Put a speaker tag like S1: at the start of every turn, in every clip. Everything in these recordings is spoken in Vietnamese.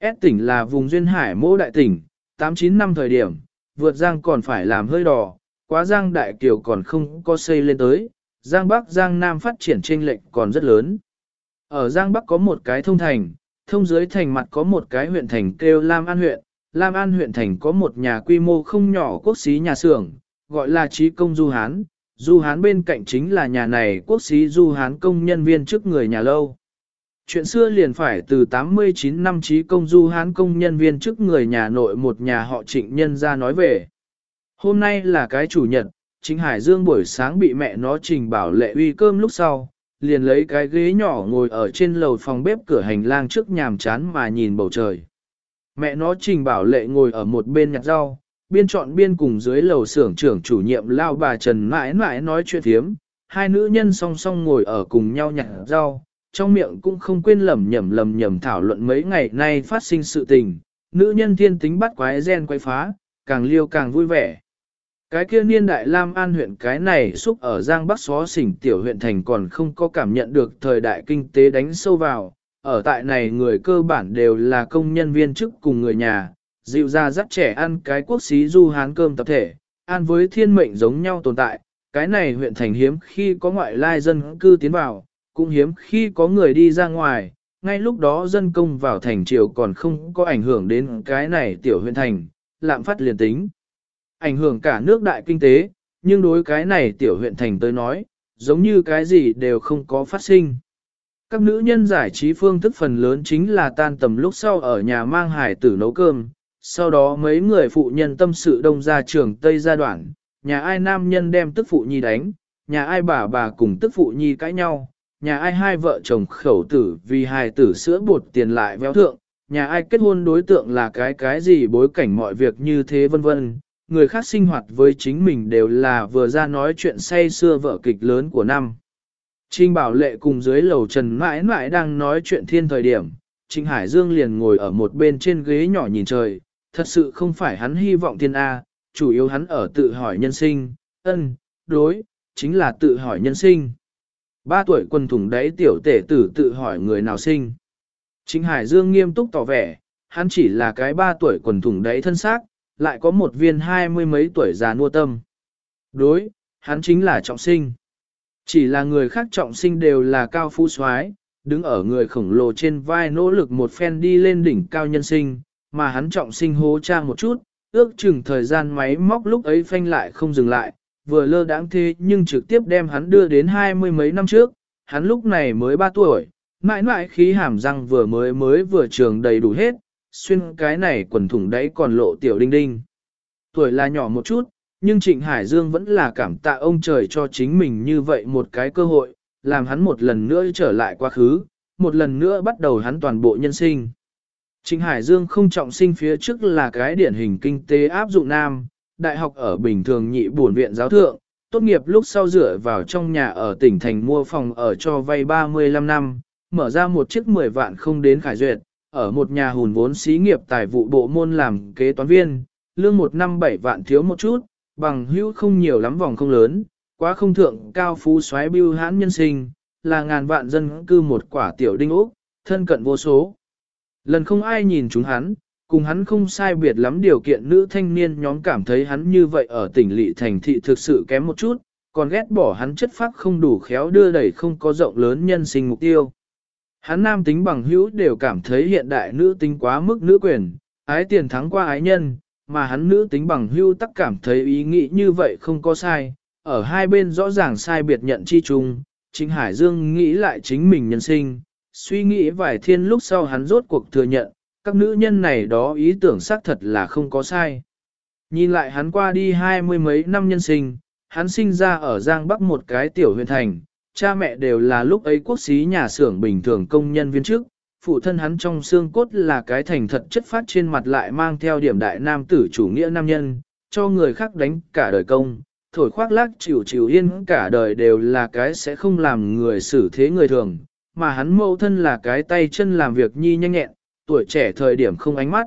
S1: S tỉnh là vùng duyên hải mỗ đại tỉnh, 8-9 năm thời điểm, vượt Giang còn phải làm hơi đỏ, quá Giang Đại Kiều còn không có xây lên tới, Giang Bắc Giang Nam phát triển trên lệnh còn rất lớn. Ở Giang Bắc có một cái thông thành, thông dưới thành mặt có một cái huyện thành kêu Lam An huyện, Lam An huyện thành có một nhà quy mô không nhỏ quốc xí nhà xưởng, gọi là trí công du hán. Du hán bên cạnh chính là nhà này quốc xí du hán công nhân viên trước người nhà lâu. Chuyện xưa liền phải từ 89 năm trí công du hán công nhân viên trước người nhà nội một nhà họ trịnh nhân ra nói về. Hôm nay là cái chủ nhật, chính Hải Dương buổi sáng bị mẹ nó trình bảo lệ uy cơm lúc sau, liền lấy cái ghế nhỏ ngồi ở trên lầu phòng bếp cửa hành lang trước nhàm chán mà nhìn bầu trời. Mẹ nó trình bảo lệ ngồi ở một bên nhặt rau, biên chọn biên cùng dưới lầu xưởng trưởng chủ nhiệm lao bà Trần mãi mãi nói chuyện thiếm, hai nữ nhân song song ngồi ở cùng nhau nhặt rau, trong miệng cũng không quên lẩm nhẩm lẩm nhẩm thảo luận mấy ngày nay phát sinh sự tình, nữ nhân thiên tính bắt quái gen quay phá, càng liêu càng vui vẻ. Cái kia niên đại Lam An huyện cái này xúc ở Giang Bắc xó xỉnh tiểu huyện thành còn không có cảm nhận được thời đại kinh tế đánh sâu vào, ở tại này người cơ bản đều là công nhân viên chức cùng người nhà, dịu ra dắt trẻ ăn cái quốc xí du hán cơm tập thể, ăn với thiên mệnh giống nhau tồn tại, cái này huyện thành hiếm khi có ngoại lai dân cư tiến vào, cũng hiếm khi có người đi ra ngoài, ngay lúc đó dân công vào thành triều còn không có ảnh hưởng đến cái này tiểu huyện thành, lạm phát liền tính. Ảnh hưởng cả nước đại kinh tế, nhưng đối cái này tiểu huyện thành tới nói, giống như cái gì đều không có phát sinh. Các nữ nhân giải trí phương thức phần lớn chính là tan tầm lúc sau ở nhà mang hải tử nấu cơm, sau đó mấy người phụ nhân tâm sự đông ra trường Tây gia đoạn, nhà ai nam nhân đem tức phụ nhi đánh, nhà ai bà bà cùng tức phụ nhi cãi nhau, nhà ai hai vợ chồng khẩu tử vì hài tử sữa bột tiền lại véo thượng, nhà ai kết hôn đối tượng là cái cái gì bối cảnh mọi việc như thế vân vân. Người khác sinh hoạt với chính mình đều là vừa ra nói chuyện say xưa vợ kịch lớn của năm. Trinh Bảo Lệ cùng dưới lầu Trần mãi mãi đang nói chuyện thiên thời điểm, Trinh Hải Dương liền ngồi ở một bên trên ghế nhỏ nhìn trời, thật sự không phải hắn hy vọng thiên A, chủ yếu hắn ở tự hỏi nhân sinh, ân, đối, chính là tự hỏi nhân sinh. Ba tuổi quân thủng đấy tiểu tể tử tự hỏi người nào sinh. Chính Hải Dương nghiêm túc tỏ vẻ, hắn chỉ là cái ba tuổi quần thủng đấy thân xác, lại có một viên hai mươi mấy tuổi già nua tâm. Đối, hắn chính là trọng sinh. Chỉ là người khác trọng sinh đều là cao phú soái, đứng ở người khổng lồ trên vai nỗ lực một phen đi lên đỉnh cao nhân sinh, mà hắn trọng sinh hố trang một chút, ước chừng thời gian máy móc lúc ấy phanh lại không dừng lại, vừa lơ đãng thế nhưng trực tiếp đem hắn đưa đến hai mươi mấy năm trước, hắn lúc này mới ba tuổi, mãi mãi khí hàm răng vừa mới mới vừa trường đầy đủ hết, xuyên cái này quần thủng đấy còn lộ tiểu đinh đinh. Tuổi là nhỏ một chút, nhưng Trịnh Hải Dương vẫn là cảm tạ ông trời cho chính mình như vậy một cái cơ hội, làm hắn một lần nữa trở lại quá khứ, một lần nữa bắt đầu hắn toàn bộ nhân sinh. Trịnh Hải Dương không trọng sinh phía trước là cái điển hình kinh tế áp dụng nam, đại học ở bình thường nhị buồn viện giáo thượng, tốt nghiệp lúc sau dựa vào trong nhà ở tỉnh thành mua phòng ở cho vay 35 năm, mở ra một chiếc 10 vạn không đến khải duyệt, ở một nhà hùn vốn xí nghiệp tài vụ bộ môn làm kế toán viên, lương một năm 7 vạn thiếu một chút, bằng hữu không nhiều lắm vòng không lớn, quá không thượng cao phú xoáy bưu hãn nhân sinh, là ngàn vạn dân cư một quả tiểu đinh ốc, thân cận vô số. Lần không ai nhìn chúng hắn, cùng hắn không sai biệt lắm điều kiện nữ thanh niên nhóm cảm thấy hắn như vậy ở tỉnh lỵ thành thị thực sự kém một chút, còn ghét bỏ hắn chất phác không đủ khéo đưa đẩy không có rộng lớn nhân sinh mục tiêu. Hắn nam tính bằng hữu đều cảm thấy hiện đại nữ tính quá mức nữ quyền, ái tiền thắng qua ái nhân, mà hắn nữ tính bằng hữu tắc cảm thấy ý nghĩ như vậy không có sai, ở hai bên rõ ràng sai biệt nhận chi chung, chính Hải Dương nghĩ lại chính mình nhân sinh, suy nghĩ vài thiên lúc sau hắn rốt cuộc thừa nhận, các nữ nhân này đó ý tưởng xác thật là không có sai. Nhìn lại hắn qua đi hai mươi mấy năm nhân sinh, hắn sinh ra ở Giang Bắc một cái tiểu huyện thành, cha mẹ đều là lúc ấy quốc xí nhà xưởng bình thường công nhân viên chức, phụ thân hắn trong xương cốt là cái thành thật chất phát trên mặt lại mang theo điểm đại nam tử chủ nghĩa nam nhân, cho người khác đánh cả đời công, thổi khoác lác chịu chịu yên cả đời đều là cái sẽ không làm người xử thế người thường, mà hắn mẫu thân là cái tay chân làm việc nhi nhanh nhẹn, tuổi trẻ thời điểm không ánh mắt.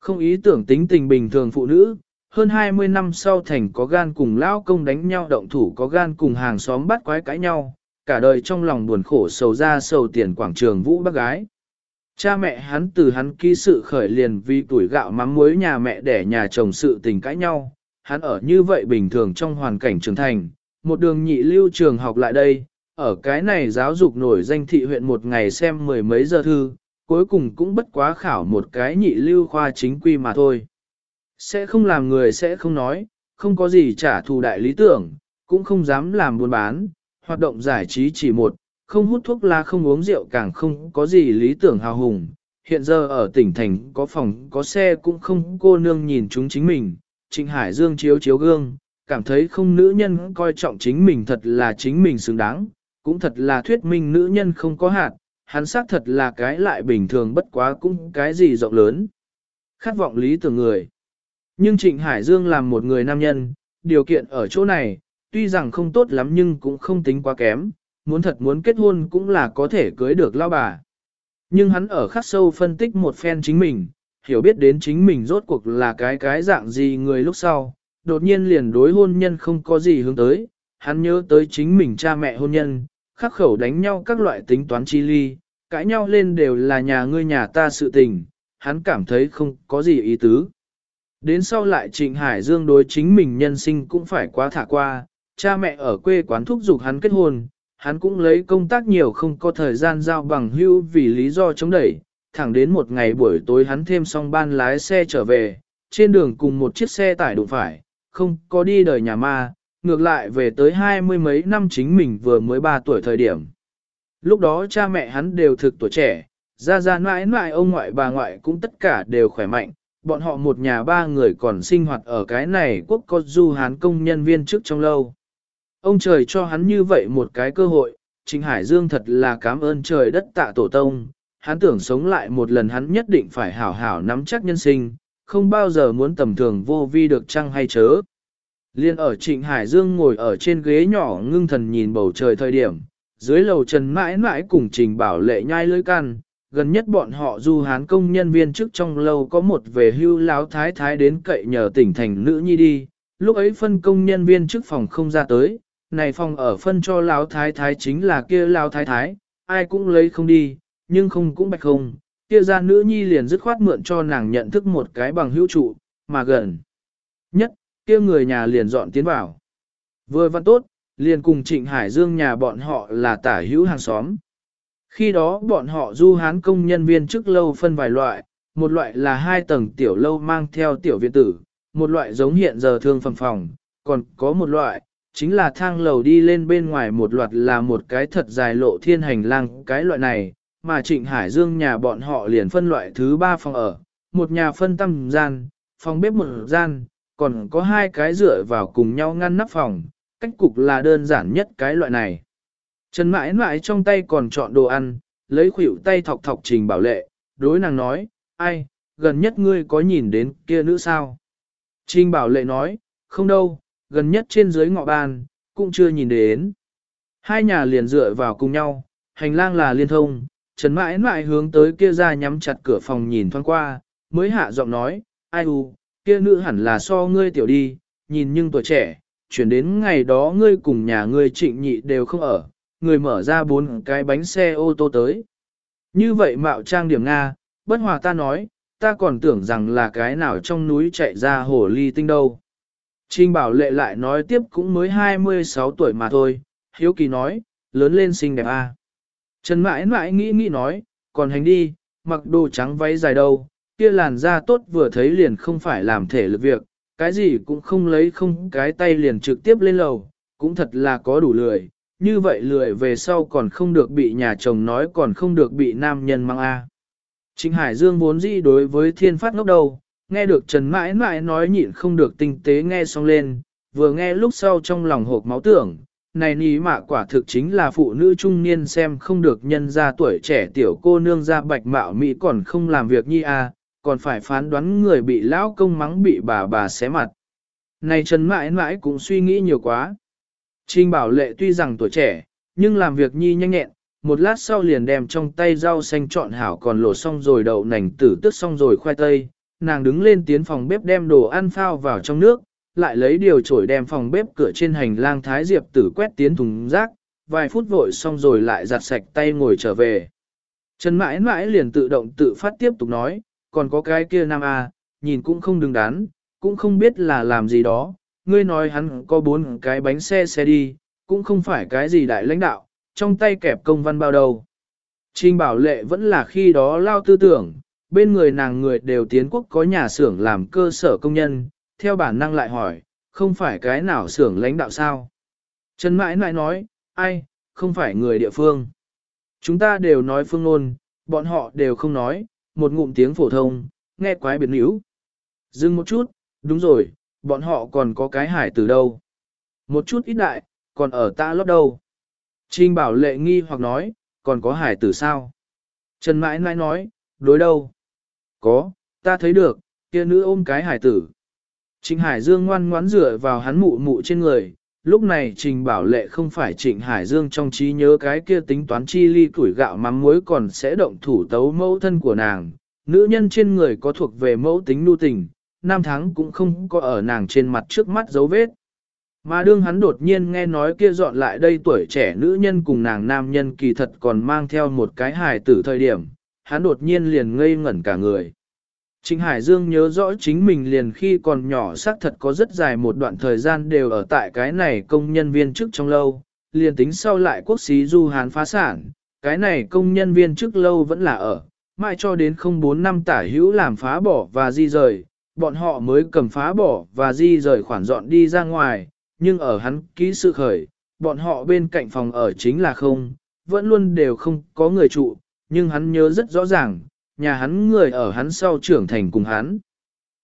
S1: Không ý tưởng tính tình bình thường phụ nữ, hơn 20 năm sau thành có gan cùng lao công đánh nhau động thủ có gan cùng hàng xóm bắt quái cãi nhau, cả đời trong lòng buồn khổ sầu ra sầu tiền quảng trường vũ bác gái. Cha mẹ hắn từ hắn ký sự khởi liền vì tuổi gạo mắm muối nhà mẹ để nhà chồng sự tình cãi nhau, hắn ở như vậy bình thường trong hoàn cảnh trưởng thành, một đường nhị lưu trường học lại đây, ở cái này giáo dục nổi danh thị huyện một ngày xem mười mấy giờ thư, cuối cùng cũng bất quá khảo một cái nhị lưu khoa chính quy mà thôi. Sẽ không làm người sẽ không nói, không có gì trả thù đại lý tưởng, cũng không dám làm buôn bán, hoạt động giải trí chỉ một, không hút thuốc lá không uống rượu càng không có gì lý tưởng hào hùng. Hiện giờ ở tỉnh thành có phòng có xe cũng không cô nương nhìn chúng chính mình, Trịnh Hải Dương chiếu chiếu gương, cảm thấy không nữ nhân coi trọng chính mình thật là chính mình xứng đáng, cũng thật là thuyết minh nữ nhân không có hạt, hắn xác thật là cái lại bình thường bất quá cũng cái gì rộng lớn. Khát vọng lý tưởng người. Nhưng Trịnh Hải Dương làm một người nam nhân, điều kiện ở chỗ này, tuy rằng không tốt lắm nhưng cũng không tính quá kém, muốn thật muốn kết hôn cũng là có thể cưới được lao bà. Nhưng hắn ở khắc sâu phân tích một phen chính mình, hiểu biết đến chính mình rốt cuộc là cái cái dạng gì người lúc sau, đột nhiên liền đối hôn nhân không có gì hướng tới, hắn nhớ tới chính mình cha mẹ hôn nhân, khắc khẩu đánh nhau các loại tính toán chi ly, cãi nhau lên đều là nhà ngươi nhà ta sự tình, hắn cảm thấy không có gì ý tứ. Đến sau lại Trịnh Hải Dương đối chính mình nhân sinh cũng phải quá thả qua, cha mẹ ở quê quán thúc giục hắn kết hôn, hắn cũng lấy công tác nhiều không có thời gian giao bằng hữu vì lý do chống đẩy, thẳng đến một ngày buổi tối hắn thêm xong ban lái xe trở về, trên đường cùng một chiếc xe tải đụng phải, không có đi đời nhà ma, ngược lại về tới hai mươi mấy năm chính mình vừa mới ba tuổi thời điểm. Lúc đó cha mẹ hắn đều thực tuổi trẻ, ra ra mãi mãi ông ngoại bà ngoại cũng tất cả đều khỏe mạnh, bọn họ một nhà ba người còn sinh hoạt ở cái này quốc có du hán công nhân viên trước trong lâu. Ông trời cho hắn như vậy một cái cơ hội, Trình Hải Dương thật là cảm ơn trời đất tạ tổ tông, hắn tưởng sống lại một lần hắn nhất định phải hảo hảo nắm chắc nhân sinh, không bao giờ muốn tầm thường vô vi được chăng hay chớ. Liên ở Trịnh Hải Dương ngồi ở trên ghế nhỏ ngưng thần nhìn bầu trời thời điểm, dưới lầu trần mãi mãi cùng Trình Bảo Lệ nhai lưỡi can, gần nhất bọn họ du hán công nhân viên trước trong lâu có một về hưu láo thái thái đến cậy nhờ tỉnh thành nữ nhi đi, lúc ấy phân công nhân viên trước phòng không ra tới, này phòng ở phân cho láo thái thái chính là kia láo thái thái, ai cũng lấy không đi, nhưng không cũng bạch không, kia ra nữ nhi liền dứt khoát mượn cho nàng nhận thức một cái bằng hữu trụ, mà gần. Nhất, kia người nhà liền dọn tiến vào. Vừa văn tốt, liền cùng Trịnh Hải Dương nhà bọn họ là tả hữu hàng xóm. Khi đó bọn họ du hán công nhân viên trước lâu phân vài loại, một loại là hai tầng tiểu lâu mang theo tiểu viện tử, một loại giống hiện giờ thương phẩm phòng, còn có một loại, chính là thang lầu đi lên bên ngoài một loạt là một cái thật dài lộ thiên hành lang cái loại này, mà Trịnh Hải Dương nhà bọn họ liền phân loại thứ ba phòng ở, một nhà phân tâm gian, phòng bếp một gian, còn có hai cái dựa vào cùng nhau ngăn nắp phòng, cách cục là đơn giản nhất cái loại này. Trần mãi mãi trong tay còn chọn đồ ăn, lấy khuỷu tay thọc thọc trình bảo lệ, đối nàng nói, ai, gần nhất ngươi có nhìn đến kia nữ sao? Trình bảo lệ nói, không đâu, gần nhất trên dưới ngọ bàn, cũng chưa nhìn đến. Hai nhà liền dựa vào cùng nhau, hành lang là liên thông, Trần mãi mãi hướng tới kia ra nhắm chặt cửa phòng nhìn thoáng qua, mới hạ giọng nói, ai u, kia nữ hẳn là so ngươi tiểu đi, nhìn nhưng tuổi trẻ, chuyển đến ngày đó ngươi cùng nhà ngươi trịnh nhị đều không ở, người mở ra bốn cái bánh xe ô tô tới. Như vậy mạo trang điểm Nga, bất hòa ta nói, ta còn tưởng rằng là cái nào trong núi chạy ra hồ ly tinh đâu. Trình bảo lệ lại nói tiếp cũng mới 26 tuổi mà thôi, hiếu kỳ nói, lớn lên xinh đẹp a. À. Trần mãi mãi nghĩ nghĩ nói, còn hành đi, mặc đồ trắng váy dài đâu, kia làn da tốt vừa thấy liền không phải làm thể lực việc, cái gì cũng không lấy không cái tay liền trực tiếp lên lầu, cũng thật là có đủ lười, như vậy lười về sau còn không được bị nhà chồng nói còn không được bị nam nhân mang a. Trịnh Hải Dương vốn dĩ đối với thiên phát ngốc đầu, nghe được Trần mãi mãi nói nhịn không được tinh tế nghe xong lên, vừa nghe lúc sau trong lòng hộp máu tưởng, này ní mạ quả thực chính là phụ nữ trung niên xem không được nhân ra tuổi trẻ tiểu cô nương ra bạch mạo Mỹ còn không làm việc nhi a còn phải phán đoán người bị lão công mắng bị bà bà xé mặt. Này Trần mãi mãi cũng suy nghĩ nhiều quá. Trình bảo lệ tuy rằng tuổi trẻ, nhưng làm việc nhi nhanh nhẹn, một lát sau liền đem trong tay rau xanh trọn hảo còn lột xong rồi đậu nành tử tức xong rồi khoai tây, nàng đứng lên tiến phòng bếp đem đồ ăn phao vào trong nước, lại lấy điều chổi đem phòng bếp cửa trên hành lang thái diệp tử quét tiến thùng rác, vài phút vội xong rồi lại giặt sạch tay ngồi trở về. Trần mãi mãi liền tự động tự phát tiếp tục nói, còn có cái kia nam A, nhìn cũng không đứng đắn, cũng không biết là làm gì đó, ngươi nói hắn có bốn cái bánh xe xe đi, cũng không phải cái gì đại lãnh đạo, trong tay kẹp công văn bao đầu. Trình bảo lệ vẫn là khi đó lao tư tưởng, bên người nàng người đều tiến quốc có nhà xưởng làm cơ sở công nhân, theo bản năng lại hỏi, không phải cái nào xưởng lãnh đạo sao? Trần mãi mãi nói, ai, không phải người địa phương. Chúng ta đều nói phương ngôn, bọn họ đều không nói, một ngụm tiếng phổ thông, nghe quái biệt níu. Dừng một chút, đúng rồi, bọn họ còn có cái hải từ đâu. Một chút ít đại, còn ở ta lót đâu. trinh bảo lệ nghi hoặc nói, còn có hải tử sao? Trần mãi mãi nói, đối đâu? Có, ta thấy được, kia nữ ôm cái hải tử. Trịnh Hải Dương ngoan ngoãn dựa vào hắn mụ mụ trên người, lúc này Trình Bảo Lệ không phải Trịnh Hải Dương trong trí nhớ cái kia tính toán chi ly tuổi gạo mắm muối còn sẽ động thủ tấu mẫu thân của nàng. Nữ nhân trên người có thuộc về mẫu tính nu tình, năm tháng cũng không có ở nàng trên mặt trước mắt dấu vết. Mà đương hắn đột nhiên nghe nói kia dọn lại đây tuổi trẻ nữ nhân cùng nàng nam nhân kỳ thật còn mang theo một cái hài tử thời điểm, hắn đột nhiên liền ngây ngẩn cả người. Trịnh Hải Dương nhớ rõ chính mình liền khi còn nhỏ xác thật có rất dài một đoạn thời gian đều ở tại cái này công nhân viên chức trong lâu, liền tính sau lại quốc xí du hán phá sản, cái này công nhân viên chức lâu vẫn là ở, mãi cho đến 04 năm tả hữu làm phá bỏ và di rời, bọn họ mới cầm phá bỏ và di rời khoản dọn đi ra ngoài, nhưng ở hắn ký sự khởi, bọn họ bên cạnh phòng ở chính là không, vẫn luôn đều không có người trụ, nhưng hắn nhớ rất rõ ràng, nhà hắn người ở hắn sau trưởng thành cùng hắn.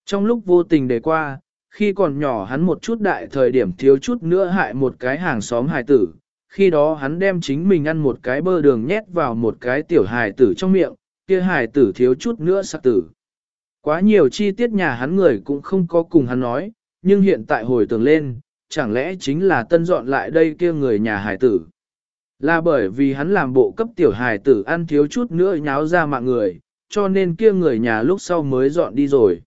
S1: Trong lúc vô tình đề qua, khi còn nhỏ hắn một chút đại thời điểm thiếu chút nữa hại một cái hàng xóm hài tử, khi đó hắn đem chính mình ăn một cái bơ đường nhét vào một cái tiểu hài tử trong miệng, kia hài tử thiếu chút nữa sạc tử. Quá nhiều chi tiết nhà hắn người cũng không có cùng hắn nói, nhưng hiện tại hồi tưởng lên, chẳng lẽ chính là tân dọn lại đây kia người nhà hài tử. Là bởi vì hắn làm bộ cấp tiểu hài tử ăn thiếu chút nữa nháo ra mạng người, cho nên kia người nhà lúc sau mới dọn đi rồi.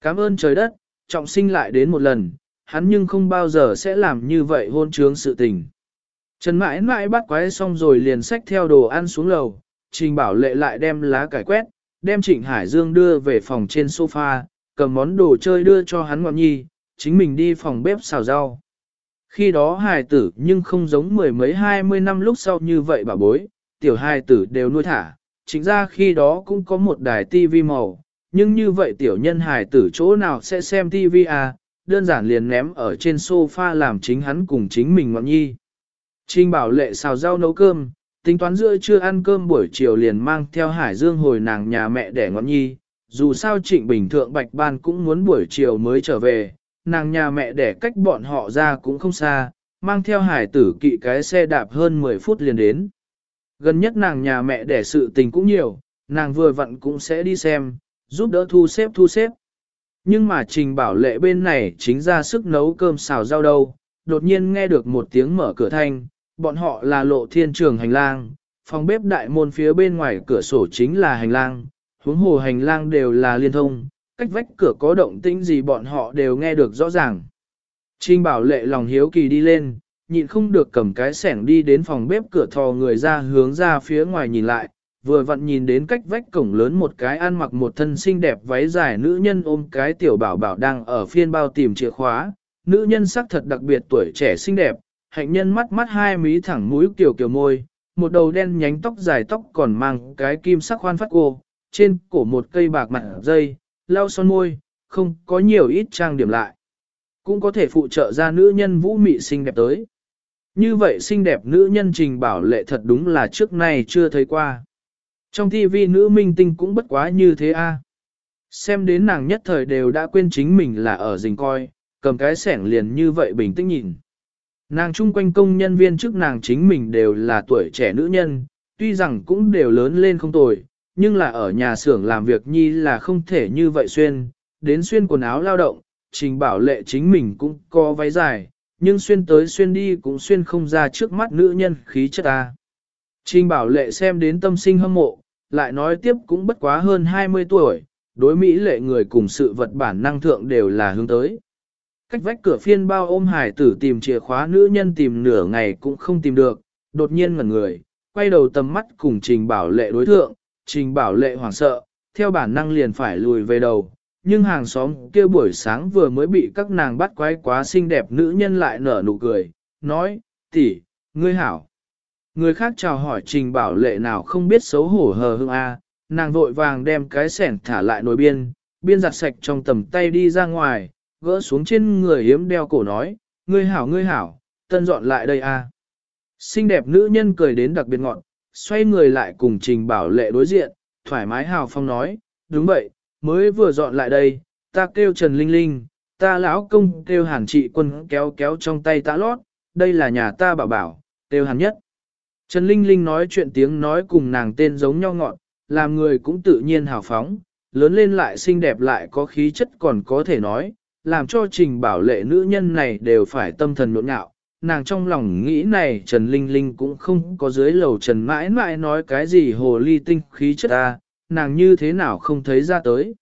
S1: Cảm ơn trời đất, trọng sinh lại đến một lần, hắn nhưng không bao giờ sẽ làm như vậy hôn trướng sự tình. Trần mãi mãi bắt quái xong rồi liền xách theo đồ ăn xuống lầu, trình bảo lệ lại đem lá cải quét, đem Trịnh Hải Dương đưa về phòng trên sofa, cầm món đồ chơi đưa cho hắn ngọn nhi, chính mình đi phòng bếp xào rau. Khi đó hài tử nhưng không giống mười mấy hai mươi năm lúc sau như vậy bà bối, tiểu hài tử đều nuôi thả, chính ra khi đó cũng có một đài tivi màu, nhưng như vậy tiểu nhân hài tử chỗ nào sẽ xem tivi à, đơn giản liền ném ở trên sofa làm chính hắn cùng chính mình ngọn nhi. Trinh bảo lệ xào rau nấu cơm, tính toán giữa chưa ăn cơm buổi chiều liền mang theo Hải Dương hồi nàng nhà mẹ để ngọn nhi, dù sao trịnh bình thượng bạch ban cũng muốn buổi chiều mới trở về, nàng nhà mẹ để cách bọn họ ra cũng không xa, mang theo hải tử kỵ cái xe đạp hơn 10 phút liền đến. Gần nhất nàng nhà mẹ để sự tình cũng nhiều, nàng vừa vặn cũng sẽ đi xem, giúp đỡ thu xếp thu xếp. Nhưng mà trình bảo lệ bên này chính ra sức nấu cơm xào rau đâu, đột nhiên nghe được một tiếng mở cửa thanh, bọn họ là lộ thiên trường hành lang, phòng bếp đại môn phía bên ngoài cửa sổ chính là hành lang, huống hồ hành lang đều là liên thông, cách vách cửa có động tĩnh gì bọn họ đều nghe được rõ ràng. Trình bảo lệ lòng hiếu kỳ đi lên, nhịn không được cầm cái sẻng đi đến phòng bếp cửa thò người ra hướng ra phía ngoài nhìn lại, vừa vặn nhìn đến cách vách cổng lớn một cái ăn mặc một thân xinh đẹp váy dài nữ nhân ôm cái tiểu bảo bảo đang ở phiên bao tìm chìa khóa, nữ nhân sắc thật đặc biệt tuổi trẻ xinh đẹp, hạnh nhân mắt mắt hai mí thẳng mũi kiểu kiểu môi, một đầu đen nhánh tóc dài tóc còn mang cái kim sắc khoan phát cô, trên cổ một cây bạc mặt dây, lau son môi, không có nhiều ít trang điểm lại. Cũng có thể phụ trợ ra nữ nhân vũ mị xinh đẹp tới. Như vậy xinh đẹp nữ nhân trình bảo lệ thật đúng là trước nay chưa thấy qua. Trong TV nữ minh tinh cũng bất quá như thế a. Xem đến nàng nhất thời đều đã quên chính mình là ở rình coi, cầm cái sẻng liền như vậy bình tĩnh nhìn. Nàng chung quanh công nhân viên trước nàng chính mình đều là tuổi trẻ nữ nhân, tuy rằng cũng đều lớn lên không tồi, nhưng là ở nhà xưởng làm việc nhi là không thể như vậy xuyên, đến xuyên quần áo lao động, trình bảo lệ chính mình cũng có váy dài, nhưng xuyên tới xuyên đi cũng xuyên không ra trước mắt nữ nhân khí chất ta. Trình bảo lệ xem đến tâm sinh hâm mộ, lại nói tiếp cũng bất quá hơn 20 tuổi, đối Mỹ lệ người cùng sự vật bản năng thượng đều là hướng tới. Cách vách cửa phiên bao ôm hải tử tìm chìa khóa nữ nhân tìm nửa ngày cũng không tìm được, đột nhiên ngẩn người, quay đầu tầm mắt cùng trình bảo lệ đối thượng, trình bảo lệ hoảng sợ, theo bản năng liền phải lùi về đầu. Nhưng hàng xóm kia buổi sáng vừa mới bị các nàng bắt quái quá xinh đẹp nữ nhân lại nở nụ cười, nói, tỷ, ngươi hảo. Người khác chào hỏi trình bảo lệ nào không biết xấu hổ hờ hững a, nàng vội vàng đem cái sẻn thả lại nồi biên, biên giặt sạch trong tầm tay đi ra ngoài, gỡ xuống trên người hiếm đeo cổ nói, ngươi hảo ngươi hảo, tân dọn lại đây a. Xinh đẹp nữ nhân cười đến đặc biệt ngọn, xoay người lại cùng trình bảo lệ đối diện, thoải mái hào phong nói, đúng vậy, mới vừa dọn lại đây, ta kêu Trần Linh Linh, ta lão công kêu hàn trị quân kéo kéo trong tay ta lót, đây là nhà ta bảo bảo, kêu hàn nhất. Trần Linh Linh nói chuyện tiếng nói cùng nàng tên giống nhau ngọn, làm người cũng tự nhiên hào phóng, lớn lên lại xinh đẹp lại có khí chất còn có thể nói, làm cho trình bảo lệ nữ nhân này đều phải tâm thần nhộn nhạo. Nàng trong lòng nghĩ này Trần Linh Linh cũng không có dưới lầu Trần mãi mãi nói cái gì hồ ly tinh khí chất ta, nàng như thế nào không thấy ra tới.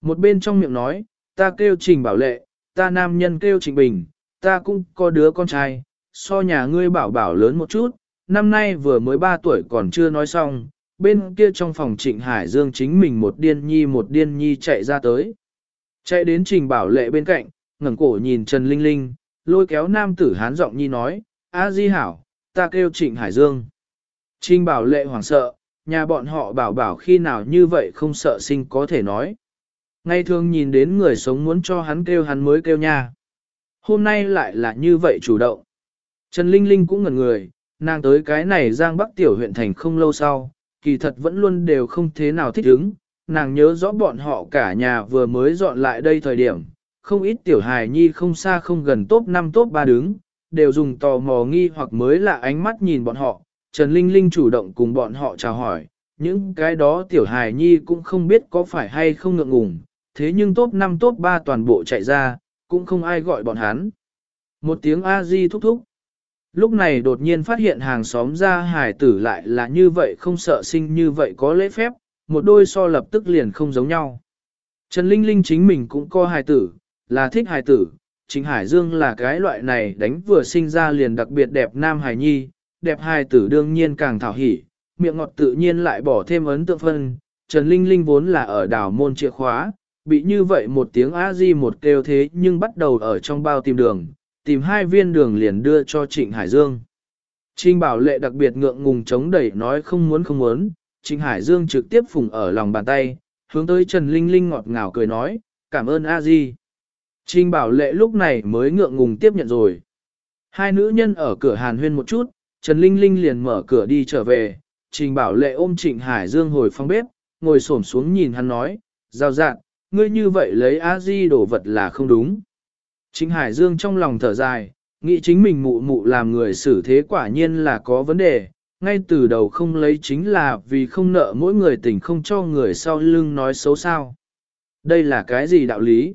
S1: Một bên trong miệng nói, ta kêu trình bảo lệ, ta nam nhân kêu trình bình, ta cũng có đứa con trai, so nhà ngươi bảo bảo lớn một chút, năm nay vừa mới 3 tuổi còn chưa nói xong, bên kia trong phòng Trịnh Hải Dương chính mình một điên nhi một điên nhi chạy ra tới. Chạy đến Trình Bảo Lệ bên cạnh, ngẩng cổ nhìn Trần Linh Linh, lôi kéo nam tử hán giọng nhi nói, A Di Hảo, ta kêu Trịnh Hải Dương. Trình Bảo Lệ hoảng sợ, nhà bọn họ bảo bảo khi nào như vậy không sợ sinh có thể nói. Ngay thường nhìn đến người sống muốn cho hắn kêu hắn mới kêu nha. Hôm nay lại là như vậy chủ động. Trần Linh Linh cũng ngẩn người, nàng tới cái này Giang Bắc tiểu huyện thành không lâu sau, kỳ thật vẫn luôn đều không thế nào thích ứng. Nàng nhớ rõ bọn họ cả nhà vừa mới dọn lại đây thời điểm, không ít tiểu hài nhi không xa không gần top 5 top 3 đứng, đều dùng tò mò nghi hoặc mới là ánh mắt nhìn bọn họ. Trần Linh Linh chủ động cùng bọn họ chào hỏi, những cái đó tiểu hài nhi cũng không biết có phải hay không ngượng ngùng, thế nhưng top 5 top 3 toàn bộ chạy ra, cũng không ai gọi bọn hắn. Một tiếng A-di thúc thúc. Lúc này đột nhiên phát hiện hàng xóm ra hài tử lại là như vậy không sợ sinh như vậy có lễ phép, một đôi so lập tức liền không giống nhau. Trần Linh Linh chính mình cũng có hài tử, là thích hài tử, chính Hải Dương là cái loại này đánh vừa sinh ra liền đặc biệt đẹp nam hài nhi, đẹp hài tử đương nhiên càng thảo hỉ, miệng ngọt tự nhiên lại bỏ thêm ấn tượng phân, Trần Linh Linh vốn là ở đảo môn chìa khóa, bị như vậy một tiếng a di một kêu thế nhưng bắt đầu ở trong bao tìm đường, tìm hai viên đường liền đưa cho Trịnh Hải Dương. Trinh Bảo Lệ đặc biệt ngượng ngùng chống đẩy nói không muốn không muốn, Trịnh Hải Dương trực tiếp phùng ở lòng bàn tay, hướng tới Trần Linh Linh ngọt ngào cười nói, cảm ơn a di. Trinh Bảo Lệ lúc này mới ngượng ngùng tiếp nhận rồi. Hai nữ nhân ở cửa hàn huyên một chút, Trần Linh Linh liền mở cửa đi trở về, Trình Bảo Lệ ôm Trịnh Hải Dương hồi phòng bếp, ngồi xổm xuống nhìn hắn nói, giao dạng, ngươi như vậy lấy a di đổ vật là không đúng. Trịnh Hải Dương trong lòng thở dài, nghĩ chính mình mụ mụ làm người xử thế quả nhiên là có vấn đề, ngay từ đầu không lấy chính là vì không nợ mỗi người tình không cho người sau lưng nói xấu sao. Đây là cái gì đạo lý?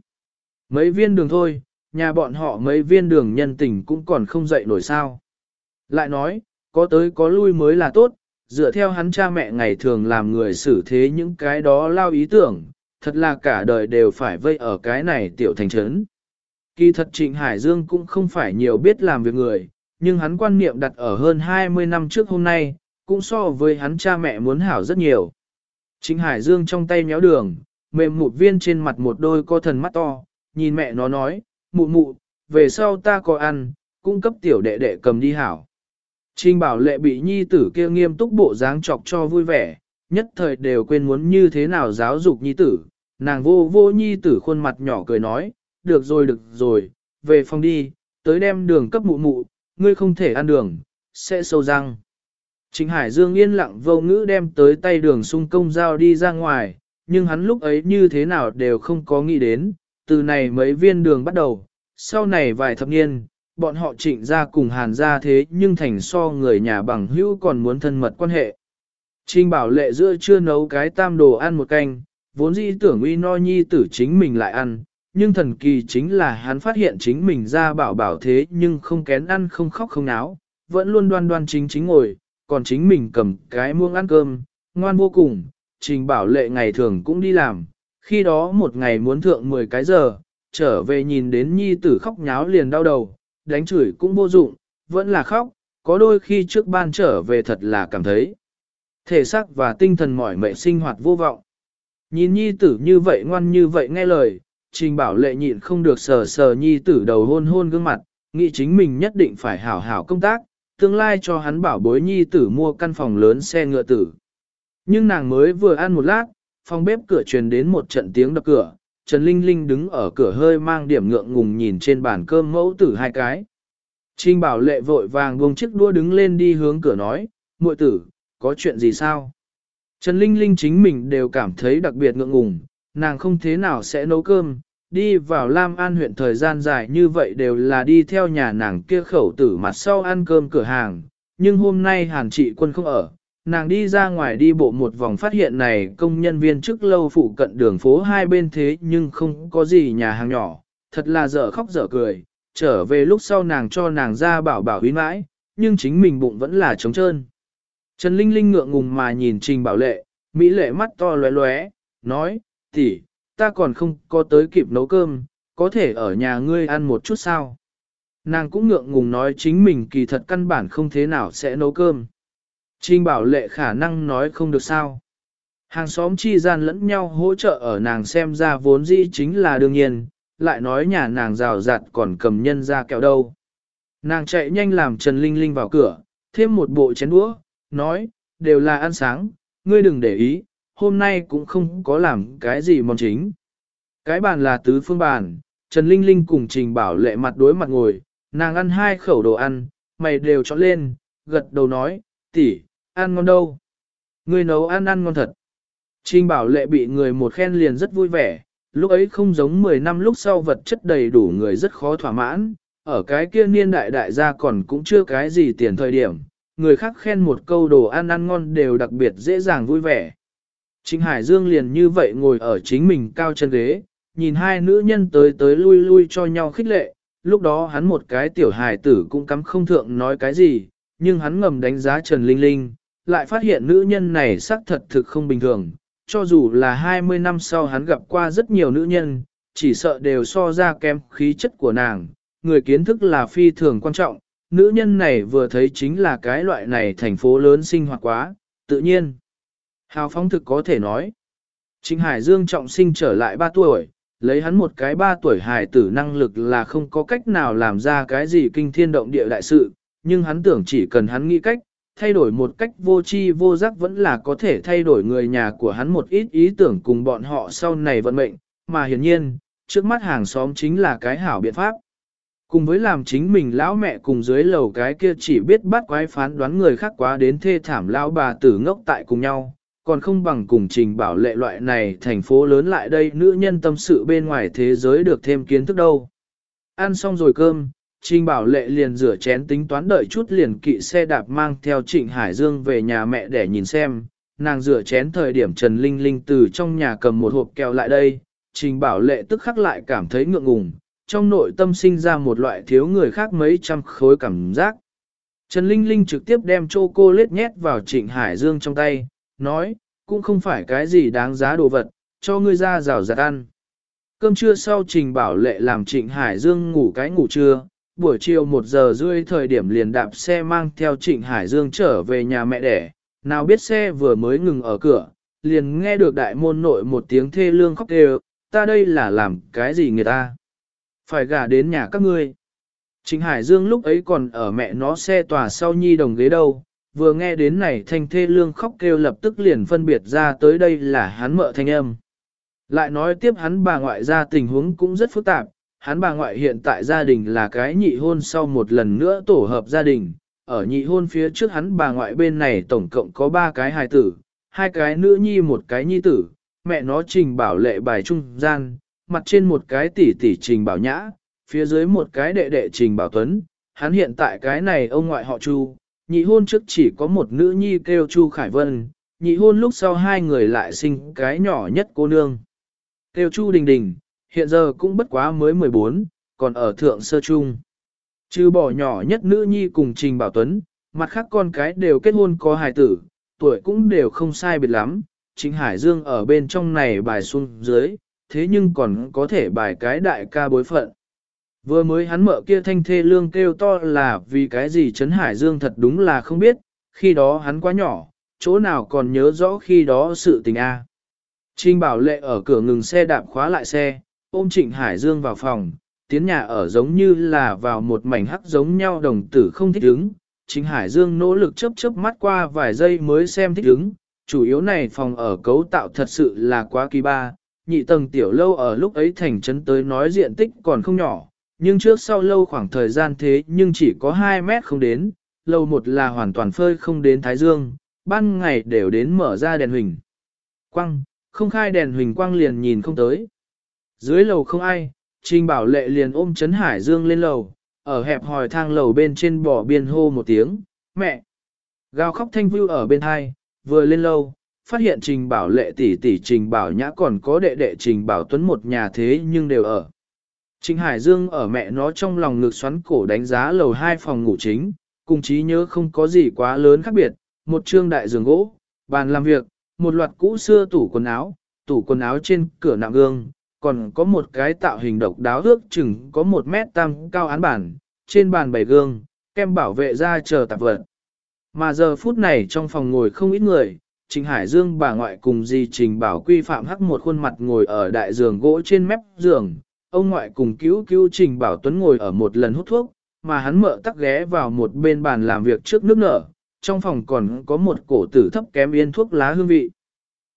S1: Mấy viên đường thôi, nhà bọn họ mấy viên đường nhân tình cũng còn không dậy nổi sao. Lại nói, có tới có lui mới là tốt, dựa theo hắn cha mẹ ngày thường làm người xử thế những cái đó lao ý tưởng, thật là cả đời đều phải vây ở cái này tiểu thành trấn. Kỳ thật Trịnh Hải Dương cũng không phải nhiều biết làm việc người, nhưng hắn quan niệm đặt ở hơn 20 năm trước hôm nay, cũng so với hắn cha mẹ muốn hảo rất nhiều. Trịnh Hải Dương trong tay méo đường, mềm một viên trên mặt một đôi co thần mắt to, nhìn mẹ nó nói, mụ mụ, về sau ta có ăn, cung cấp tiểu đệ đệ cầm đi hảo. Trình bảo lệ bị nhi tử kia nghiêm túc bộ dáng chọc cho vui vẻ, nhất thời đều quên muốn như thế nào giáo dục nhi tử, nàng vô vô nhi tử khuôn mặt nhỏ cười nói, được rồi được rồi, về phòng đi, tới đem đường cấp mụ mụ, ngươi không thể ăn đường, sẽ sâu răng. Trịnh Hải Dương yên lặng vô ngữ đem tới tay đường sung công giao đi ra ngoài, nhưng hắn lúc ấy như thế nào đều không có nghĩ đến, từ này mấy viên đường bắt đầu, sau này vài thập niên, bọn họ trịnh ra cùng hàn ra thế nhưng thành so người nhà bằng hữu còn muốn thân mật quan hệ. Trình bảo lệ giữa chưa nấu cái tam đồ ăn một canh, vốn dĩ tưởng uy no nhi tử chính mình lại ăn, nhưng thần kỳ chính là hắn phát hiện chính mình ra bảo bảo thế nhưng không kén ăn không khóc không náo, vẫn luôn đoan đoan chính chính ngồi, còn chính mình cầm cái muông ăn cơm, ngoan vô cùng, trình bảo lệ ngày thường cũng đi làm, khi đó một ngày muốn thượng 10 cái giờ, trở về nhìn đến nhi tử khóc nháo liền đau đầu, đánh chửi cũng vô dụng, vẫn là khóc, có đôi khi trước ban trở về thật là cảm thấy thể xác và tinh thần mỏi mệt sinh hoạt vô vọng. Nhìn nhi tử như vậy ngoan như vậy nghe lời, trình bảo lệ nhịn không được sờ sờ nhi tử đầu hôn hôn gương mặt, nghĩ chính mình nhất định phải hảo hảo công tác, tương lai cho hắn bảo bối nhi tử mua căn phòng lớn xe ngựa tử. Nhưng nàng mới vừa ăn một lát, phòng bếp cửa truyền đến một trận tiếng đập cửa, Trần Linh Linh đứng ở cửa hơi mang điểm ngượng ngùng nhìn trên bàn cơm mẫu tử hai cái. Trinh bảo lệ vội vàng buông chiếc đua đứng lên đi hướng cửa nói, muội tử, có chuyện gì sao? Trần Linh Linh chính mình đều cảm thấy đặc biệt ngượng ngùng, nàng không thế nào sẽ nấu cơm, đi vào Lam An huyện thời gian dài như vậy đều là đi theo nhà nàng kia khẩu tử mặt sau ăn cơm cửa hàng, nhưng hôm nay hàn trị quân không ở, nàng đi ra ngoài đi bộ một vòng phát hiện này công nhân viên trước lâu phụ cận đường phố hai bên thế nhưng không có gì nhà hàng nhỏ, thật là dở khóc dở cười, trở về lúc sau nàng cho nàng ra bảo bảo huy mãi, nhưng chính mình bụng vẫn là trống trơn. Trần Linh Linh ngượng ngùng mà nhìn Trình Bảo Lệ, Mỹ lệ mắt to lóe lóe, nói, tỷ, ta còn không có tới kịp nấu cơm, có thể ở nhà ngươi ăn một chút sao. Nàng cũng ngượng ngùng nói chính mình kỳ thật căn bản không thế nào sẽ nấu cơm. Trình Bảo Lệ khả năng nói không được sao. Hàng xóm chi gian lẫn nhau hỗ trợ ở nàng xem ra vốn dĩ chính là đương nhiên, lại nói nhà nàng rào rạt còn cầm nhân ra kẹo đâu. Nàng chạy nhanh làm Trần Linh Linh vào cửa, thêm một bộ chén đũa, nói, đều là ăn sáng, ngươi đừng để ý, hôm nay cũng không có làm cái gì món chính. Cái bàn là tứ phương bàn, Trần Linh Linh cùng Trình Bảo lệ mặt đối mặt ngồi, nàng ăn hai khẩu đồ ăn, mày đều chọn lên, gật đầu nói, tỷ, ăn ngon đâu. Ngươi nấu ăn ăn ngon thật. Trình Bảo lệ bị người một khen liền rất vui vẻ, lúc ấy không giống 10 năm lúc sau vật chất đầy đủ người rất khó thỏa mãn, ở cái kia niên đại đại gia còn cũng chưa cái gì tiền thời điểm, người khác khen một câu đồ ăn ăn ngon đều đặc biệt dễ dàng vui vẻ. Trịnh Hải Dương liền như vậy ngồi ở chính mình cao chân ghế, nhìn hai nữ nhân tới tới lui lui cho nhau khích lệ, lúc đó hắn một cái tiểu hài tử cũng cắm không thượng nói cái gì, nhưng hắn ngầm đánh giá Trần Linh Linh, lại phát hiện nữ nhân này xác thật thực không bình thường, cho dù là 20 năm sau hắn gặp qua rất nhiều nữ nhân, chỉ sợ đều so ra kém khí chất của nàng, người kiến thức là phi thường quan trọng, nữ nhân này vừa thấy chính là cái loại này thành phố lớn sinh hoạt quá, tự nhiên. Hào phóng thực có thể nói. Trịnh Hải Dương trọng sinh trở lại 3 tuổi, lấy hắn một cái 3 tuổi hài tử năng lực là không có cách nào làm ra cái gì kinh thiên động địa đại sự, nhưng hắn tưởng chỉ cần hắn nghĩ cách, thay đổi một cách vô tri vô giác vẫn là có thể thay đổi người nhà của hắn một ít ý tưởng cùng bọn họ sau này vận mệnh, mà hiển nhiên, trước mắt hàng xóm chính là cái hảo biện pháp. Cùng với làm chính mình lão mẹ cùng dưới lầu cái kia chỉ biết bắt quái phán đoán người khác quá đến thê thảm lão bà tử ngốc tại cùng nhau, còn không bằng cùng trình bảo lệ loại này thành phố lớn lại đây nữ nhân tâm sự bên ngoài thế giới được thêm kiến thức đâu. Ăn xong rồi cơm, trình bảo lệ liền rửa chén tính toán đợi chút liền kỵ xe đạp mang theo trịnh Hải Dương về nhà mẹ để nhìn xem, nàng rửa chén thời điểm Trần Linh Linh từ trong nhà cầm một hộp kẹo lại đây, trình bảo lệ tức khắc lại cảm thấy ngượng ngùng. Trong nội tâm sinh ra một loại thiếu người khác mấy trăm khối cảm giác. Trần Linh Linh trực tiếp đem chocolate nhét vào Trịnh Hải Dương trong tay, nói, cũng không phải cái gì đáng giá đồ vật, cho ngươi ra rào giặt ăn. Cơm trưa sau Trình Bảo Lệ làm Trịnh Hải Dương ngủ cái ngủ trưa, buổi chiều một giờ rưỡi thời điểm liền đạp xe mang theo Trịnh Hải Dương trở về nhà mẹ đẻ, nào biết xe vừa mới ngừng ở cửa, liền nghe được đại môn nội một tiếng thê lương khóc kêu, ta đây là làm cái gì người ta. Phải gả đến nhà các ngươi. Trịnh Hải Dương lúc ấy còn ở mẹ nó xe tòa sau nhi đồng ghế đâu, vừa nghe đến này thanh thê lương khóc kêu lập tức liền phân biệt ra tới đây là hắn mợ thanh âm. Lại nói tiếp hắn bà ngoại ra tình huống cũng rất phức tạp, hắn bà ngoại hiện tại gia đình là cái nhị hôn sau một lần nữa tổ hợp gia đình, ở nhị hôn phía trước hắn bà ngoại bên này tổng cộng có ba cái hài tử, hai cái nữ nhi một cái nhi tử, mẹ nó trình bảo lệ bài trung gian, mặt trên một cái tỷ tỷ trình bảo nhã, phía dưới một cái đệ đệ trình bảo tuấn, hắn hiện tại cái này ông ngoại họ Chu, nhị hôn trước chỉ có một nữ nhi kêu Chu Khải Vân, nhị hôn lúc sau hai người lại sinh cái nhỏ nhất cô nương. Kêu Chu Đình Đình, hiện giờ cũng bất quá mới 14, còn ở thượng sơ trung. Trừ bỏ nhỏ nhất nữ nhi cùng Trình Bảo Tuấn, mặt khác con cái đều kết hôn có hài tử, tuổi cũng đều không sai biệt lắm. Trình Hải Dương ở bên trong này bài xuống dưới, thế nhưng còn có thể bài cái đại ca bối phận. Vừa mới hắn mợ kia thanh thê lương kêu to là vì cái gì Trấn Hải Dương thật đúng là không biết, khi đó hắn quá nhỏ, chỗ nào còn nhớ rõ khi đó sự tình a. Trình bảo lệ ở cửa ngừng xe đạp khóa lại xe, ôm Trịnh Hải Dương vào phòng, tiến nhà ở giống như là vào một mảnh hắc giống nhau đồng tử không thích ứng. Trịnh Hải Dương nỗ lực chớp chớp mắt qua vài giây mới xem thích ứng, chủ yếu này phòng ở cấu tạo thật sự là quá kỳ ba, nhị tầng tiểu lâu ở lúc ấy thành trấn tới nói diện tích còn không nhỏ, nhưng trước sau lâu khoảng thời gian thế nhưng chỉ có 2 mét không đến, lâu một là hoàn toàn phơi không đến Thái Dương, ban ngày đều đến mở ra đèn huỳnh. Quang, không khai đèn huỳnh quang liền nhìn không tới. Dưới lầu không ai, Trình Bảo Lệ liền ôm Trấn Hải Dương lên lầu, ở hẹp hòi thang lầu bên trên bỏ biên hô một tiếng, mẹ. Gào khóc thanh vưu ở bên hai, vừa lên lâu, phát hiện Trình Bảo Lệ tỷ tỷ Trình Bảo Nhã còn có đệ đệ Trình Bảo Tuấn một nhà thế nhưng đều ở. Trình Hải Dương ở mẹ nó trong lòng ngực xoắn cổ đánh giá lầu hai phòng ngủ chính, cùng trí nhớ không có gì quá lớn khác biệt, một trương đại giường gỗ, bàn làm việc, một loạt cũ xưa tủ quần áo, tủ quần áo trên cửa nạm gương, còn có một cái tạo hình độc đáo ước chừng có một mét tam cao án bản, trên bàn bày gương, kem bảo vệ ra chờ tạp vật. Mà giờ phút này trong phòng ngồi không ít người, Trình Hải Dương bà ngoại cùng dì Trình Bảo Quy Phạm hắc một khuôn mặt ngồi ở đại giường gỗ trên mép giường, ông ngoại cùng cứu cứu Trình Bảo Tuấn ngồi ở một lần hút thuốc, mà hắn mợ tắc ghé vào một bên bàn làm việc trước nước nở, trong phòng còn có một cổ tử thấp kém yên thuốc lá hương vị.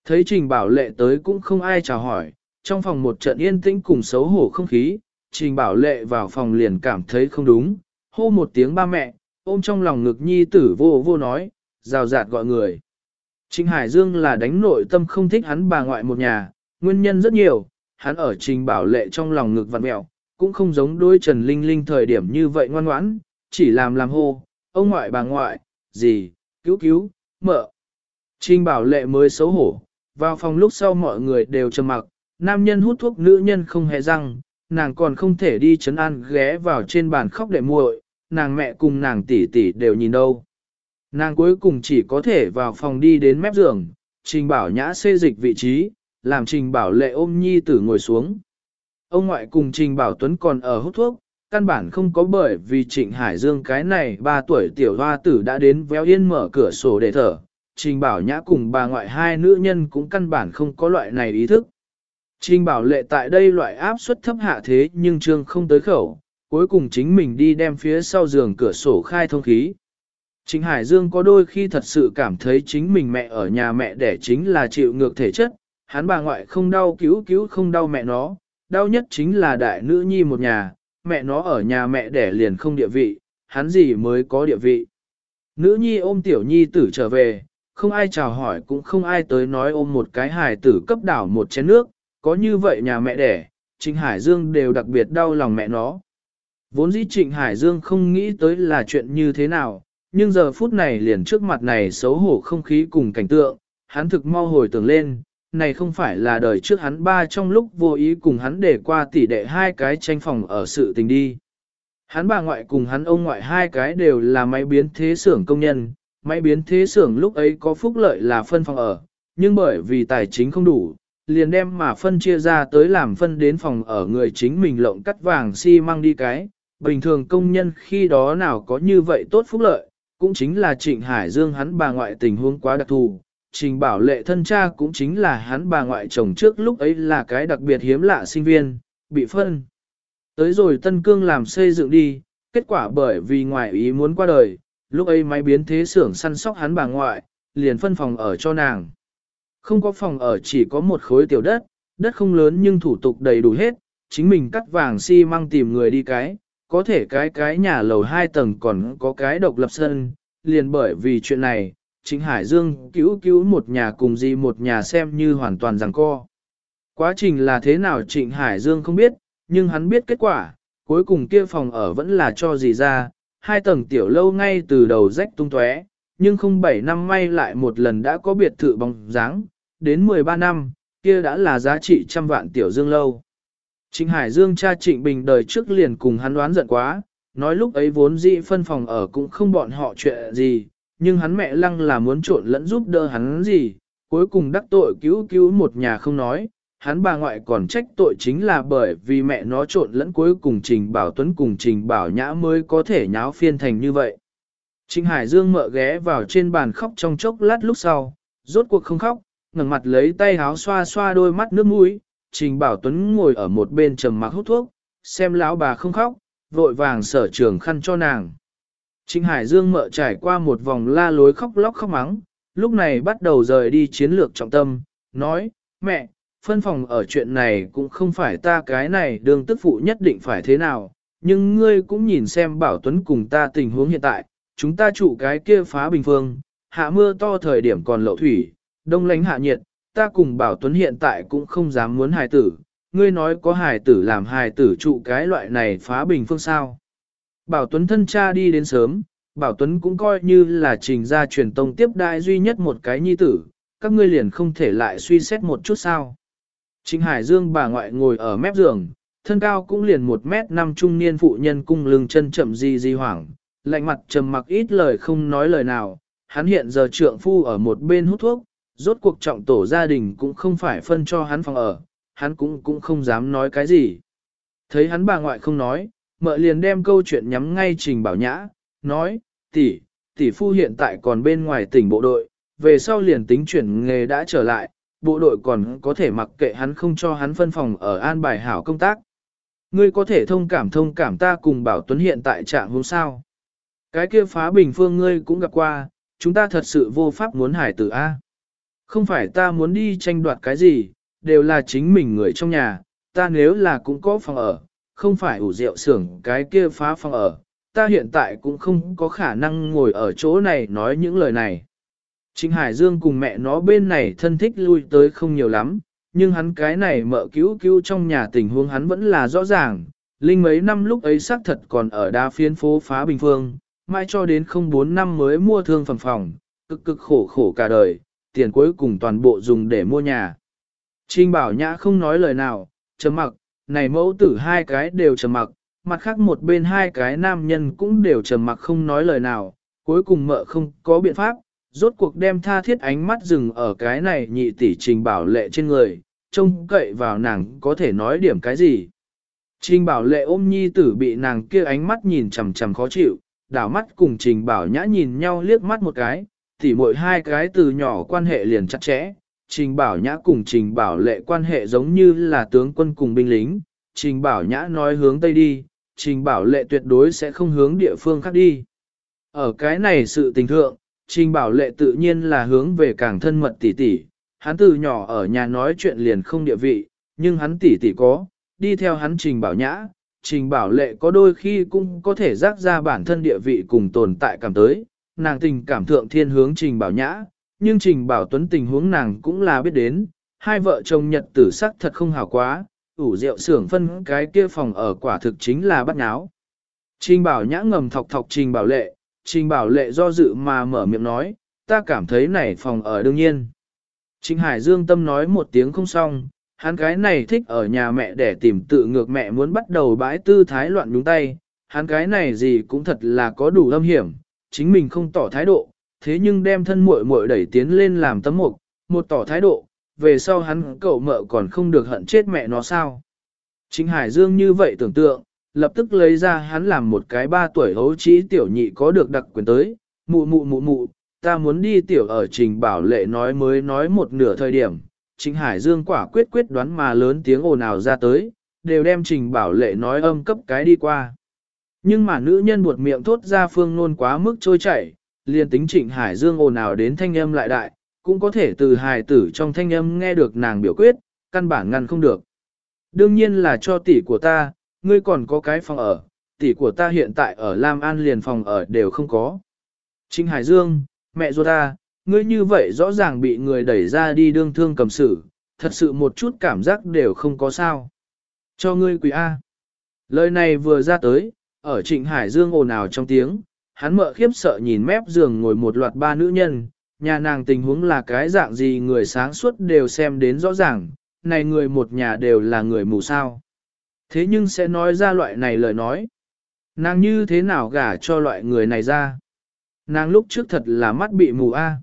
S1: Thấy Trình Bảo Lệ tới cũng không ai chào hỏi, trong phòng một trận yên tĩnh cùng xấu hổ không khí, Trình Bảo Lệ vào phòng liền cảm thấy không đúng, hô một tiếng ba mẹ, ôm trong lòng ngực nhi tử vô vô nói, rào rạt gọi người. Trình Hải Dương là đánh nội tâm không thích hắn bà ngoại một nhà, nguyên nhân rất nhiều, hắn ở Trình Bảo Lệ trong lòng ngực vặn mẹo, cũng không giống đôi Trần Linh Linh thời điểm như vậy ngoan ngoãn, chỉ làm làm hô, ông ngoại bà ngoại, gì, cứu cứu, mợ. Trình Bảo Lệ mới xấu hổ, vào phòng lúc sau mọi người đều trầm mặc, nam nhân hút thuốc nữ nhân không hề răng, nàng còn không thể đi chấn an ghé vào trên bàn khóc để muội, nàng mẹ cùng nàng tỷ tỷ đều nhìn đâu. Nàng cuối cùng chỉ có thể vào phòng đi đến mép giường, trình bảo nhã xê dịch vị trí, làm trình bảo lệ ôm nhi tử ngồi xuống. Ông ngoại cùng trình bảo tuấn còn ở hút thuốc, căn bản không có bởi vì trịnh Hải Dương cái này 3 tuổi tiểu hoa tử đã đến véo yên mở cửa sổ để thở. Trình bảo nhã cùng bà ngoại hai nữ nhân cũng căn bản không có loại này ý thức. Trình bảo lệ tại đây loại áp suất thấp hạ thế nhưng trương không tới khẩu, cuối cùng chính mình đi đem phía sau giường cửa sổ khai thông khí. Trình Hải Dương có đôi khi thật sự cảm thấy chính mình mẹ ở nhà mẹ đẻ chính là chịu ngược thể chất, hắn bà ngoại không đau cứu cứu không đau mẹ nó, đau nhất chính là đại nữ nhi một nhà, mẹ nó ở nhà mẹ đẻ liền không địa vị, hắn gì mới có địa vị. Nữ nhi ôm tiểu nhi tử trở về, không ai chào hỏi cũng không ai tới nói ôm một cái hài tử cấp đảo một chén nước, có như vậy nhà mẹ đẻ, Trịnh Hải Dương đều đặc biệt đau lòng mẹ nó. Vốn dĩ Trịnh Hải Dương không nghĩ tới là chuyện như thế nào, nhưng giờ phút này liền trước mặt này xấu hổ không khí cùng cảnh tượng, hắn thực mau hồi tưởng lên, này không phải là đời trước hắn ba trong lúc vô ý cùng hắn để qua tỷ đệ hai cái tranh phòng ở sự tình đi. Hắn bà ngoại cùng hắn ông ngoại hai cái đều là máy biến thế xưởng công nhân, máy biến thế xưởng lúc ấy có phúc lợi là phân phòng ở, nhưng bởi vì tài chính không đủ, liền đem mà phân chia ra tới làm phân đến phòng ở người chính mình lộng cắt vàng xi si măng đi cái. Bình thường công nhân khi đó nào có như vậy tốt phúc lợi, cũng chính là Trịnh Hải Dương hắn bà ngoại tình huống quá đặc thù. Trình bảo lệ thân cha cũng chính là hắn bà ngoại chồng trước lúc ấy là cái đặc biệt hiếm lạ sinh viên, bị phân. Tới rồi Tân Cương làm xây dựng đi, kết quả bởi vì ngoại ý muốn qua đời, lúc ấy máy biến thế xưởng săn sóc hắn bà ngoại, liền phân phòng ở cho nàng. Không có phòng ở chỉ có một khối tiểu đất, đất không lớn nhưng thủ tục đầy đủ hết, chính mình cắt vàng xi si măng tìm người đi cái, có thể cái cái nhà lầu hai tầng còn có cái độc lập sân, liền bởi vì chuyện này, chính Hải Dương cứu cứu một nhà cùng gì một nhà xem như hoàn toàn rằng co. Quá trình là thế nào Trịnh Hải Dương không biết, nhưng hắn biết kết quả, cuối cùng kia phòng ở vẫn là cho gì ra, hai tầng tiểu lâu ngay từ đầu rách tung tóe, nhưng không bảy năm may lại một lần đã có biệt thự bóng dáng, đến 13 năm, kia đã là giá trị trăm vạn tiểu dương lâu. Trịnh Hải Dương cha Trịnh Bình đời trước liền cùng hắn đoán giận quá, nói lúc ấy vốn dĩ phân phòng ở cũng không bọn họ chuyện gì, nhưng hắn mẹ lăng là muốn trộn lẫn giúp đỡ hắn gì, cuối cùng đắc tội cứu cứu một nhà không nói, hắn bà ngoại còn trách tội chính là bởi vì mẹ nó trộn lẫn cuối cùng Trình Bảo Tuấn cùng Trình Bảo Nhã mới có thể nháo phiên thành như vậy. Trình Hải Dương mợ ghé vào trên bàn khóc trong chốc lát lúc sau, rốt cuộc không khóc, ngẩng mặt lấy tay háo xoa xoa đôi mắt nước mũi, Trình Bảo Tuấn ngồi ở một bên trầm mặc hút thuốc, xem lão bà không khóc, vội vàng sở trường khăn cho nàng. Trình Hải Dương mợ trải qua một vòng la lối khóc lóc khóc mắng, lúc này bắt đầu rời đi chiến lược trọng tâm, nói, mẹ, phân phòng ở chuyện này cũng không phải ta cái này đường tức phụ nhất định phải thế nào, nhưng ngươi cũng nhìn xem Bảo Tuấn cùng ta tình huống hiện tại, chúng ta trụ cái kia phá bình phương, hạ mưa to thời điểm còn lậu thủy, đông lánh hạ nhiệt, ta cùng Bảo Tuấn hiện tại cũng không dám muốn hài tử, ngươi nói có hài tử làm hài tử trụ cái loại này phá bình phương sao. Bảo Tuấn thân cha đi đến sớm, Bảo Tuấn cũng coi như là trình ra truyền tông tiếp đại duy nhất một cái nhi tử, các ngươi liền không thể lại suy xét một chút sao. Trình Hải Dương bà ngoại ngồi ở mép giường, thân cao cũng liền một mét năm trung niên phụ nhân cung lưng chân chậm di di hoảng, lạnh mặt trầm mặc ít lời không nói lời nào, hắn hiện giờ trượng phu ở một bên hút thuốc, rốt cuộc trọng tổ gia đình cũng không phải phân cho hắn phòng ở, hắn cũng cũng không dám nói cái gì. Thấy hắn bà ngoại không nói, mợ liền đem câu chuyện nhắm ngay trình bảo nhã, nói, tỷ, tỷ phu hiện tại còn bên ngoài tỉnh bộ đội, về sau liền tính chuyển nghề đã trở lại, bộ đội còn có thể mặc kệ hắn không cho hắn phân phòng ở an bài hảo công tác. Ngươi có thể thông cảm thông cảm ta cùng Bảo Tuấn hiện tại trạng hôm sao. Cái kia phá bình phương ngươi cũng gặp qua, chúng ta thật sự vô pháp muốn hải tử A. Không phải ta muốn đi tranh đoạt cái gì, đều là chính mình người trong nhà, ta nếu là cũng có phòng ở, không phải ủ rượu xưởng cái kia phá phòng ở, ta hiện tại cũng không có khả năng ngồi ở chỗ này nói những lời này. Trịnh Hải Dương cùng mẹ nó bên này thân thích lui tới không nhiều lắm, nhưng hắn cái này mợ cứu cứu trong nhà tình huống hắn vẫn là rõ ràng. Linh mấy năm lúc ấy xác thật còn ở đa phiến phố phá bình phương, mai cho đến không bốn năm mới mua thương phẩm phòng, cực cực khổ khổ cả đời, tiền cuối cùng toàn bộ dùng để mua nhà. Trinh Bảo Nhã không nói lời nào, chấm mặc, này mẫu tử hai cái đều trầm mặc, mặt khác một bên hai cái nam nhân cũng đều trầm mặc không nói lời nào, cuối cùng mợ không có biện pháp, rốt cuộc đem tha thiết ánh mắt dừng ở cái này nhị tỷ trình bảo lệ trên người, trông cậy vào nàng có thể nói điểm cái gì. Trình bảo lệ ôm nhi tử bị nàng kia ánh mắt nhìn chằm chằm khó chịu, đảo mắt cùng trình bảo nhã nhìn nhau liếc mắt một cái, thì mỗi hai cái từ nhỏ quan hệ liền chặt chẽ. Trình bảo nhã cùng trình bảo lệ quan hệ giống như là tướng quân cùng binh lính, trình bảo nhã nói hướng tây đi, trình bảo lệ tuyệt đối sẽ không hướng địa phương khác đi. Ở cái này sự tình thượng, Trình Bảo Lệ tự nhiên là hướng về càng thân mật tỷ tỷ, hắn từ nhỏ ở nhà nói chuyện liền không địa vị, nhưng hắn tỷ tỷ có, đi theo hắn Trình Bảo Nhã, Trình Bảo Lệ có đôi khi cũng có thể rác ra bản thân địa vị cùng tồn tại cảm tới, nàng tình cảm thượng thiên hướng Trình Bảo Nhã, nhưng Trình Bảo Tuấn tình huống nàng cũng là biết đến, hai vợ chồng nhật tử sắc thật không hảo quá, ủ rượu xưởng phân cái kia phòng ở quả thực chính là bắt nháo. Trình Bảo Nhã ngầm thọc thọc Trình Bảo Lệ, Trình bảo lệ do dự mà mở miệng nói, ta cảm thấy này phòng ở đương nhiên. Trình Hải Dương tâm nói một tiếng không xong, hắn cái này thích ở nhà mẹ để tìm tự ngược mẹ muốn bắt đầu bãi tư thái loạn nhúng tay, hắn cái này gì cũng thật là có đủ âm hiểm, chính mình không tỏ thái độ, thế nhưng đem thân muội muội đẩy tiến lên làm tấm mục, một tỏ thái độ, về sau hắn cậu mợ còn không được hận chết mẹ nó sao. Chính Hải Dương như vậy tưởng tượng, lập tức lấy ra hắn làm một cái ba tuổi hấu trí tiểu nhị có được đặc quyền tới, mụ mụ mụ mụ, ta muốn đi tiểu ở trình bảo lệ nói mới nói một nửa thời điểm, Trịnh hải dương quả quyết quyết đoán mà lớn tiếng ồn ào ra tới, đều đem trình bảo lệ nói âm cấp cái đi qua. Nhưng mà nữ nhân buột miệng thốt ra phương nôn quá mức trôi chảy, liền tính trịnh hải dương ồn ào đến thanh âm lại đại, cũng có thể từ hài tử trong thanh âm nghe được nàng biểu quyết, căn bản ngăn không được. Đương nhiên là cho tỷ của ta, ngươi còn có cái phòng ở, tỷ của ta hiện tại ở Lam An liền phòng ở đều không có. Trịnh Hải Dương, mẹ ruột ta, ngươi như vậy rõ ràng bị người đẩy ra đi đương thương cầm xử, thật sự một chút cảm giác đều không có sao. Cho ngươi quỷ A. Lời này vừa ra tới, ở Trịnh Hải Dương ồn ào trong tiếng, hắn mợ khiếp sợ nhìn mép giường ngồi một loạt ba nữ nhân, nhà nàng tình huống là cái dạng gì người sáng suốt đều xem đến rõ ràng, này người một nhà đều là người mù sao. Thế nhưng sẽ nói ra loại này lời nói. Nàng như thế nào gả cho loại người này ra? Nàng lúc trước thật là mắt bị mù a.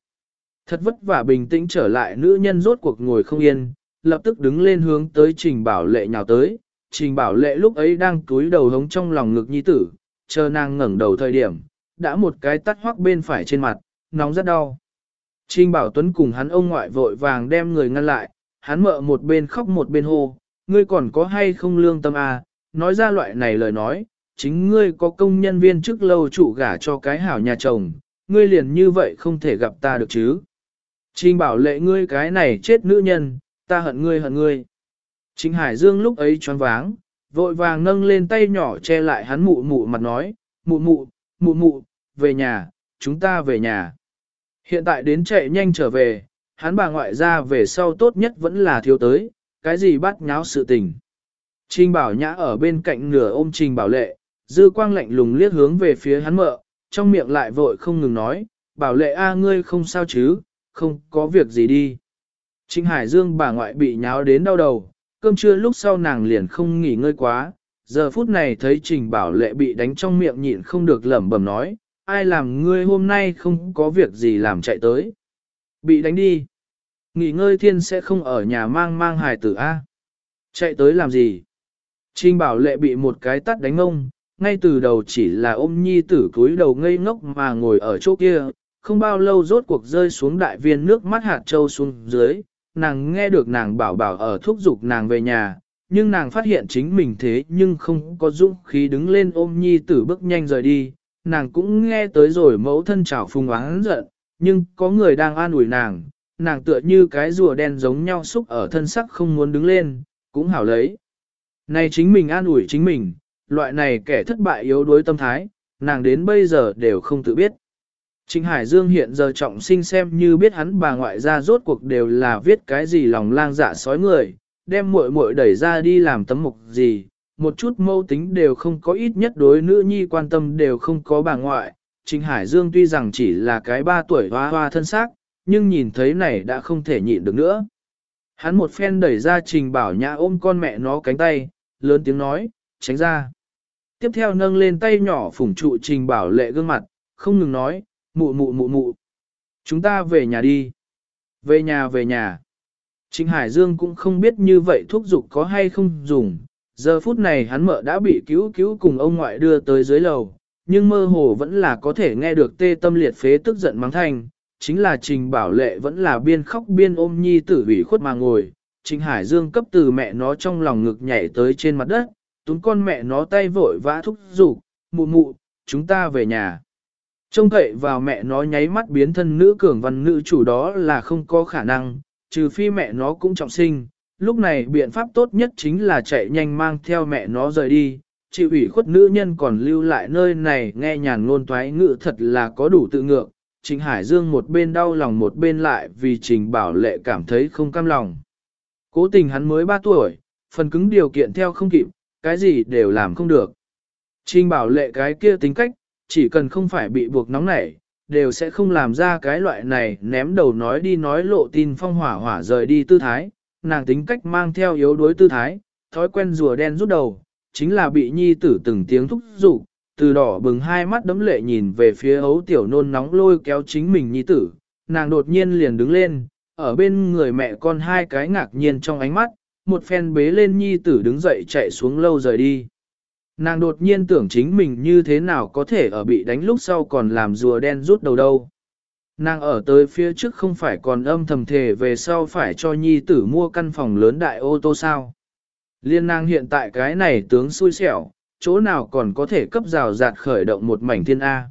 S1: Thật vất vả bình tĩnh trở lại nữ nhân rốt cuộc ngồi không yên, lập tức đứng lên hướng tới trình bảo lệ nhào tới. Trình bảo lệ lúc ấy đang túi đầu hống trong lòng ngực nhi tử, chờ nàng ngẩng đầu thời điểm, đã một cái tắt hoắc bên phải trên mặt, nóng rất đau. Trình bảo tuấn cùng hắn ông ngoại vội vàng đem người ngăn lại, hắn mợ một bên khóc một bên hô, ngươi còn có hay không lương tâm à, nói ra loại này lời nói, chính ngươi có công nhân viên trước lâu chủ gả cho cái hảo nhà chồng, ngươi liền như vậy không thể gặp ta được chứ. Trình bảo lệ ngươi cái này chết nữ nhân, ta hận ngươi hận ngươi. Trình Hải Dương lúc ấy choáng váng, vội vàng nâng lên tay nhỏ che lại hắn mụ mụ mặt nói, mụ mụ, mụ mụ, về nhà, chúng ta về nhà. Hiện tại đến chạy nhanh trở về, hắn bà ngoại ra về sau tốt nhất vẫn là thiếu tới, cái gì bắt nháo sự tình. Trình bảo nhã ở bên cạnh nửa ôm trình bảo lệ, dư quang lạnh lùng liếc hướng về phía hắn mợ, trong miệng lại vội không ngừng nói, bảo lệ a ngươi không sao chứ, không có việc gì đi. Trình Hải Dương bà ngoại bị nháo đến đau đầu, cơm trưa lúc sau nàng liền không nghỉ ngơi quá, giờ phút này thấy Trình Bảo Lệ bị đánh trong miệng nhịn không được lẩm bẩm nói, ai làm ngươi hôm nay không có việc gì làm chạy tới. Bị đánh đi. Nghỉ ngơi thiên sẽ không ở nhà mang mang hài tử A. Chạy tới làm gì? Trình Bảo Lệ bị một cái tắt đánh ông, ngay từ đầu chỉ là ôm nhi tử cúi đầu ngây ngốc mà ngồi ở chỗ kia, không bao lâu rốt cuộc rơi xuống đại viên nước mắt hạt châu xuống dưới, nàng nghe được nàng bảo bảo ở thúc giục nàng về nhà, nhưng nàng phát hiện chính mình thế nhưng không có dũng khí đứng lên ôm nhi tử bước nhanh rời đi, nàng cũng nghe tới rồi mẫu thân trào phung oán giận, nhưng có người đang an ủi nàng, nàng tựa như cái rùa đen giống nhau xúc ở thân sắc không muốn đứng lên, cũng hảo lấy. Này chính mình an ủi chính mình, loại này kẻ thất bại yếu đuối tâm thái, nàng đến bây giờ đều không tự biết. Trịnh Hải Dương hiện giờ trọng sinh xem như biết hắn bà ngoại ra rốt cuộc đều là viết cái gì lòng lang dạ sói người, đem muội muội đẩy ra đi làm tấm mục gì, một chút mâu tính đều không có ít nhất đối nữ nhi quan tâm đều không có bà ngoại. Trịnh Hải Dương tuy rằng chỉ là cái ba tuổi hoa hoa thân xác, nhưng nhìn thấy này đã không thể nhịn được nữa. Hắn một phen đẩy ra Trình Bảo Nhã ôm con mẹ nó cánh tay, lớn tiếng nói, tránh ra. Tiếp theo nâng lên tay nhỏ phủng trụ Trình Bảo lệ gương mặt, không ngừng nói, mụ mụ mụ mụ. Chúng ta về nhà đi. Về nhà về nhà. Trịnh Hải Dương cũng không biết như vậy thuốc dục có hay không dùng. Giờ phút này hắn mợ đã bị cứu cứu cùng ông ngoại đưa tới dưới lầu, nhưng mơ hồ vẫn là có thể nghe được tê tâm liệt phế tức giận mắng thanh. Chính là Trình Bảo Lệ vẫn là biên khóc biên ôm nhi tử ủy khuất mà ngồi. Trịnh Hải Dương cấp từ mẹ nó trong lòng ngực nhảy tới trên mặt đất, túm con mẹ nó tay vội vã thúc giục, mụ mụ, chúng ta về nhà. Trông cậy vào mẹ nó nháy mắt biến thân nữ cường văn nữ chủ đó là không có khả năng, trừ phi mẹ nó cũng trọng sinh. Lúc này biện pháp tốt nhất chính là chạy nhanh mang theo mẹ nó rời đi, chịu ủy khuất nữ nhân còn lưu lại nơi này nghe nhàn ngôn toái ngữ thật là có đủ tự ngược. Trình Hải Dương một bên đau lòng một bên lại vì Trình Bảo Lệ cảm thấy không cam lòng. Cố tình hắn mới 3 tuổi, phần cứng điều kiện theo không kịp, cái gì đều làm không được. Trình Bảo Lệ cái kia tính cách, chỉ cần không phải bị buộc nóng nảy, đều sẽ không làm ra cái loại này ném đầu nói đi nói lộ tin phong hỏa hỏa rời đi tư thái, nàng tính cách mang theo yếu đuối tư thái, thói quen rùa đen rút đầu, chính là bị nhi tử từng tiếng thúc giục, từ đỏ bừng hai mắt đấm lệ nhìn về phía ấu tiểu nôn nóng lôi kéo chính mình nhi tử, nàng đột nhiên liền đứng lên, ở bên người mẹ con hai cái ngạc nhiên trong ánh mắt, một phen bế lên nhi tử đứng dậy chạy xuống lâu rời đi. Nàng đột nhiên tưởng chính mình như thế nào có thể ở bị đánh lúc sau còn làm rùa đen rút đầu đâu. Nàng ở tới phía trước không phải còn âm thầm thề về sau phải cho nhi tử mua căn phòng lớn đại ô tô sao. Liên nàng hiện tại cái này tướng xui xẻo, chỗ nào còn có thể cấp rào rạt khởi động một mảnh thiên A.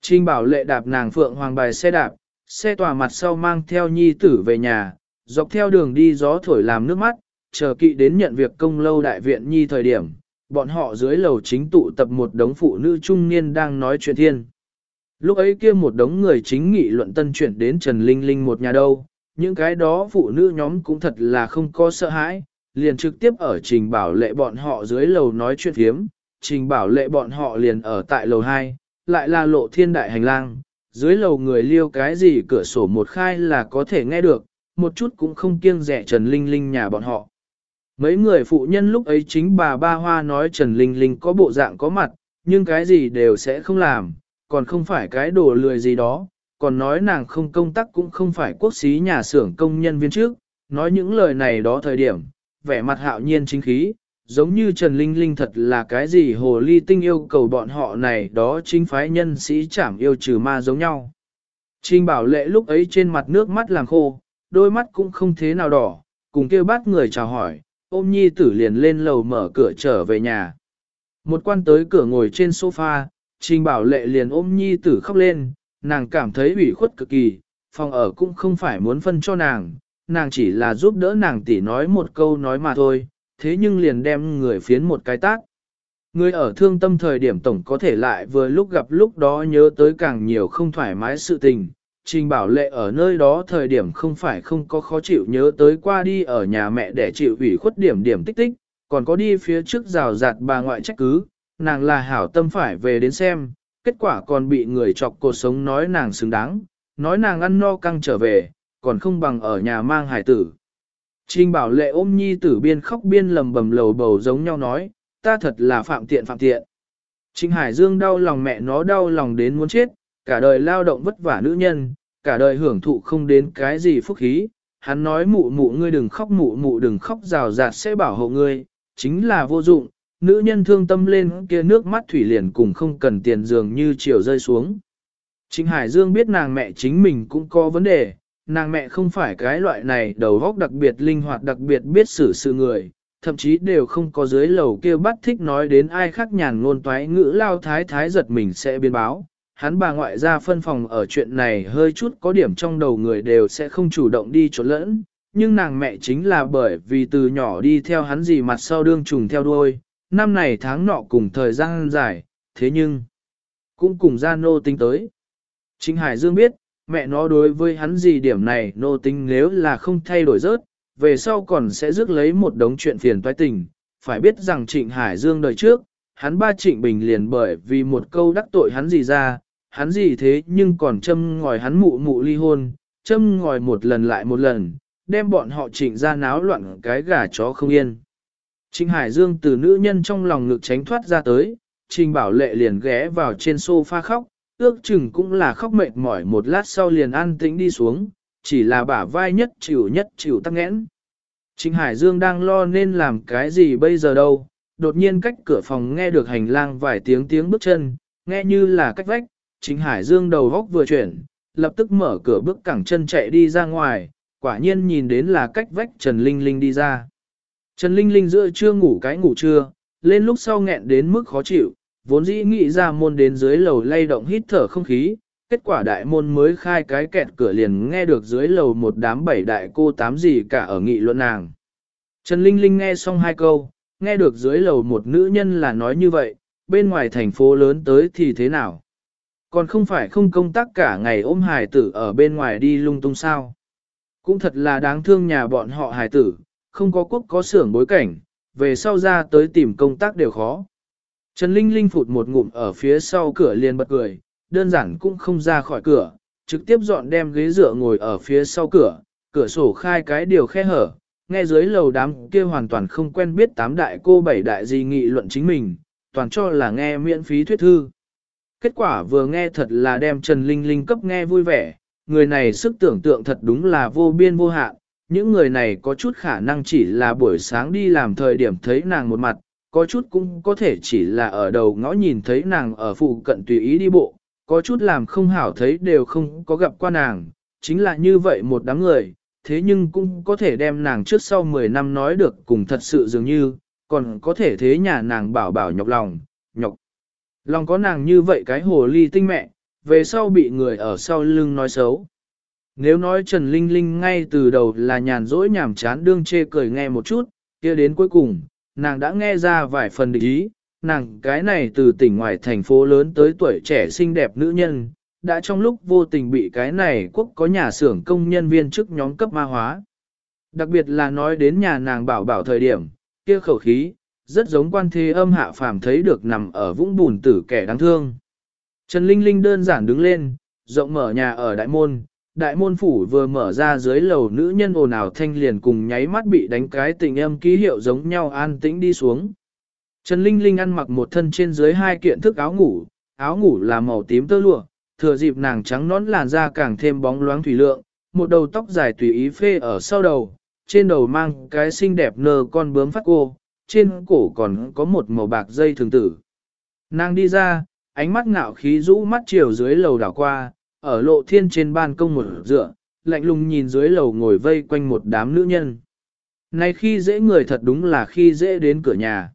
S1: Trinh bảo lệ đạp nàng phượng hoàng bài xe đạp, xe tòa mặt sau mang theo nhi tử về nhà, dọc theo đường đi gió thổi làm nước mắt, chờ kỵ đến nhận việc công lâu đại viện nhi thời điểm, bọn họ dưới lầu chính tụ tập một đống phụ nữ trung niên đang nói chuyện thiên. Lúc ấy kia một đống người chính nghị luận tân chuyển đến Trần Linh Linh một nhà đâu, những cái đó phụ nữ nhóm cũng thật là không có sợ hãi, liền trực tiếp ở trình bảo lệ bọn họ dưới lầu nói chuyện thiếm, trình bảo lệ bọn họ liền ở tại lầu 2, lại là lộ thiên đại hành lang, dưới lầu người liêu cái gì cửa sổ một khai là có thể nghe được, một chút cũng không kiêng rẻ Trần Linh Linh nhà bọn họ. Mấy người phụ nhân lúc ấy chính bà Ba Hoa nói Trần Linh Linh có bộ dạng có mặt, nhưng cái gì đều sẽ không làm, còn không phải cái đồ lười gì đó, còn nói nàng không công tác cũng không phải quốc xí nhà xưởng công nhân viên trước, nói những lời này đó thời điểm, vẻ mặt hạo nhiên chính khí, giống như Trần Linh Linh thật là cái gì hồ ly tinh yêu cầu bọn họ này đó chính phái nhân sĩ chảm yêu trừ ma giống nhau. Trình bảo lệ lúc ấy trên mặt nước mắt làng khô, đôi mắt cũng không thế nào đỏ, cùng kêu bắt người chào hỏi, ôm nhi tử liền lên lầu mở cửa trở về nhà. Một quan tới cửa ngồi trên sofa, trình bảo lệ liền ôm nhi tử khóc lên, nàng cảm thấy ủy khuất cực kỳ, phòng ở cũng không phải muốn phân cho nàng, nàng chỉ là giúp đỡ nàng tỉ nói một câu nói mà thôi, thế nhưng liền đem người phiến một cái tác. Người ở thương tâm thời điểm tổng có thể lại vừa lúc gặp lúc đó nhớ tới càng nhiều không thoải mái sự tình. Trình bảo lệ ở nơi đó thời điểm không phải không có khó chịu nhớ tới qua đi ở nhà mẹ để chịu ủy khuất điểm điểm tích tích, còn có đi phía trước rào rạt bà ngoại trách cứ, nàng là hảo tâm phải về đến xem, kết quả còn bị người chọc cuộc sống nói nàng xứng đáng, nói nàng ăn no căng trở về, còn không bằng ở nhà mang hải tử. Trình bảo lệ ôm nhi tử biên khóc biên lầm bầm lầu bầu giống nhau nói, ta thật là phạm tiện phạm tiện. Trình Hải Dương đau lòng mẹ nó đau lòng đến muốn chết, cả đời lao động vất vả nữ nhân, cả đời hưởng thụ không đến cái gì phúc khí. Hắn nói mụ mụ ngươi đừng khóc mụ mụ đừng khóc rào rạt sẽ bảo hộ ngươi, chính là vô dụng, nữ nhân thương tâm lên kia nước mắt thủy liền cùng không cần tiền dường như chiều rơi xuống. Trình Hải Dương biết nàng mẹ chính mình cũng có vấn đề, nàng mẹ không phải cái loại này đầu óc đặc biệt linh hoạt đặc biệt biết xử sự người, thậm chí đều không có dưới lầu kia bắt thích nói đến ai khác nhàn ngôn toái ngữ lao thái thái giật mình sẽ biến báo. Hắn bà ngoại ra phân phòng ở chuyện này hơi chút có điểm trong đầu người đều sẽ không chủ động đi trốn lẫn, nhưng nàng mẹ chính là bởi vì từ nhỏ đi theo hắn gì mặt sau đương trùng theo đuôi, năm này tháng nọ cùng thời gian dài, thế nhưng cũng cùng ra nô tính tới. Chính Hải Dương biết, mẹ nó đối với hắn gì điểm này nô tính nếu là không thay đổi rớt, về sau còn sẽ rước lấy một đống chuyện phiền toái tình. Phải biết rằng Trịnh Hải Dương đời trước, hắn ba Trịnh Bình liền bởi vì một câu đắc tội hắn gì ra, hắn gì thế nhưng còn châm ngòi hắn mụ mụ ly hôn, châm ngòi một lần lại một lần, đem bọn họ trịnh ra náo loạn cái gà chó không yên. Trịnh Hải Dương từ nữ nhân trong lòng ngực tránh thoát ra tới, Trình Bảo Lệ liền ghé vào trên sofa khóc, ước chừng cũng là khóc mệt mỏi một lát sau liền an tĩnh đi xuống, chỉ là bả vai nhất chịu nhất chịu tắc nghẽn. Trịnh Hải Dương đang lo nên làm cái gì bây giờ đâu, đột nhiên cách cửa phòng nghe được hành lang vài tiếng tiếng bước chân, nghe như là cách vách, Trịnh Hải Dương đầu góc vừa chuyển, lập tức mở cửa bước cẳng chân chạy đi ra ngoài, quả nhiên nhìn đến là cách vách Trần Linh Linh đi ra. Trần Linh Linh giữa trưa ngủ cái ngủ trưa, lên lúc sau nghẹn đến mức khó chịu, vốn dĩ nghĩ ra môn đến dưới lầu lay động hít thở không khí, kết quả đại môn mới khai cái kẹt cửa liền nghe được dưới lầu một đám bảy đại cô tám gì cả ở nghị luận nàng. Trần Linh Linh nghe xong hai câu, nghe được dưới lầu một nữ nhân là nói như vậy, bên ngoài thành phố lớn tới thì thế nào? Còn không phải không công tác cả ngày ôm hài tử ở bên ngoài đi lung tung sao? Cũng thật là đáng thương nhà bọn họ hài tử, không có quốc có xưởng bối cảnh, về sau ra tới tìm công tác đều khó. Trần Linh Linh phụt một ngụm ở phía sau cửa liền bật cười, đơn giản cũng không ra khỏi cửa, trực tiếp dọn đem ghế dựa ngồi ở phía sau cửa, cửa sổ khai cái điều khe hở, nghe dưới lầu đám kia hoàn toàn không quen biết tám đại cô bảy đại gì nghị luận chính mình, toàn cho là nghe miễn phí thuyết thư. Kết quả vừa nghe thật là đem Trần Linh Linh cấp nghe vui vẻ, người này sức tưởng tượng thật đúng là vô biên vô hạn, những người này có chút khả năng chỉ là buổi sáng đi làm thời điểm thấy nàng một mặt, có chút cũng có thể chỉ là ở đầu ngõ nhìn thấy nàng ở phụ cận tùy ý đi bộ, có chút làm không hảo thấy đều không có gặp qua nàng, chính là như vậy một đám người, thế nhưng cũng có thể đem nàng trước sau 10 năm nói được cùng thật sự dường như, còn có thể thế nhà nàng bảo bảo nhọc lòng, nhọc. Lòng có nàng như vậy cái hồ ly tinh mẹ, về sau bị người ở sau lưng nói xấu. Nếu nói Trần Linh Linh ngay từ đầu là nhàn rỗi nhảm chán đương chê cười nghe một chút, kia đến cuối cùng, nàng đã nghe ra vài phần địch ý, nàng cái này từ tỉnh ngoài thành phố lớn tới tuổi trẻ xinh đẹp nữ nhân, đã trong lúc vô tình bị cái này quốc có nhà xưởng công nhân viên chức nhóm cấp ma hóa. Đặc biệt là nói đến nhà nàng bảo bảo thời điểm, kia khẩu khí, rất giống quan thế âm hạ phàm thấy được nằm ở vũng bùn tử kẻ đáng thương. Trần Linh Linh đơn giản đứng lên, rộng mở nhà ở đại môn, đại môn phủ vừa mở ra dưới lầu nữ nhân ồn ào thanh liền cùng nháy mắt bị đánh cái tình âm ký hiệu giống nhau an tĩnh đi xuống. Trần Linh Linh ăn mặc một thân trên dưới hai kiện thức áo ngủ, áo ngủ là màu tím tơ lụa, thừa dịp nàng trắng nón làn da càng thêm bóng loáng thủy lượng, một đầu tóc dài tùy ý phê ở sau đầu, trên đầu mang cái xinh đẹp nơ con bướm phát cô, trên cổ còn có một màu bạc dây thường tử. Nàng đi ra, ánh mắt ngạo khí rũ mắt chiều dưới lầu đảo qua, ở lộ thiên trên ban công một dựa, lạnh lùng nhìn dưới lầu ngồi vây quanh một đám nữ nhân. Này khi dễ người thật đúng là khi dễ đến cửa nhà.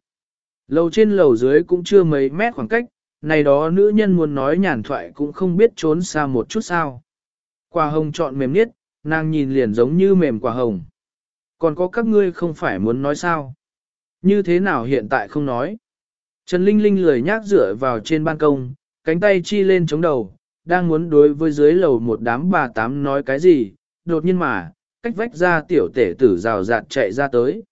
S1: Lầu trên lầu dưới cũng chưa mấy mét khoảng cách, này đó nữ nhân muốn nói nhàn thoại cũng không biết trốn xa một chút sao. Quả hồng chọn mềm nhất, nàng nhìn liền giống như mềm quả hồng. Còn có các ngươi không phải muốn nói sao? Như thế nào hiện tại không nói? Trần Linh Linh lười nhác dựa vào trên ban công, cánh tay chi lên chống đầu, đang muốn đối với dưới lầu một đám bà tám nói cái gì, đột nhiên mà, cách vách ra tiểu tể tử rào rạt chạy ra tới.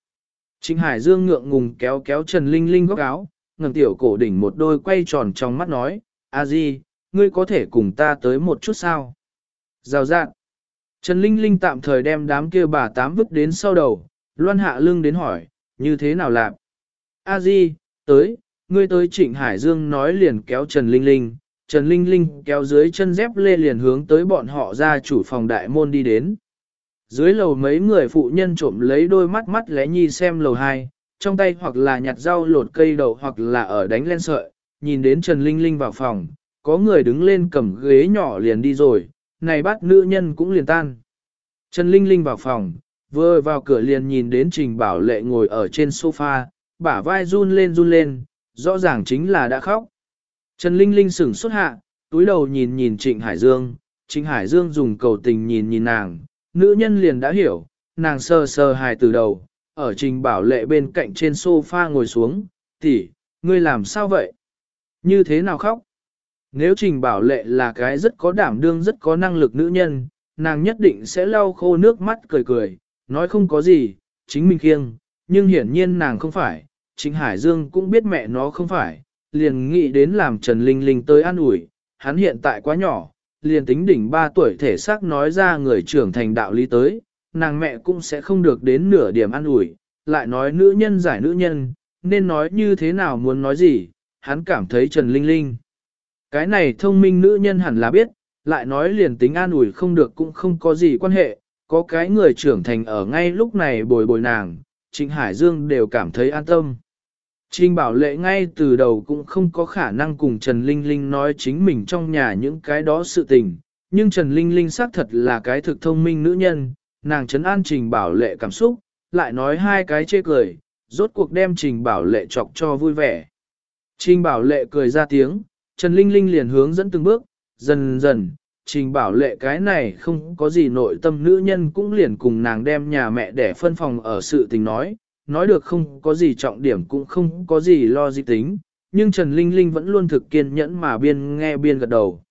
S1: Trịnh Hải Dương ngượng ngùng kéo kéo Trần Linh Linh góc áo, ngẩng tiểu cổ đỉnh một đôi quay tròn trong mắt nói, a di, ngươi có thể cùng ta tới một chút sao? Rào rạt. Trần Linh Linh tạm thời đem đám kia bà tám vứt đến sau đầu, loan hạ lưng đến hỏi, như thế nào làm? A di, tới, ngươi tới Trịnh Hải Dương nói liền kéo Trần Linh Linh, Trần Linh Linh kéo dưới chân dép lê liền hướng tới bọn họ ra chủ phòng đại môn đi đến. Dưới lầu mấy người phụ nhân trộm lấy đôi mắt mắt lẽ nhi xem lầu hai, trong tay hoặc là nhặt rau lột cây đậu hoặc là ở đánh len sợi, nhìn đến Trần Linh Linh vào phòng, có người đứng lên cầm ghế nhỏ liền đi rồi, này bắt nữ nhân cũng liền tan. Trần Linh Linh vào phòng, vừa vào cửa liền nhìn đến Trình Bảo Lệ ngồi ở trên sofa, bả vai run lên run lên, rõ ràng chính là đã khóc. Trần Linh Linh sửng xuất hạ, túi đầu nhìn nhìn Trịnh Hải Dương, Trịnh Hải Dương dùng cầu tình nhìn nhìn nàng, nữ nhân liền đã hiểu, nàng sơ sơ hài từ đầu, ở Trình Bảo Lệ bên cạnh trên sofa ngồi xuống, tỷ, ngươi làm sao vậy? Như thế nào khóc? Nếu Trình Bảo Lệ là cái rất có đảm đương rất có năng lực nữ nhân, nàng nhất định sẽ lau khô nước mắt cười cười, nói không có gì, chính mình khiêng, nhưng hiển nhiên nàng không phải, Trịnh Hải Dương cũng biết mẹ nó không phải, liền nghĩ đến làm Trần Linh Linh tới an ủi, hắn hiện tại quá nhỏ, liền tính đỉnh 3 tuổi thể xác nói ra người trưởng thành đạo lý tới, nàng mẹ cũng sẽ không được đến nửa điểm an ủi, lại nói nữ nhân giải nữ nhân, nên nói như thế nào muốn nói gì, hắn cảm thấy Trần Linh Linh. Cái này thông minh nữ nhân hẳn là biết, lại nói liền tính an ủi không được cũng không có gì quan hệ, có cái người trưởng thành ở ngay lúc này bồi bồi nàng, Trịnh Hải Dương đều cảm thấy an tâm. Trình bảo lệ ngay từ đầu cũng không có khả năng cùng Trần Linh Linh nói chính mình trong nhà những cái đó sự tình, nhưng Trần Linh Linh xác thật là cái thực thông minh nữ nhân, nàng chấn an trình bảo lệ cảm xúc, lại nói hai cái chê cười, rốt cuộc đem trình bảo lệ chọc cho vui vẻ. Trình bảo lệ cười ra tiếng, Trần Linh Linh liền hướng dẫn từng bước, dần dần, trình bảo lệ cái này không có gì nội tâm nữ nhân cũng liền cùng nàng đem nhà mẹ để phân phòng ở sự tình nói, nói được không có gì trọng điểm cũng không có gì lo gì tính, nhưng Trần Linh Linh vẫn luôn thực kiên nhẫn mà biên nghe biên gật đầu.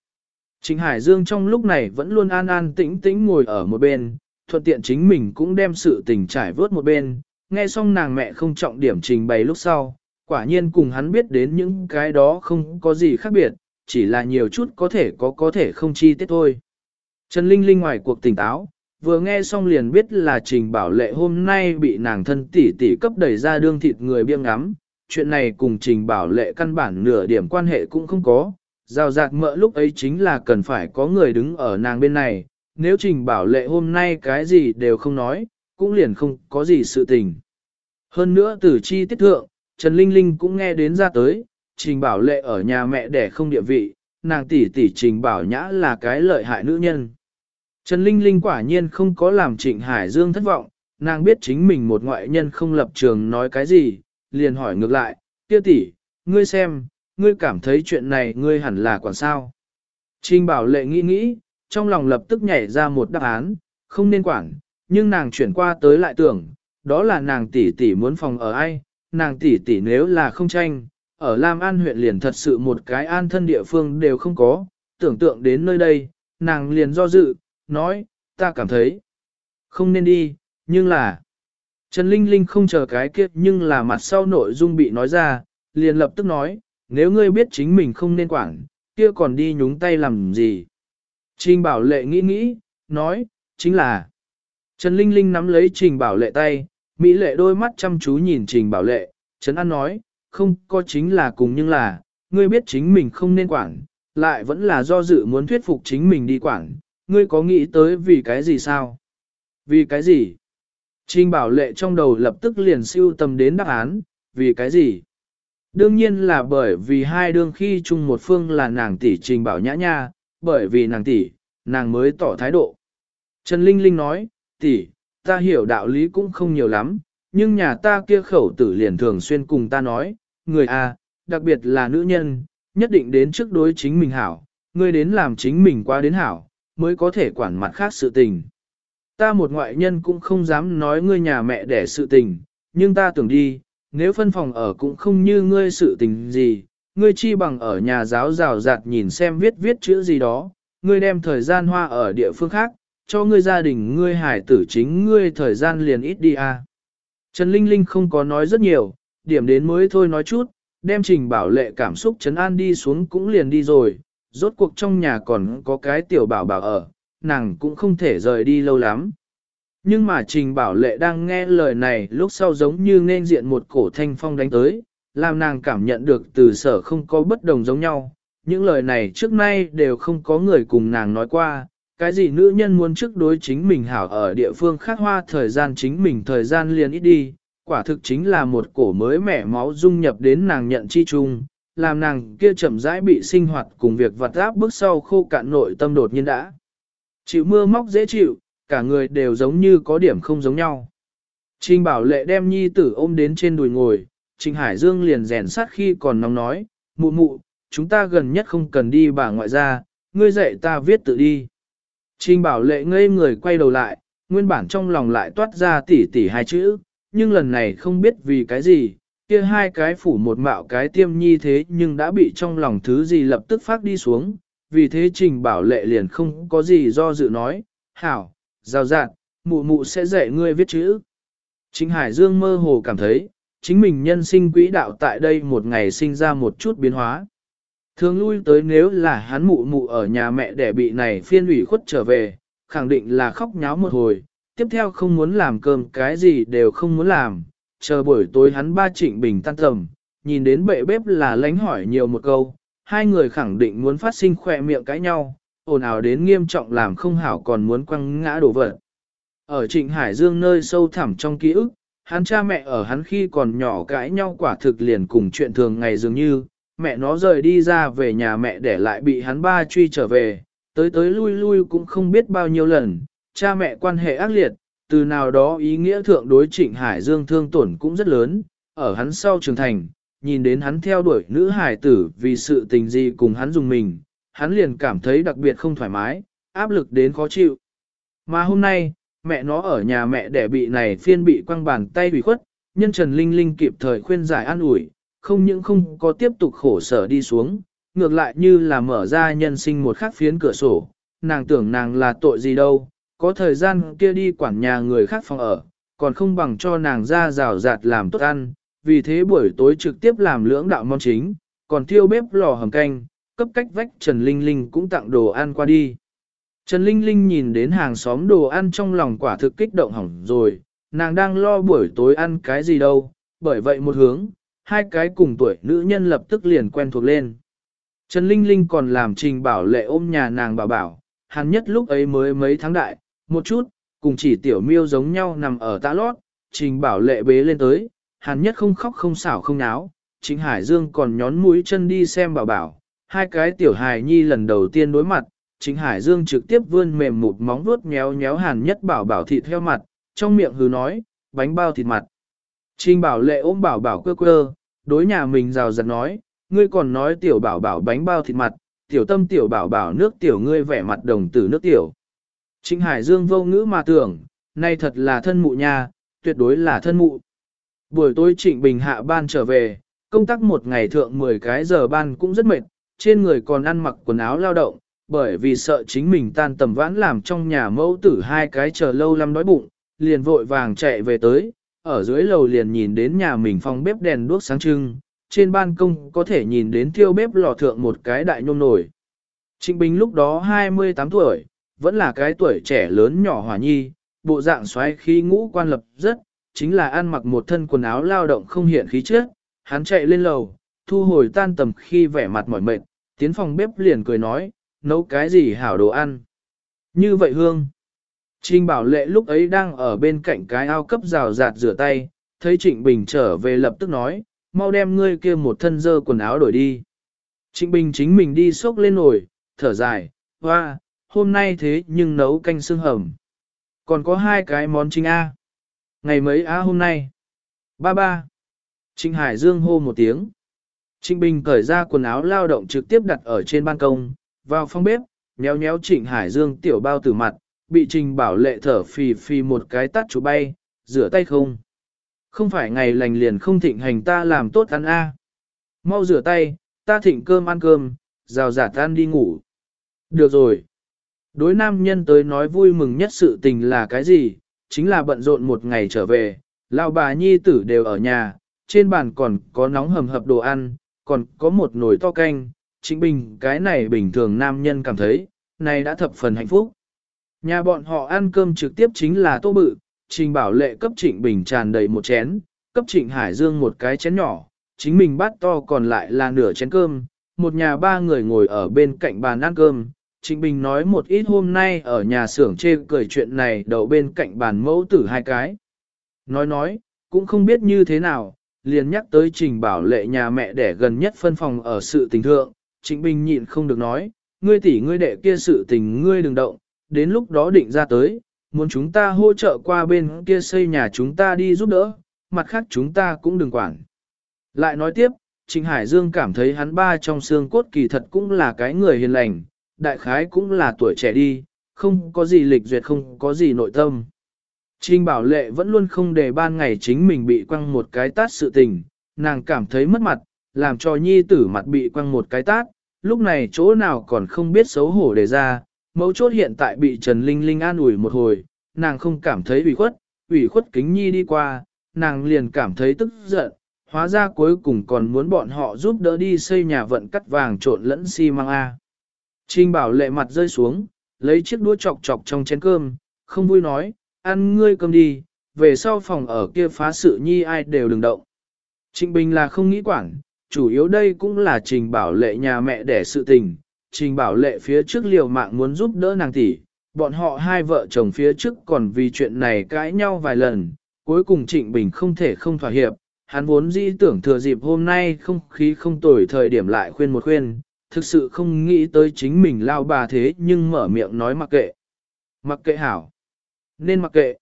S1: Trịnh Hải Dương trong lúc này vẫn luôn an an tĩnh tĩnh ngồi ở một bên, thuận tiện chính mình cũng đem sự tình trải vớt một bên, nghe xong nàng mẹ không trọng điểm trình bày lúc sau, quả nhiên cùng hắn biết đến những cái đó không có gì khác biệt, chỉ là nhiều chút có thể có có thể không chi tiết thôi. Trần Linh Linh ngoài cuộc tỉnh táo, vừa nghe xong liền biết là trình bảo lệ hôm nay bị nàng thân tỷ tỷ cấp đẩy ra đương thịt người biêng ngắm, chuyện này cùng trình bảo lệ căn bản nửa điểm quan hệ cũng không có, giao rạc mỡ lúc ấy chính là cần phải có người đứng ở nàng bên này, nếu trình bảo lệ hôm nay cái gì đều không nói, cũng liền không có gì sự tình. Hơn nữa từ chi tiết thượng, Trần Linh Linh cũng nghe đến ra tới, trình bảo lệ ở nhà mẹ đẻ không địa vị, nàng tỷ tỷ trình bảo nhã là cái lợi hại nữ nhân. Trần Linh Linh quả nhiên không có làm Trịnh Hải Dương thất vọng, nàng biết chính mình một ngoại nhân không lập trường nói cái gì, liền hỏi ngược lại, kia tỷ, ngươi xem, ngươi cảm thấy chuyện này ngươi hẳn là quản sao. Trình bảo lệ nghĩ nghĩ, trong lòng lập tức nhảy ra một đáp án, không nên quản, nhưng nàng chuyển qua tới lại tưởng, đó là nàng tỷ tỷ muốn phòng ở ai, nàng tỷ tỷ nếu là không tranh, ở Lam An huyện liền thật sự một cái an thân địa phương đều không có, tưởng tượng đến nơi đây, nàng liền do dự, nói, ta cảm thấy không nên đi, nhưng là Trần Linh Linh không chờ cái kia nhưng là mặt sau nội dung bị nói ra, liền lập tức nói, nếu ngươi biết chính mình không nên quản, kia còn đi nhúng tay làm gì. Trình Bảo Lệ nghĩ nghĩ, nói, chính là Trần Linh Linh nắm lấy Trình Bảo Lệ tay, Mỹ Lệ đôi mắt chăm chú nhìn Trình Bảo Lệ, Trần An nói, không có chính là cùng nhưng là, ngươi biết chính mình không nên quản, lại vẫn là do dự muốn thuyết phục chính mình đi quản, ngươi có nghĩ tới vì cái gì sao? Vì cái gì? Trình bảo lệ trong đầu lập tức liền siêu tầm đến đáp án, vì cái gì? Đương nhiên là bởi vì hai đương khi chung một phương là nàng tỷ trình bảo nhã nha, bởi vì nàng tỷ, nàng mới tỏ thái độ. Trần Linh Linh nói, tỷ, ta hiểu đạo lý cũng không nhiều lắm, nhưng nhà ta kia khẩu tử liền thường xuyên cùng ta nói, người A, đặc biệt là nữ nhân, nhất định đến trước đối chính mình hảo, ngươi đến làm chính mình qua đến hảo, mới có thể quản mặt khác sự tình. Ta một ngoại nhân cũng không dám nói ngươi nhà mẹ đẻ sự tình, nhưng ta tưởng đi, nếu phân phòng ở cũng không như ngươi sự tình gì, ngươi chi bằng ở nhà giáo rào rạt nhìn xem viết viết chữ gì đó, ngươi đem thời gian hoa ở địa phương khác, cho ngươi gia đình ngươi hải tử chính ngươi thời gian liền ít đi à. Trần Linh Linh không có nói rất nhiều, điểm đến mới thôi nói chút, đem trình bảo lệ cảm xúc trấn an đi xuống cũng liền đi rồi, rốt cuộc trong nhà còn có cái tiểu bảo bảo ở, nàng cũng không thể rời đi lâu lắm. Nhưng mà trình bảo lệ đang nghe lời này lúc sau giống như nên diện một cổ thanh phong đánh tới, làm nàng cảm nhận được từ sở không có bất đồng giống nhau. Những lời này trước nay đều không có người cùng nàng nói qua, cái gì nữ nhân muốn trước đối chính mình hảo ở địa phương khác hoa thời gian chính mình thời gian liền ít đi, quả thực chính là một cổ mới mẻ máu dung nhập đến nàng nhận chi chung, làm nàng kia chậm rãi bị sinh hoạt cùng việc vặt áp bước sau khô cạn nội tâm đột nhiên đã. Chịu mưa móc dễ chịu, cả người đều giống như có điểm không giống nhau. Trình bảo lệ đem nhi tử ôm đến trên đùi ngồi, Trình Hải Dương liền rèn sát khi còn nóng nói, mụ mụ, chúng ta gần nhất không cần đi bà ngoại ra, ngươi dạy ta viết tự đi. Trình bảo lệ ngây người quay đầu lại, nguyên bản trong lòng lại toát ra tỉ tỉ hai chữ, nhưng lần này không biết vì cái gì, kia hai cái phủ một mạo cái tiêm nhi thế nhưng đã bị trong lòng thứ gì lập tức phát đi xuống, vì thế trình bảo lệ liền không có gì do dự nói, hảo, rào rạn, mụ mụ sẽ dạy ngươi viết chữ. Chính Hải Dương mơ hồ cảm thấy, chính mình nhân sinh quỹ đạo tại đây một ngày sinh ra một chút biến hóa. Thường lui tới nếu là hắn mụ mụ ở nhà mẹ để bị này phiên ủy khuất trở về, khẳng định là khóc nháo một hồi, tiếp theo không muốn làm cơm cái gì đều không muốn làm, chờ buổi tối hắn ba trịnh bình tan tầm, nhìn đến bệ bếp là lánh hỏi nhiều một câu, hai người khẳng định muốn phát sinh khỏe miệng cãi nhau, ồn ào đến nghiêm trọng làm không hảo còn muốn quăng ngã đổ vật. Ở Trịnh Hải Dương nơi sâu thẳm trong ký ức, hắn cha mẹ ở hắn khi còn nhỏ cãi nhau quả thực liền cùng chuyện thường ngày dường như, mẹ nó rời đi ra về nhà mẹ để lại bị hắn ba truy trở về, tới tới lui lui cũng không biết bao nhiêu lần, cha mẹ quan hệ ác liệt, từ nào đó ý nghĩa thượng đối Trịnh Hải Dương thương tổn cũng rất lớn, ở hắn sau trưởng thành, nhìn đến hắn theo đuổi nữ hải tử vì sự tình gì cùng hắn dùng mình, hắn liền cảm thấy đặc biệt không thoải mái, áp lực đến khó chịu. Mà hôm nay, mẹ nó ở nhà mẹ đẻ bị này phiên bị quăng bàn tay bị khuất, nhân Trần Linh Linh kịp thời khuyên giải an ủi, không những không có tiếp tục khổ sở đi xuống, ngược lại như là mở ra nhân sinh một khắc phiến cửa sổ, nàng tưởng nàng là tội gì đâu, có thời gian kia đi quản nhà người khác phòng ở, còn không bằng cho nàng ra rào rạt làm tốt ăn, vì thế buổi tối trực tiếp làm lưỡng đạo món chính, còn thiêu bếp lò hầm canh, cấp cách vách Trần Linh Linh cũng tặng đồ ăn qua đi. Trần Linh Linh nhìn đến hàng xóm đồ ăn trong lòng quả thực kích động hỏng rồi, nàng đang lo buổi tối ăn cái gì đâu, bởi vậy một hướng, hai cái cùng tuổi nữ nhân lập tức liền quen thuộc lên. Trần Linh Linh còn làm trình bảo lệ ôm nhà nàng bảo bảo, hắn nhất lúc ấy mới mấy tháng đại, một chút, cùng chỉ tiểu miêu giống nhau nằm ở tã lót, trình bảo lệ bế lên tới, hắn nhất không khóc không xảo không náo, chính Hải Dương còn nhón mũi chân đi xem bảo bảo, hai cái tiểu hài nhi lần đầu tiên đối mặt, chính Hải Dương trực tiếp vươn mềm một móng vuốt nhéo nhéo hàn nhất bảo bảo thịt theo mặt, trong miệng hứ nói, bánh bao thịt mặt. Trình bảo lệ ôm bảo bảo quơ quơ, đối nhà mình rào rạt nói, ngươi còn nói tiểu bảo bảo bánh bao thịt mặt, tiểu tâm tiểu bảo bảo nước tiểu ngươi vẻ mặt đồng tử nước tiểu. Trịnh Hải Dương vô ngữ mà tưởng, nay thật là thân mụ nha, tuyệt đối là thân mụ. Buổi tối Trịnh Bình hạ ban trở về, công tác một ngày thượng 10 cái giờ ban cũng rất mệt, trên người còn ăn mặc quần áo lao động, bởi vì sợ chính mình tan tầm vãn làm trong nhà mẫu tử hai cái chờ lâu lắm đói bụng, liền vội vàng chạy về tới, ở dưới lầu liền nhìn đến nhà mình phòng bếp đèn đuốc sáng trưng, trên ban công có thể nhìn đến thiêu bếp lò thượng một cái đại nhôm nổi. Trịnh Bình lúc đó 28 tuổi, vẫn là cái tuổi trẻ lớn nhỏ hòa nhi, bộ dạng xoáy khí ngũ quan lập rất, chính là ăn mặc một thân quần áo lao động không hiện khí trước hắn chạy lên lầu, thu hồi tan tầm khi vẻ mặt mỏi mệt, tiến phòng bếp liền cười nói, nấu cái gì hảo đồ ăn. Như vậy hương. Trình bảo lệ lúc ấy đang ở bên cạnh cái ao cấp rào rạt rửa tay, thấy Trịnh Bình trở về lập tức nói, mau đem ngươi kia một thân dơ quần áo đổi đi. Trịnh Bình chính mình đi xốc lên nồi, thở dài, hoa, hôm nay thế nhưng nấu canh xương hầm. Còn có hai cái món chính A. Ngày mấy A hôm nay? Ba ba. Trịnh Hải Dương hô một tiếng. Trịnh Bình cởi ra quần áo lao động trực tiếp đặt ở trên ban công, vào phòng bếp, nhéo nhéo Trịnh Hải Dương tiểu bao tử mặt, bị Trình Bảo Lệ thở phì phì một cái tắt chú bay, rửa tay không. Không phải ngày lành liền không thịnh hành ta làm tốt ăn a. Mau rửa tay, ta thịnh cơm ăn cơm, rào giả tan đi ngủ. Được rồi. Đối nam nhân tới nói vui mừng nhất sự tình là cái gì, chính là bận rộn một ngày trở về, lão bà nhi tử đều ở nhà, trên bàn còn có nóng hầm hập đồ ăn, còn có một nồi to canh, chính bình cái này bình thường nam nhân cảm thấy, này đã thập phần hạnh phúc. Nhà bọn họ ăn cơm trực tiếp chính là tô bự, trình bảo lệ cấp trịnh bình tràn đầy một chén, cấp trịnh hải dương một cái chén nhỏ, chính mình bát to còn lại là nửa chén cơm, một nhà ba người ngồi ở bên cạnh bàn ăn cơm. Trịnh Bình nói một ít hôm nay ở nhà xưởng chê cười chuyện này đậu bên cạnh bàn mẫu tử hai cái. Nói nói, cũng không biết như thế nào, liền nhắc tới trình bảo lệ nhà mẹ đẻ gần nhất phân phòng ở sự tình thượng. Trịnh Bình nhịn không được nói, ngươi tỷ ngươi đệ kia sự tình ngươi đừng động, đến lúc đó định ra tới, muốn chúng ta hỗ trợ qua bên kia xây nhà chúng ta đi giúp đỡ, mặt khác chúng ta cũng đừng quản. Lại nói tiếp, Trịnh Hải Dương cảm thấy hắn ba trong xương cốt kỳ thật cũng là cái người hiền lành, đại khái cũng là tuổi trẻ đi, không có gì lịch duyệt không có gì nội tâm. Trình Bảo Lệ vẫn luôn không để ban ngày chính mình bị quăng một cái tát sự tình, nàng cảm thấy mất mặt, làm cho nhi tử mặt bị quăng một cái tát, lúc này chỗ nào còn không biết xấu hổ để ra, mẫu chốt hiện tại bị Trần Linh Linh an ủi một hồi, nàng không cảm thấy ủy khuất, ủy khuất kính nhi đi qua, nàng liền cảm thấy tức giận, hóa ra cuối cùng còn muốn bọn họ giúp đỡ đi xây nhà vận cắt vàng trộn lẫn xi măng A. Trình bảo lệ mặt rơi xuống, lấy chiếc đũa chọc chọc trong chén cơm, không vui nói, ăn ngươi cơm đi, về sau phòng ở kia phá sự nhi ai đều đừng động. Trịnh Bình là không nghĩ quản, chủ yếu đây cũng là trình bảo lệ nhà mẹ đẻ sự tình, trình bảo lệ phía trước liều mạng muốn giúp đỡ nàng tỷ, bọn họ hai vợ chồng phía trước còn vì chuyện này cãi nhau vài lần, cuối cùng Trịnh Bình không thể không thỏa hiệp, hắn vốn dĩ tưởng thừa dịp hôm nay không khí không tồi thời điểm lại khuyên một khuyên, thực sự không nghĩ tới chính mình lao bà thế nhưng mở miệng nói mặc kệ. Mặc kệ hảo. Nên mặc kệ.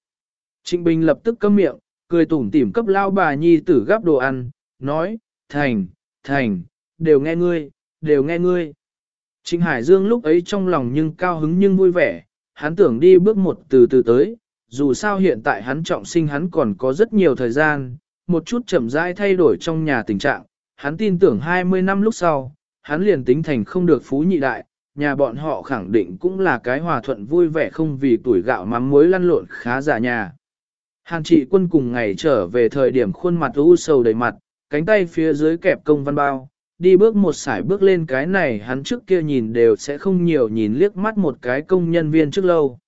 S1: Trịnh Bình lập tức câm miệng, cười tủm tỉm cấp lao bà nhi tử gắp đồ ăn, nói, thành, thành, đều nghe ngươi, đều nghe ngươi. Trịnh Hải Dương lúc ấy trong lòng nhưng cao hứng nhưng vui vẻ, hắn tưởng đi bước một từ từ tới, dù sao hiện tại hắn trọng sinh hắn còn có rất nhiều thời gian, một chút chậm rãi thay đổi trong nhà tình trạng, hắn tin tưởng 20 năm lúc sau, hắn liền tính thành không được phú nhị đại, nhà bọn họ khẳng định cũng là cái hòa thuận vui vẻ không vì tuổi gạo mắm muối lăn lộn khá giả nhà. Hàn trị quân cùng ngày trở về thời điểm khuôn mặt u sầu đầy mặt, cánh tay phía dưới kẹp công văn bao, đi bước một sải bước lên cái này hắn trước kia nhìn đều sẽ không nhiều nhìn liếc mắt một cái công nhân viên trước lâu.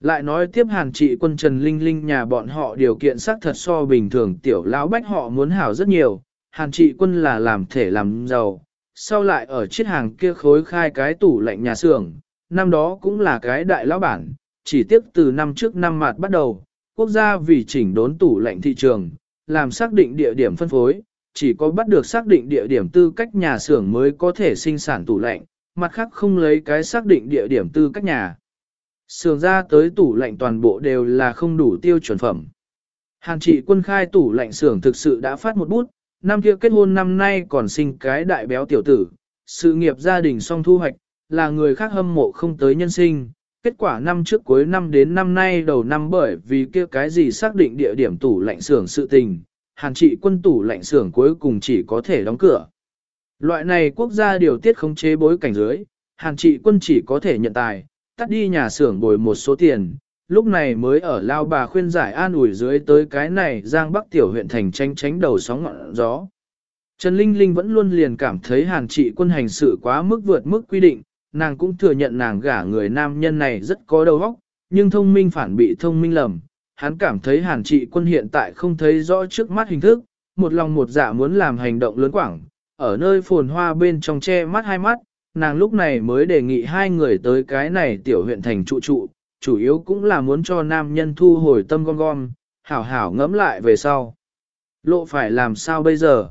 S1: Lại nói tiếp hàn trị quân Trần Linh Linh nhà bọn họ điều kiện xác thật so bình thường tiểu lão bách họ muốn hảo rất nhiều, hàn trị quân là làm thể làm giàu, sau lại ở chiếc hàng kia khối khai cái tủ lạnh nhà xưởng, năm đó cũng là cái đại lão bản, chỉ tiếp từ năm trước năm mạt bắt đầu, quốc gia vì chỉnh đốn tủ lạnh thị trường, làm xác định địa điểm phân phối, chỉ có bắt được xác định địa điểm tư cách nhà xưởng mới có thể sinh sản tủ lạnh, mặt khác không lấy cái xác định địa điểm tư cách nhà. Xưởng ra tới tủ lạnh toàn bộ đều là không đủ tiêu chuẩn phẩm. Hàn trị quân khai tủ lạnh xưởng thực sự đã phát một bút, năm kia kết hôn năm nay còn sinh cái đại béo tiểu tử, sự nghiệp gia đình song thu hoạch, là người khác hâm mộ không tới nhân sinh. Kết quả năm trước cuối năm đến năm nay đầu năm bởi vì kia cái gì xác định địa điểm tủ lạnh xưởng sự tình, hàn trị quân tủ lạnh xưởng cuối cùng chỉ có thể đóng cửa. Loại này quốc gia điều tiết không chế bối cảnh dưới, hàn trị quân chỉ có thể nhận tài, tắt đi nhà xưởng bồi một số tiền, lúc này mới ở lao bà khuyên giải an ủi dưới tới cái này giang bắc tiểu huyện thành tranh tránh đầu sóng ngọn gió. Trần Linh Linh vẫn luôn liền cảm thấy hàn trị quân hành sự quá mức vượt mức quy định, nàng cũng thừa nhận nàng gả người nam nhân này rất có đầu óc, nhưng thông minh phản bị thông minh lầm. Hắn cảm thấy hàn trị quân hiện tại không thấy rõ trước mắt hình thức, một lòng một dạ muốn làm hành động lớn quảng, ở nơi phồn hoa bên trong che mắt hai mắt, nàng lúc này mới đề nghị hai người tới cái này tiểu huyện thành trụ trụ, chủ yếu cũng là muốn cho nam nhân thu hồi tâm gom gom, hảo hảo ngẫm lại về sau. Lộ phải làm sao bây giờ?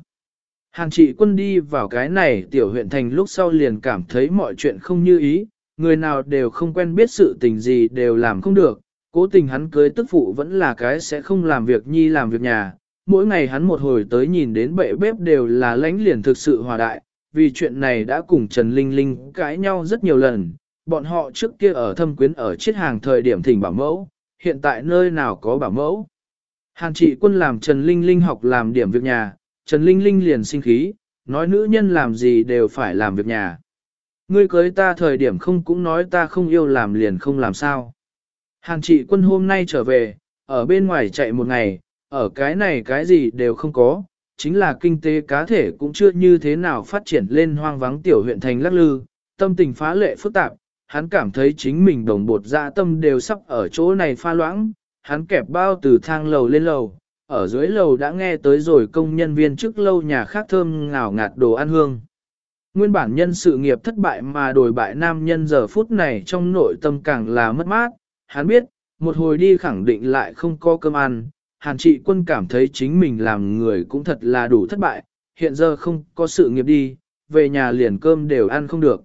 S1: Hàn trị quân đi vào cái này tiểu huyện thành lúc sau liền cảm thấy mọi chuyện không như ý, người nào đều không quen biết sự tình gì đều làm không được, cố tình hắn cưới tức phụ vẫn là cái sẽ không làm việc nhi làm việc nhà, mỗi ngày hắn một hồi tới nhìn đến bệ bếp đều là lánh liền thực sự hòa đại, vì chuyện này đã cùng Trần Linh Linh cãi nhau rất nhiều lần, bọn họ trước kia ở thâm quyến ở chiết hàng thời điểm thỉnh bảo mẫu, hiện tại nơi nào có bảo mẫu. Hàn trị quân làm Trần Linh Linh học làm điểm việc nhà, Trần Linh Linh liền sinh khí, nói nữ nhân làm gì đều phải làm việc nhà. Ngươi cưới ta thời điểm không cũng nói ta không yêu làm liền không làm sao. Hàn trị quân hôm nay trở về, ở bên ngoài chạy một ngày, ở cái này cái gì đều không có, chính là kinh tế cá thể cũng chưa như thế nào phát triển lên hoang vắng tiểu huyện thành lắc lư, tâm tình phá lệ phức tạp, hắn cảm thấy chính mình đồng bột dạ tâm đều sắp ở chỗ này pha loãng, hắn kẹp bao từ thang lầu lên lầu, ở dưới lầu đã nghe tới rồi công nhân viên trước lâu nhà khác thơm ngào ngạt đồ ăn hương. Nguyên bản nhân sự nghiệp thất bại mà đổi bại nam nhân giờ phút này trong nội tâm càng là mất mát, hắn biết, một hồi đi khẳng định lại không có cơm ăn, hàn trị quân cảm thấy chính mình làm người cũng thật là đủ thất bại, hiện giờ không có sự nghiệp đi, về nhà liền cơm đều ăn không được.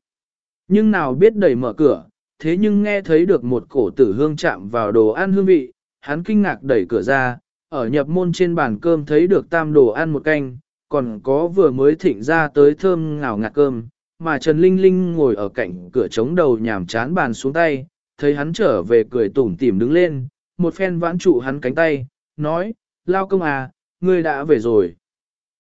S1: Nhưng nào biết đẩy mở cửa, thế nhưng nghe thấy được một cổ tử hương chạm vào đồ ăn hương vị, hắn kinh ngạc đẩy cửa ra, ở nhập môn trên bàn cơm thấy được tam đồ ăn một canh, còn có vừa mới thịnh ra tới thơm ngào ngạt cơm, mà Trần Linh Linh ngồi ở cạnh cửa chống đầu nhảm chán bàn xuống tay, thấy hắn trở về cười tủm tỉm đứng lên, một phen vãn trụ hắn cánh tay, nói, lao công à, ngươi đã về rồi.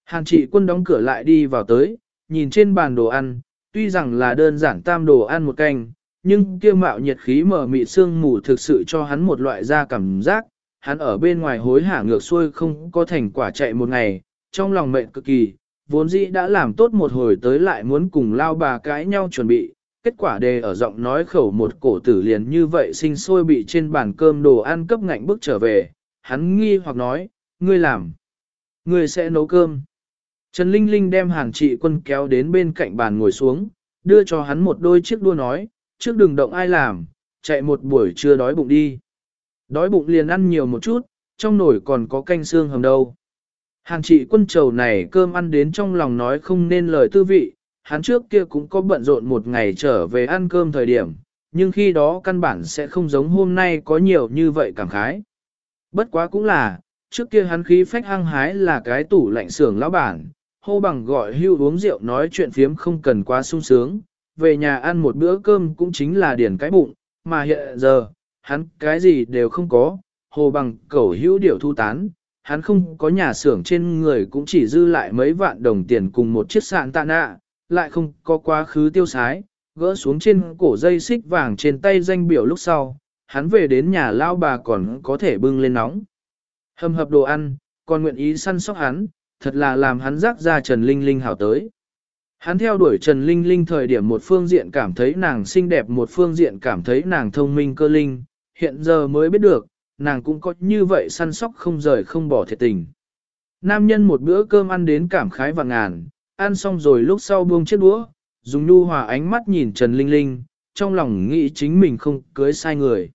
S1: Hàn trị quân đóng cửa lại đi vào tới, nhìn trên bàn đồ ăn, tuy rằng là đơn giản tam đồ ăn một canh, nhưng kia mạo nhiệt khí mở mị sương mù thực sự cho hắn một loại da cảm giác, hắn ở bên ngoài hối hả ngược xuôi không có thành quả chạy một ngày, trong lòng mệnh cực kỳ, vốn dĩ đã làm tốt một hồi tới lại muốn cùng lao bà cãi nhau chuẩn bị, kết quả đề ở giọng nói khẩu một cổ tử liền như vậy sinh sôi bị trên bàn cơm đồ ăn cấp ngạnh bước trở về, hắn nghi hoặc nói, ngươi làm, ngươi sẽ nấu cơm. Trần Linh Linh đem hàng trị quân kéo đến bên cạnh bàn ngồi xuống, đưa cho hắn một đôi chiếc đua nói, trước đừng động ai làm, chạy một buổi trưa đói bụng đi. Đói bụng liền ăn nhiều một chút, trong nồi còn có canh xương hầm đâu. Hàng trị quân trầu này cơm ăn đến trong lòng nói không nên lời tư vị, hắn trước kia cũng có bận rộn một ngày trở về ăn cơm thời điểm, nhưng khi đó căn bản sẽ không giống hôm nay có nhiều như vậy cảm khái. Bất quá cũng là, trước kia hắn khí phách hăng hái là cái tủ lạnh xưởng lão bản, hô bằng gọi hưu uống rượu nói chuyện phiếm không cần quá sung sướng, về nhà ăn một bữa cơm cũng chính là điển cái bụng, mà hiện giờ, hắn cái gì đều không có, hồ bằng cẩu hữu điệu thu tán, hắn không có nhà xưởng trên người cũng chỉ dư lại mấy vạn đồng tiền cùng một chiếc sạn tạ nạ, lại không có quá khứ tiêu sái, gỡ xuống trên cổ dây xích vàng trên tay danh biểu lúc sau, hắn về đến nhà lao bà còn có thể bưng lên nóng. Hầm hập đồ ăn, còn nguyện ý săn sóc hắn, thật là làm hắn rắc ra Trần Linh Linh hảo tới. Hắn theo đuổi Trần Linh Linh thời điểm một phương diện cảm thấy nàng xinh đẹp một phương diện cảm thấy nàng thông minh cơ linh, hiện giờ mới biết được, nàng cũng có như vậy săn sóc không rời không bỏ thiệt tình. Nam nhân một bữa cơm ăn đến cảm khái và ngàn, ăn xong rồi lúc sau buông chiếc đũa, dùng nhu hòa ánh mắt nhìn Trần Linh Linh, trong lòng nghĩ chính mình không cưới sai người.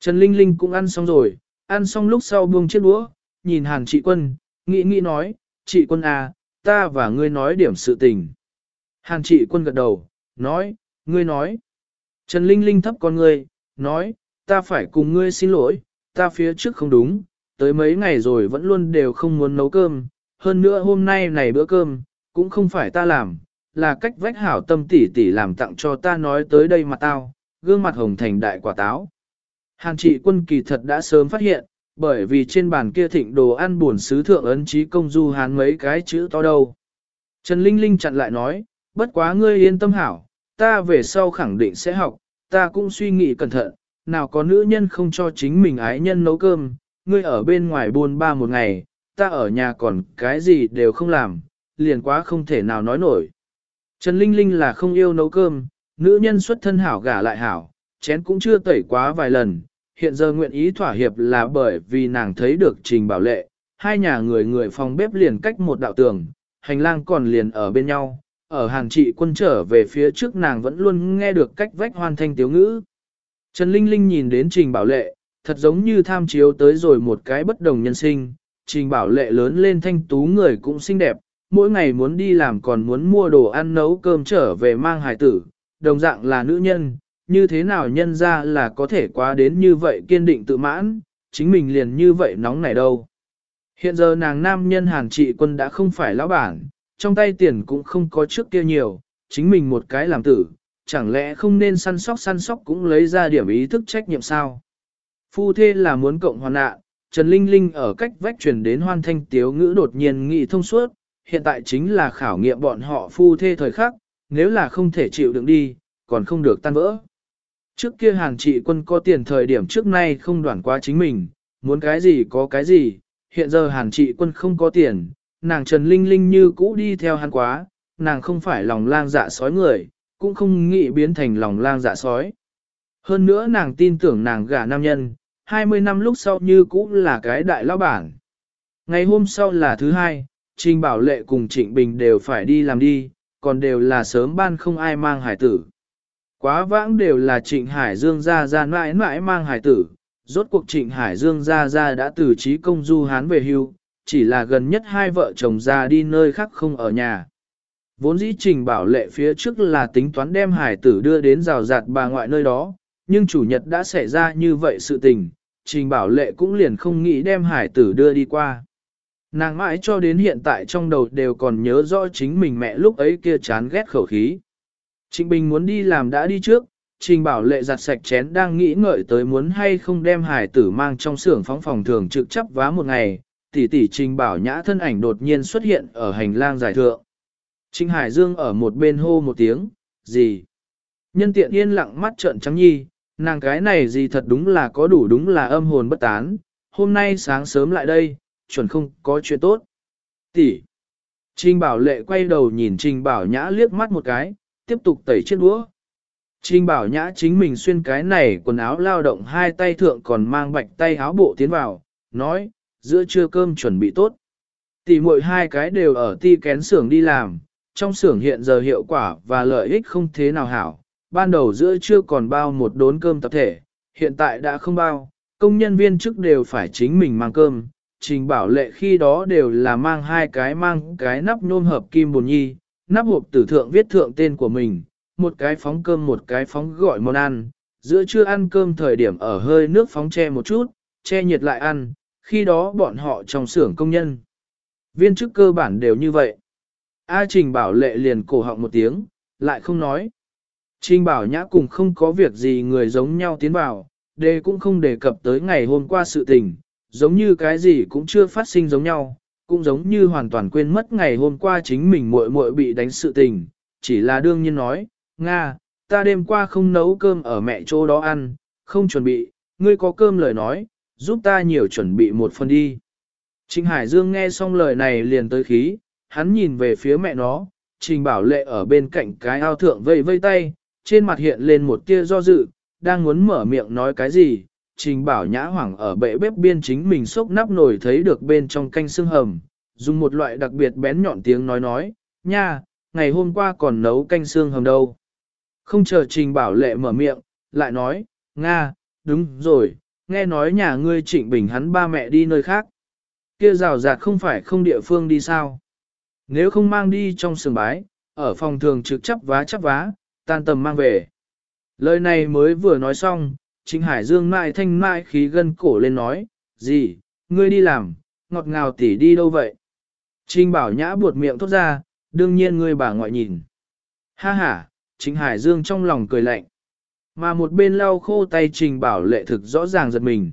S1: Trần Linh Linh cũng ăn xong rồi, ăn xong lúc sau buông chiếc đũa, nhìn Hàn Trị Quân, nghĩ nghĩ nói, Trị Quân à, ta và ngươi nói điểm sự tình. Hàn Trị Quân gật đầu, nói, ngươi nói. Trần Linh Linh thấp con ngươi, nói, ta phải cùng ngươi xin lỗi, ta phía trước không đúng, tới mấy ngày rồi vẫn luôn đều không muốn nấu cơm, hơn nữa hôm nay này bữa cơm, cũng không phải ta làm, là cách vách hảo tâm tỷ tỷ làm tặng cho ta nói tới đây mà tao, gương mặt hồng thành đại quả táo. Hàn trị quân kỳ thật đã sớm phát hiện, bởi vì trên bàn kia thịnh đồ ăn buồn sứ thượng ấn trí công du hán mấy cái chữ to đâu. Trần Linh Linh chặn lại nói, bất quá ngươi yên tâm hảo, ta về sau khẳng định sẽ học, ta cũng suy nghĩ cẩn thận, nào có nữ nhân không cho chính mình ái nhân nấu cơm, ngươi ở bên ngoài buôn ba một ngày, ta ở nhà còn cái gì đều không làm, liền quá không thể nào nói nổi. Trần Linh Linh là không yêu nấu cơm, nữ nhân xuất thân hảo gả lại hảo, chén cũng chưa tẩy quá vài lần, hiện giờ nguyện ý thỏa hiệp là bởi vì nàng thấy được trình bảo lệ, hai nhà người người phòng bếp liền cách một đạo tường, hành lang còn liền ở bên nhau, ở hàng trị quân trở về phía trước nàng vẫn luôn nghe được cách vách hoàn thanh tiếu ngữ. Trần Linh Linh nhìn đến Trình Bảo Lệ, thật giống như tham chiếu tới rồi một cái bất đồng nhân sinh. Trình Bảo Lệ lớn lên thanh tú người cũng xinh đẹp, mỗi ngày muốn đi làm còn muốn mua đồ ăn nấu cơm trở về mang hài tử, đồng dạng là nữ nhân, như thế nào nhân ra là có thể quá đến như vậy kiên định tự mãn, chính mình liền như vậy nóng này đâu. Hiện giờ nàng nam nhân hàn trị quân đã không phải lão bản, trong tay tiền cũng không có trước kia nhiều, chính mình một cái làm tử, chẳng lẽ không nên săn sóc săn sóc cũng lấy ra điểm ý thức trách nhiệm sao? Phu thê là muốn cộng hoàn nạn, Trần Linh Linh ở cách vách truyền đến hoan thanh tiếu ngữ đột nhiên nghị thông suốt, hiện tại chính là khảo nghiệm bọn họ phu thê thời khắc, nếu là không thể chịu đựng đi, còn không được tan vỡ. Trước kia hàng trị quân có tiền thời điểm trước nay không đoản qua chính mình, muốn cái gì có cái gì, hiện giờ hàn trị quân không có tiền, nàng Trần Linh Linh như cũ đi theo hắn quá, nàng không phải lòng lang dạ sói người, cũng không nghĩ biến thành lòng lang dạ sói. Hơn nữa nàng tin tưởng nàng gả nam nhân, 20 năm lúc sau như cũ là cái đại lão bản. Ngày hôm sau là thứ hai, Trình Bảo Lệ cùng Trịnh Bình đều phải đi làm đi, còn đều là sớm ban không ai mang hải tử. Quá vãng đều là Trịnh Hải Dương ra ra mãi mãi mang hải tử, rốt cuộc Trịnh Hải Dương ra ra đã từ trí công du hán về hưu, chỉ là gần nhất hai vợ chồng ra đi nơi khác không ở nhà. Vốn dĩ Trình Bảo Lệ phía trước là tính toán đem hải tử đưa đến rào rạt bà ngoại nơi đó, nhưng chủ nhật đã xảy ra như vậy sự tình, Trình Bảo Lệ cũng liền không nghĩ đem hải tử đưa đi qua. Nàng mãi cho đến hiện tại trong đầu đều còn nhớ rõ chính mình mẹ lúc ấy kia chán ghét khẩu khí. Trịnh Bình muốn đi làm đã đi trước, Trình Bảo Lệ giặt sạch chén đang nghĩ ngợi tới muốn hay không đem hải tử mang trong xưởng phóng phòng thường trực chấp vá một ngày, tỷ tỷ Trình Bảo Nhã thân ảnh đột nhiên xuất hiện ở hành lang giải thượng. Trình Hải Dương ở một bên hô một tiếng, gì? Nhân tiện yên lặng mắt trợn trắng nhi, nàng cái này gì thật đúng là có đủ đúng là âm hồn bất tán, hôm nay sáng sớm lại đây, chuẩn không có chuyện tốt. Tỷ. Trình Bảo Lệ quay đầu nhìn Trình Bảo Nhã liếc mắt một cái, tiếp tục tẩy chiếc đũa. Trình Bảo Nhã chính mình xuyên cái này quần áo lao động hai tay thượng còn mang bạch tay áo bộ tiến vào, nói, giữa trưa cơm chuẩn bị tốt. Tỷ muội hai cái đều ở ti kén xưởng đi làm, trong xưởng hiện giờ hiệu quả và lợi ích không thế nào hảo. Ban đầu giữa trưa còn bao một đốn cơm tập thể, hiện tại đã không bao, công nhân viên chức đều phải chính mình mang cơm, trình bảo lệ khi đó đều là mang hai cái mang cái nắp nhôm hợp kim bồn nhi, nắp hộp tử thượng viết thượng tên của mình, một cái phóng cơm một cái phóng gọi món ăn, giữa trưa ăn cơm thời điểm ở hơi nước phóng che một chút, che nhiệt lại ăn, khi đó bọn họ trong xưởng công nhân. Viên chức cơ bản đều như vậy. A Trình Bảo lệ liền cổ họng một tiếng, lại không nói. Trình Bảo nhã cùng không có việc gì người giống nhau tiến vào, đề cũng không đề cập tới ngày hôm qua sự tình, giống như cái gì cũng chưa phát sinh giống nhau, cũng giống như hoàn toàn quên mất ngày hôm qua chính mình muội muội bị đánh sự tình, chỉ là đương nhiên nói, Nga, ta đêm qua không nấu cơm ở mẹ chỗ đó ăn, không chuẩn bị, ngươi có cơm lời nói, giúp ta nhiều chuẩn bị một phần đi. Trình Hải Dương nghe xong lời này liền tới khí, hắn nhìn về phía mẹ nó, Trình Bảo Lệ ở bên cạnh cái ao thượng vây vây tay, trên mặt hiện lên một tia do dự, đang muốn mở miệng nói cái gì, Trình Bảo Nhã hoảng ở bệ bếp biên chính mình xúc nắp nồi thấy được bên trong canh xương hầm, dùng một loại đặc biệt bén nhọn tiếng nói nói, nha, ngày hôm qua còn nấu canh xương hầm đâu. Không chờ Trình Bảo Lệ mở miệng, lại nói, Nga, đúng rồi, nghe nói nhà ngươi trịnh bình hắn ba mẹ đi nơi khác. Kia rào rạt không phải không địa phương đi sao. Nếu không mang đi trong sườn bái, ở phòng thường trực chấp vá chấp vá, tan tầm mang về. Lời này mới vừa nói xong, Trịnh Hải Dương mại thanh mại khí gân cổ lên nói, gì, ngươi đi làm, ngọt ngào tỉ đi đâu vậy? Trinh Bảo Nhã buột miệng thốt ra, đương nhiên ngươi bà ngoại nhìn. Ha ha, Trịnh Hải Dương trong lòng cười lạnh. Mà một bên lau khô tay Trình Bảo lệ thực rõ ràng giật mình.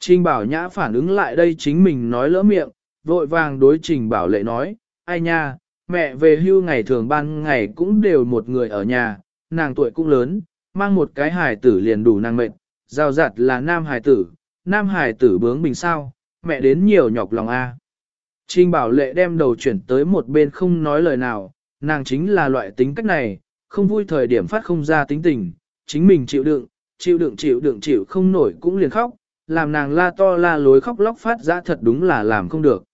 S1: Trình Bảo Nhã phản ứng lại đây chính mình nói lỡ miệng, vội vàng đối Trình Bảo lệ nói, ai nha, mẹ về hưu ngày thường ban ngày cũng đều một người ở nhà, nàng tuổi cũng lớn, mang một cái hài tử liền đủ năng mệnh, giao giặt là nam hài tử, nam hài tử bướng bình sao, mẹ đến nhiều nhọc lòng a. Trình bảo lệ đem đầu chuyển tới một bên không nói lời nào, nàng chính là loại tính cách này, không vui thời điểm phát không ra tính tình, chính mình chịu đựng, chịu đựng chịu đựng chịu không nổi cũng liền khóc, làm nàng la to la lối khóc lóc phát ra thật đúng là làm không được.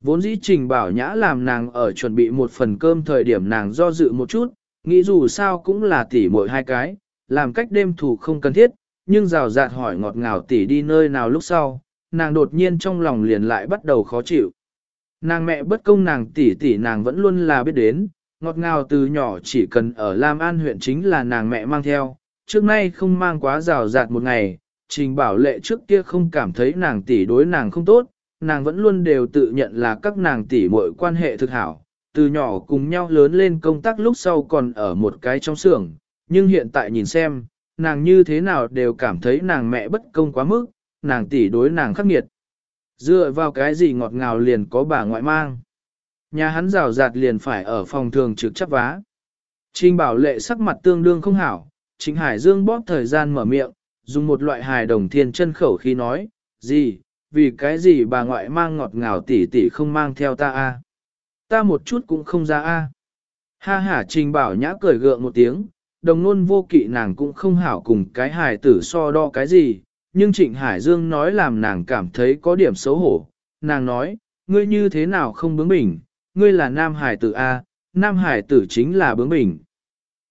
S1: Vốn dĩ trình bảo nhã làm nàng ở chuẩn bị một phần cơm thời điểm nàng do dự một chút, nghĩ dù sao cũng là tỉ mỗi hai cái, làm cách đêm thủ không cần thiết, nhưng rào rạt hỏi ngọt ngào tỉ đi nơi nào lúc sau, nàng đột nhiên trong lòng liền lại bắt đầu khó chịu. Nàng mẹ bất công nàng tỉ tỉ nàng vẫn luôn là biết đến, ngọt ngào từ nhỏ chỉ cần ở Lam An huyện chính là nàng mẹ mang theo, trước nay không mang quá rào rạt một ngày, trình bảo lệ trước kia không cảm thấy nàng tỷ đối nàng không tốt, nàng vẫn luôn đều tự nhận là các nàng tỷ muội quan hệ thực hảo, từ nhỏ cùng nhau lớn lên công tác lúc sau còn ở một cái trong xưởng, nhưng hiện tại nhìn xem, nàng như thế nào đều cảm thấy nàng mẹ bất công quá mức, nàng tỷ đối nàng khắc nghiệt. Dựa vào cái gì ngọt ngào liền có bà ngoại mang. Nhà hắn rào rạt liền phải ở phòng thường trực chấp vá. Trình bảo lệ sắc mặt tương đương không hảo, chính Hải Dương bóp thời gian mở miệng, dùng một loại hài đồng thiên chân khẩu khi nói, gì, vì cái gì bà ngoại mang ngọt ngào tỉ tỉ không mang theo ta a Ta một chút cũng không ra a Ha ha trình bảo nhã cười gượng một tiếng, đồng nôn vô kỵ nàng cũng không hảo cùng cái hài tử so đo cái gì, nhưng Trịnh Hải Dương nói làm nàng cảm thấy có điểm xấu hổ. Nàng nói, ngươi như thế nào không bướng bỉnh, ngươi là nam hải tử A, nam hải tử chính là bướng bỉnh.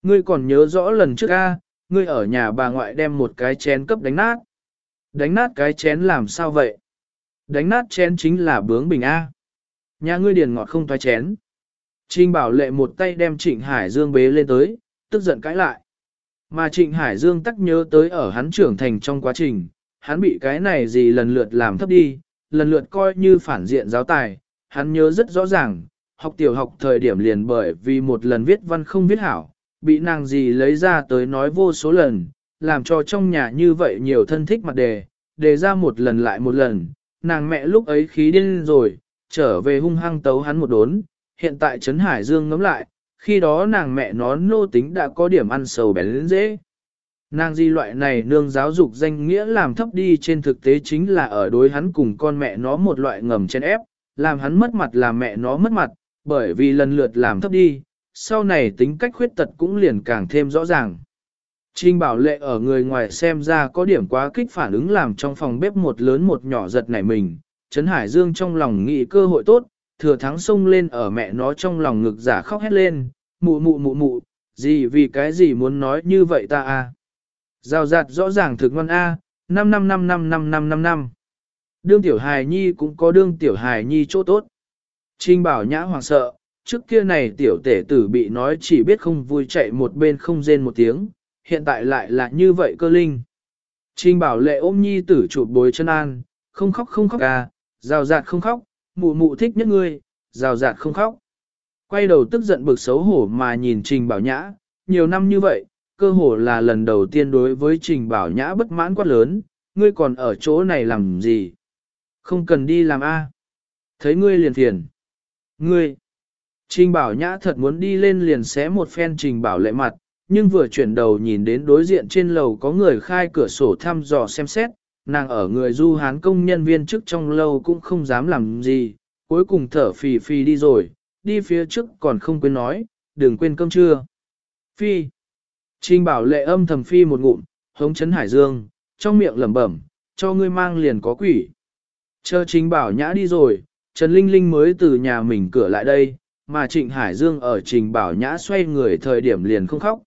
S1: Ngươi còn nhớ rõ lần trước A, ngươi ở nhà bà ngoại đem một cái chén cấp đánh nát. Đánh nát cái chén làm sao vậy? Đánh nát chén chính là bướng bình A. Nhà ngươi điền ngọt không thoái chén. Trinh bảo lệ một tay đem Trịnh Hải Dương bế lên tới, tức giận cãi lại. Mà Trịnh Hải Dương tắc nhớ tới ở hắn trưởng thành trong quá trình, hắn bị cái này gì lần lượt làm thấp đi, lần lượt coi như phản diện giáo tài, hắn nhớ rất rõ ràng, học tiểu học thời điểm liền bởi vì một lần viết văn không viết hảo, bị nàng gì lấy ra tới nói vô số lần, làm cho trong nhà như vậy nhiều thân thích mặt đề, đề ra một lần lại một lần, nàng mẹ lúc ấy khí điên rồi, trở về hung hăng tấu hắn một đốn, hiện tại Trấn Hải Dương ngắm lại, khi đó nàng mẹ nó nô tính đã có điểm ăn sầu bén lên dễ. Nàng di loại này nương giáo dục danh nghĩa làm thấp đi trên thực tế chính là ở đối hắn cùng con mẹ nó một loại ngầm chen ép, làm hắn mất mặt làm mẹ nó mất mặt, bởi vì lần lượt làm thấp đi, sau này tính cách khuyết tật cũng liền càng thêm rõ ràng. Trinh bảo lệ ở người ngoài xem ra có điểm quá kích phản ứng làm trong phòng bếp một lớn một nhỏ giật nảy mình, Trấn Hải Dương trong lòng nghĩ cơ hội tốt, thừa thắng xông lên ở mẹ nó trong lòng ngực giả khóc hét lên, mụ mụ mụ mụ, gì vì cái gì muốn nói như vậy ta à. Rào rạt rõ ràng thực ngon a, năm năm năm năm năm năm năm năm. Đương tiểu hài nhi cũng có đương tiểu hài nhi chỗ tốt. Trinh bảo nhã hoàng sợ, trước kia này tiểu tể tử bị nói chỉ biết không vui chạy một bên không rên một tiếng, hiện tại lại là như vậy cơ linh. Trinh bảo lệ ôm nhi tử chụp bối chân an, không khóc không khóc à, rào rạt không khóc, mụ mụ thích nhất ngươi, rào rạt không khóc. Quay đầu tức giận bực xấu hổ mà nhìn Trình Bảo Nhã, nhiều năm như vậy, cơ hồ là lần đầu tiên đối với Trình Bảo Nhã bất mãn quá lớn, ngươi còn ở chỗ này làm gì? Không cần đi làm A. Thấy ngươi liền phiền. Ngươi. Trình Bảo Nhã thật muốn đi lên liền xé một phen Trình Bảo lệ mặt, nhưng vừa chuyển đầu nhìn đến đối diện trên lầu có người khai cửa sổ thăm dò xem xét, nàng ở người du hán công nhân viên chức trong lâu cũng không dám làm gì, cuối cùng thở phì phì đi rồi, đi phía trước còn không quên nói, đừng quên cơm trưa. Phi. Trình bảo lệ âm thầm phi một ngụm, hống chấn hải dương, trong miệng lẩm bẩm, cho ngươi mang liền có quỷ. Chờ trình bảo nhã đi rồi, Trần Linh Linh mới từ nhà mình cửa lại đây, mà Trịnh Hải Dương ở Trình Bảo Nhã xoay người thời điểm liền không khóc.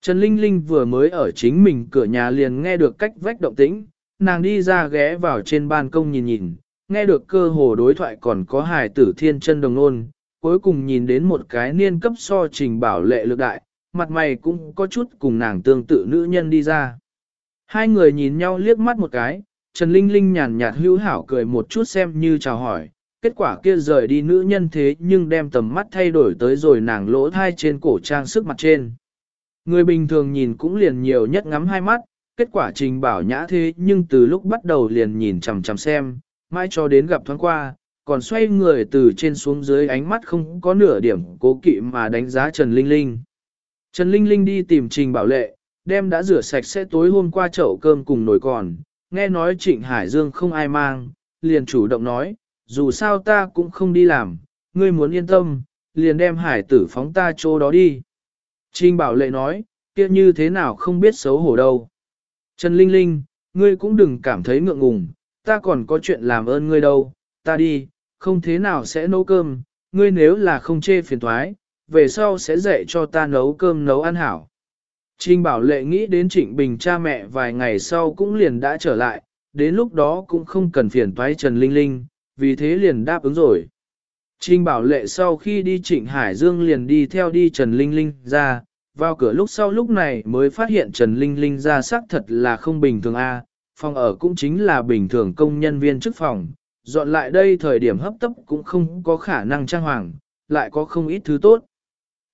S1: Trần Linh Linh vừa mới ở chính mình cửa nhà liền nghe được cách vách động tĩnh, nàng đi ra ghé vào trên ban công nhìn nhìn, nghe được cơ hồ đối thoại còn có hài tử thiên chân đồng nôn, cuối cùng nhìn đến một cái niên cấp so trình bảo lệ lực đại, mặt mày cũng có chút cùng nàng tương tự nữ nhân đi ra. Hai người nhìn nhau liếc mắt một cái, Trần Linh Linh nhàn nhạt hữu hảo cười một chút xem như chào hỏi, kết quả kia rời đi nữ nhân thế nhưng đem tầm mắt thay đổi tới rồi nàng lỗ thai trên cổ trang sức mặt trên. Người bình thường nhìn cũng liền nhiều nhất ngắm hai mắt, kết quả trình bảo nhã thế nhưng từ lúc bắt đầu liền nhìn chằm chằm xem, mãi cho đến gặp thoáng qua, còn xoay người từ trên xuống dưới ánh mắt không có nửa điểm cố kỵ mà đánh giá Trần Linh Linh. Trần Linh Linh đi tìm Trình Bảo Lệ, đem đã rửa sạch sẽ tối hôm qua chậu cơm cùng nồi còn, nghe nói Trịnh Hải Dương không ai mang, liền chủ động nói, dù sao ta cũng không đi làm, ngươi muốn yên tâm, liền đem hải tử phóng ta chỗ đó đi. Trình Bảo Lệ nói, kia như thế nào không biết xấu hổ đâu. Trần Linh Linh, ngươi cũng đừng cảm thấy ngượng ngùng, ta còn có chuyện làm ơn ngươi đâu, ta đi, không thế nào sẽ nấu cơm, ngươi nếu là không chê phiền thoái, về sau sẽ dạy cho ta nấu cơm nấu ăn hảo. Trình Bảo Lệ nghĩ đến Trịnh Bình cha mẹ vài ngày sau cũng liền đã trở lại, đến lúc đó cũng không cần phiền toái Trần Linh Linh, vì thế liền đáp ứng rồi. Trình Bảo Lệ sau khi đi Trịnh Hải Dương liền đi theo đi Trần Linh Linh ra, vào cửa lúc sau lúc này mới phát hiện Trần Linh Linh ra xác thật là không bình thường a, phòng ở cũng chính là bình thường công nhân viên chức phòng, dọn lại đây thời điểm hấp tấp cũng không có khả năng trang hoàng, lại có không ít thứ tốt.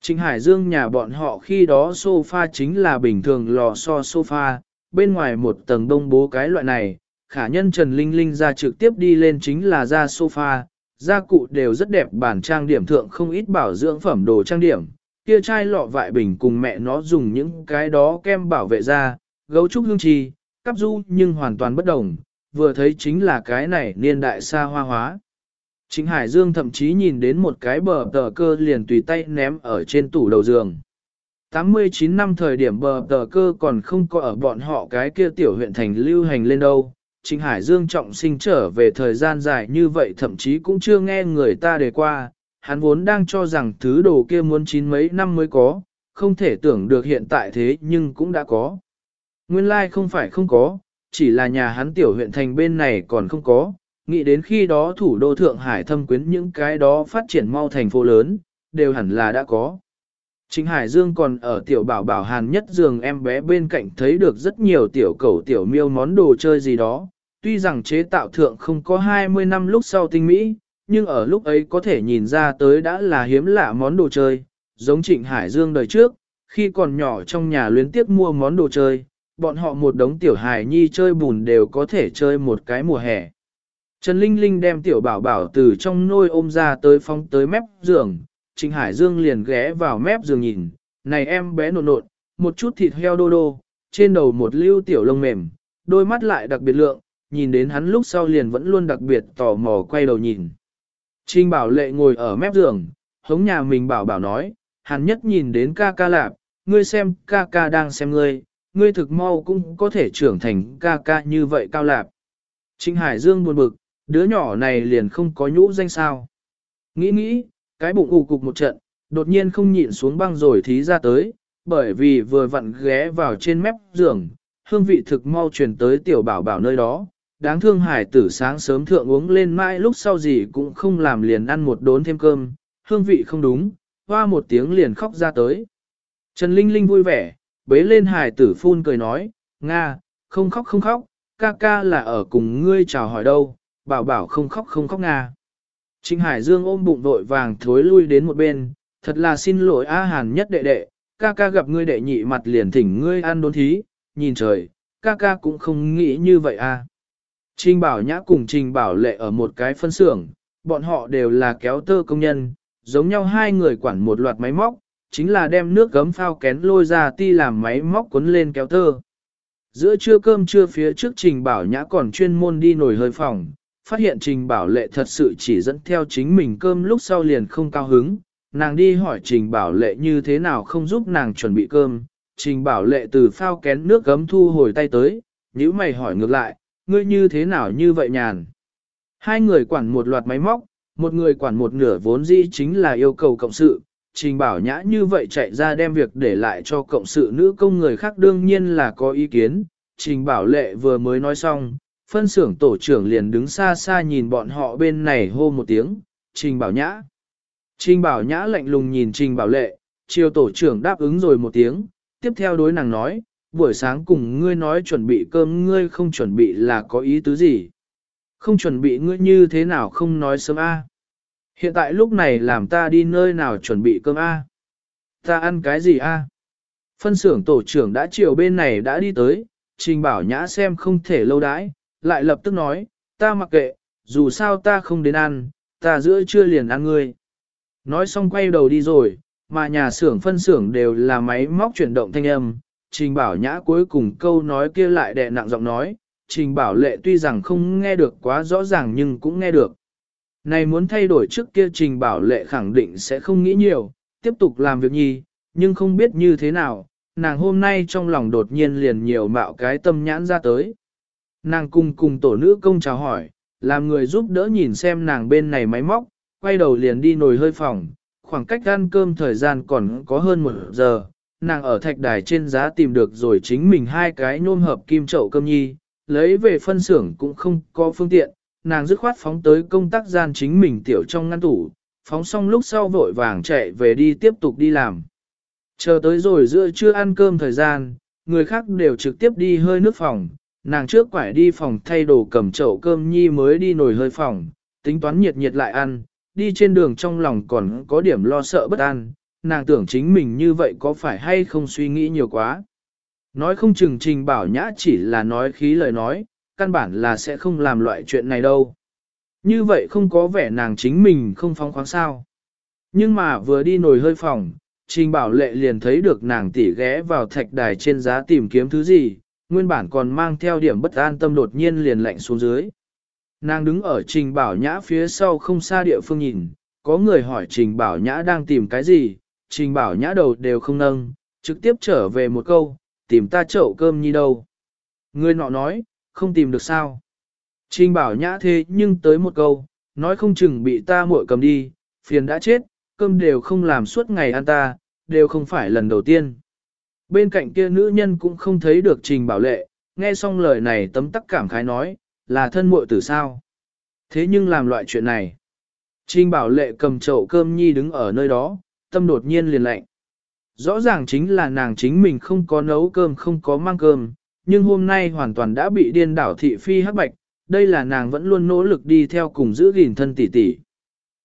S1: Trịnh Hải Dương nhà bọn họ khi đó sofa chính là bình thường lò so sofa, bên ngoài một tầng đông bố cái loại này, khả nhân Trần Linh Linh ra trực tiếp đi lên chính là ra sofa, gia cụ đều rất đẹp bản trang điểm thượng không ít bảo dưỡng phẩm đồ trang điểm, kia chai lọ vại bình cùng mẹ nó dùng những cái đó kem bảo vệ da, gấu trúc hương trì, cắp du nhưng hoàn toàn bất đồng, vừa thấy chính là cái này niên đại xa hoa hóa. Chính Hải Dương thậm chí nhìn đến một cái bờ tờ cơ liền tùy tay ném ở trên tủ đầu giường. 89 năm thời điểm bờ tờ cơ còn không có ở bọn họ cái kia tiểu huyện thành lưu hành lên đâu. Trịnh Hải Dương trọng sinh trở về thời gian dài như vậy thậm chí cũng chưa nghe người ta đề qua, hắn vốn đang cho rằng thứ đồ kia muốn chín mấy năm mới có, không thể tưởng được hiện tại thế nhưng cũng đã có. Nguyên lai like không phải không có, chỉ là nhà hắn tiểu huyện thành bên này còn không có, nghĩ đến khi đó thủ đô Thượng Hải thâm quyến những cái đó phát triển mau thành phố lớn, đều hẳn là đã có. Chính Hải Dương còn ở tiểu bảo bảo hàn nhất giường em bé bên cạnh thấy được rất nhiều tiểu cầu tiểu miêu món đồ chơi gì đó, tuy rằng chế tạo thượng không có 20 năm lúc sau tinh mỹ, nhưng ở lúc ấy có thể nhìn ra tới đã là hiếm lạ món đồ chơi, giống Trịnh Hải Dương đời trước, khi còn nhỏ trong nhà luyến tiếp mua món đồ chơi, bọn họ một đống tiểu hài nhi chơi bùn đều có thể chơi một cái mùa hè. Trần Linh Linh đem tiểu bảo bảo từ trong nôi ôm ra tới phong tới mép giường, Trịnh Hải Dương liền ghé vào mép giường nhìn, này em bé nộn nộn, một chút thịt heo đô đô, trên đầu một lưu tiểu lông mềm, đôi mắt lại đặc biệt lượng, nhìn đến hắn lúc sau liền vẫn luôn đặc biệt tò mò quay đầu nhìn. Trình bảo lệ ngồi ở mép giường, hống nhà mình bảo bảo nói, hắn nhất nhìn đến ca ca lạp, ngươi xem ca ca đang xem ngươi, ngươi thực mau cũng có thể trưởng thành ca ca như vậy cao lạp. Trịnh Hải Dương buồn bực, đứa nhỏ này liền không có nhũ danh sao. Nghĩ nghĩ, cái bụng ù cục một trận, đột nhiên không nhịn xuống băng rồi thí ra tới, bởi vì vừa vặn ghé vào trên mép giường, hương vị thực mau truyền tới tiểu bảo bảo nơi đó. Đáng thương hải tử sáng sớm thượng uống lên mãi lúc sau gì cũng không làm liền ăn một đốn thêm cơm, hương vị không đúng, hoa một tiếng liền khóc ra tới. Trần Linh Linh vui vẻ, bế lên hải tử phun cười nói, Nga, không khóc không khóc, ca ca là ở cùng ngươi chào hỏi đâu, bảo bảo không khóc không khóc Nga. Trịnh Hải Dương ôm bụng vội vàng thối lui đến một bên, thật là xin lỗi A Hàn nhất đệ đệ, ca ca gặp ngươi đệ nhị mặt liền thỉnh ngươi ăn đốn thí, nhìn trời, ca ca cũng không nghĩ như vậy a. Trình Bảo Nhã cùng Trình Bảo Lệ ở một cái phân xưởng, bọn họ đều là kéo tơ công nhân, giống nhau hai người quản một loạt máy móc, chính là đem nước gấm phao kén lôi ra ti làm máy móc cuốn lên kéo tơ. Giữa trưa cơm trưa phía trước Trình Bảo Nhã còn chuyên môn đi nổi hơi phòng, phát hiện Trình Bảo Lệ thật sự chỉ dẫn theo chính mình cơm lúc sau liền không cao hứng, nàng đi hỏi Trình Bảo Lệ như thế nào không giúp nàng chuẩn bị cơm, Trình Bảo Lệ từ phao kén nước gấm thu hồi tay tới, nếu mày hỏi ngược lại, ngươi như thế nào như vậy nhàn. Hai người quản một loạt máy móc, một người quản một nửa vốn dĩ chính là yêu cầu cộng sự, Trình Bảo Nhã như vậy chạy ra đem việc để lại cho cộng sự nữ công người khác đương nhiên là có ý kiến. Trình Bảo Lệ vừa mới nói xong, phân xưởng tổ trưởng liền đứng xa xa nhìn bọn họ bên này hô một tiếng, Trình Bảo Nhã. Trình Bảo Nhã lạnh lùng nhìn Trình Bảo Lệ, chiều tổ trưởng đáp ứng rồi một tiếng, tiếp theo đối nàng nói, buổi sáng cùng ngươi nói chuẩn bị cơm ngươi không chuẩn bị là có ý tứ gì. Không chuẩn bị ngươi như thế nào không nói sớm a. Hiện tại lúc này làm ta đi nơi nào chuẩn bị cơm a? Ta ăn cái gì a? Phân xưởng tổ trưởng đã chiều bên này đã đi tới, trình bảo nhã xem không thể lâu đãi, lại lập tức nói, ta mặc kệ, dù sao ta không đến ăn, ta giữa trưa liền ăn ngươi. Nói xong quay đầu đi rồi, mà nhà xưởng phân xưởng đều là máy móc chuyển động thanh âm, trình bảo nhã cuối cùng câu nói kia lại đè nặng giọng nói, trình bảo lệ tuy rằng không nghe được quá rõ ràng nhưng cũng nghe được. Này muốn thay đổi trước kia trình bảo lệ khẳng định sẽ không nghĩ nhiều, tiếp tục làm việc nhi, nhưng không biết như thế nào, nàng hôm nay trong lòng đột nhiên liền nhiều mạo cái tâm nhãn ra tới. Nàng cùng cùng tổ nữ công chào hỏi, làm người giúp đỡ nhìn xem nàng bên này máy móc, quay đầu liền đi nồi hơi phòng, khoảng cách ăn cơm thời gian còn có hơn một giờ, nàng ở thạch đài trên giá tìm được rồi chính mình hai cái nhôm hợp kim chậu cơm nhi, lấy về phân xưởng cũng không có phương tiện, nàng dứt khoát phóng tới công tác gian chính mình tiểu trong ngăn tủ, phóng xong lúc sau vội vàng chạy về đi tiếp tục đi làm. Chờ tới rồi giữa trưa ăn cơm thời gian, người khác đều trực tiếp đi hơi nước phòng, nàng trước quải đi phòng thay đồ cầm chậu cơm nhi mới đi nồi hơi phòng, tính toán nhiệt nhiệt lại ăn, đi trên đường trong lòng còn có điểm lo sợ bất an, nàng tưởng chính mình như vậy có phải hay không suy nghĩ nhiều quá. Nói không chừng trình bảo nhã chỉ là nói khí lời nói, căn bản là sẽ không làm loại chuyện này đâu. Như vậy không có vẻ nàng chính mình không phóng khoáng sao. Nhưng mà vừa đi nồi hơi phòng, trình bảo lệ liền thấy được nàng tỉ ghé vào thạch đài trên giá tìm kiếm thứ gì, nguyên bản còn mang theo điểm bất an tâm đột nhiên liền lạnh xuống dưới. Nàng đứng ở trình bảo nhã phía sau không xa địa phương nhìn, có người hỏi trình bảo nhã đang tìm cái gì, trình bảo nhã đầu đều không nâng, trực tiếp trở về một câu, tìm ta chậu cơm nhi đâu. Người nọ nói, không tìm được sao. Trình bảo nhã thế nhưng tới một câu, nói không chừng bị ta muội cầm đi, phiền đã chết, cơm đều không làm suốt ngày ăn ta, đều không phải lần đầu tiên. Bên cạnh kia nữ nhân cũng không thấy được trình bảo lệ, nghe xong lời này tấm tắc cảm khái nói, là thân muội tử sao. Thế nhưng làm loại chuyện này. Trình bảo lệ cầm chậu cơm nhi đứng ở nơi đó, tâm đột nhiên liền lạnh. Rõ ràng chính là nàng chính mình không có nấu cơm không có mang cơm, nhưng hôm nay hoàn toàn đã bị điên đảo thị phi hắc bạch, đây là nàng vẫn luôn nỗ lực đi theo cùng giữ gìn thân tỷ tỷ.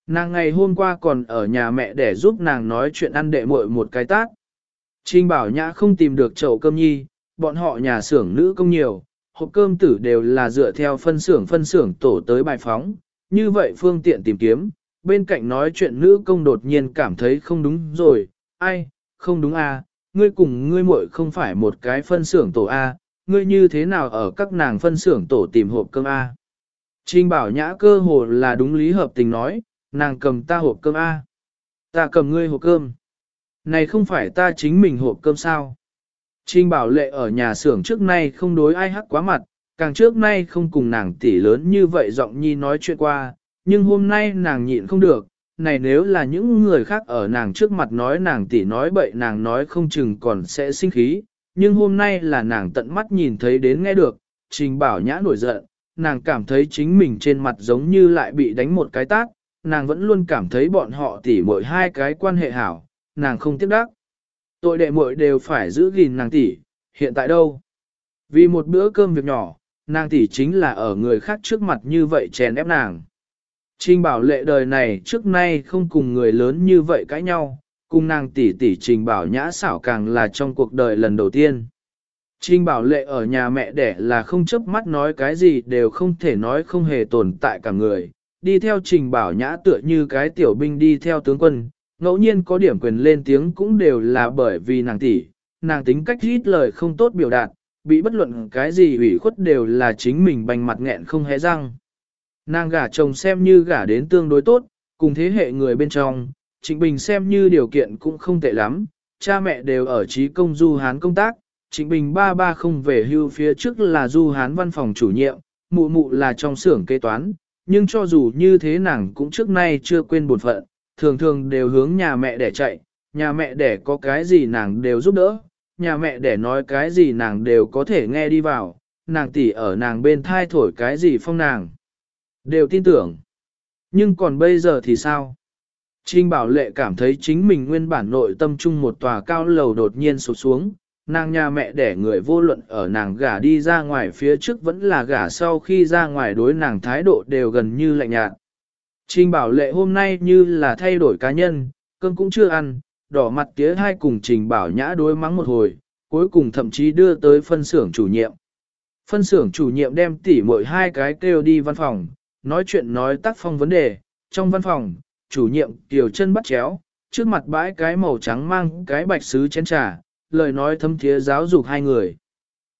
S1: Nàng ngày hôm qua còn ở nhà mẹ để giúp nàng nói chuyện ăn đệ muội một cái tát. Trình bảo nhã không tìm được chậu cơm nhi, bọn họ nhà xưởng nữ công nhiều, hộp cơm tử đều là dựa theo phân xưởng phân xưởng tổ tới bài phóng, như vậy phương tiện tìm kiếm, bên cạnh nói chuyện nữ công đột nhiên cảm thấy không đúng rồi, ai, không đúng à, ngươi cùng ngươi muội không phải một cái phân xưởng tổ A, ngươi như thế nào ở các nàng phân xưởng tổ tìm hộp cơm A. Trình bảo nhã cơ hồ là đúng lý hợp tình nói, nàng cầm ta hộp cơm A. Ta cầm ngươi hộp cơm. Này không phải ta chính mình hộp cơm sao. Trình bảo lệ ở nhà xưởng trước nay không đối ai hắc quá mặt, càng trước nay không cùng nàng tỷ lớn như vậy giọng nhi nói chuyện qua, nhưng hôm nay nàng nhịn không được, này nếu là những người khác ở nàng trước mặt nói nàng tỷ nói bậy nàng nói không chừng còn sẽ sinh khí, nhưng hôm nay là nàng tận mắt nhìn thấy đến nghe được, trình bảo nhã nổi giận, nàng cảm thấy chính mình trên mặt giống như lại bị đánh một cái tát, nàng vẫn luôn cảm thấy bọn họ tỷ mỗi hai cái quan hệ hảo, nàng không tiếc đắc. Tội đệ muội đều phải giữ gìn nàng tỷ, hiện tại đâu? Vì một bữa cơm việc nhỏ, nàng tỷ chính là ở người khác trước mặt như vậy chèn ép nàng. Trình bảo lệ đời này trước nay không cùng người lớn như vậy cãi nhau, cùng nàng tỷ tỷ trình bảo nhã xảo càng là trong cuộc đời lần đầu tiên. Trình bảo lệ ở nhà mẹ đẻ là không chấp mắt nói cái gì đều không thể nói không hề tồn tại cả người, đi theo trình bảo nhã tựa như cái tiểu binh đi theo tướng quân, ngẫu nhiên có điểm quyền lên tiếng cũng đều là bởi vì nàng tỷ, nàng tính cách ít lời không tốt biểu đạt, bị bất luận cái gì ủy khuất đều là chính mình bành mặt nghẹn không hé răng. Nàng gả chồng xem như gả đến tương đối tốt, cùng thế hệ người bên trong, Trịnh Bình xem như điều kiện cũng không tệ lắm, cha mẹ đều ở trí công du hán công tác, Trịnh Bình ba ba không về hưu phía trước là du hán văn phòng chủ nhiệm, mụ mụ là trong xưởng kế toán, nhưng cho dù như thế nàng cũng trước nay chưa quên bổn phận, thường thường đều hướng nhà mẹ để chạy, nhà mẹ để có cái gì nàng đều giúp đỡ, nhà mẹ để nói cái gì nàng đều có thể nghe đi vào, nàng tỷ ở nàng bên thai thổi cái gì phong nàng. Đều tin tưởng. Nhưng còn bây giờ thì sao? Trinh Bảo Lệ cảm thấy chính mình nguyên bản nội tâm trung một tòa cao lầu đột nhiên sụp xuống, nàng nhà mẹ đẻ người vô luận ở nàng gả đi ra ngoài phía trước vẫn là gả sau khi ra ngoài đối nàng thái độ đều gần như lạnh nhạt. Trình Bảo Lệ hôm nay như là thay đổi cá nhân, cơm cũng chưa ăn, đỏ mặt tía hai cùng Trình Bảo Nhã đối mắng một hồi, cuối cùng thậm chí đưa tới phân xưởng chủ nhiệm. Phân xưởng chủ nhiệm đem tỉ mỗi hai cái kêu đi văn phòng, nói chuyện nói tác phong vấn đề, trong văn phòng, chủ nhiệm tiểu chân bắt chéo, trước mặt bãi cái màu trắng mang cái bạch sứ chén trà, lời nói thâm thiế giáo dục hai người.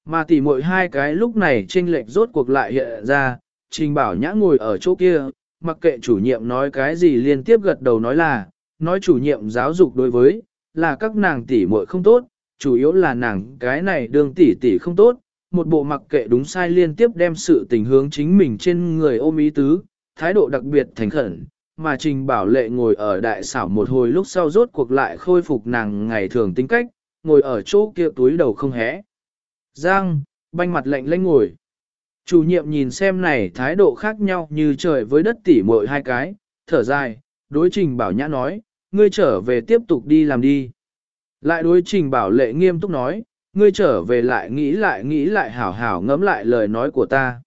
S1: Mà tỉ muội hai cái lúc này chênh lệch rốt cuộc lại hiện ra, trình bảo nhã ngồi ở chỗ kia, mặc kệ chủ nhiệm nói cái gì liên tiếp gật đầu nói là, nói chủ nhiệm giáo dục đối với, là các nàng tỷ muội không tốt, chủ yếu là nàng cái này đường tỷ tỷ không tốt, một bộ mặc kệ đúng sai liên tiếp đem sự tình hướng chính mình trên người ôm ý tứ, thái độ đặc biệt thành khẩn, mà Trình Bảo Lệ ngồi ở đại xảo một hồi lúc sau rốt cuộc lại khôi phục nàng ngày thường tính cách, ngồi ở chỗ kia túi đầu không hé. Giang, banh mặt lạnh lênh ngồi. Chủ nhiệm nhìn xem này thái độ khác nhau như trời với đất tỉ muội hai cái, thở dài, đối trình bảo nhã nói, ngươi trở về tiếp tục đi làm đi. Lại đối trình bảo lệ nghiêm túc nói, ngươi trở về lại nghĩ lại nghĩ lại hảo hảo ngẫm lại lời nói của ta.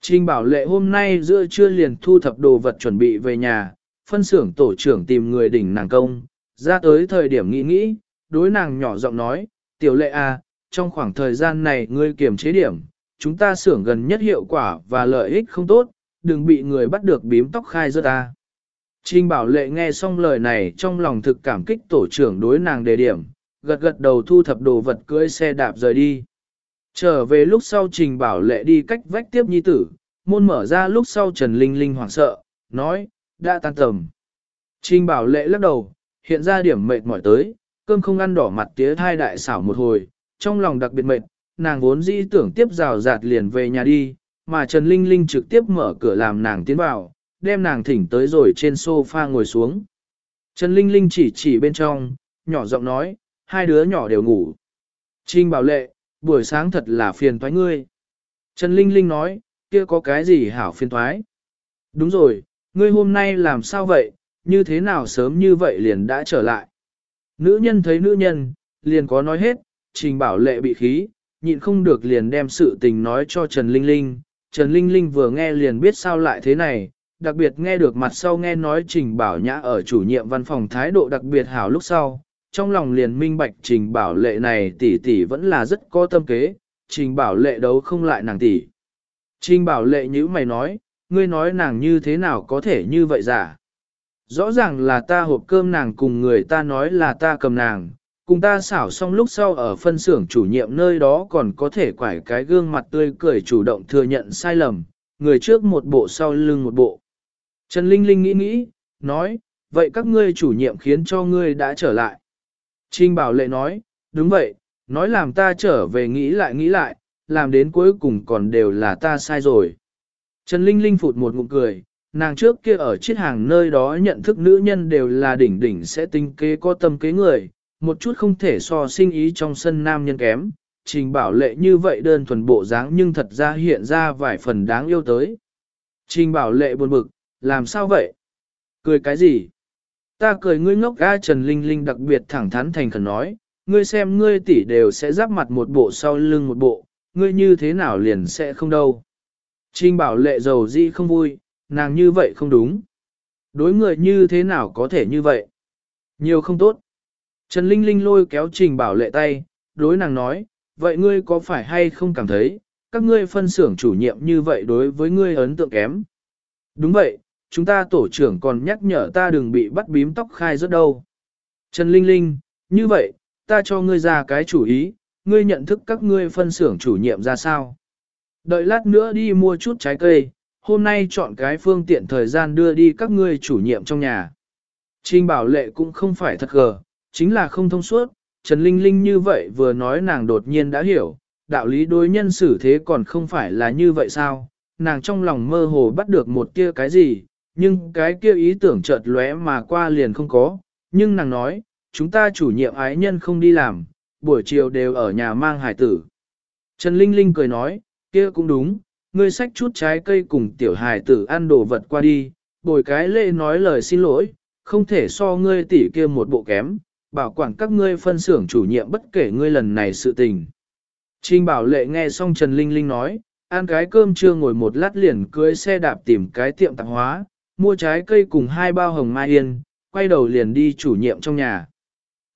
S1: Trình bảo lệ hôm nay giữa trưa liền thu thập đồ vật chuẩn bị về nhà, phân xưởng tổ trưởng tìm người đỉnh nàng công, ra tới thời điểm nghĩ nghĩ, đối nàng nhỏ giọng nói, tiểu lệ à, trong khoảng thời gian này ngươi kiềm chế điểm, chúng ta xưởng gần nhất hiệu quả và lợi ích không tốt, đừng bị người bắt được bím tóc khai rớt ta. Trình bảo lệ nghe xong lời này trong lòng thực cảm kích tổ trưởng đối nàng đề điểm, gật gật đầu thu thập đồ vật cưỡi xe đạp rời đi. Trở về lúc sau trình bảo lệ đi cách vách tiếp nhi tử, môn mở ra lúc sau Trần Linh Linh hoảng sợ, nói, đã tan tầm. Trình bảo lệ lắc đầu, hiện ra điểm mệt mỏi tới, cơm không ăn đỏ mặt tía thai đại xảo một hồi, trong lòng đặc biệt mệt, nàng vốn dĩ tưởng tiếp rào rạt liền về nhà đi, mà Trần Linh Linh trực tiếp mở cửa làm nàng tiến vào, đem nàng thỉnh tới rồi trên sofa ngồi xuống. Trần Linh Linh chỉ chỉ bên trong, nhỏ giọng nói, hai đứa nhỏ đều ngủ. Trinh bảo lệ, buổi sáng thật là phiền toái ngươi. Trần Linh Linh nói, kia có cái gì hảo phiền toái? Đúng rồi, ngươi hôm nay làm sao vậy, như thế nào sớm như vậy liền đã trở lại? Nữ nhân thấy nữ nhân, liền có nói hết, trình bảo lệ bị khí, nhịn không được liền đem sự tình nói cho Trần Linh Linh. Trần Linh Linh vừa nghe liền biết sao lại thế này, đặc biệt nghe được mặt sau nghe nói Trình Bảo Nhã ở chủ nhiệm văn phòng thái độ đặc biệt hảo lúc sau, trong lòng liền minh bạch Trình Bảo Lệ này tỷ tỷ vẫn là rất có tâm kế, Trình Bảo Lệ đấu không lại nàng tỷ. Trình Bảo Lệ như mày nói, ngươi nói nàng như thế nào có thể như vậy giả? Rõ ràng là ta hộp cơm nàng cùng người ta nói là ta cầm nàng, cùng ta xảo xong lúc sau ở phân xưởng chủ nhiệm nơi đó còn có thể quải cái gương mặt tươi cười chủ động thừa nhận sai lầm, người trước một bộ sau lưng một bộ. Trần Linh Linh nghĩ nghĩ, nói, vậy các ngươi chủ nhiệm khiến cho ngươi đã trở lại. Trinh Bảo Lệ nói, đúng vậy, nói làm ta trở về nghĩ lại nghĩ lại, làm đến cuối cùng còn đều là ta sai rồi. Trần Linh Linh phụt một ngụm cười, nàng trước kia ở chiếc hàng nơi đó nhận thức nữ nhân đều là đỉnh đỉnh sẽ tinh kế có tâm kế người, một chút không thể so sinh ý trong sân nam nhân kém. Trình bảo lệ như vậy đơn thuần bộ dáng nhưng thật ra hiện ra vài phần đáng yêu tới. Trình bảo lệ buồn bực, làm sao vậy? Cười cái gì? Ta cười ngươi ngốc ga Trần Linh Linh đặc biệt thẳng thắn thành khẩn nói, ngươi xem ngươi tỷ đều sẽ giáp mặt một bộ sau lưng một bộ, ngươi như thế nào liền sẽ không đâu. Trình bảo lệ giàu di không vui, nàng như vậy không đúng. Đối người như thế nào có thể như vậy? Nhiều không tốt. Trần Linh Linh lôi kéo trình bảo lệ tay, đối nàng nói, vậy ngươi có phải hay không cảm thấy, các ngươi phân xưởng chủ nhiệm như vậy đối với ngươi ấn tượng kém? Đúng vậy, chúng ta tổ trưởng còn nhắc nhở ta đừng bị bắt bím tóc khai rất đâu. Trần Linh Linh, như vậy, ta cho ngươi ra cái chủ ý, ngươi nhận thức các ngươi phân xưởng chủ nhiệm ra sao? Đợi lát nữa đi mua chút trái cây, hôm nay chọn cái phương tiện thời gian đưa đi các ngươi chủ nhiệm trong nhà. Trình bảo lệ cũng không phải thật gờ, chính là không thông suốt, Trần Linh Linh như vậy vừa nói nàng đột nhiên đã hiểu, đạo lý đối nhân xử thế còn không phải là như vậy sao, nàng trong lòng mơ hồ bắt được một kia cái gì, nhưng cái kia ý tưởng chợt lóe mà qua liền không có, nhưng nàng nói, chúng ta chủ nhiệm ái nhân không đi làm, buổi chiều đều ở nhà mang hải tử. Trần Linh Linh cười nói, kia cũng đúng, ngươi xách chút trái cây cùng tiểu hải tử ăn đồ vật qua đi, bồi cái lệ nói lời xin lỗi, không thể so ngươi tỉ kia một bộ kém, bảo quản các ngươi phân xưởng chủ nhiệm bất kể ngươi lần này sự tình. Trình bảo lệ nghe xong Trần Linh Linh nói, ăn cái cơm trưa ngồi một lát liền cưới xe đạp tìm cái tiệm tạp hóa, mua trái cây cùng hai bao hồng mai yên, quay đầu liền đi chủ nhiệm trong nhà.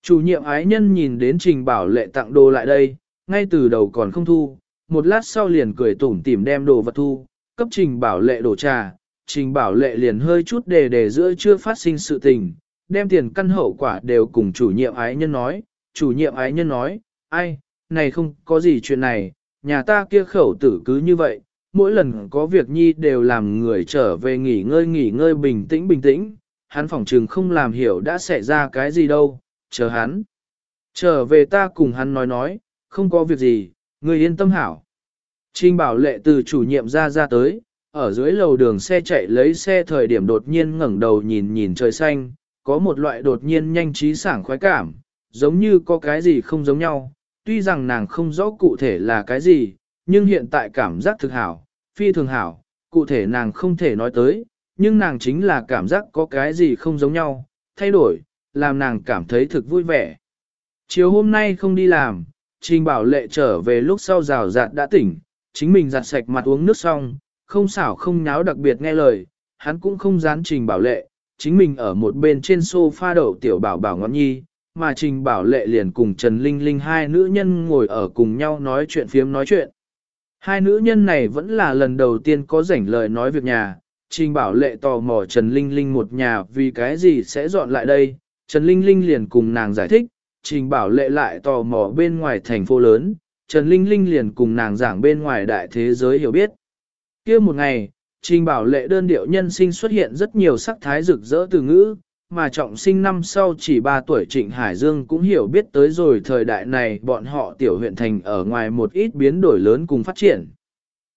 S1: Chủ nhiệm ái nhân nhìn đến trình bảo lệ tặng đồ lại đây, ngay từ đầu còn không thu, một lát sau liền cười tủm tỉm đem đồ vật thu, cấp trình bảo lệ đổ trà, trình bảo lệ liền hơi chút đề đề giữa chưa phát sinh sự tình, đem tiền căn hậu quả đều cùng chủ nhiệm ái nhân nói, chủ nhiệm ái nhân nói, ai, này không có gì chuyện này, nhà ta kia khẩu tử cứ như vậy, mỗi lần có việc nhi đều làm người trở về nghỉ ngơi nghỉ ngơi bình tĩnh bình tĩnh, hắn phỏng trừng không làm hiểu đã xảy ra cái gì đâu, chờ hắn. Trở về ta cùng hắn nói nói, không có việc gì, người yên tâm hảo. Trình bảo lệ từ chủ nhiệm ra ra tới, ở dưới lầu đường xe chạy lấy xe thời điểm đột nhiên ngẩng đầu nhìn nhìn trời xanh, có một loại đột nhiên nhanh trí sảng khoái cảm, giống như có cái gì không giống nhau, tuy rằng nàng không rõ cụ thể là cái gì, nhưng hiện tại cảm giác thực hảo, phi thường hảo, cụ thể nàng không thể nói tới, nhưng nàng chính là cảm giác có cái gì không giống nhau, thay đổi, làm nàng cảm thấy thực vui vẻ. Chiều hôm nay không đi làm, Trình Bảo Lệ trở về lúc sau rào rạt đã tỉnh, chính mình giặt sạch mặt uống nước xong, không xảo không nháo đặc biệt nghe lời, hắn cũng không dán Trình Bảo Lệ, chính mình ở một bên trên sofa đậu tiểu bảo bảo ngọn nhi, mà Trình Bảo Lệ liền cùng Trần Linh Linh hai nữ nhân ngồi ở cùng nhau nói chuyện phiếm nói chuyện. Hai nữ nhân này vẫn là lần đầu tiên có rảnh lời nói việc nhà, Trình Bảo Lệ tò mò Trần Linh Linh một nhà vì cái gì sẽ dọn lại đây, Trần Linh Linh liền cùng nàng giải thích, Trình Bảo Lệ lại tò mò bên ngoài thành phố lớn, Trần Linh Linh liền cùng nàng giảng bên ngoài đại thế giới hiểu biết. kia một ngày, Trình Bảo Lệ đơn điệu nhân sinh xuất hiện rất nhiều sắc thái rực rỡ từ ngữ, mà trọng sinh năm sau chỉ 3 tuổi Trịnh Hải Dương cũng hiểu biết tới rồi thời đại này bọn họ tiểu huyện thành ở ngoài một ít biến đổi lớn cùng phát triển.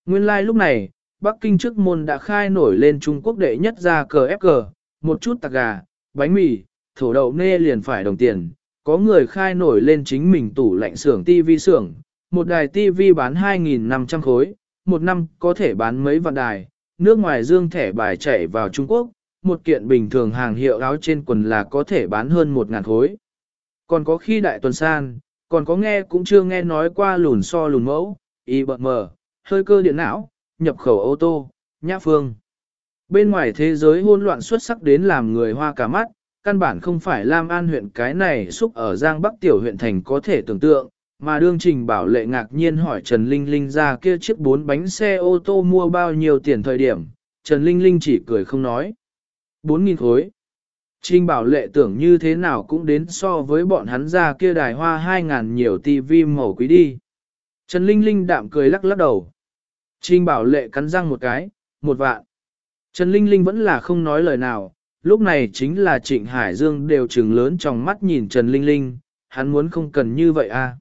S1: Nguyên lai like lúc này, Bắc Kinh trước môn đã khai nổi lên Trung Quốc đệ nhất ra cờ ép cờ, một chút tạc gà, bánh mì, thổ đậu nê liền phải đồng tiền, có người khai nổi lên chính mình tủ lạnh xưởng TV xưởng, một đài TV bán 2.500 khối, một năm có thể bán mấy vạn đài, nước ngoài dương thẻ bài chạy vào Trung Quốc, một kiện bình thường hàng hiệu áo trên quần là có thể bán hơn một ngàn khối. Còn có khi đại tuần san, còn có nghe cũng chưa nghe nói qua lùn so lùn mẫu, y bợt mờ, hơi cơ điện não, nhập khẩu ô tô, nhã phương. Bên ngoài thế giới hỗn loạn xuất sắc đến làm người hoa cả mắt, căn bản không phải Lam An huyện cái này xúc ở Giang Bắc tiểu huyện thành có thể tưởng tượng, mà đương trình bảo lệ ngạc nhiên hỏi Trần Linh Linh ra kia chiếc bốn bánh xe ô tô mua bao nhiêu tiền thời điểm, Trần Linh Linh chỉ cười không nói. 4.000 khối. Trình bảo lệ tưởng như thế nào cũng đến so với bọn hắn ra kia đài hoa 2.000 nhiều tivi màu quý đi. Trần Linh Linh đạm cười lắc lắc đầu. Trình bảo lệ cắn răng một cái, một vạn. Trần Linh Linh vẫn là không nói lời nào, lúc này chính là Trịnh Hải Dương đều trừng lớn trong mắt nhìn Trần Linh Linh, hắn muốn không cần như vậy à.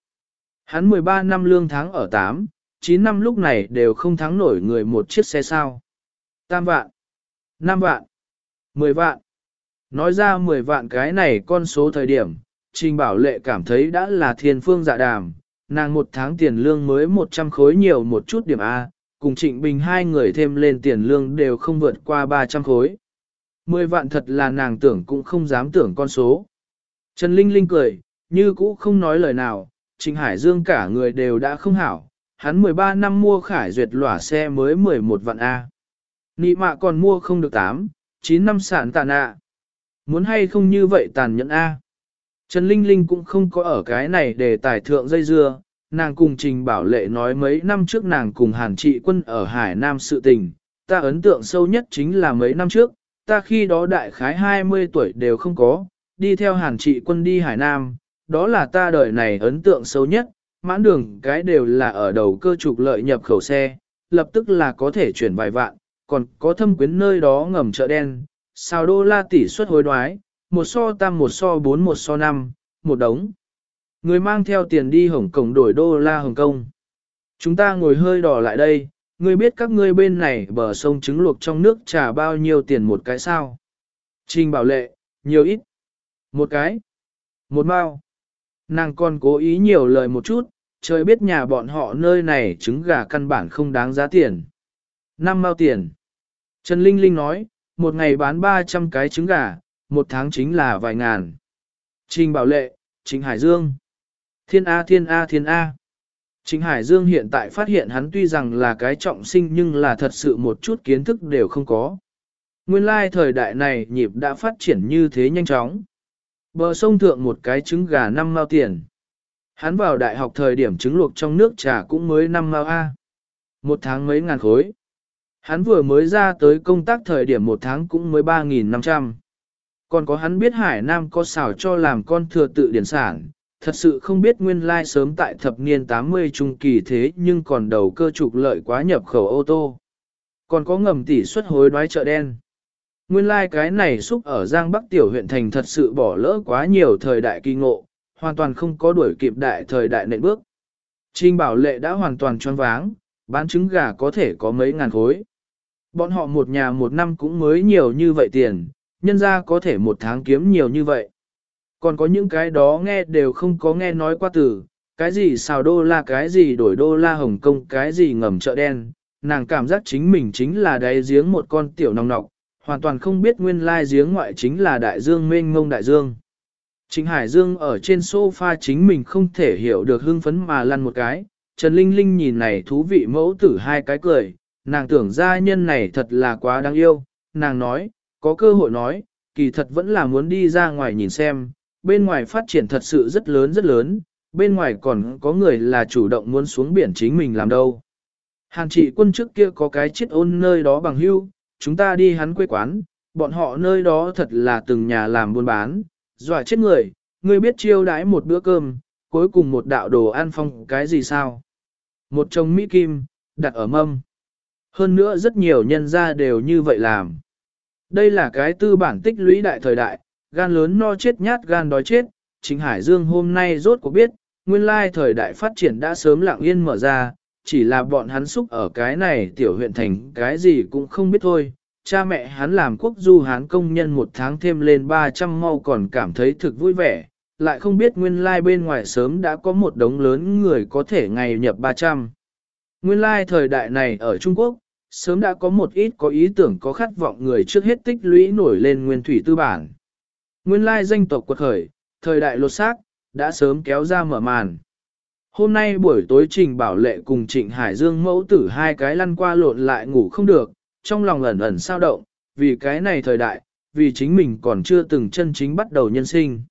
S1: Hắn 13 năm lương tháng ở 8, 9 năm lúc này đều không thắng nổi người một chiếc xe sao. Tam vạn, 5 vạn, 10 vạn. Nói ra 10 vạn cái này con số thời điểm, Trình Bảo Lệ cảm thấy đã là thiên phương dạ đàm, nàng một tháng tiền lương mới 100 khối nhiều một chút điểm A, cùng Trịnh Bình hai người thêm lên tiền lương đều không vượt qua 300 khối. 10 vạn thật là nàng tưởng cũng không dám tưởng con số. Trần Linh Linh cười, như cũ không nói lời nào, Trịnh Hải Dương cả người đều đã không hảo, hắn 13 năm mua khải duyệt lỏa xe mới 11 vạn A. Nị mạ còn mua không được 8, 9 năm sản tàn ạ. Muốn hay không như vậy tàn nhẫn A. Trần Linh Linh cũng không có ở cái này để tài thượng dây dưa, nàng cùng Trình Bảo Lệ nói mấy năm trước nàng cùng Hàn Trị Quân ở Hải Nam sự tình, ta ấn tượng sâu nhất chính là mấy năm trước, ta khi đó đại khái 20 tuổi đều không có, đi theo Hàn Trị Quân đi Hải Nam, đó là ta đời này ấn tượng sâu nhất, mãn đường cái đều là ở đầu cơ trục lợi nhập khẩu xe, lập tức là có thể chuyển vài vạn, còn có thâm quyến nơi đó ngầm chợ đen, sao đô la tỷ suất hối đoái, một so tam một so bốn một so năm, một đống. Người mang theo tiền đi Hồng Kông đổi đô la Hồng Kông. Chúng ta ngồi hơi đỏ lại đây, ngươi biết các ngươi bên này bờ sông trứng luộc trong nước trả bao nhiêu tiền một cái sao? Trình bảo lệ, nhiều ít. Một cái. Một bao. Nàng còn cố ý nhiều lời một chút, trời biết nhà bọn họ nơi này trứng gà căn bản không đáng giá tiền. Năm mao tiền. Trần Linh Linh nói, một ngày bán 300 cái trứng gà, một tháng chính là vài ngàn. Trình Bảo Lệ, Trình Hải Dương. Thiên A Thiên A Thiên A. Trình Hải Dương hiện tại phát hiện hắn tuy rằng là cái trọng sinh nhưng là thật sự một chút kiến thức đều không có. Nguyên lai thời đại này nhịp đã phát triển như thế nhanh chóng. Bờ sông thượng một cái trứng gà năm mao tiền. Hắn vào đại học thời điểm trứng luộc trong nước trà cũng mới năm mao A. Một tháng mấy ngàn khối. Hắn vừa mới ra tới công tác thời điểm một tháng cũng mới 3.500. Còn có hắn biết Hải Nam có xảo cho làm con thừa tự điển sản, thật sự không biết nguyên lai like sớm tại thập niên 80 trung kỳ thế nhưng còn đầu cơ trục lợi quá nhập khẩu ô tô. Còn có ngầm tỷ suất hối đoái chợ đen. Nguyên lai like cái này xúc ở Giang Bắc tiểu huyện thành thật sự bỏ lỡ quá nhiều thời đại kỳ ngộ, hoàn toàn không có đuổi kịp đại thời đại nệm bước. Trình bảo lệ đã hoàn toàn choáng váng, bán trứng gà có thể có mấy ngàn khối. Bọn họ một nhà một năm cũng mới nhiều như vậy tiền, nhân ra có thể một tháng kiếm nhiều như vậy. Còn có những cái đó nghe đều không có nghe nói qua từ, cái gì xào đô la cái gì đổi đô la Hồng Kông cái gì ngầm chợ đen, nàng cảm giác chính mình chính là đáy giếng một con tiểu nòng nọc, hoàn toàn không biết nguyên lai giếng ngoại chính là đại dương mênh mông đại dương. Trịnh Hải Dương ở trên sofa chính mình không thể hiểu được hưng phấn mà lăn một cái, Trần Linh Linh nhìn này thú vị mẫu tử hai cái cười, nàng tưởng gia nhân này thật là quá đáng yêu, nàng nói, có cơ hội nói, kỳ thật vẫn là muốn đi ra ngoài nhìn xem, bên ngoài phát triển thật sự rất lớn rất lớn, bên ngoài còn có người là chủ động muốn xuống biển chính mình làm đâu. Hàng trị quân trước kia có cái chết ôn nơi đó bằng hưu, chúng ta đi hắn quê quán, bọn họ nơi đó thật là từng nhà làm buôn bán, dọa chết người, ngươi biết chiêu đãi một bữa cơm, cuối cùng một đạo đồ ăn phong cái gì sao? Một chồng Mỹ Kim, đặt ở mâm. Hơn nữa rất nhiều nhân gia đều như vậy làm. Đây là cái tư bản tích lũy đại thời đại, gan lớn no chết nhát gan đói chết, chính Hải Dương hôm nay rốt cuộc biết, nguyên lai thời đại phát triển đã sớm lặng yên mở ra, chỉ là bọn hắn xúc ở cái này tiểu huyện thành cái gì cũng không biết thôi. Cha mẹ hắn làm quốc du hán công nhân một tháng thêm lên 300 mau còn cảm thấy thực vui vẻ, lại không biết nguyên lai bên ngoài sớm đã có một đống lớn người có thể ngày nhập 300. Nguyên lai thời đại này ở Trung Quốc, sớm đã có một ít có ý tưởng có khát vọng người trước hết tích lũy nổi lên nguyên thủy tư bản. Nguyên lai danh tộc quật khởi, thời đại lột xác, đã sớm kéo ra mở màn. Hôm nay buổi tối Trình Bảo Lệ cùng Trịnh Hải Dương mẫu tử hai cái lăn qua lộn lại ngủ không được, trong lòng ẩn ẩn sao động, vì cái này thời đại, vì chính mình còn chưa từng chân chính bắt đầu nhân sinh.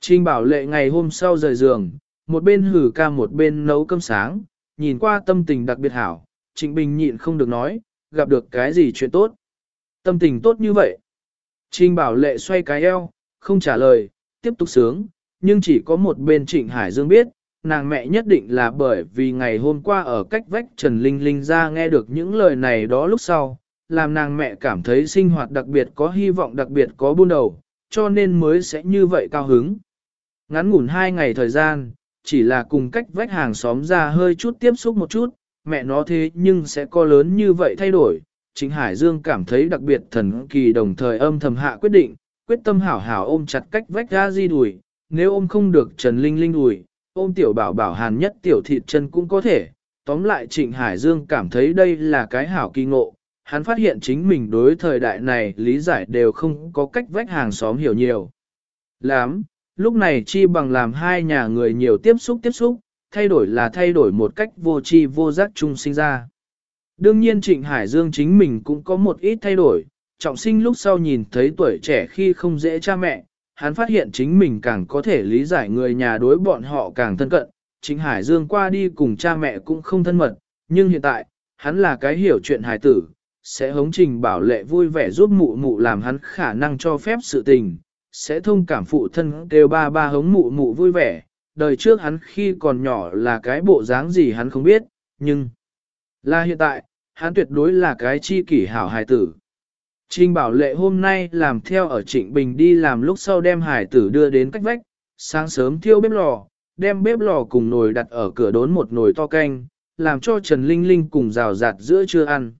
S1: Trình Bảo Lệ ngày hôm sau rời giường, một bên hử ca một bên nấu cơm sáng, nhìn qua tâm tình đặc biệt hảo, Trịnh Bình nhịn không được nói, gặp được cái gì chuyện tốt. Tâm tình tốt như vậy. Trình Bảo Lệ xoay cái eo, không trả lời, tiếp tục sướng, nhưng chỉ có một bên Trịnh Hải Dương biết, nàng mẹ nhất định là bởi vì ngày hôm qua ở cách vách Trần Linh Linh ra nghe được những lời này đó lúc sau, làm nàng mẹ cảm thấy sinh hoạt đặc biệt có hy vọng đặc biệt có buôn đầu, cho nên mới sẽ như vậy cao hứng. Ngắn ngủn hai ngày thời gian, chỉ là cùng cách vách hàng xóm ra hơi chút tiếp xúc một chút, mẹ nó thế nhưng sẽ có lớn như vậy thay đổi. Trịnh Hải Dương cảm thấy đặc biệt thần kỳ đồng thời âm thầm hạ quyết định, quyết tâm hảo hảo ôm chặt cách vách ra di đùi, nếu ôm không được Trần Linh Linh đùi, ôm tiểu bảo bảo hàn nhất tiểu thịt chân cũng có thể. Tóm lại Trịnh Hải Dương cảm thấy đây là cái hảo kỳ ngộ, hắn phát hiện chính mình đối thời đại này lý giải đều không có cách vách hàng xóm hiểu nhiều. Lắm, lúc này chi bằng làm hai nhà người nhiều tiếp xúc tiếp xúc, thay đổi là thay đổi một cách vô tri vô giác chung sinh ra. Đương nhiên Trịnh Hải Dương chính mình cũng có một ít thay đổi, trọng sinh lúc sau nhìn thấy tuổi trẻ khi không dễ cha mẹ, hắn phát hiện chính mình càng có thể lý giải người nhà đối bọn họ càng thân cận. Trịnh Hải Dương qua đi cùng cha mẹ cũng không thân mật, nhưng hiện tại, hắn là cái hiểu chuyện hài tử, sẽ hống trình bảo lệ vui vẻ giúp mụ mụ làm hắn khả năng cho phép sự tình, sẽ thông cảm phụ thân đều ba ba hống mụ mụ vui vẻ. Đời trước hắn khi còn nhỏ là cái bộ dáng gì hắn không biết, nhưng là hiện tại, hắn tuyệt đối là cái chi kỷ hảo hài tử. Trình bảo lệ hôm nay làm theo ở Trịnh Bình đi làm lúc sau đem hải tử đưa đến cách vách, sáng sớm thiêu bếp lò, đem bếp lò cùng nồi đặt ở cửa đốn một nồi to canh, làm cho Trần Linh Linh cùng rào rạt giữa trưa ăn.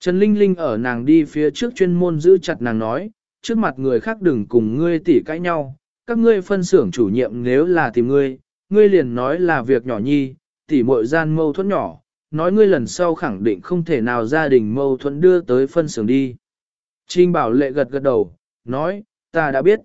S1: Trần Linh Linh ở nàng đi phía trước chuyên môn giữ chặt nàng nói, trước mặt người khác đừng cùng ngươi tỉ cãi nhau, các ngươi phân xưởng chủ nhiệm nếu là tìm ngươi, ngươi liền nói là việc nhỏ nhi, tỉ muội gian mâu thuẫn nhỏ, nói ngươi lần sau khẳng định không thể nào gia đình mâu thuẫn đưa tới phân xưởng đi. Trình bảo lệ gật gật đầu, nói, ta đã biết.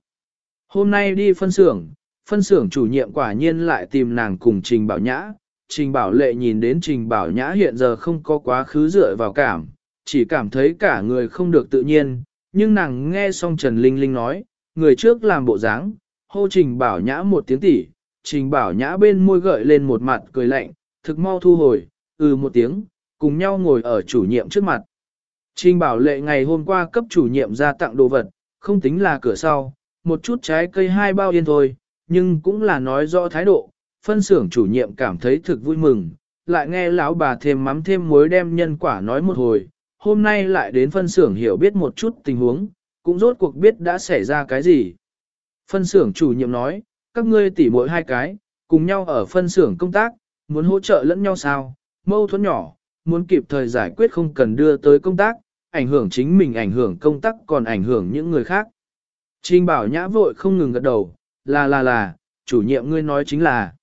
S1: Hôm nay đi phân xưởng, phân xưởng chủ nhiệm quả nhiên lại tìm nàng cùng Trình bảo nhã. Trình bảo lệ nhìn đến Trình bảo nhã hiện giờ không có quá khứ dựa vào cảm, chỉ cảm thấy cả người không được tự nhiên, nhưng nàng nghe xong Trần Linh Linh nói, người trước làm bộ dáng, hô Trình bảo nhã một tiếng tỉ, Trình bảo nhã bên môi gợi lên một mặt cười lạnh, thực mau thu hồi, ừ một tiếng, cùng nhau ngồi ở chủ nhiệm trước mặt. Trình bảo lệ ngày hôm qua cấp chủ nhiệm ra tặng đồ vật, không tính là cửa sau, một chút trái cây hai bao yên thôi, nhưng cũng là nói rõ thái độ, phân xưởng chủ nhiệm cảm thấy thực vui mừng, lại nghe lão bà thêm mắm thêm muối đem nhân quả nói một hồi, hôm nay lại đến phân xưởng hiểu biết một chút tình huống, cũng rốt cuộc biết đã xảy ra cái gì. Phân xưởng chủ nhiệm nói, các ngươi tỉ mỗi hai cái, cùng nhau ở phân xưởng công tác, muốn hỗ trợ lẫn nhau sao, mâu thuẫn nhỏ, muốn kịp thời giải quyết không cần đưa tới công tác, ảnh hưởng chính mình ảnh hưởng công tác còn ảnh hưởng những người khác. Trình bảo nhã vội không ngừng gật đầu, là là là, chủ nhiệm ngươi nói chính là.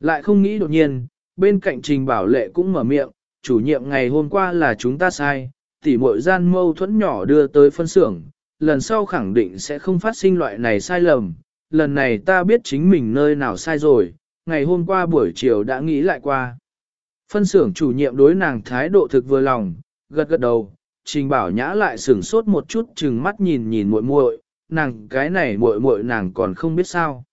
S1: Lại không nghĩ đột nhiên, bên cạnh trình bảo lệ cũng mở miệng, chủ nhiệm ngày hôm qua là chúng ta sai, tỉ mỗi gian mâu thuẫn nhỏ đưa tới phân xưởng, lần sau khẳng định sẽ không phát sinh loại này sai lầm, lần này ta biết chính mình nơi nào sai rồi, ngày hôm qua buổi chiều đã nghĩ lại qua. Phân xưởng chủ nhiệm đối nàng thái độ thực vừa lòng, gật gật đầu, trình bảo nhã lại sửng sốt một chút chừng mắt nhìn nhìn muội muội, nàng cái này muội muội nàng còn không biết sao.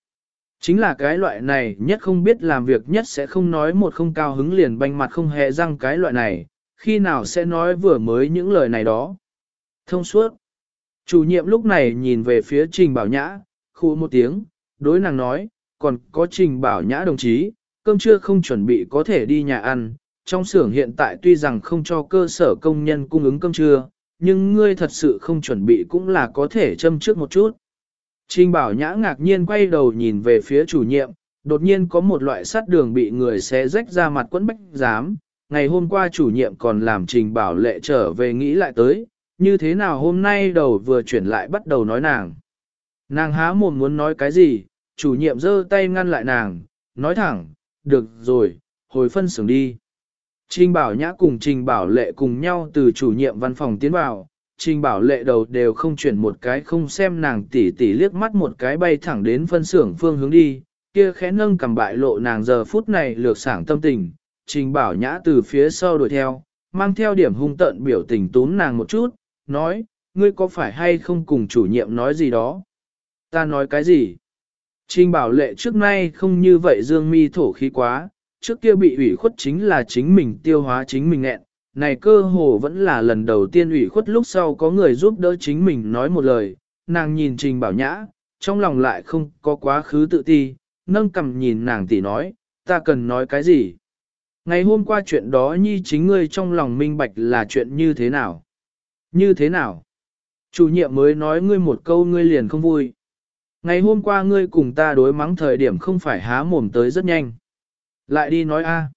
S1: Chính là cái loại này nhất không biết làm việc nhất sẽ không nói một không cao hứng liền banh mặt không hề răng cái loại này, khi nào sẽ nói vừa mới những lời này đó. Thông suốt. Chủ nhiệm lúc này nhìn về phía Trình Bảo Nhã, khu một tiếng, đối nàng nói, còn có Trình Bảo Nhã đồng chí, cơm trưa không chuẩn bị có thể đi nhà ăn, trong xưởng hiện tại tuy rằng không cho cơ sở công nhân cung ứng cơm trưa, nhưng ngươi thật sự không chuẩn bị cũng là có thể châm trước một chút. Trình Bảo Nhã ngạc nhiên quay đầu nhìn về phía chủ nhiệm, đột nhiên có một loại sắt đường bị người xé rách ra mặt quẫn bách giám. Ngày hôm qua chủ nhiệm còn làm Trình Bảo Lệ trở về nghĩ lại tới, như thế nào hôm nay đầu vừa chuyển lại bắt đầu nói nàng. Nàng há mồm muốn nói cái gì, chủ nhiệm giơ tay ngăn lại nàng, nói thẳng, được rồi, hồi phân xưởng đi. Trình Bảo Nhã cùng Trình Bảo Lệ cùng nhau từ chủ nhiệm văn phòng tiến vào, Trình Bảo Lệ đầu đều không chuyển một cái không xem nàng tỉ tỉ liếc mắt một cái bay thẳng đến phân xưởng phương hướng đi, kia khẽ nâng cầm bại lộ nàng giờ phút này lược sảng tâm tình, Trình Bảo Nhã từ phía sau đuổi theo, mang theo điểm hung tận biểu tình tún nàng một chút, nói, ngươi có phải hay không cùng chủ nhiệm nói gì đó? Ta nói cái gì? Trình Bảo Lệ trước nay không như vậy dương mi thổ khí quá, trước kia bị ủy khuất chính là chính mình tiêu hóa chính mình nghẹn, này cơ hồ vẫn là lần đầu tiên ủy khuất lúc sau có người giúp đỡ chính mình nói một lời, nàng nhìn Trình Bảo Nhã, trong lòng lại không có quá khứ tự ti, nâng cầm nhìn nàng tỷ nói, ta cần nói cái gì? Ngày hôm qua chuyện đó nhi chính ngươi trong lòng minh bạch là chuyện như thế nào? Như thế nào? Chủ nhiệm mới nói ngươi một câu ngươi liền không vui. Ngày hôm qua ngươi cùng ta đối mắng thời điểm không phải há mồm tới rất nhanh. Lại đi nói a.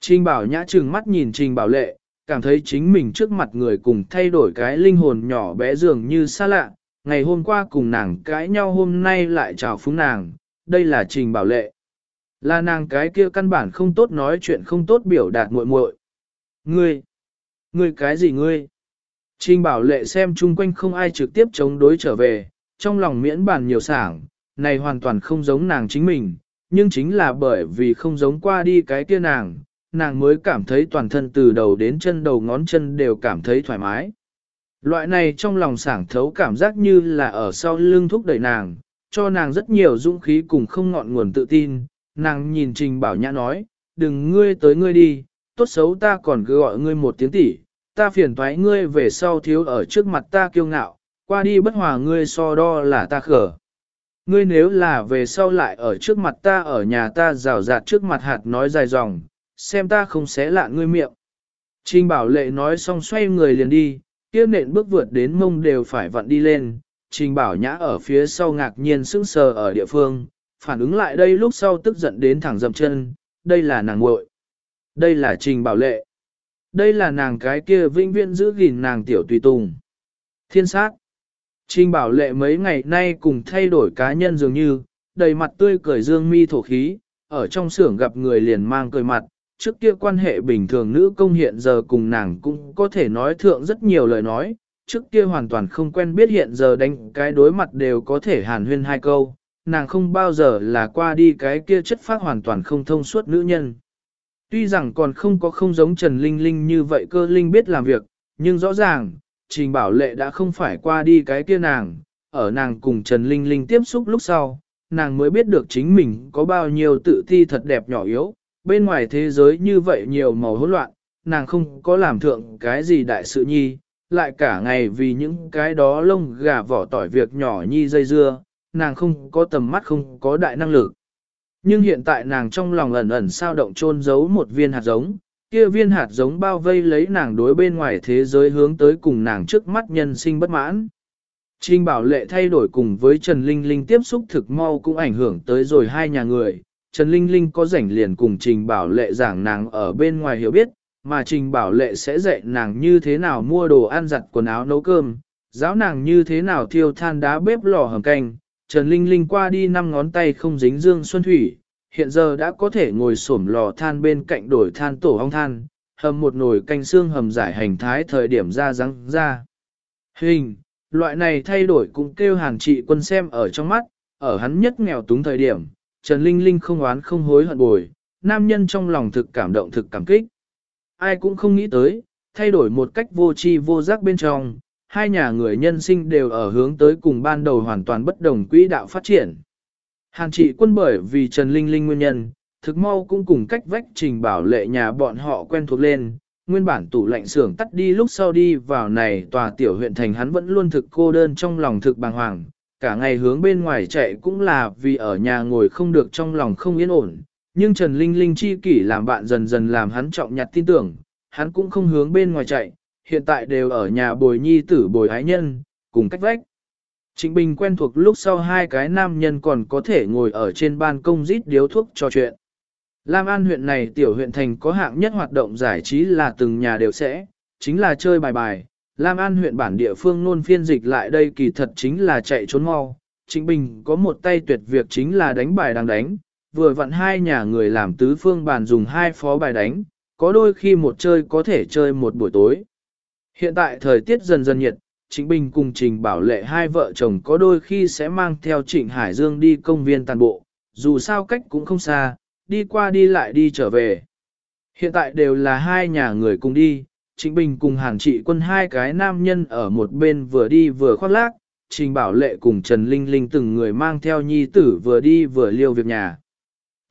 S1: Trình bảo nhã trừng mắt nhìn trình bảo lệ, cảm thấy chính mình trước mặt người cùng thay đổi cái linh hồn nhỏ bé dường như xa lạ. Ngày hôm qua cùng nàng cãi nhau hôm nay lại chào phúng nàng, đây là trình bảo lệ. Là nàng cái kia căn bản không tốt nói chuyện không tốt biểu đạt muội muội. Ngươi, ngươi cái gì ngươi? Trình bảo lệ xem chung quanh không ai trực tiếp chống đối trở về, trong lòng miễn bàn nhiều sảng, này hoàn toàn không giống nàng chính mình, nhưng chính là bởi vì không giống qua đi cái kia nàng, nàng mới cảm thấy toàn thân từ đầu đến chân đầu ngón chân đều cảm thấy thoải mái. Loại này trong lòng sảng thấu cảm giác như là ở sau lưng thúc đẩy nàng, cho nàng rất nhiều dũng khí cùng không ngọn nguồn tự tin, nàng nhìn Trình Bảo Nhã nói, đừng ngươi tới ngươi đi, tốt xấu ta còn cứ gọi ngươi một tiếng tỷ, ta phiền thoái ngươi về sau thiếu ở trước mặt ta kiêu ngạo, qua đi bất hòa ngươi so đo là ta khở. Ngươi nếu là về sau lại ở trước mặt ta ở nhà ta rào rạt trước mặt hạt nói dài dòng, xem ta không xé lạ ngươi miệng. Trình bảo lệ nói xong xoay người liền đi, kia nện bước vượt đến mông đều phải vặn đi lên. Trình bảo nhã ở phía sau ngạc nhiên sững sờ ở địa phương, phản ứng lại đây lúc sau tức giận đến thẳng dầm chân, đây là nàng muội, Đây là trình bảo lệ. Đây là nàng cái kia vinh viễn giữ gìn nàng tiểu tùy tùng. Thiên sát. Trình bảo lệ mấy ngày nay cùng thay đổi cá nhân dường như, đầy mặt tươi cười dương mi thổ khí, ở trong xưởng gặp người liền mang cười mặt, trước kia quan hệ bình thường nữ công hiện giờ cùng nàng cũng có thể nói thượng rất nhiều lời nói, trước kia hoàn toàn không quen biết hiện giờ đánh cái đối mặt đều có thể hàn huyên hai câu, nàng không bao giờ là qua đi cái kia chất phát hoàn toàn không thông suốt nữ nhân. Tuy rằng còn không có không giống Trần Linh Linh như vậy cơ Linh biết làm việc, nhưng rõ ràng, Trình Bảo Lệ đã không phải qua đi cái kia nàng, ở nàng cùng Trần Linh Linh tiếp xúc lúc sau, nàng mới biết được chính mình có bao nhiêu tự ti thật đẹp nhỏ yếu, bên ngoài thế giới như vậy nhiều màu hỗn loạn, nàng không có làm thượng cái gì đại sự nhi, lại cả ngày vì những cái đó lông gà vỏ tỏi việc nhỏ nhi dây dưa, nàng không có tầm mắt không có đại năng lực. Nhưng hiện tại nàng trong lòng ẩn ẩn sao động chôn giấu một viên hạt giống, kia viên hạt giống bao vây lấy nàng đối bên ngoài thế giới hướng tới cùng nàng trước mắt nhân sinh bất mãn. Trình bảo lệ thay đổi cùng với Trần Linh Linh tiếp xúc thực mau cũng ảnh hưởng tới rồi hai nhà người. Trần Linh Linh có rảnh liền cùng Trình bảo lệ giảng nàng ở bên ngoài hiểu biết, mà Trình bảo lệ sẽ dạy nàng như thế nào mua đồ ăn giặt quần áo nấu cơm, giáo nàng như thế nào thiêu than đá bếp lò hầm canh, Trần Linh Linh qua đi năm ngón tay không dính dương xuân thủy, hiện giờ đã có thể ngồi xổm lò than bên cạnh đổi than tổ ong than, hầm một nồi canh xương hầm giải hành thái thời điểm ra răng ra. Hình, loại này thay đổi cũng kêu hàn trị quân xem ở trong mắt, ở hắn nhất nghèo túng thời điểm, Trần Linh Linh không oán không hối hận bồi, nam nhân trong lòng thực cảm động thực cảm kích. Ai cũng không nghĩ tới, thay đổi một cách vô tri vô giác bên trong, hai nhà người nhân sinh đều ở hướng tới cùng ban đầu hoàn toàn bất đồng quỹ đạo phát triển. Hàn trị quân bởi vì Trần Linh Linh nguyên nhân, thực mau cũng cùng cách vách trình bảo lệ nhà bọn họ quen thuộc lên, nguyên bản tủ lạnh xưởng tắt đi lúc sau đi vào này tòa tiểu huyện thành hắn vẫn luôn thực cô đơn trong lòng thực bàng hoàng, cả ngày hướng bên ngoài chạy cũng là vì ở nhà ngồi không được trong lòng không yên ổn, nhưng Trần Linh Linh chi kỷ làm bạn dần dần làm hắn trọng nhặt tin tưởng, hắn cũng không hướng bên ngoài chạy, hiện tại đều ở nhà bồi nhi tử bồi ái nhân, cùng cách vách. Trịnh Bình quen thuộc lúc sau hai cái nam nhân còn có thể ngồi ở trên ban công rít điếu thuốc trò chuyện. Lam An huyện này tiểu huyện thành có hạng nhất hoạt động giải trí là từng nhà đều sẽ, chính là chơi bài bài. Lam An huyện bản địa phương luôn phiên dịch lại đây kỳ thật chính là chạy trốn mau. Trịnh Bình có một tay tuyệt việc chính là đánh bài đang đánh, vừa vặn hai nhà người làm tứ phương bàn dùng hai phó bài đánh, có đôi khi một chơi có thể chơi một buổi tối. Hiện tại thời tiết dần dần nhiệt, Trịnh Bình cùng Trình Bảo Lệ hai vợ chồng có đôi khi sẽ mang theo Trịnh Hải Dương đi công viên tàn bộ, dù sao cách cũng không xa, đi qua đi lại đi trở về. Hiện tại đều là hai nhà người cùng đi, Trịnh Bình cùng Hàn Trị quân hai cái nam nhân ở một bên vừa đi vừa khoác lác, Trình Bảo Lệ cùng Trần Linh Linh từng người mang theo nhi tử vừa đi vừa liêu việc nhà.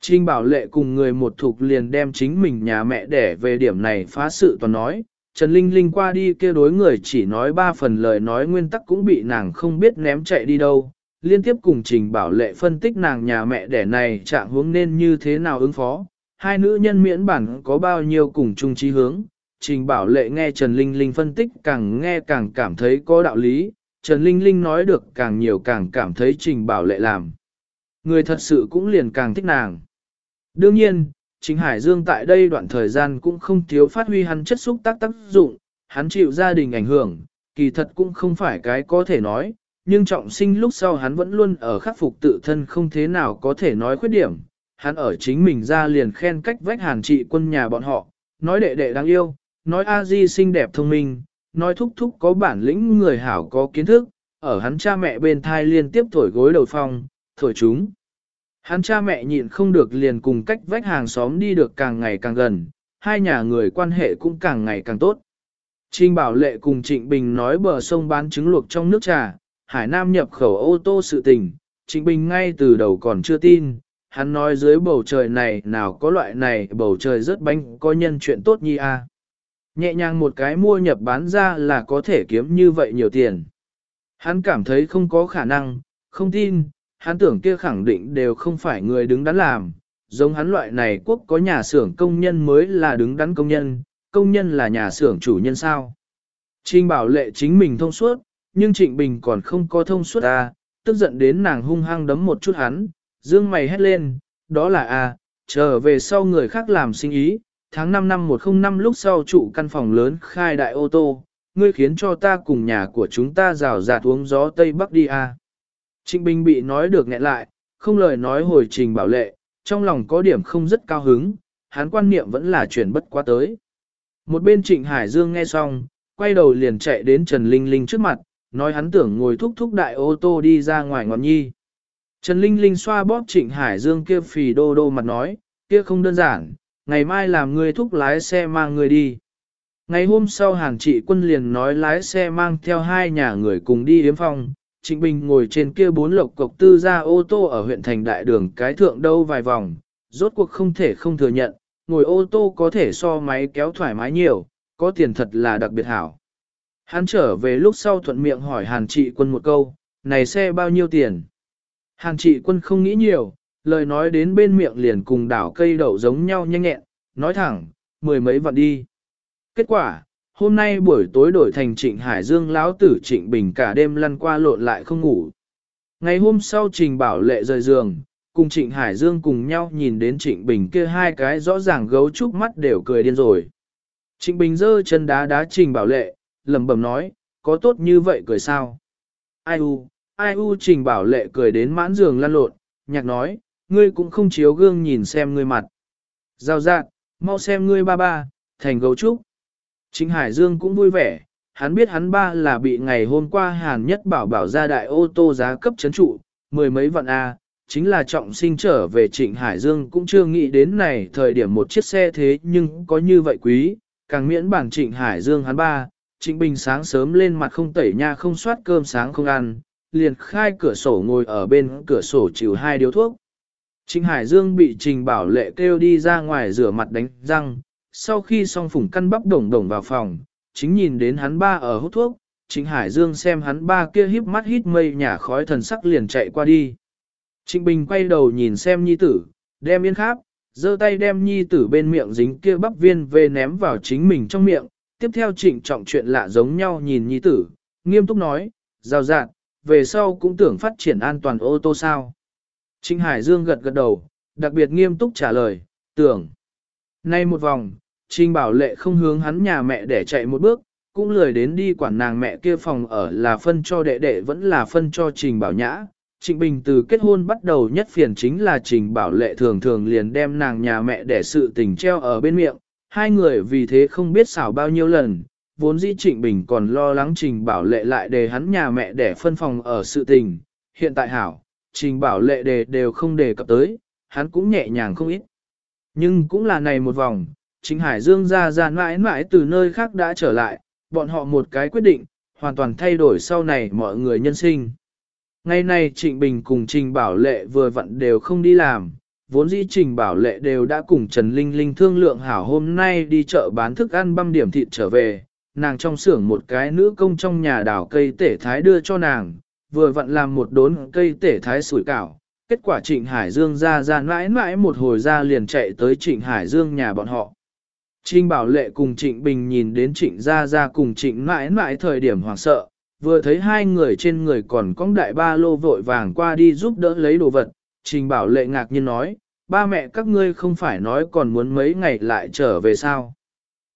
S1: Trình Bảo Lệ cùng người một thuộc liền đem chính mình nhà mẹ đẻ về điểm này phá sự toàn nói, Trần Linh Linh qua đi kia đối người chỉ nói ba phần lời nói nguyên tắc cũng bị nàng không biết ném chạy đi đâu, liên tiếp cùng Trình Bảo Lệ phân tích nàng nhà mẹ đẻ này trạng hướng nên như thế nào ứng phó. Hai nữ nhân miễn bản có bao nhiêu cùng chung chí hướng, Trình Bảo Lệ nghe Trần Linh Linh phân tích càng nghe càng cảm thấy có đạo lý, Trần Linh Linh nói được càng nhiều càng cảm thấy Trình Bảo Lệ làm. Người thật sự cũng liền càng thích nàng. Đương nhiên, Chính Hải Dương tại đây đoạn thời gian cũng không thiếu phát huy hắn chất xúc tác tác dụng, hắn chịu gia đình ảnh hưởng, kỳ thật cũng không phải cái có thể nói, nhưng trọng sinh lúc sau hắn vẫn luôn ở khắc phục tự thân không thế nào có thể nói khuyết điểm. Hắn ở chính mình ra liền khen cách vách hàn trị quân nhà bọn họ, nói đệ đệ đáng yêu, nói a di xinh đẹp thông minh, nói thúc thúc có bản lĩnh người hảo có kiến thức, ở hắn cha mẹ bên thai liên tiếp thổi gối đầu phong, thổi chúng. Hắn cha mẹ nhịn không được liền cùng cách vách hàng xóm đi được càng ngày càng gần, hai nhà người quan hệ cũng càng ngày càng tốt. Trinh Bảo Lệ cùng Trịnh Bình nói bờ sông bán trứng luộc trong nước trà, Hải Nam nhập khẩu ô tô sự tình, Trịnh Bình ngay từ đầu còn chưa tin, hắn nói dưới bầu trời này nào có loại này bầu trời rất bánh có nhân chuyện tốt nhi a. À. Nhẹ nhàng một cái mua nhập bán ra là có thể kiếm như vậy nhiều tiền. Hắn cảm thấy không có khả năng, không tin, hắn tưởng kia khẳng định đều không phải người đứng đắn làm, giống hắn loại này quốc có nhà xưởng công nhân mới là đứng đắn công nhân, công nhân là nhà xưởng chủ nhân sao. Trình bảo lệ chính mình thông suốt, nhưng Trịnh Bình còn không có thông suốt à, tức giận đến nàng hung hăng đấm một chút hắn, dương mày hét lên, đó là a, trở về sau người khác làm sinh ý, tháng 5 năm 105 lúc sau trụ căn phòng lớn khai đại ô tô, ngươi khiến cho ta cùng nhà của chúng ta rào rạt uống gió Tây Bắc đi a. Trịnh Bình bị nói được nghẹn lại, không lời nói hồi trình bảo lệ, trong lòng có điểm không rất cao hứng, hắn quan niệm vẫn là chuyển bất quá tới. Một bên Trịnh Hải Dương nghe xong, quay đầu liền chạy đến Trần Linh Linh trước mặt, nói hắn tưởng ngồi thúc thúc đại ô tô đi ra ngoài ngọn nhi. Trần Linh Linh xoa bóp Trịnh Hải Dương kia phì đô đô mặt nói, kia không đơn giản, ngày mai làm người thúc lái xe mang người đi. Ngày hôm sau hàng trị quân liền nói lái xe mang theo hai nhà người cùng đi yếm phòng, Trịnh Bình ngồi trên kia bốn lộc cộc tư ra ô tô ở huyện thành đại đường cái thượng đâu vài vòng, rốt cuộc không thể không thừa nhận, ngồi ô tô có thể so máy kéo thoải mái nhiều, có tiền thật là đặc biệt hảo. Hắn trở về lúc sau thuận miệng hỏi Hàn trị quân một câu, này xe bao nhiêu tiền? Hàn trị quân không nghĩ nhiều, lời nói đến bên miệng liền cùng đảo cây đậu giống nhau nhanh nhẹn, nói thẳng, mười mấy vạn đi. Kết quả, hôm nay buổi tối đổi thành trịnh Hải Dương lão tử trịnh Bình cả đêm lăn qua lộn lại không ngủ. Ngày hôm sau trình bảo lệ rời giường, cùng trịnh Hải Dương cùng nhau nhìn đến trịnh Bình kia hai cái rõ ràng gấu trúc mắt đều cười điên rồi. Trịnh Bình giơ chân đá đá trình bảo lệ, lẩm bẩm nói, có tốt như vậy cười sao? Ai u, Ai u trình bảo lệ cười đến mãn giường lăn lộn, nhạc nói, ngươi cũng không chiếu gương nhìn xem ngươi mặt. Giao dạng, mau xem ngươi ba ba, thành gấu trúc. Trịnh Hải Dương cũng vui vẻ, hắn biết hắn ba là bị ngày hôm qua Hàn Nhất Bảo bảo ra đại ô tô giá cấp chấn trụ, mười mấy vạn A, chính là trọng sinh trở về Trịnh Hải Dương cũng chưa nghĩ đến này thời điểm một chiếc xe thế nhưng có như vậy quý, càng miễn bản Trịnh Hải Dương hắn ba, Trịnh Bình sáng sớm lên mặt không tẩy nha không soát cơm sáng không ăn, liền khai cửa sổ ngồi ở bên cửa sổ chịu hai điếu thuốc. Trịnh Hải Dương bị Trình Bảo Lệ kêu đi ra ngoài rửa mặt đánh răng, sau khi xong phủng căn bắp đồng đồng vào phòng, chính nhìn đến hắn ba ở hút thuốc, Trịnh Hải Dương xem hắn ba kia híp mắt hít mây nhả khói thần sắc liền chạy qua đi. Trịnh Bình quay đầu nhìn xem nhi tử, đem yên kháp, giơ tay đem nhi tử bên miệng dính kia bắp viên về ném vào chính mình trong miệng, tiếp theo trịnh trọng chuyện lạ giống nhau nhìn nhi tử, nghiêm túc nói, rào rạn, về sau cũng tưởng phát triển an toàn ô tô sao. Trịnh Hải Dương gật gật đầu, đặc biệt nghiêm túc trả lời, tưởng. Nay một vòng, Trình Bảo Lệ không hướng hắn nhà mẹ để chạy một bước, cũng lười đến đi quản nàng mẹ kia phòng ở là phân cho đệ đệ vẫn là phân cho Trình Bảo Nhã. Trịnh Bình từ kết hôn bắt đầu nhất phiền chính là Trình Bảo Lệ thường thường liền đem nàng nhà mẹ để sự tình treo ở bên miệng, hai người vì thế không biết xảo bao nhiêu lần, vốn dĩ Trịnh Bình còn lo lắng Trình Bảo Lệ lại để hắn nhà mẹ để phân phòng ở sự tình, hiện tại hảo, Trình Bảo Lệ đề đều không đề cập tới, hắn cũng nhẹ nhàng không ít. Nhưng cũng là này một vòng, Trịnh Hải Dương ra ra mãi mãi từ nơi khác đã trở lại, bọn họ một cái quyết định, hoàn toàn thay đổi sau này mọi người nhân sinh. Ngày nay Trịnh Bình cùng Trình Bảo Lệ vừa vặn đều không đi làm, vốn dĩ Trình Bảo Lệ đều đã cùng Trần Linh Linh thương lượng hảo hôm nay đi chợ bán thức ăn băm điểm thịt trở về, nàng trong xưởng một cái nữ công trong nhà đảo cây tể thái đưa cho nàng, vừa vặn làm một đốn cây tể thái sủi cảo. Kết quả Trịnh Hải Dương ra ra mãi mãi một hồi ra liền chạy tới Trịnh Hải Dương nhà bọn họ. Trinh Bảo Lệ cùng Trịnh Bình nhìn đến Trịnh Gia Gia cùng Trịnh mãi mãi thời điểm hoảng sợ, vừa thấy hai người trên người còn có đại ba lô vội vàng qua đi giúp đỡ lấy đồ vật. Trình Bảo Lệ ngạc nhiên nói, ba mẹ các ngươi không phải nói còn muốn mấy ngày lại trở về sao.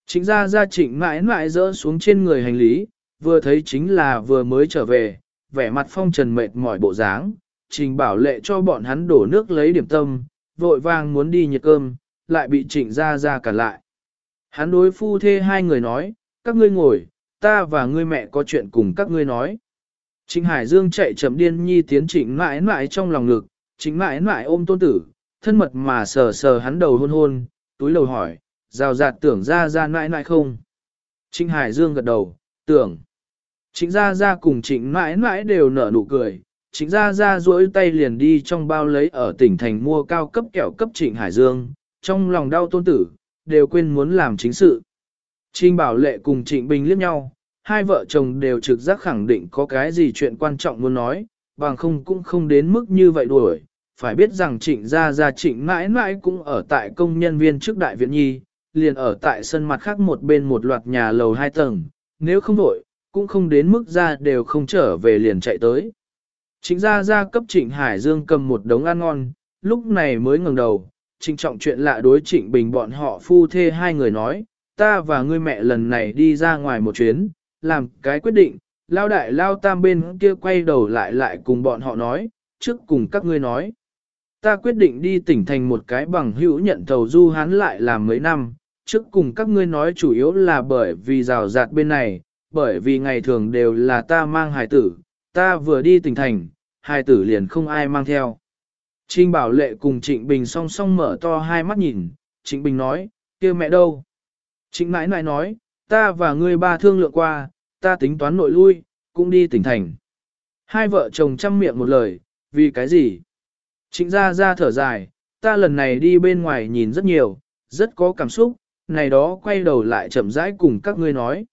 S1: Trịnh Gia Gia Trịnh mãi mãi dỡ xuống trên người hành lý, vừa thấy chính là vừa mới trở về, vẻ mặt phong trần mệt mỏi bộ dáng. Trình Bảo Lệ cho bọn hắn đổ nước lấy điểm tâm, vội vàng muốn đi nhiệt cơm, lại bị Trịnh Gia Gia cản lại. Hắn đối phu thê hai người nói, các ngươi ngồi, ta và ngươi mẹ có chuyện cùng các ngươi nói. Trịnh Hải Dương chạy chậm điên nhi tiến trịnh mãi mãi trong lòng ngực, trịnh mãi mãi ôm tôn tử, thân mật mà sờ sờ hắn đầu hôn hôn, túi lầu hỏi, rào rạt tưởng ra ra mãi mãi không. Trịnh Hải Dương gật đầu, tưởng. Trịnh Gia Gia cùng trịnh mãi mãi đều nở nụ cười, trịnh Gia Gia duỗi tay liền đi trong bao lấy ở tỉnh thành mua cao cấp kẹo cấp trịnh Hải Dương, trong lòng đau tôn tử, đều quên muốn làm chính sự. Trinh Bảo Lệ cùng Trịnh Bình liếc nhau, hai vợ chồng đều trực giác khẳng định có cái gì chuyện quan trọng muốn nói, bằng không cũng không đến mức như vậy đuổi. Phải biết rằng trịnh gia gia trịnh mãi mãi cũng ở tại công nhân viên trước đại viện nhi, liền ở tại sân mặt khác một bên một loạt nhà lầu hai tầng, nếu không đổi, cũng không đến mức ra đều không trở về liền chạy tới. Trịnh gia gia cấp trịnh Hải Dương cầm một đống ăn ngon, lúc này mới ngẩng đầu, trịnh trọng chuyện lạ đối trịnh bình bọn họ phu thê hai người nói, ta và ngươi mẹ lần này đi ra ngoài một chuyến, làm cái quyết định, lao đại lao tam bên kia quay đầu lại lại cùng bọn họ nói, trước cùng các ngươi nói. Ta quyết định đi tỉnh thành một cái bằng hữu nhận thầu du hán lại làm mấy năm, trước cùng các ngươi nói chủ yếu là bởi vì rào rạt bên này, bởi vì ngày thường đều là ta mang hài tử, ta vừa đi tỉnh thành, hài tử liền không ai mang theo. Trinh Bảo Lệ cùng Trịnh Bình song song mở to hai mắt nhìn, Trịnh Bình nói, kia mẹ đâu? Trịnh nãi nãi nói, ta và ngươi ba thương lượng qua, ta tính toán nội lui, cũng đi tỉnh thành. Hai vợ chồng chăm miệng một lời, vì cái gì? Trịnh ra ra thở dài, ta lần này đi bên ngoài nhìn rất nhiều, rất có cảm xúc, này đó quay đầu lại chậm rãi cùng các ngươi nói.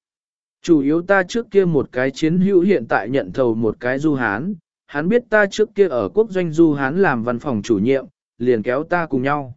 S1: Chủ yếu ta trước kia một cái chiến hữu hiện tại nhận thầu một cái du hán, hắn biết ta trước kia ở quốc doanh du hắn làm văn phòng chủ nhiệm, liền kéo ta cùng nhau.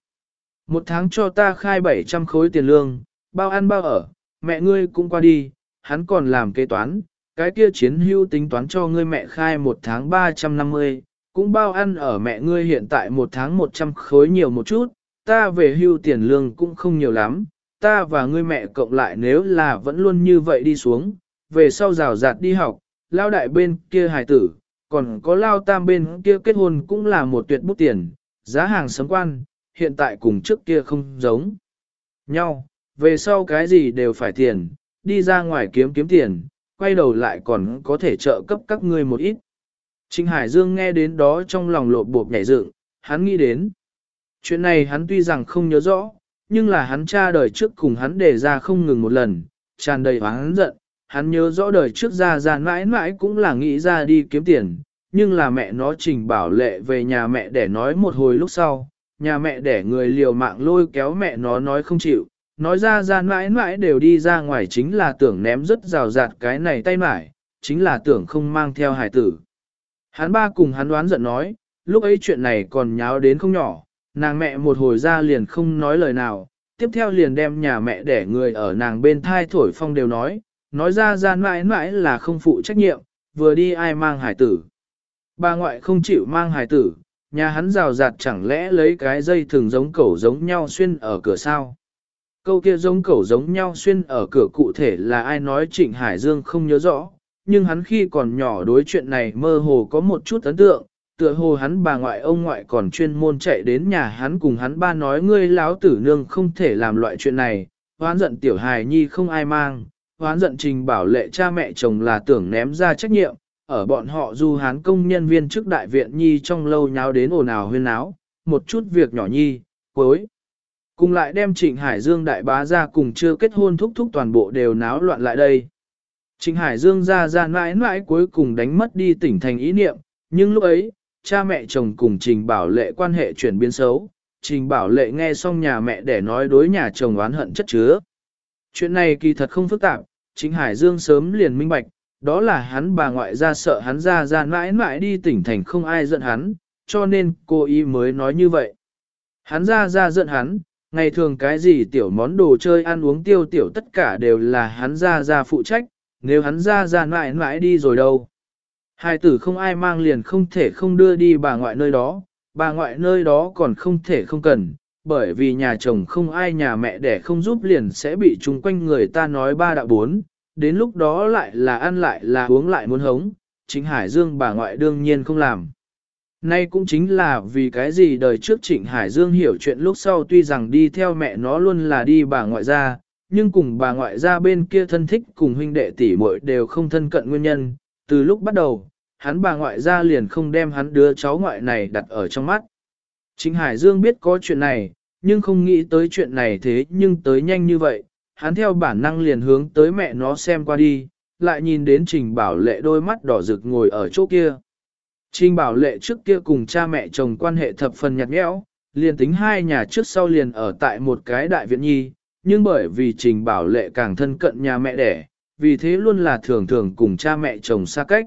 S1: Một tháng cho ta khai 700 khối tiền lương, bao ăn bao ở, mẹ ngươi cũng qua đi, hắn còn làm kế toán, cái kia chiến hưu tính toán cho ngươi mẹ khai một tháng 350, cũng bao ăn ở mẹ ngươi hiện tại một tháng 100 khối nhiều một chút, ta về hưu tiền lương cũng không nhiều lắm, ta và ngươi mẹ cộng lại nếu là vẫn luôn như vậy đi xuống, về sau rào rạt đi học, lao đại bên kia hài tử, còn có lao tam bên kia kết hôn cũng là một tuyệt bút tiền, giá hàng sấm quan, hiện tại cùng trước kia không giống nhau, về sau cái gì đều phải tiền, đi ra ngoài kiếm kiếm tiền, quay đầu lại còn có thể trợ cấp các ngươi một ít. Trịnh Hải Dương nghe đến đó trong lòng lộ bộp nhảy dựng, hắn nghĩ đến. Chuyện này hắn tuy rằng không nhớ rõ, nhưng là hắn cha đời trước cùng hắn đề ra không ngừng một lần, tràn đầy hắn giận, hắn nhớ rõ đời trước ra ra mãi mãi cũng là nghĩ ra đi kiếm tiền, nhưng là mẹ nó trình bảo lệ về nhà mẹ để nói một hồi lúc sau, nhà mẹ để người liều mạng lôi kéo mẹ nó nói không chịu, nói ra ra mãi mãi đều đi ra ngoài chính là tưởng ném rất rào rạt cái này tay mải, chính là tưởng không mang theo hải tử. Hắn ba cùng hắn đoán giận nói, lúc ấy chuyện này còn nháo đến không nhỏ, nàng mẹ một hồi ra liền không nói lời nào, tiếp theo liền đem nhà mẹ để người ở nàng bên thai thổi phong đều nói, nói ra ra mãi mãi là không phụ trách nhiệm, vừa đi ai mang hải tử. Bà ngoại không chịu mang hải tử, nhà hắn rào rạt chẳng lẽ lấy cái dây thường giống cẩu giống nhau xuyên ở cửa sao. Câu kia giống cẩu giống nhau xuyên ở cửa cụ thể là ai nói Trịnh Hải Dương không nhớ rõ, nhưng hắn khi còn nhỏ đối chuyện này mơ hồ có một chút ấn tượng, tựa hồ hắn bà ngoại ông ngoại còn chuyên môn chạy đến nhà hắn cùng hắn ba nói ngươi láo tử nương không thể làm loại chuyện này, hoán giận tiểu hài nhi không ai mang, hoán giận trình bảo lệ cha mẹ chồng là tưởng ném ra trách nhiệm, ở bọn họ du hán công nhân viên trước đại viện nhi trong lâu nháo đến ồn ào huyên náo, một chút việc nhỏ nhi, cuối. Cùng lại đem Trịnh Hải Dương đại bá ra cùng chưa kết hôn thúc thúc toàn bộ đều náo loạn lại đây. Trịnh Hải Dương ra ra mãi mãi cuối cùng đánh mất đi tỉnh thành ý niệm, nhưng lúc ấy, cha mẹ chồng cùng Trình Bảo Lệ quan hệ chuyển biến xấu. Trình Bảo Lệ nghe xong nhà mẹ để nói đối nhà chồng oán hận chất chứa. Chuyện này kỳ thật không phức tạp, chính Hải Dương sớm liền minh bạch, đó là hắn bà ngoại ra sợ hắn ra ra mãi mãi đi tỉnh thành không ai giận hắn, cho nên cô ý mới nói như vậy. Hắn ra ra giận hắn, ngày thường cái gì tiểu món đồ chơi ăn uống tiêu tiểu tất cả đều là hắn ra ra phụ trách, nếu hắn ra ra mãi mãi đi rồi đâu. Hai tử không ai mang liền không thể không đưa đi bà ngoại nơi đó, bà ngoại nơi đó còn không thể không cần, bởi vì nhà chồng không ai nhà mẹ đẻ không giúp liền sẽ bị chung quanh người ta nói ba đạo bốn, đến lúc đó lại là ăn lại là uống lại muốn hống, chính Hải Dương bà ngoại đương nhiên không làm. Nay cũng chính là vì cái gì đời trước Trịnh Hải Dương hiểu chuyện lúc sau tuy rằng đi theo mẹ nó luôn là đi bà ngoại gia, nhưng cùng bà ngoại gia bên kia thân thích cùng huynh đệ tỷ muội đều không thân cận nguyên nhân, từ lúc bắt đầu, hắn bà ngoại gia liền không đem hắn đứa cháu ngoại này đặt ở trong mắt. Trịnh Hải Dương biết có chuyện này, nhưng không nghĩ tới chuyện này thế nhưng tới nhanh như vậy, hắn theo bản năng liền hướng tới mẹ nó xem qua đi, lại nhìn đến Trình Bảo Lệ đôi mắt đỏ rực ngồi ở chỗ kia. Trình Bảo Lệ trước kia cùng cha mẹ chồng quan hệ thập phần nhạt nhẽo, liền tính hai nhà trước sau liền ở tại một cái đại viện nhi, nhưng bởi vì Trình Bảo Lệ càng thân cận nhà mẹ đẻ, vì thế luôn là thường thường cùng cha mẹ chồng xa cách.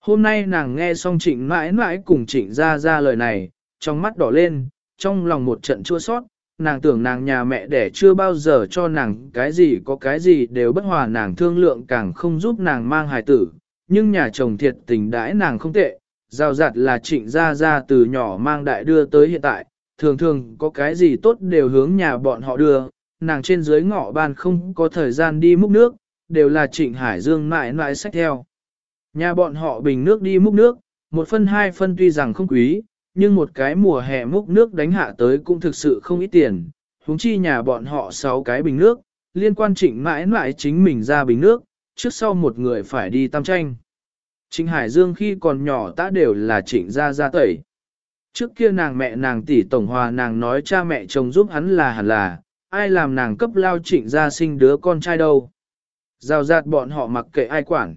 S1: Hôm nay nàng nghe xong trịnh mãi mãi cùng trịnh ra ra lời này, trong mắt đỏ lên, trong lòng một trận chua sót, nàng tưởng nàng nhà mẹ đẻ chưa bao giờ cho nàng cái gì có cái gì đều bất hòa nàng thương lượng càng không giúp nàng mang hài tử, nhưng nhà chồng thiệt tình đãi nàng không tệ, giao giặt là trịnh ra ra từ nhỏ mang đại đưa tới hiện tại, thường thường có cái gì tốt đều hướng nhà bọn họ đưa, nàng trên dưới ngọ ban không có thời gian đi múc nước, đều là trịnh Hải Dương mãi mãi sách theo. Nhà bọn họ bình nước đi múc nước, một phân hai phân tuy rằng không quý, nhưng một cái mùa hè múc nước đánh hạ tới cũng thực sự không ít tiền. Húng chi nhà bọn họ sáu cái bình nước, liên quan trịnh mãi mãi chính mình ra bình nước, trước sau một người phải đi tam tranh. Trịnh Hải Dương khi còn nhỏ ta đều là trịnh ra ra tẩy. Trước kia nàng mẹ nàng tỷ tổng hòa nàng nói cha mẹ chồng giúp hắn là hẳn là, ai làm nàng cấp lao trịnh ra sinh đứa con trai đâu. Giao giạt bọn họ mặc kệ ai quản.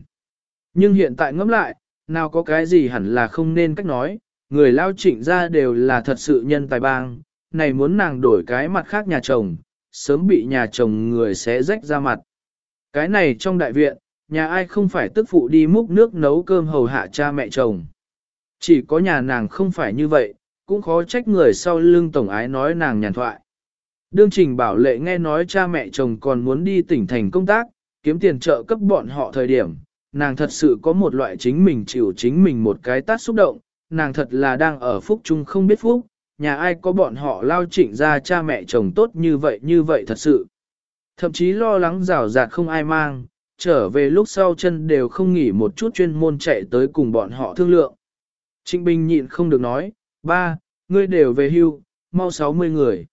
S1: Nhưng hiện tại ngẫm lại, nào có cái gì hẳn là không nên cách nói, người lao trịnh ra đều là thật sự nhân tài bang, này muốn nàng đổi cái mặt khác nhà chồng, sớm bị nhà chồng người sẽ rách ra mặt. Cái này trong đại viện, nhà ai không phải tức phụ đi múc nước nấu cơm hầu hạ cha mẹ chồng. Chỉ có nhà nàng không phải như vậy, cũng khó trách người sau lưng tổng ái nói nàng nhàn thoại. Đương trình bảo lệ nghe nói cha mẹ chồng còn muốn đi tỉnh thành công tác, kiếm tiền trợ cấp bọn họ thời điểm, nàng thật sự có một loại chính mình chịu chính mình một cái tát xúc động, nàng thật là đang ở phúc chung không biết phúc, nhà ai có bọn họ lao trịnh ra cha mẹ chồng tốt như vậy như vậy thật sự. Thậm chí lo lắng rào rạt không ai mang, trở về lúc sau chân đều không nghỉ một chút chuyên môn chạy tới cùng bọn họ thương lượng. Trịnh Bình nhịn không được nói, ba, ngươi đều về hưu, mau 60 người.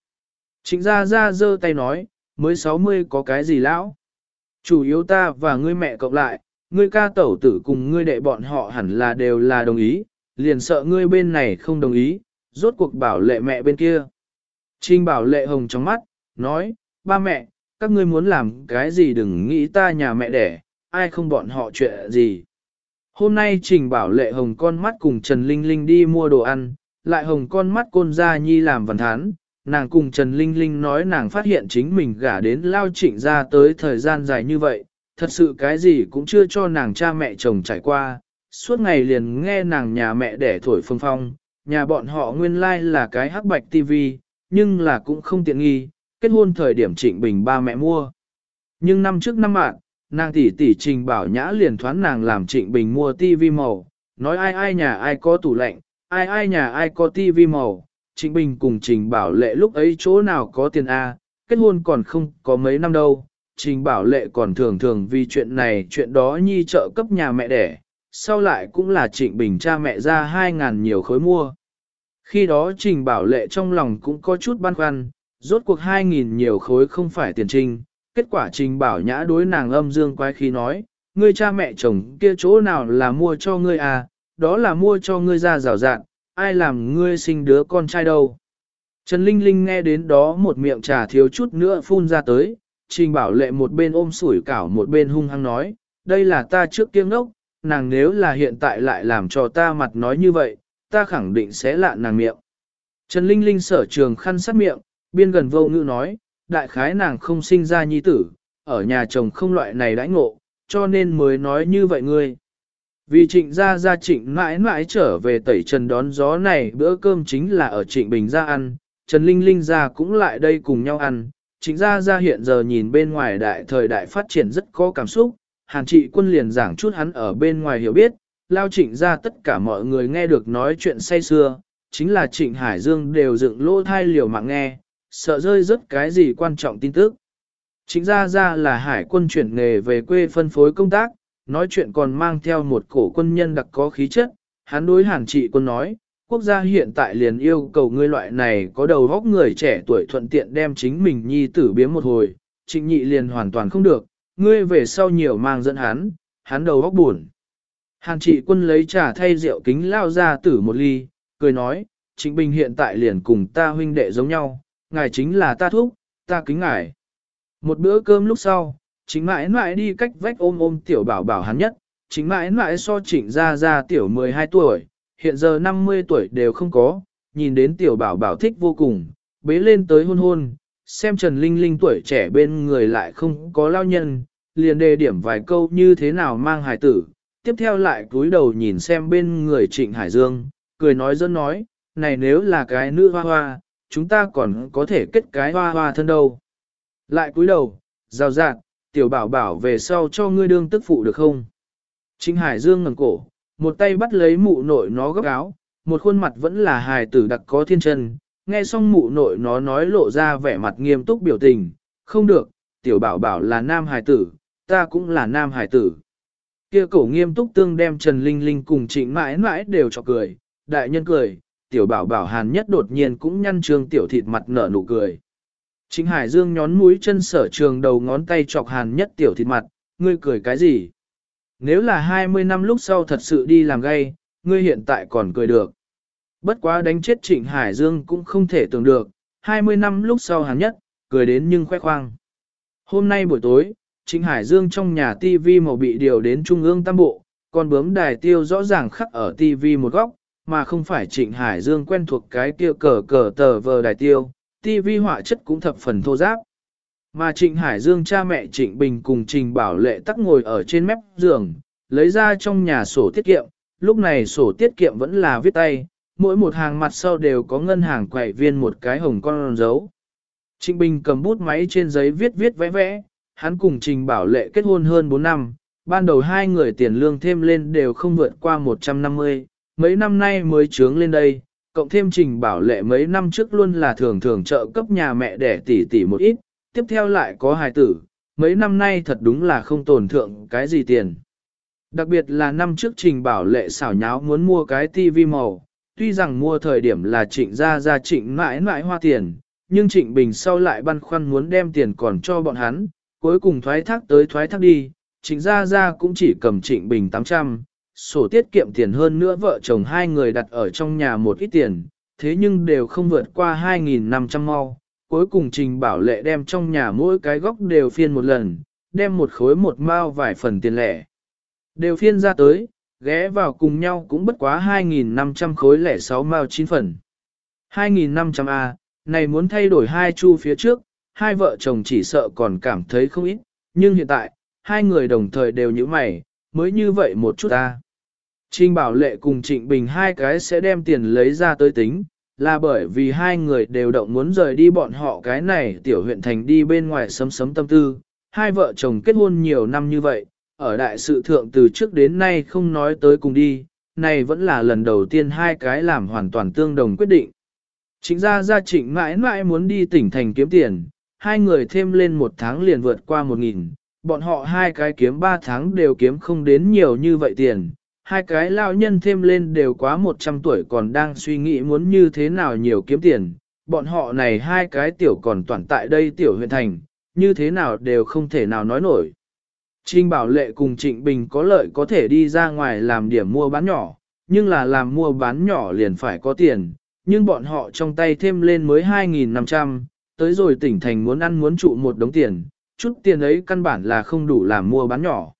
S1: Trịnh Gia Gia giơ tay nói, mới 60 có cái gì lão? Chủ yếu ta và ngươi mẹ cộng lại, ngươi ca tẩu tử cùng ngươi đệ bọn họ hẳn là đều là đồng ý, liền sợ ngươi bên này không đồng ý, rốt cuộc bảo lệ mẹ bên kia. Trinh bảo lệ hồng trong mắt, nói, ba mẹ, các ngươi muốn làm cái gì đừng nghĩ ta nhà mẹ đẻ, ai không bọn họ chuyện gì. Hôm nay Trình bảo lệ hồng con mắt cùng Trần Linh Linh đi mua đồ ăn, lại hồng con mắt côn gia nhi làm văn thán, nàng cùng Trần Linh Linh nói nàng phát hiện chính mình gả đến lao trịnh ra tới thời gian dài như vậy, thật sự cái gì cũng chưa cho nàng cha mẹ chồng trải qua, suốt ngày liền nghe nàng nhà mẹ đẻ thổi phương phong, nhà bọn họ nguyên lai like là cái hắc bạch tivi, nhưng là cũng không tiện nghi, kết hôn thời điểm trịnh bình ba mẹ mua. Nhưng năm trước năm mạng, nàng tỷ tỷ trình bảo nhã liền thoán nàng làm trịnh bình mua tivi màu, nói ai ai nhà ai có tủ lạnh, ai ai nhà ai có tivi màu, trịnh bình cùng trình bảo lệ lúc ấy chỗ nào có tiền A, kết hôn còn không có mấy năm đâu, trình bảo lệ còn thường thường vì chuyện này chuyện đó nhi trợ cấp nhà mẹ đẻ, sau lại cũng là trịnh bình cha mẹ ra hai ngàn nhiều khối mua. Khi đó trình bảo lệ trong lòng cũng có chút băn khoăn, rốt cuộc hai nghìn nhiều khối không phải tiền trinh, kết quả trình bảo nhã đối nàng âm dương quái khí nói, ngươi cha mẹ chồng kia chỗ nào là mua cho ngươi à, đó là mua cho ngươi ra rào rạn, ai làm ngươi sinh đứa con trai đâu. Trần Linh Linh nghe đến đó một miệng trà thiếu chút nữa phun ra tới, trình bảo lệ một bên ôm sủi cảo một bên hung hăng nói, đây là ta trước kiêng ngốc, nàng nếu là hiện tại lại làm cho ta mặt nói như vậy, ta khẳng định sẽ lạ nàng miệng. Trần Linh Linh sở trường khăn sát miệng, biên gần vô ngữ nói, đại khái nàng không sinh ra nhi tử, ở nhà chồng không loại này đãi ngộ, cho nên mới nói như vậy ngươi. Vì trịnh gia gia trịnh mãi mãi trở về tẩy trần đón gió này bữa cơm chính là ở trịnh bình gia ăn, Trần Linh Linh gia cũng lại đây cùng nhau ăn. Trịnh gia gia hiện giờ nhìn bên ngoài đại thời đại phát triển rất có cảm xúc, hàn trị quân liền giảng chút hắn ở bên ngoài hiểu biết, lao trịnh gia tất cả mọi người nghe được nói chuyện say xưa, chính là trịnh Hải Dương đều dựng lỗ thai liều mạng nghe, sợ rơi rất cái gì quan trọng tin tức. Chính gia gia là hải quân chuyển nghề về quê phân phối công tác, nói chuyện còn mang theo một cổ quân nhân đặc có khí chất, hắn đối hàn trị quân nói, quốc gia hiện tại liền yêu cầu ngươi loại này có đầu góc người trẻ tuổi thuận tiện đem chính mình nhi tử biếm một hồi, trịnh nhị liền hoàn toàn không được, ngươi về sau nhiều mang dẫn hắn, hắn đầu góc buồn. Hàn trị quân lấy trà thay rượu kính lao ra tử một ly, cười nói, trịnh bình hiện tại liền cùng ta huynh đệ giống nhau, ngài chính là ta thúc, ta kính ngài. Một bữa cơm lúc sau, chính mãi mãi đi cách vách ôm ôm tiểu bảo bảo hắn nhất, chính mãi mãi so chỉnh ra ra tiểu 12 tuổi, hiện giờ 50 tuổi đều không có, nhìn đến tiểu bảo bảo thích vô cùng, bế lên tới hôn hôn, xem Trần Linh Linh tuổi trẻ bên người lại không có lao nhân, liền đề điểm vài câu như thế nào mang hài tử, tiếp theo lại cúi đầu nhìn xem bên người Trịnh Hải Dương, cười nói dân nói, này nếu là cái nữ hoa hoa, chúng ta còn có thể kết cái hoa hoa thân đâu. Lại cúi đầu, rào rạt, tiểu bảo bảo về sau cho ngươi đương tức phụ được không? Trịnh Hải Dương ngẩng cổ, một tay bắt lấy mụ nội nó gấp áo, một khuôn mặt vẫn là hài tử đặc có thiên chân, nghe xong mụ nội nó nói lộ ra vẻ mặt nghiêm túc biểu tình, không được, tiểu bảo bảo là nam hài tử, ta cũng là nam hài tử. Kia cổ nghiêm túc tương đem Trần Linh Linh cùng trịnh mãi mãi đều cho cười, đại nhân cười, tiểu bảo bảo hàn nhất đột nhiên cũng nhăn trương tiểu thịt mặt nở nụ cười. Trịnh Hải Dương nhón mũi chân sở trường đầu ngón tay chọc hàn nhất tiểu thịt mặt, ngươi cười cái gì? Nếu là 20 năm lúc sau thật sự đi làm gay, ngươi hiện tại còn cười được. Bất quá đánh chết Trịnh Hải Dương cũng không thể tưởng được, 20 năm lúc sau hắn nhất, cười đến nhưng khoe khoang. Hôm nay buổi tối, Trịnh Hải Dương trong nhà TV màu bị điều đến Trung ương Tam Bộ, còn bướm đài tiêu rõ ràng khắc ở TV một góc, mà không phải Trịnh Hải Dương quen thuộc cái kia cờ cờ tờ vờ đài tiêu, TV họa chất cũng thập phần thô giáp. Mà Trịnh Hải Dương cha mẹ Trịnh Bình cùng Trình Bảo Lệ tắc ngồi ở trên mép giường, lấy ra trong nhà sổ tiết kiệm, lúc này sổ tiết kiệm vẫn là viết tay, mỗi một hàng mặt sau đều có ngân hàng quậy viên một cái hồng con dấu. Trịnh Bình cầm bút máy trên giấy viết viết vẽ vẽ, hắn cùng Trình Bảo Lệ kết hôn hơn 4 năm, ban đầu hai người tiền lương thêm lên đều không vượt qua 150, mấy năm nay mới trướng lên đây, cộng thêm Trình Bảo Lệ mấy năm trước luôn là thường thường trợ cấp nhà mẹ đẻ tỷ tỷ một ít, tiếp theo lại có hài tử, mấy năm nay thật đúng là không tổn thượng cái gì tiền. Đặc biệt là năm trước trình bảo lệ xảo nháo muốn mua cái tivi màu, tuy rằng mua thời điểm là trịnh ra ra trịnh mãi mãi hoa tiền, nhưng trịnh bình sau lại băn khoăn muốn đem tiền còn cho bọn hắn, cuối cùng thoái thác tới thoái thác đi, trịnh ra ra cũng chỉ cầm trịnh bình 800, sổ tiết kiệm tiền hơn nữa vợ chồng hai người đặt ở trong nhà một ít tiền, thế nhưng đều không vượt qua 2.500 mau. Cuối cùng Trình Bảo Lệ đem trong nhà mỗi cái góc đều phiên một lần, đem một khối một mao vài phần tiền lẻ. Đều phiên ra tới, ghé vào cùng nhau cũng bất quá 2.500 khối lẻ 6 mao 9 phần. 2.500 A, này muốn thay đổi hai chu phía trước, hai vợ chồng chỉ sợ còn cảm thấy không ít, nhưng hiện tại, hai người đồng thời đều như mày, mới như vậy một chút ta. Trinh Bảo Lệ cùng Trịnh Bình hai cái sẽ đem tiền lấy ra tới tính, là bởi vì hai người đều động muốn rời đi bọn họ cái này tiểu huyện thành đi bên ngoài sấm sấm tâm tư. Hai vợ chồng kết hôn nhiều năm như vậy, ở đại sự thượng từ trước đến nay không nói tới cùng đi, này vẫn là lần đầu tiên hai cái làm hoàn toàn tương đồng quyết định. Chính ra gia trịnh mãi mãi muốn đi tỉnh thành kiếm tiền, hai người thêm lên một tháng liền vượt qua một nghìn, bọn họ hai cái kiếm ba tháng đều kiếm không đến nhiều như vậy tiền, hai cái lao nhân thêm lên đều quá 100 tuổi còn đang suy nghĩ muốn như thế nào nhiều kiếm tiền, bọn họ này hai cái tiểu còn toàn tại đây tiểu huyện thành, như thế nào đều không thể nào nói nổi. Trình Bảo Lệ cùng Trịnh Bình có lợi có thể đi ra ngoài làm điểm mua bán nhỏ, nhưng là làm mua bán nhỏ liền phải có tiền, nhưng bọn họ trong tay thêm lên mới 2.500, tới rồi tỉnh thành muốn ăn muốn trụ một đống tiền, chút tiền ấy căn bản là không đủ làm mua bán nhỏ.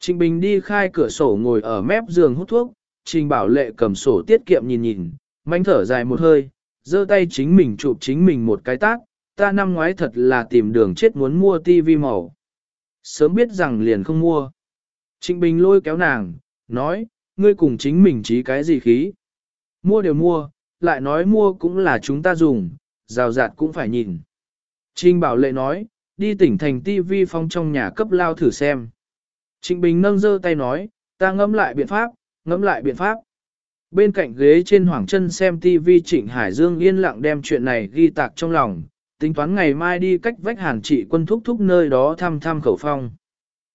S1: Trịnh Bình đi khai cửa sổ ngồi ở mép giường hút thuốc, Trình Bảo Lệ cầm sổ tiết kiệm nhìn nhìn, manh thở dài một hơi, giơ tay chính mình chụp chính mình một cái tác, ta năm ngoái thật là tìm đường chết muốn mua tivi màu. Sớm biết rằng liền không mua. Trịnh Bình lôi kéo nàng, nói, ngươi cùng chính mình trí cái gì khí. Mua đều mua, lại nói mua cũng là chúng ta dùng, rào rạt cũng phải nhìn. Trinh Bảo Lệ nói, đi tỉnh thành TV phong trong nhà cấp lao thử xem. Trịnh Bình nâng giơ tay nói, ta ngẫm lại biện pháp, ngẫm lại biện pháp. Bên cạnh ghế trên hoàng chân xem TV Trịnh Hải Dương yên lặng đem chuyện này ghi tạc trong lòng, tính toán ngày mai đi cách vách hàn trị quân thúc thúc nơi đó thăm thăm khẩu phong.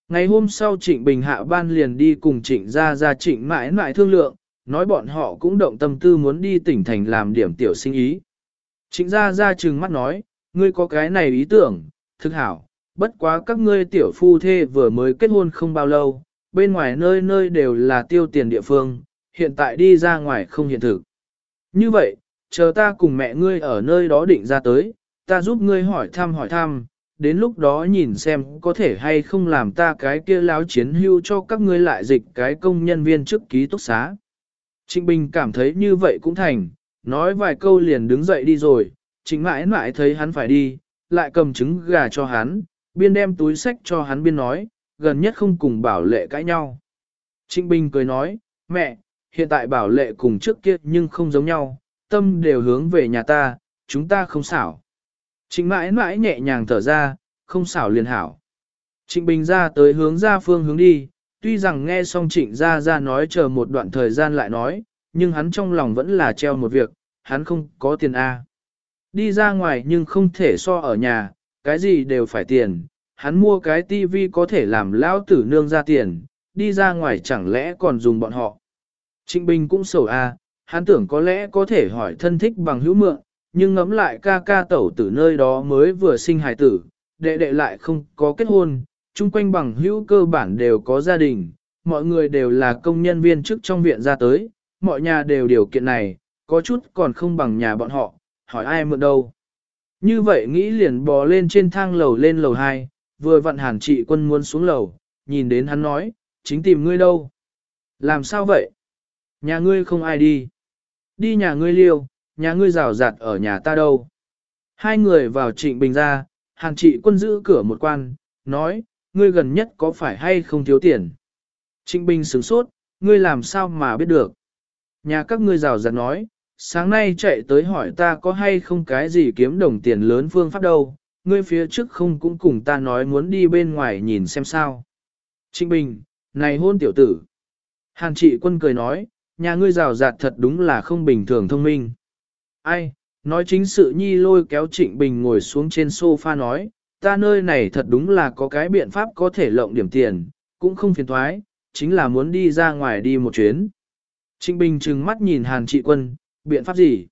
S1: Ngày hôm sau Trịnh Bình hạ ban liền đi cùng Trịnh ra ra Trịnh mãi mãi thương lượng, nói bọn họ cũng động tâm tư muốn đi tỉnh thành làm điểm tiểu sinh ý. Trịnh ra ra trừng mắt nói, ngươi có cái này ý tưởng, thực hảo, bất quá các ngươi tiểu phu thê vừa mới kết hôn không bao lâu, bên ngoài nơi nơi đều là tiêu tiền địa phương, hiện tại đi ra ngoài không hiện thực. Như vậy, chờ ta cùng mẹ ngươi ở nơi đó định ra tới, ta giúp ngươi hỏi thăm hỏi thăm, đến lúc đó nhìn xem có thể hay không làm ta cái kia láo chiến hưu cho các ngươi lại dịch cái công nhân viên trước ký túc xá. Trịnh Bình cảm thấy như vậy cũng thành, nói vài câu liền đứng dậy đi rồi, Chính mãi mãi thấy hắn phải đi, lại cầm trứng gà cho hắn, biên đem túi sách cho hắn biên nói, gần nhất không cùng bảo lệ cãi nhau. Trịnh Bình cười nói, mẹ, hiện tại bảo lệ cùng trước kia nhưng không giống nhau, tâm đều hướng về nhà ta, chúng ta không xảo. Trịnh mãi mãi nhẹ nhàng thở ra, không xảo liền hảo. Trịnh Bình ra tới hướng ra phương hướng đi, tuy rằng nghe xong trịnh ra ra nói chờ một đoạn thời gian lại nói, nhưng hắn trong lòng vẫn là treo một việc, hắn không có tiền A. Đi ra ngoài nhưng không thể so ở nhà, cái gì đều phải tiền, hắn mua cái tivi có thể làm lão tử nương ra tiền, đi ra ngoài chẳng lẽ còn dùng bọn họ. Trịnh Bình cũng sầu a, hắn tưởng có lẽ có thể hỏi thân thích bằng hữu mượn, nhưng ngẫm lại ca ca tẩu tử nơi đó mới vừa sinh hài tử, đệ đệ lại không có kết hôn, chung quanh bằng hữu cơ bản đều có gia đình, mọi người đều là công nhân viên chức trong viện ra tới, mọi nhà đều điều kiện này, có chút còn không bằng nhà bọn họ, hỏi ai mượn đâu. Như vậy nghĩ liền bò lên trên thang lầu lên lầu 2, vừa vặn hàn trị quân muốn xuống lầu, nhìn đến hắn nói, chính tìm ngươi đâu. Làm sao vậy? Nhà ngươi không ai đi. Đi nhà ngươi liêu, nhà ngươi rào rạt ở nhà ta đâu. Hai người vào trịnh bình ra, hàng trị quân giữ cửa một quan, nói, ngươi gần nhất có phải hay không thiếu tiền. Trịnh bình sửng sốt, ngươi làm sao mà biết được. Nhà các ngươi rào rạt nói, sáng nay chạy tới hỏi ta có hay không cái gì kiếm đồng tiền lớn phương pháp đâu, ngươi phía trước không cũng cùng ta nói muốn đi bên ngoài nhìn xem sao. Trịnh Bình, này hôn tiểu tử. Hàn trị quân cười nói, nhà ngươi rào rạt thật đúng là không bình thường thông minh. Ai, nói chính sự nhi lôi kéo Trịnh Bình ngồi xuống trên sofa nói, ta nơi này thật đúng là có cái biện pháp có thể lộng điểm tiền, cũng không phiền thoái, chính là muốn đi ra ngoài đi một chuyến. Trịnh Bình trừng mắt nhìn Hàn Trị Quân, biện pháp gì?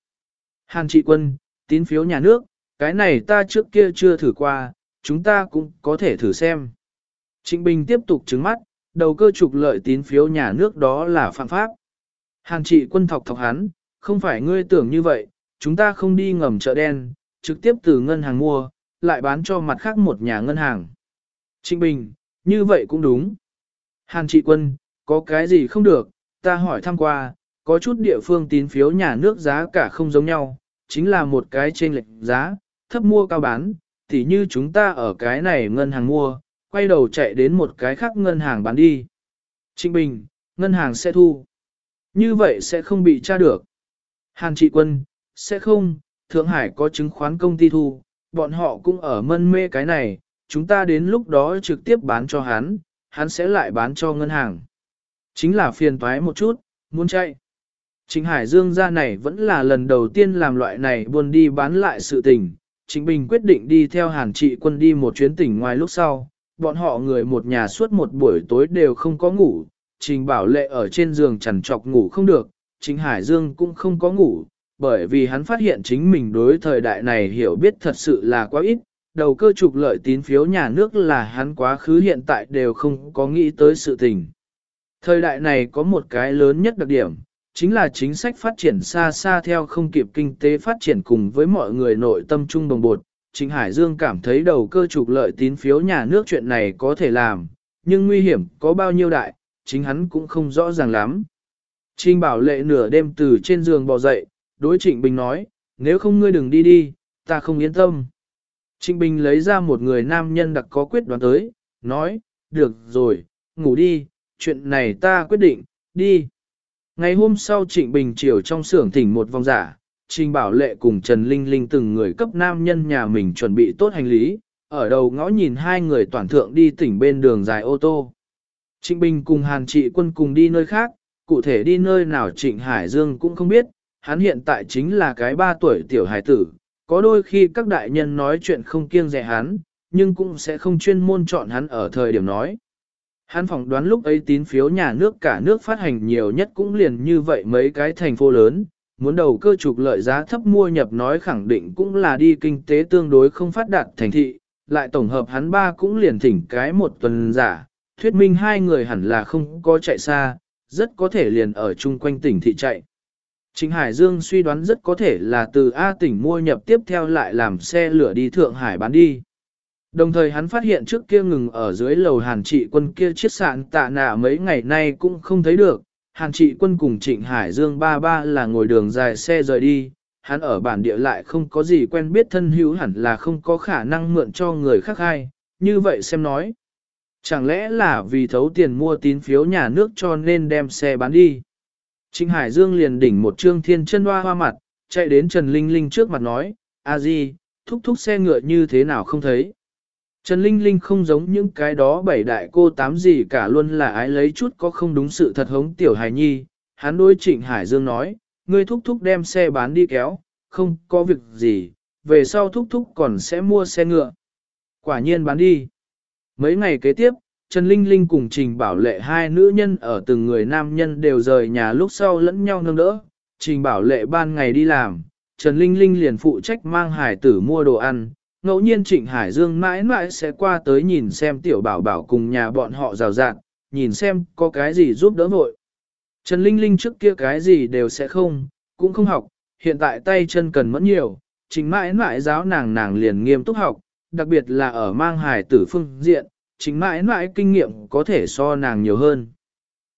S1: Hàn Trị Quân, tín phiếu nhà nước, cái này ta trước kia chưa thử qua, chúng ta cũng có thể thử xem. Trịnh Bình tiếp tục trừng mắt, đầu cơ trục lợi tín phiếu nhà nước đó là phạm pháp. Hàn Trị Quân thọc thọc hắn, không phải ngươi tưởng như vậy, chúng ta không đi ngầm chợ đen, trực tiếp từ ngân hàng mua, lại bán cho mặt khác một nhà ngân hàng. Trịnh Bình, như vậy cũng đúng. Hàn trị quân, có cái gì không được, ta hỏi thăm qua, có chút địa phương tín phiếu nhà nước giá cả không giống nhau, chính là một cái trên lệch giá, thấp mua cao bán, tỉ như chúng ta ở cái này ngân hàng mua, quay đầu chạy đến một cái khác ngân hàng bán đi. Trịnh Bình, ngân hàng sẽ thu. Như vậy sẽ không bị tra được. Hàn trị quân, sẽ không, Thượng Hải có chứng khoán công ty thu, bọn họ cũng ở mân mê cái này, chúng ta đến lúc đó trực tiếp bán cho hắn, hắn sẽ lại bán cho ngân hàng. Chính là phiền toái một chút, muốn chạy. Trịnh Hải Dương ra này vẫn là lần đầu tiên làm loại này buôn đi bán lại sự tình. Trịnh Bình quyết định đi theo Hàn Trị quân đi một chuyến tỉnh ngoài lúc sau. Bọn họ người một nhà suốt một buổi tối đều không có ngủ. Trình Bảo Lệ ở trên giường chằn trọc ngủ không được. Trịnh Hải Dương cũng không có ngủ, bởi vì hắn phát hiện chính mình đối thời đại này hiểu biết thật sự là quá ít, đầu cơ trục lợi tín phiếu nhà nước là hắn quá khứ hiện tại đều không có nghĩ tới sự tình. Thời đại này có một cái lớn nhất đặc điểm, chính là chính sách phát triển xa xa theo không kịp kinh tế phát triển cùng với mọi người nội tâm trung đồng bột. Trịnh Hải Dương cảm thấy đầu cơ trục lợi tín phiếu nhà nước chuyện này có thể làm, nhưng nguy hiểm có bao nhiêu đại, chính hắn cũng không rõ ràng lắm. Trình bảo lệ nửa đêm từ trên giường bò dậy, đối Trịnh Bình nói, nếu không ngươi đừng đi đi, ta không yên tâm. Trịnh Bình lấy ra một người nam nhân đặc có quyết đoán tới, nói, được rồi, ngủ đi, chuyện này ta quyết định, đi. Ngày hôm sau Trịnh Bình chiều trong xưởng thỉnh một vòng giả, Trình Bảo Lệ cùng Trần Linh Linh từng người cấp nam nhân nhà mình chuẩn bị tốt hành lý, ở đầu ngõ nhìn hai người toàn thượng đi tỉnh bên đường dài ô tô. Trịnh Bình cùng Hàn Trị Quân cùng đi nơi khác, cụ thể đi nơi nào Trịnh Hải Dương cũng không biết, hắn hiện tại chính là cái ba tuổi tiểu hải tử, có đôi khi các đại nhân nói chuyện không kiêng dè hắn, nhưng cũng sẽ không chuyên môn chọn hắn ở thời điểm nói. Hắn phỏng đoán lúc ấy tín phiếu nhà nước cả nước phát hành nhiều nhất cũng liền như vậy mấy cái thành phố lớn, muốn đầu cơ trục lợi giá thấp mua nhập nói khẳng định cũng là đi kinh tế tương đối không phát đạt thành thị, lại tổng hợp hắn ba cũng liền thỉnh cái một tuần giả, thuyết minh hai người hẳn là không có chạy xa, rất có thể liền ở chung quanh tỉnh thị chạy. Trịnh Hải Dương suy đoán rất có thể là từ A tỉnh mua nhập tiếp theo lại làm xe lửa đi Thượng Hải bán đi. Đồng thời hắn phát hiện trước kia ngừng ở dưới lầu hàn trị quân kia chiếc sạn tạ nạ mấy ngày nay cũng không thấy được. Hàn trị quân cùng Trịnh Hải Dương ba ba là ngồi đường dài xe rời đi, hắn ở bản địa lại không có gì quen biết thân hữu hẳn là không có khả năng mượn cho người khác hay, như vậy xem nói. Chẳng lẽ là vì thấu tiền mua tín phiếu nhà nước cho nên đem xe bán đi. Trịnh Hải Dương liền đỉnh một trương thiên chân hoa hoa mặt, chạy đến Trần Linh Linh trước mặt nói, a di, thúc thúc xe ngựa như thế nào không thấy. Trần Linh Linh không giống những cái đó bảy đại cô tám gì cả luôn là ái lấy chút có không đúng sự thật hống tiểu hài nhi. Hắn đối trịnh Hải Dương nói, ngươi thúc thúc đem xe bán đi kéo, không có việc gì, về sau thúc thúc còn sẽ mua xe ngựa. Quả nhiên bán đi. Mấy ngày kế tiếp, Trần Linh Linh cùng Trình Bảo Lệ hai nữ nhân ở từng người nam nhân đều rời nhà lúc sau lẫn nhau nâng đỡ. Trình Bảo Lệ ban ngày đi làm, Trần Linh Linh liền phụ trách mang hải tử mua đồ ăn. Ngẫu nhiên Trịnh Hải Dương mãi mãi sẽ qua tới nhìn xem tiểu bảo bảo cùng nhà bọn họ rào rạt, nhìn xem có cái gì giúp đỡ vội. Trần Linh Linh trước kia cái gì đều sẽ không, cũng không học, hiện tại tay chân cần mẫn nhiều, Trình mãi mãi giáo nàng nàng liền nghiêm túc học, đặc biệt là ở mang hải tử phương diện, trịnh mãi mãi kinh nghiệm có thể so nàng nhiều hơn.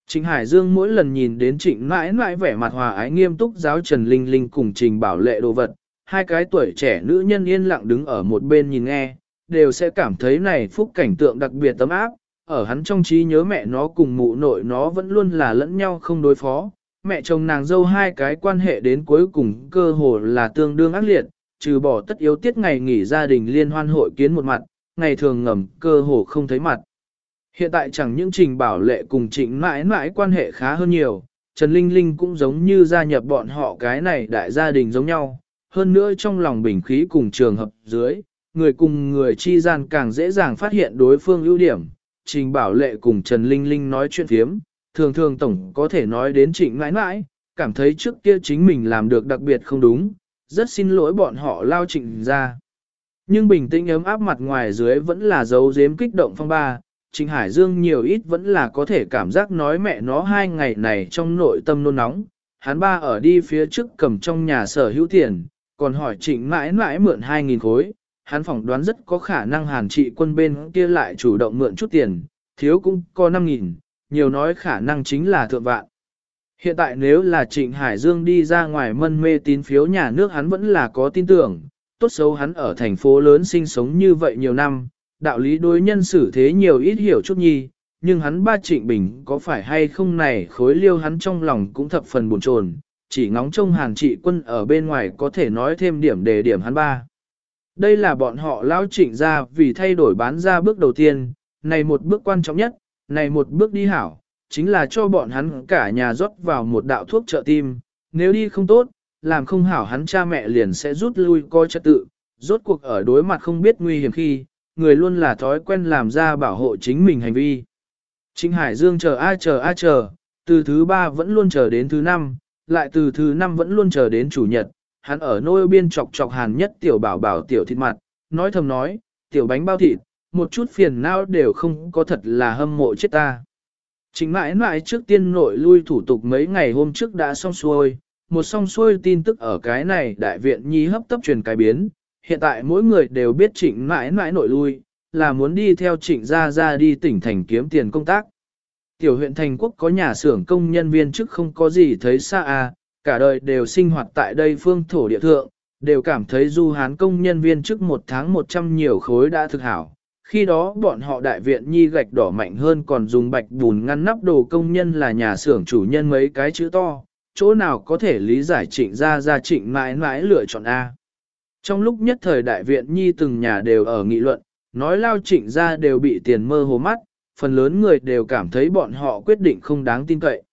S1: Trịnh Hải Dương mỗi lần nhìn đến trịnh mãi mãi vẻ mặt hòa ái nghiêm túc giáo Trần Linh Linh cùng trình bảo lệ đồ vật, hai cái tuổi trẻ nữ nhân yên lặng đứng ở một bên nhìn nghe, đều sẽ cảm thấy này phúc cảnh tượng đặc biệt tấm áp, ở hắn trong trí nhớ mẹ nó cùng mụ nội nó vẫn luôn là lẫn nhau không đối phó, mẹ chồng nàng dâu hai cái quan hệ đến cuối cùng cơ hồ là tương đương ác liệt, trừ bỏ tất yếu tiết ngày nghỉ gia đình liên hoan hội kiến một mặt, ngày thường ngầm cơ hồ không thấy mặt. Hiện tại chẳng những trình bảo lệ cùng trịnh mãi mãi quan hệ khá hơn nhiều, Trần Linh Linh cũng giống như gia nhập bọn họ cái này đại gia đình giống nhau, hơn nữa trong lòng bình khí cùng trường hợp dưới, người cùng người chi gian càng dễ dàng phát hiện đối phương ưu điểm. Trình Bảo Lệ cùng Trần Linh Linh nói chuyện phiếm, thường thường tổng có thể nói đến trịnh mãi mãi, cảm thấy trước kia chính mình làm được đặc biệt không đúng, rất xin lỗi bọn họ lao trịnh ra. Nhưng bình tĩnh ấm áp mặt ngoài dưới vẫn là dấu dếm kích động phong ba, Trịnh Hải Dương nhiều ít vẫn là có thể cảm giác nói mẹ nó hai ngày này trong nội tâm nôn nóng. Hắn ba ở đi phía trước cầm trong nhà sở hữu tiền, còn hỏi trịnh mãi mãi mượn 2.000 khối. Hắn phỏng đoán rất có khả năng hàn trị quân bên kia lại chủ động mượn chút tiền, thiếu cũng có 5.000, nhiều nói khả năng chính là thượng vạn. Hiện tại nếu là Trịnh Hải Dương đi ra ngoài mân mê tín phiếu nhà nước hắn vẫn là có tin tưởng, tốt xấu hắn ở thành phố lớn sinh sống như vậy nhiều năm, đạo lý đối nhân xử thế nhiều ít hiểu chút nhi, nhưng hắn ba Trịnh Bình có phải hay không này khối liêu hắn trong lòng cũng thập phần buồn chồn, chỉ ngóng trông hàn trị quân ở bên ngoài có thể nói thêm điểm để điểm hắn ba. Đây là bọn họ lao trịnh ra vì thay đổi bán ra bước đầu tiên, này một bước quan trọng nhất, này một bước đi hảo, chính là cho bọn hắn cả nhà rót vào một đạo thuốc trợ tim, nếu đi không tốt, làm không hảo hắn cha mẹ liền sẽ rút lui coi trật tự, rốt cuộc ở đối mặt không biết nguy hiểm khi, người luôn là thói quen làm ra bảo hộ chính mình hành vi. Trịnh Hải Dương chờ ai chờ ai chờ, từ thứ ba vẫn luôn chờ đến thứ năm, lại từ thứ năm vẫn luôn chờ đến chủ nhật, hắn ở nôi biên chọc chọc hàn nhất tiểu bảo bảo tiểu thịt mặt, nói thầm nói, tiểu bánh bao thịt, một chút phiền não đều không có thật là hâm mộ chết ta. Chính mãi mãi trước tiên nội lui thủ tục mấy ngày hôm trước đã xong xuôi, một song xuôi tin tức ở cái này đại viện nhi hấp tấp truyền cái biến, hiện tại mỗi người đều biết trịnh mãi mãi nội lui, là muốn đi theo trịnh ra ra đi tỉnh thành kiếm tiền công tác. Tiểu huyện thành quốc có nhà xưởng công nhân viên chức không có gì thấy xa à, cả đời đều sinh hoạt tại đây phương thổ địa thượng, đều cảm thấy du hán công nhân viên chức một tháng một trăm nhiều khối đã thực hảo, khi đó bọn họ đại viện nhi gạch đỏ mạnh hơn còn dùng bạch bùn ngăn nắp đồ công nhân là nhà xưởng chủ nhân mấy cái chữ to, chỗ nào có thể lý giải trịnh ra ra trịnh mãi mãi lựa chọn A. Trong lúc nhất thời đại viện nhi từng nhà đều ở nghị luận, nói lao trịnh ra đều bị tiền mơ hồ mắt, phần lớn người đều cảm thấy bọn họ quyết định không đáng tin cậy.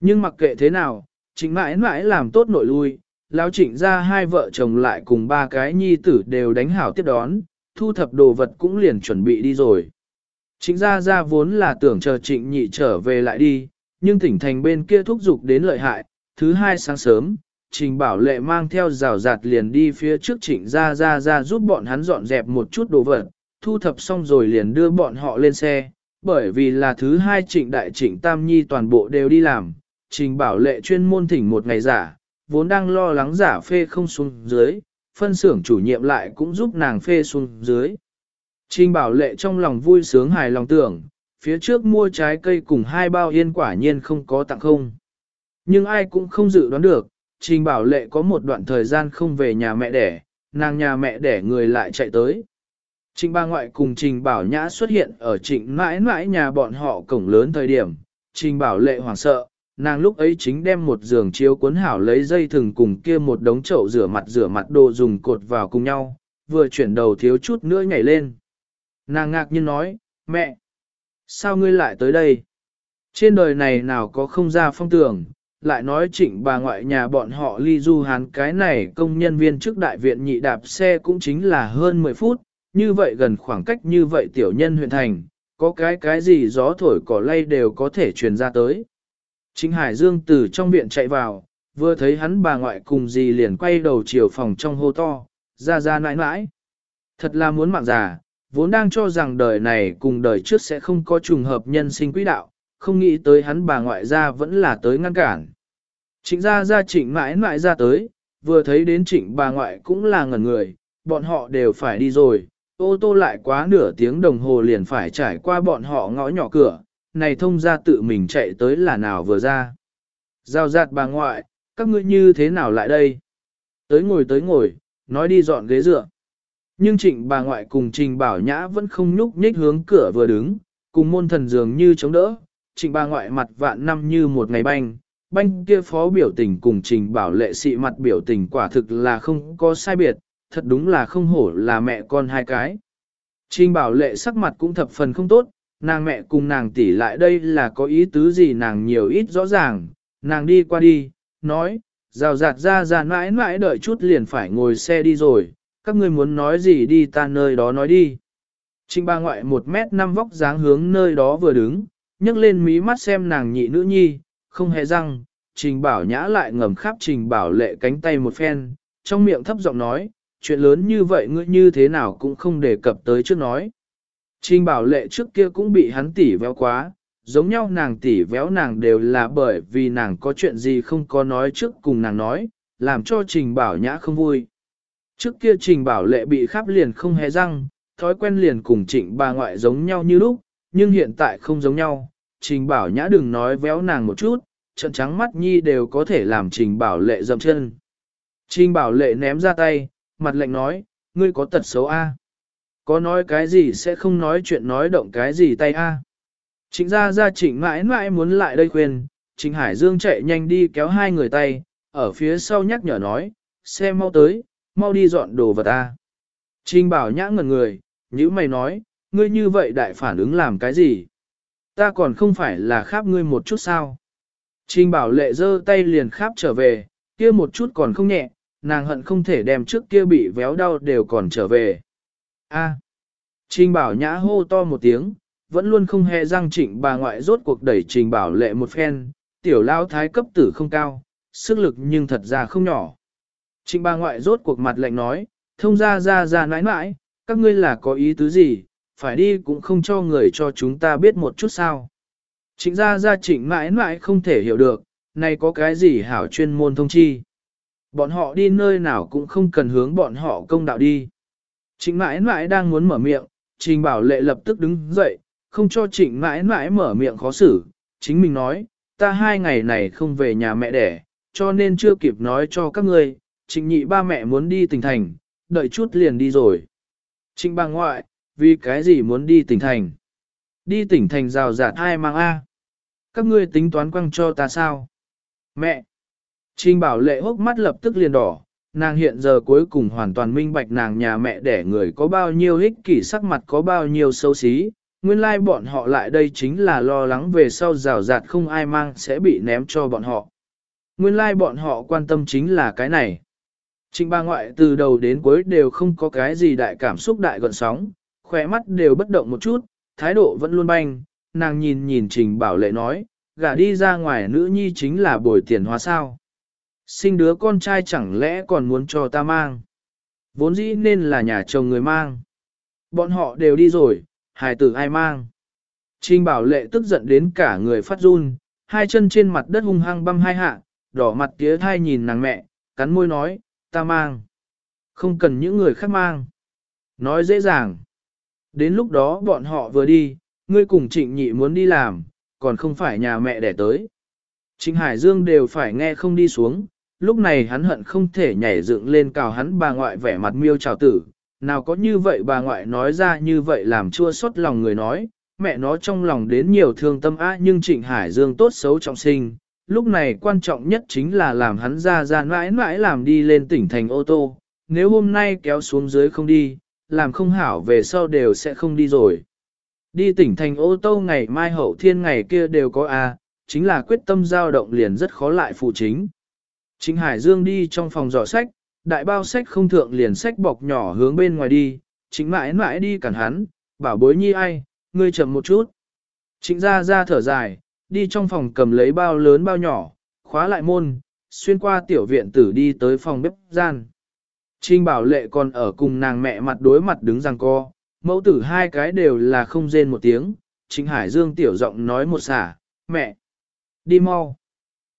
S1: Nhưng mặc kệ thế nào, trịnh mãi mãi làm tốt nội lui, lao trịnh ra hai vợ chồng lại cùng ba cái nhi tử đều đánh hảo tiếp đón, thu thập đồ vật cũng liền chuẩn bị đi rồi. Trịnh gia gia vốn là tưởng chờ trịnh nhị trở về lại đi, nhưng tỉnh thành bên kia thúc giục đến lợi hại, thứ hai sáng sớm, trình bảo lệ mang theo rào rạt liền đi phía trước trịnh gia gia gia giúp bọn hắn dọn dẹp một chút đồ vật, thu thập xong rồi liền đưa bọn họ lên xe, bởi vì là thứ hai trịnh đại trịnh tam nhi toàn bộ đều đi làm, trình bảo lệ chuyên môn thỉnh một ngày giả, vốn đang lo lắng giả phê không xuống dưới, phân xưởng chủ nhiệm lại cũng giúp nàng phê xuống dưới. Trình bảo lệ trong lòng vui sướng hài lòng tưởng, phía trước mua trái cây cùng hai bao yên quả nhiên không có tặng không. Nhưng ai cũng không dự đoán được, trình bảo lệ có một đoạn thời gian không về nhà mẹ đẻ, nàng nhà mẹ đẻ người lại chạy tới. Trình ba ngoại cùng trình bảo nhã xuất hiện ở trịnh mãi mãi nhà bọn họ cổng lớn thời điểm, trình bảo lệ hoảng sợ, nàng lúc ấy chính đem một giường chiếu cuốn hảo lấy dây thừng cùng kia một đống chậu rửa mặt rửa mặt đồ dùng cột vào cùng nhau, vừa chuyển đầu thiếu chút nữa nhảy lên. Nàng ngạc nhiên nói, mẹ, sao ngươi lại tới đây? Trên đời này nào có không ra phong tưởng, lại nói trịnh bà ngoại nhà bọn họ ly du hán cái này công nhân viên trước đại viện nhị đạp xe cũng chính là hơn 10 phút, như vậy gần khoảng cách như vậy tiểu nhân huyện thành, có cái cái gì gió thổi cỏ lay đều có thể truyền ra tới. Trịnh Hải Dương từ trong viện chạy vào, vừa thấy hắn bà ngoại cùng gì liền quay đầu chiều phòng trong hô to, ra ra nãi nãi. Thật là muốn mạng già, vốn đang cho rằng đời này cùng đời trước sẽ không có trùng hợp nhân sinh quỹ đạo, không nghĩ tới hắn bà ngoại ra vẫn là tới ngăn cản. Trịnh ra gia trịnh mãi mãi ra tới, vừa thấy đến trịnh bà ngoại cũng là ngẩn người, bọn họ đều phải đi rồi, ô tô lại quá nửa tiếng đồng hồ liền phải trải qua bọn họ ngõ nhỏ cửa, này thông ra tự mình chạy tới là nào vừa ra. Giao giạt bà ngoại, các ngươi như thế nào lại đây? Tới ngồi tới ngồi, nói đi dọn ghế dựa. Nhưng trịnh bà ngoại cùng trình bảo nhã vẫn không nhúc nhích hướng cửa vừa đứng, cùng môn thần dường như chống đỡ. Trịnh bà ngoại mặt vạn năm như một ngày banh, banh kia phó biểu tình cùng trình bảo lệ sĩ mặt biểu tình quả thực là không có sai biệt, thật đúng là không hổ là mẹ con hai cái. Trình bảo lệ sắc mặt cũng thập phần không tốt, nàng mẹ cùng nàng tỷ lại đây là có ý tứ gì nàng nhiều ít rõ ràng, nàng đi qua đi, nói, rào rạt ra ra mãi mãi đợi chút liền phải ngồi xe đi rồi, các ngươi muốn nói gì đi ta nơi đó nói đi. Trình bà ngoại một mét năm vóc dáng hướng nơi đó vừa đứng, nhấc lên mí mắt xem nàng nhị nữ nhi, không hề răng, trình bảo nhã lại ngầm khắp trình bảo lệ cánh tay một phen, trong miệng thấp giọng nói, chuyện lớn như vậy ngươi như thế nào cũng không đề cập tới trước nói. Trình bảo lệ trước kia cũng bị hắn tỉ véo quá, giống nhau nàng tỉ véo nàng đều là bởi vì nàng có chuyện gì không có nói trước cùng nàng nói, làm cho trình bảo nhã không vui. Trước kia trình bảo lệ bị khắp liền không hề răng, thói quen liền cùng trịnh bà ngoại giống nhau như lúc, nhưng hiện tại không giống nhau. Trình bảo nhã đừng nói véo nàng một chút, trận trắng mắt nhi đều có thể làm trình bảo lệ dậm chân. Trình bảo lệ ném ra tay, mặt lệnh nói, ngươi có tật xấu A. Có nói cái gì sẽ không nói chuyện nói động cái gì tay A. Trịnh ra ra trịnh mãi mãi muốn lại đây khuyên, trịnh Hải Dương chạy nhanh đi kéo hai người tay, ở phía sau nhắc nhở nói, xe mau tới, mau đi dọn đồ vật ta. Trình bảo nhã ngẩn người, như mày nói, ngươi như vậy đại phản ứng làm cái gì? Ta còn không phải là kháp ngươi một chút sao? Trình bảo lệ giơ tay liền kháp trở về, kia một chút còn không nhẹ, nàng hận không thể đem trước kia bị véo đau đều còn trở về. A. Trình bảo nhã hô to một tiếng, vẫn luôn không hề răng trịnh bà ngoại rốt cuộc đẩy trình bảo lệ một phen, tiểu lao thái cấp tử không cao, sức lực nhưng thật ra không nhỏ. Trịnh bà ngoại rốt cuộc mặt lạnh nói, thông ra ra ra nãi nãi, các ngươi là có ý tứ gì, phải đi cũng không cho người cho chúng ta biết một chút sao. Trịnh ra ra trịnh mãi mãi không thể hiểu được, này có cái gì hảo chuyên môn thông chi. Bọn họ đi nơi nào cũng không cần hướng bọn họ công đạo đi. Trịnh mãi mãi đang muốn mở miệng, trình bảo lệ lập tức đứng dậy, không cho trịnh mãi mãi mở miệng khó xử. Chính mình nói, ta hai ngày này không về nhà mẹ đẻ, cho nên chưa kịp nói cho các ngươi, trịnh nhị ba mẹ muốn đi tỉnh thành, đợi chút liền đi rồi. Trịnh bà ngoại, vì cái gì muốn đi tỉnh thành? Đi tỉnh thành rào rạt ai mang A? Các ngươi tính toán quăng cho ta sao? Mẹ! Trịnh bảo lệ hốc mắt lập tức liền đỏ, nàng hiện giờ cuối cùng hoàn toàn minh bạch nàng nhà mẹ đẻ người có bao nhiêu hích kỷ sắc mặt có bao nhiêu xấu xí. Nguyên lai like bọn họ lại đây chính là lo lắng về sau rào rạt không ai mang sẽ bị ném cho bọn họ. Nguyên lai like bọn họ quan tâm chính là cái này. Trình ba ngoại từ đầu đến cuối đều không có cái gì đại cảm xúc đại gọn sóng, khỏe mắt đều bất động một chút, thái độ vẫn luôn banh, nàng nhìn nhìn trình bảo lệ nói, gả đi ra ngoài nữ nhi chính là bồi tiền hóa sao. Sinh đứa con trai chẳng lẽ còn muốn cho ta mang. Vốn dĩ nên là nhà chồng người mang. Bọn họ đều đi rồi, hài tử ai mang. Trình bảo lệ tức giận đến cả người phát run, hai chân trên mặt đất hung hăng băm hai hạ, đỏ mặt tía thai nhìn nàng mẹ, cắn môi nói, ta mang. Không cần những người khác mang. Nói dễ dàng. Đến lúc đó bọn họ vừa đi, ngươi cùng trịnh nhị muốn đi làm, còn không phải nhà mẹ đẻ tới. Trịnh Hải Dương đều phải nghe không đi xuống, lúc này hắn hận không thể nhảy dựng lên cào hắn bà ngoại vẻ mặt miêu trào tử. Nào có như vậy bà ngoại nói ra như vậy làm chua xót lòng người nói, mẹ nó trong lòng đến nhiều thương tâm á nhưng Trịnh Hải Dương tốt xấu trọng sinh, lúc này quan trọng nhất chính là làm hắn ra ra mãi mãi làm đi lên tỉnh thành ô tô, nếu hôm nay kéo xuống dưới không đi, làm không hảo về sau đều sẽ không đi rồi. Đi tỉnh thành ô tô ngày mai hậu thiên ngày kia đều có A, chính là quyết tâm giao động liền rất khó lại phụ chính. Chính Hải Dương đi trong phòng dò sách, đại bao sách không thượng liền sách bọc nhỏ hướng bên ngoài đi, chính mãi mãi đi cản hắn, bảo bối nhi ai, ngươi chậm một chút. Chính ra ra thở dài, đi trong phòng cầm lấy bao lớn bao nhỏ, khóa lại môn, xuyên qua tiểu viện tử đi tới phòng bếp gian. Trinh bảo lệ còn ở cùng nàng mẹ mặt đối mặt đứng rằng co, mẫu tử hai cái đều là không rên một tiếng, Trịnh Hải Dương tiểu giọng nói một xả, mẹ, đi mau,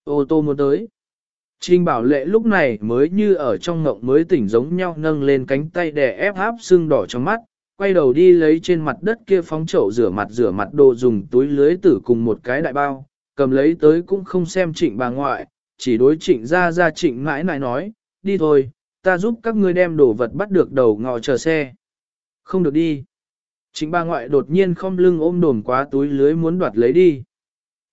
S1: ô tô muốn tới. Trinh bảo lệ lúc này mới như ở trong ngộng mới tỉnh giống nhau nâng lên cánh tay để ép áp sưng đỏ trong mắt, quay đầu đi lấy trên mặt đất kia phóng chậu rửa mặt rửa mặt đồ dùng túi lưới tử cùng một cái đại bao, cầm lấy tới cũng không xem trịnh bà ngoại, chỉ đối trịnh ra ra trịnh mãi nãi nói, đi thôi, ta giúp các ngươi đem đồ vật bắt được đầu ngò chờ xe. Không được đi. Trịnh bà ngoại đột nhiên không lưng ôm đồn quá túi lưới muốn đoạt lấy đi.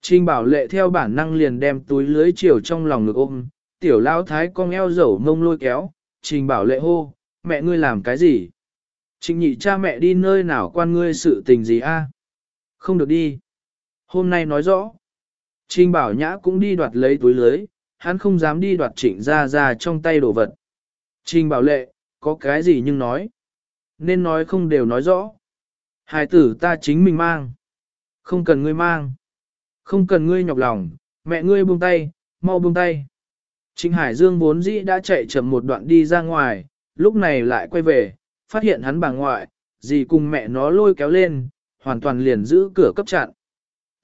S1: Trịnh bảo lệ theo bản năng liền đem túi lưới chiều trong lòng ngực ôm, tiểu lão thái con eo dầu mông lôi kéo, trình bảo lệ hô, mẹ ngươi làm cái gì? Trịnh nhị cha mẹ đi nơi nào quan ngươi sự tình gì a? Không được đi. Hôm nay nói rõ. Trình bảo nhã cũng đi đoạt lấy túi lưới, hắn không dám đi đoạt trịnh ra ra trong tay đồ vật. Trình bảo lệ, có cái gì nhưng nói. Nên nói không đều nói rõ. Hài tử ta chính mình mang. Không cần ngươi mang. Không cần ngươi nhọc lòng, mẹ ngươi buông tay, mau buông tay. Trịnh Hải Dương vốn dĩ đã chạy chậm một đoạn đi ra ngoài, lúc này lại quay về, phát hiện hắn bà ngoại, dì cùng mẹ nó lôi kéo lên, hoàn toàn liền giữ cửa cấp chặn.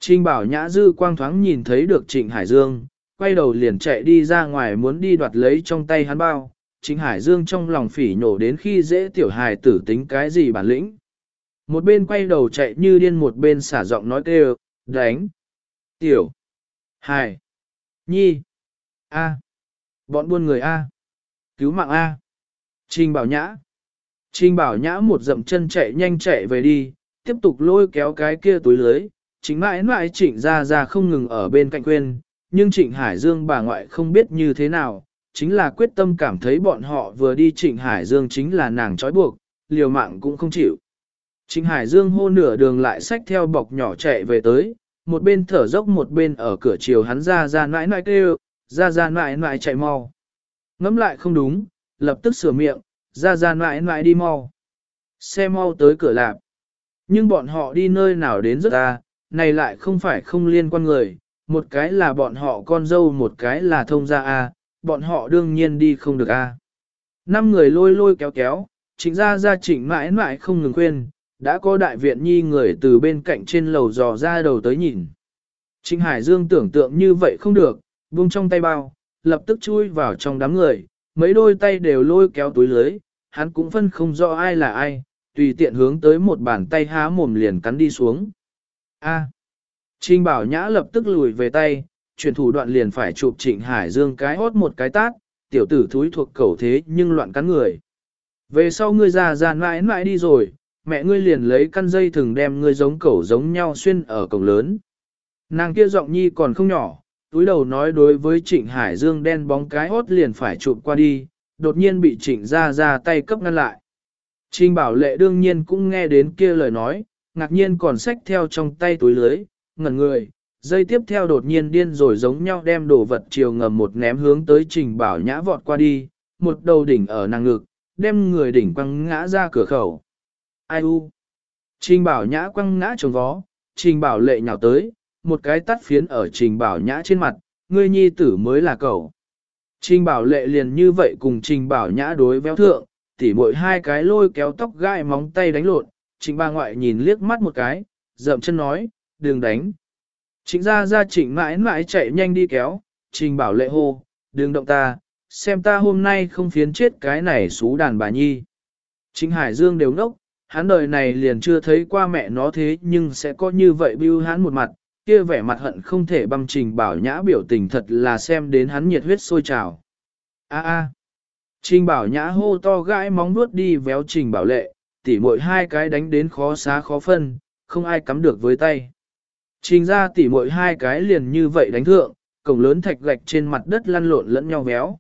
S1: Trình bảo nhã dư quang thoáng nhìn thấy được Trịnh Hải Dương, quay đầu liền chạy đi ra ngoài muốn đi đoạt lấy trong tay hắn bao. Trịnh Hải Dương trong lòng phỉ nhổ đến khi dễ tiểu hài tử tính cái gì bản lĩnh. Một bên quay đầu chạy như điên một bên xả giọng nói kêu, đánh, tiểu, hài, nhi, a, bọn buôn người a, cứu mạng a. Trình bảo nhã. Trình bảo nhã một dậm chân chạy nhanh chạy về đi, tiếp tục lôi kéo cái kia túi lưới, chính mãi mãi trịnh ra ra không ngừng ở bên cạnh quên, nhưng trịnh Hải Dương bà ngoại không biết như thế nào, chính là quyết tâm cảm thấy bọn họ vừa đi trịnh Hải Dương chính là nàng trói buộc, liều mạng cũng không chịu. Trịnh Hải Dương hô nửa đường lại xách theo bọc nhỏ chạy về tới, một bên thở dốc một bên ở cửa chiều hắn ra ra nãi nãi kêu, ra ra nãi nãi chạy mau. Ngắm lại không đúng, lập tức sửa miệng, ra ra mãi mãi đi mau. Xe mau tới cửa lạp. Nhưng bọn họ đi nơi nào đến rất ta, này lại không phải không liên quan người, một cái là bọn họ con dâu một cái là thông gia A, bọn họ đương nhiên đi không được A. Năm người lôi lôi kéo kéo, trịnh ra ra trịnh mãi mãi không ngừng khuyên, đã có đại viện nhi người từ bên cạnh trên lầu dò ra đầu tới nhìn. Trịnh Hải Dương tưởng tượng như vậy không được, buông trong tay bao, lập tức chui vào trong đám người, mấy đôi tay đều lôi kéo túi lưới, hắn cũng phân không rõ ai là ai, tùy tiện hướng tới một bàn tay há mồm liền cắn đi xuống. A. Trình Bảo Nhã lập tức lùi về tay, chuyển thủ đoạn liền phải chụp Trịnh Hải Dương cái hốt một cái tát, tiểu tử thúi thuộc cầu thế nhưng loạn cắn người. Về sau ngươi già già mãi mãi đi rồi, mẹ ngươi liền lấy căn dây thừng đem ngươi giống cẩu giống nhau xuyên ở cổng lớn. Nàng kia giọng nhi còn không nhỏ, túi đầu nói đối với Trịnh Hải Dương đen bóng cái hốt liền phải chụp qua đi, đột nhiên bị Trịnh ra ra tay cấp ngăn lại. Trình bảo lệ đương nhiên cũng nghe đến kia lời nói, ngạc nhiên còn xách theo trong tay túi lưới, ngẩn người, dây tiếp theo đột nhiên điên rồi giống nhau đem đồ vật chiều ngầm một ném hướng tới trình bảo nhã vọt qua đi, một đầu đỉnh ở nàng ngực, đem người đỉnh quăng ngã ra cửa khẩu. Ai u? Trình bảo nhã quăng ngã trồng vó, trình bảo lệ nhào tới, một cái tắt phiến ở trình bảo nhã trên mặt, ngươi nhi tử mới là cậu. Trình bảo lệ liền như vậy cùng trình bảo nhã đối véo thượng, tỉ mỗi hai cái lôi kéo tóc gai móng tay đánh lộn, trình ba ngoại nhìn liếc mắt một cái, dậm chân nói, đừng đánh. Trịnh ra ra trịnh mãi mãi chạy nhanh đi kéo, trình bảo lệ hô, đừng động ta, xem ta hôm nay không phiến chết cái này xú đàn bà nhi. Trịnh Hải Dương đều ngốc, hắn đời này liền chưa thấy qua mẹ nó thế nhưng sẽ có như vậy bưu hắn một mặt, kia vẻ mặt hận không thể băng trình bảo nhã biểu tình thật là xem đến hắn nhiệt huyết sôi trào. A a. Trình bảo nhã hô to gãi móng nuốt đi véo trình bảo lệ, tỉ muội hai cái đánh đến khó xá khó phân, không ai cắm được với tay. Trình ra tỉ muội hai cái liền như vậy đánh thượng, cổng lớn thạch gạch trên mặt đất lăn lộn lẫn nhau véo.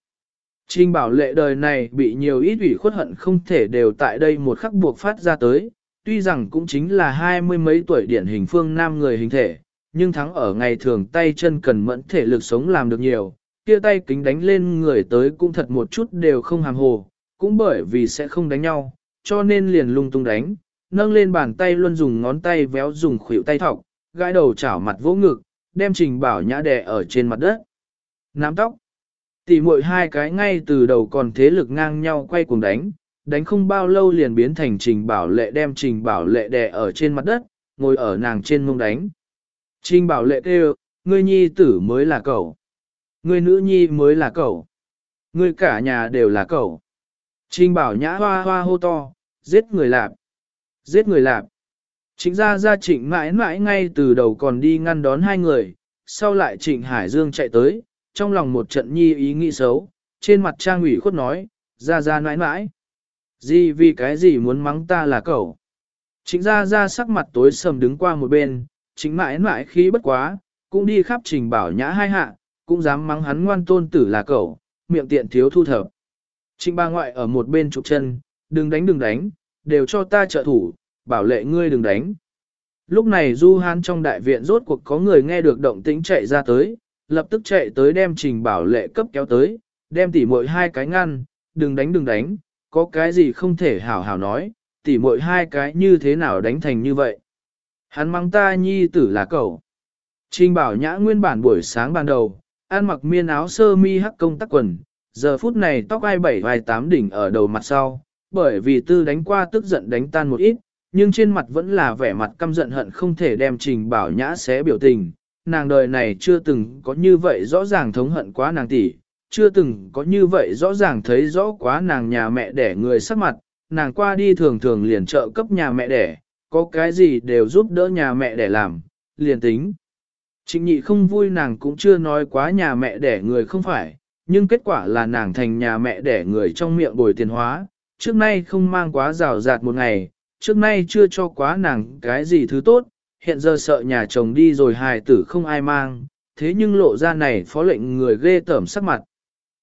S1: Trình bảo lệ đời này bị nhiều ít ủy khuất hận không thể đều tại đây một khắc buộc phát ra tới, tuy rằng cũng chính là hai mươi mấy tuổi điển hình phương nam người hình thể, nhưng thắng ở ngày thường tay chân cần mẫn thể lực sống làm được nhiều, kia tay kính đánh lên người tới cũng thật một chút đều không hàm hồ, cũng bởi vì sẽ không đánh nhau, cho nên liền lung tung đánh, nâng lên bàn tay luôn dùng ngón tay véo dùng khuỷu tay thọc, gãi đầu chảo mặt vỗ ngực, đem trình bảo nhã đè ở trên mặt đất. Nắm tóc. tỉ muội hai cái ngay từ đầu còn thế lực ngang nhau quay cuồng đánh, đánh không bao lâu liền biến thành trình bảo lệ đem trình bảo lệ đè ở trên mặt đất, ngồi ở nàng trên mông đánh. Trình bảo lệ kêu, ngươi nhi tử mới là cậu. Ngươi nữ nhi mới là cậu. Ngươi cả nhà đều là cậu. Trình bảo nhã hoa hoa hô to, giết người lạp. Giết người lạp. Chính gia gia trịnh mãi mãi ngay từ đầu còn đi ngăn đón hai người, sau lại trịnh Hải Dương chạy tới, trong lòng một trận nhi ý nghĩ xấu, trên mặt trang ủy khuất nói, gia gia mãi mãi. Gì vì cái gì muốn mắng ta là cậu. Trịnh gia gia sắc mặt tối sầm đứng qua một bên, chính mãi mãi khí bất quá, cũng đi khắp trình bảo nhã hai hạ, cũng dám mắng hắn ngoan tôn tử là cậu, miệng tiện thiếu thu thập. trình ba ngoại ở một bên trục chân, đừng đánh đừng đánh, đều cho ta trợ thủ, bảo lệ ngươi đừng đánh. Lúc này Du Hán trong đại viện rốt cuộc có người nghe được động tĩnh chạy ra tới, lập tức chạy tới đem trình bảo lệ cấp kéo tới, đem tỉ muội hai cái ngăn, đừng đánh đừng đánh, có cái gì không thể hảo hảo nói, tỉ muội hai cái như thế nào đánh thành như vậy. Hắn mắng ta nhi tử là cậu. Trình bảo nhã nguyên bản buổi sáng ban đầu, ăn mặc miên áo sơ mi hắc công tắc quần, giờ phút này tóc ai bảy vai tám đỉnh ở đầu mặt sau, bởi vì tư đánh qua tức giận đánh tan một ít, nhưng trên mặt vẫn là vẻ mặt căm giận hận không thể đem trình bảo nhã xé biểu tình. Nàng đời này chưa từng có như vậy rõ ràng thống hận quá nàng tỷ, chưa từng có như vậy rõ ràng thấy rõ quá nàng nhà mẹ đẻ người sắc mặt, nàng qua đi thường thường liền trợ cấp nhà mẹ đẻ, có cái gì đều giúp đỡ nhà mẹ để làm, liền tính. Trịnh nhị không vui nàng cũng chưa nói quá nhà mẹ đẻ người không phải, nhưng kết quả là nàng thành nhà mẹ đẻ người trong miệng bồi tiền hóa, trước nay không mang quá rào rạt một ngày, trước nay chưa cho quá nàng cái gì thứ tốt, hiện giờ sợ nhà chồng đi rồi hài tử không ai mang, thế nhưng lộ ra này phó lệnh người ghê tởm sắc mặt.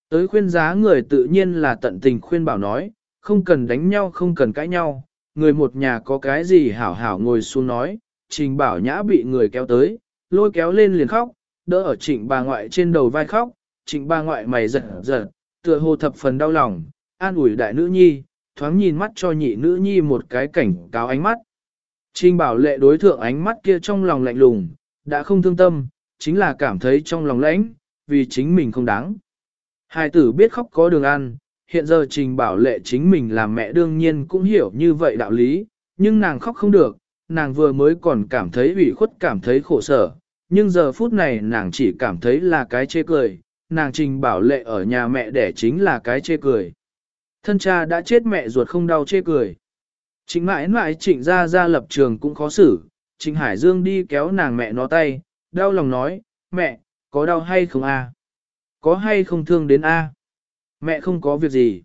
S1: Tới khuyên giá người tự nhiên là tận tình khuyên bảo nói, không cần đánh nhau không cần cãi nhau, người một nhà có cái gì hảo hảo ngồi xuống nói, trình bảo nhã bị người kéo tới, lôi kéo lên liền khóc, đỡ ở trịnh bà ngoại trên đầu vai khóc, trịnh bà ngoại mày giật giật, tựa hồ thập phần đau lòng, an ủi đại nữ nhi, thoáng nhìn mắt cho nhị nữ nhi một cái cảnh cáo ánh mắt. Trình bảo lệ đối thượng ánh mắt kia trong lòng lạnh lùng, đã không thương tâm, chính là cảm thấy trong lòng lãnh, vì chính mình không đáng. Hai tử biết khóc có đường ăn, hiện giờ trình bảo lệ chính mình làm mẹ đương nhiên cũng hiểu như vậy đạo lý, nhưng nàng khóc không được, nàng vừa mới còn cảm thấy ủy khuất cảm thấy khổ sở, nhưng giờ phút này nàng chỉ cảm thấy là cái chê cười, nàng trình bảo lệ ở nhà mẹ đẻ chính là cái chê cười. Thân cha đã chết mẹ ruột không đau chê cười. Chính mãi mãi trịnh ra ra lập trường cũng khó xử, trịnh Hải Dương đi kéo nàng mẹ nó tay, đau lòng nói, mẹ, có đau hay không a? Có hay không thương đến a? Mẹ không có việc gì.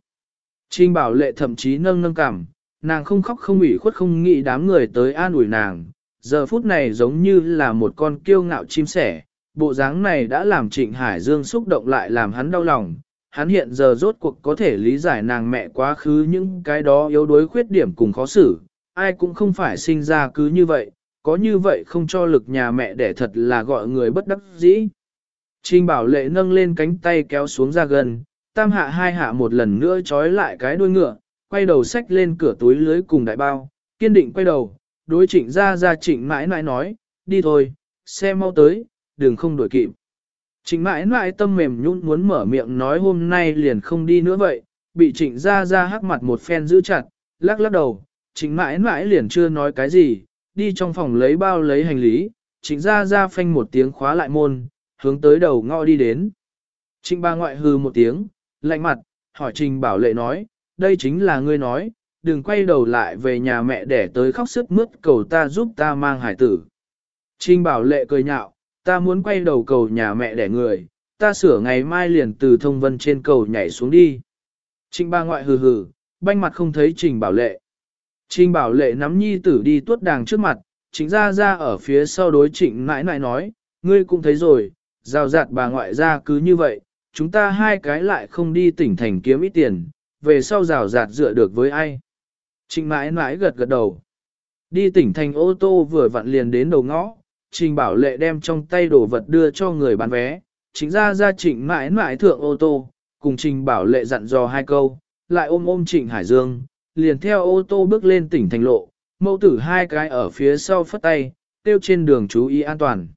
S1: Trinh bảo lệ thậm chí nâng nâng cảm, nàng không khóc không ủy khuất không nghĩ đám người tới an ủi nàng. Giờ phút này giống như là một con kiêu ngạo chim sẻ, bộ dáng này đã làm Trịnh Hải Dương xúc động lại làm hắn đau lòng. Hắn hiện giờ rốt cuộc có thể lý giải nàng mẹ quá khứ những cái đó yếu đuối khuyết điểm cùng khó xử, ai cũng không phải sinh ra cứ như vậy, có như vậy không cho lực nhà mẹ để thật là gọi người bất đắc dĩ. Trình bảo lệ nâng lên cánh tay kéo xuống ra gần, tam hạ hai hạ một lần nữa trói lại cái đuôi ngựa, quay đầu xách lên cửa túi lưới cùng đại bao, kiên định quay đầu, đối trịnh ra ra trịnh mãi mãi nói, đi thôi, xe mau tới, đừng không đuổi kịp. Trịnh mãi mãi tâm mềm nhún muốn mở miệng nói hôm nay liền không đi nữa vậy, bị trịnh ra ra hắc mặt một phen giữ chặt, lắc lắc đầu, trịnh mãi mãi liền chưa nói cái gì, đi trong phòng lấy bao lấy hành lý, trịnh ra ra phanh một tiếng khóa lại môn, hướng tới đầu ngõ đi đến. Trịnh ba ngoại hư một tiếng, lạnh mặt, hỏi Trình Bảo Lệ nói, đây chính là ngươi nói, đừng quay đầu lại về nhà mẹ để tới khóc sức mướt cầu ta giúp ta mang hải tử. Trình Bảo Lệ cười nhạo, ta muốn quay đầu cầu nhà mẹ để người, ta sửa ngày mai liền từ thông vân trên cầu nhảy xuống đi. Trình ba ngoại hừ hừ, banh mặt không thấy Trình Bảo Lệ. Trình Bảo Lệ nắm nhi tử đi tuốt đàng trước mặt, chính ra ra ở phía sau đối trịnh nãi nãi nói, ngươi cũng thấy rồi, rào rạt bà ngoại ra cứ như vậy, chúng ta hai cái lại không đi tỉnh thành kiếm ít tiền, về sau rào rạt dựa được với ai. Trình mãi mãi gật gật đầu. Đi tỉnh thành ô tô vừa vặn liền đến đầu ngõ, trình bảo lệ đem trong tay đồ vật đưa cho người bán vé, chính ra ra trịnh mãi mãi thượng ô tô, cùng trình bảo lệ dặn dò hai câu, lại ôm ôm trịnh Hải Dương, liền theo ô tô bước lên tỉnh thành lộ, mẫu tử hai cái ở phía sau phất tay, tiêu trên đường chú ý an toàn.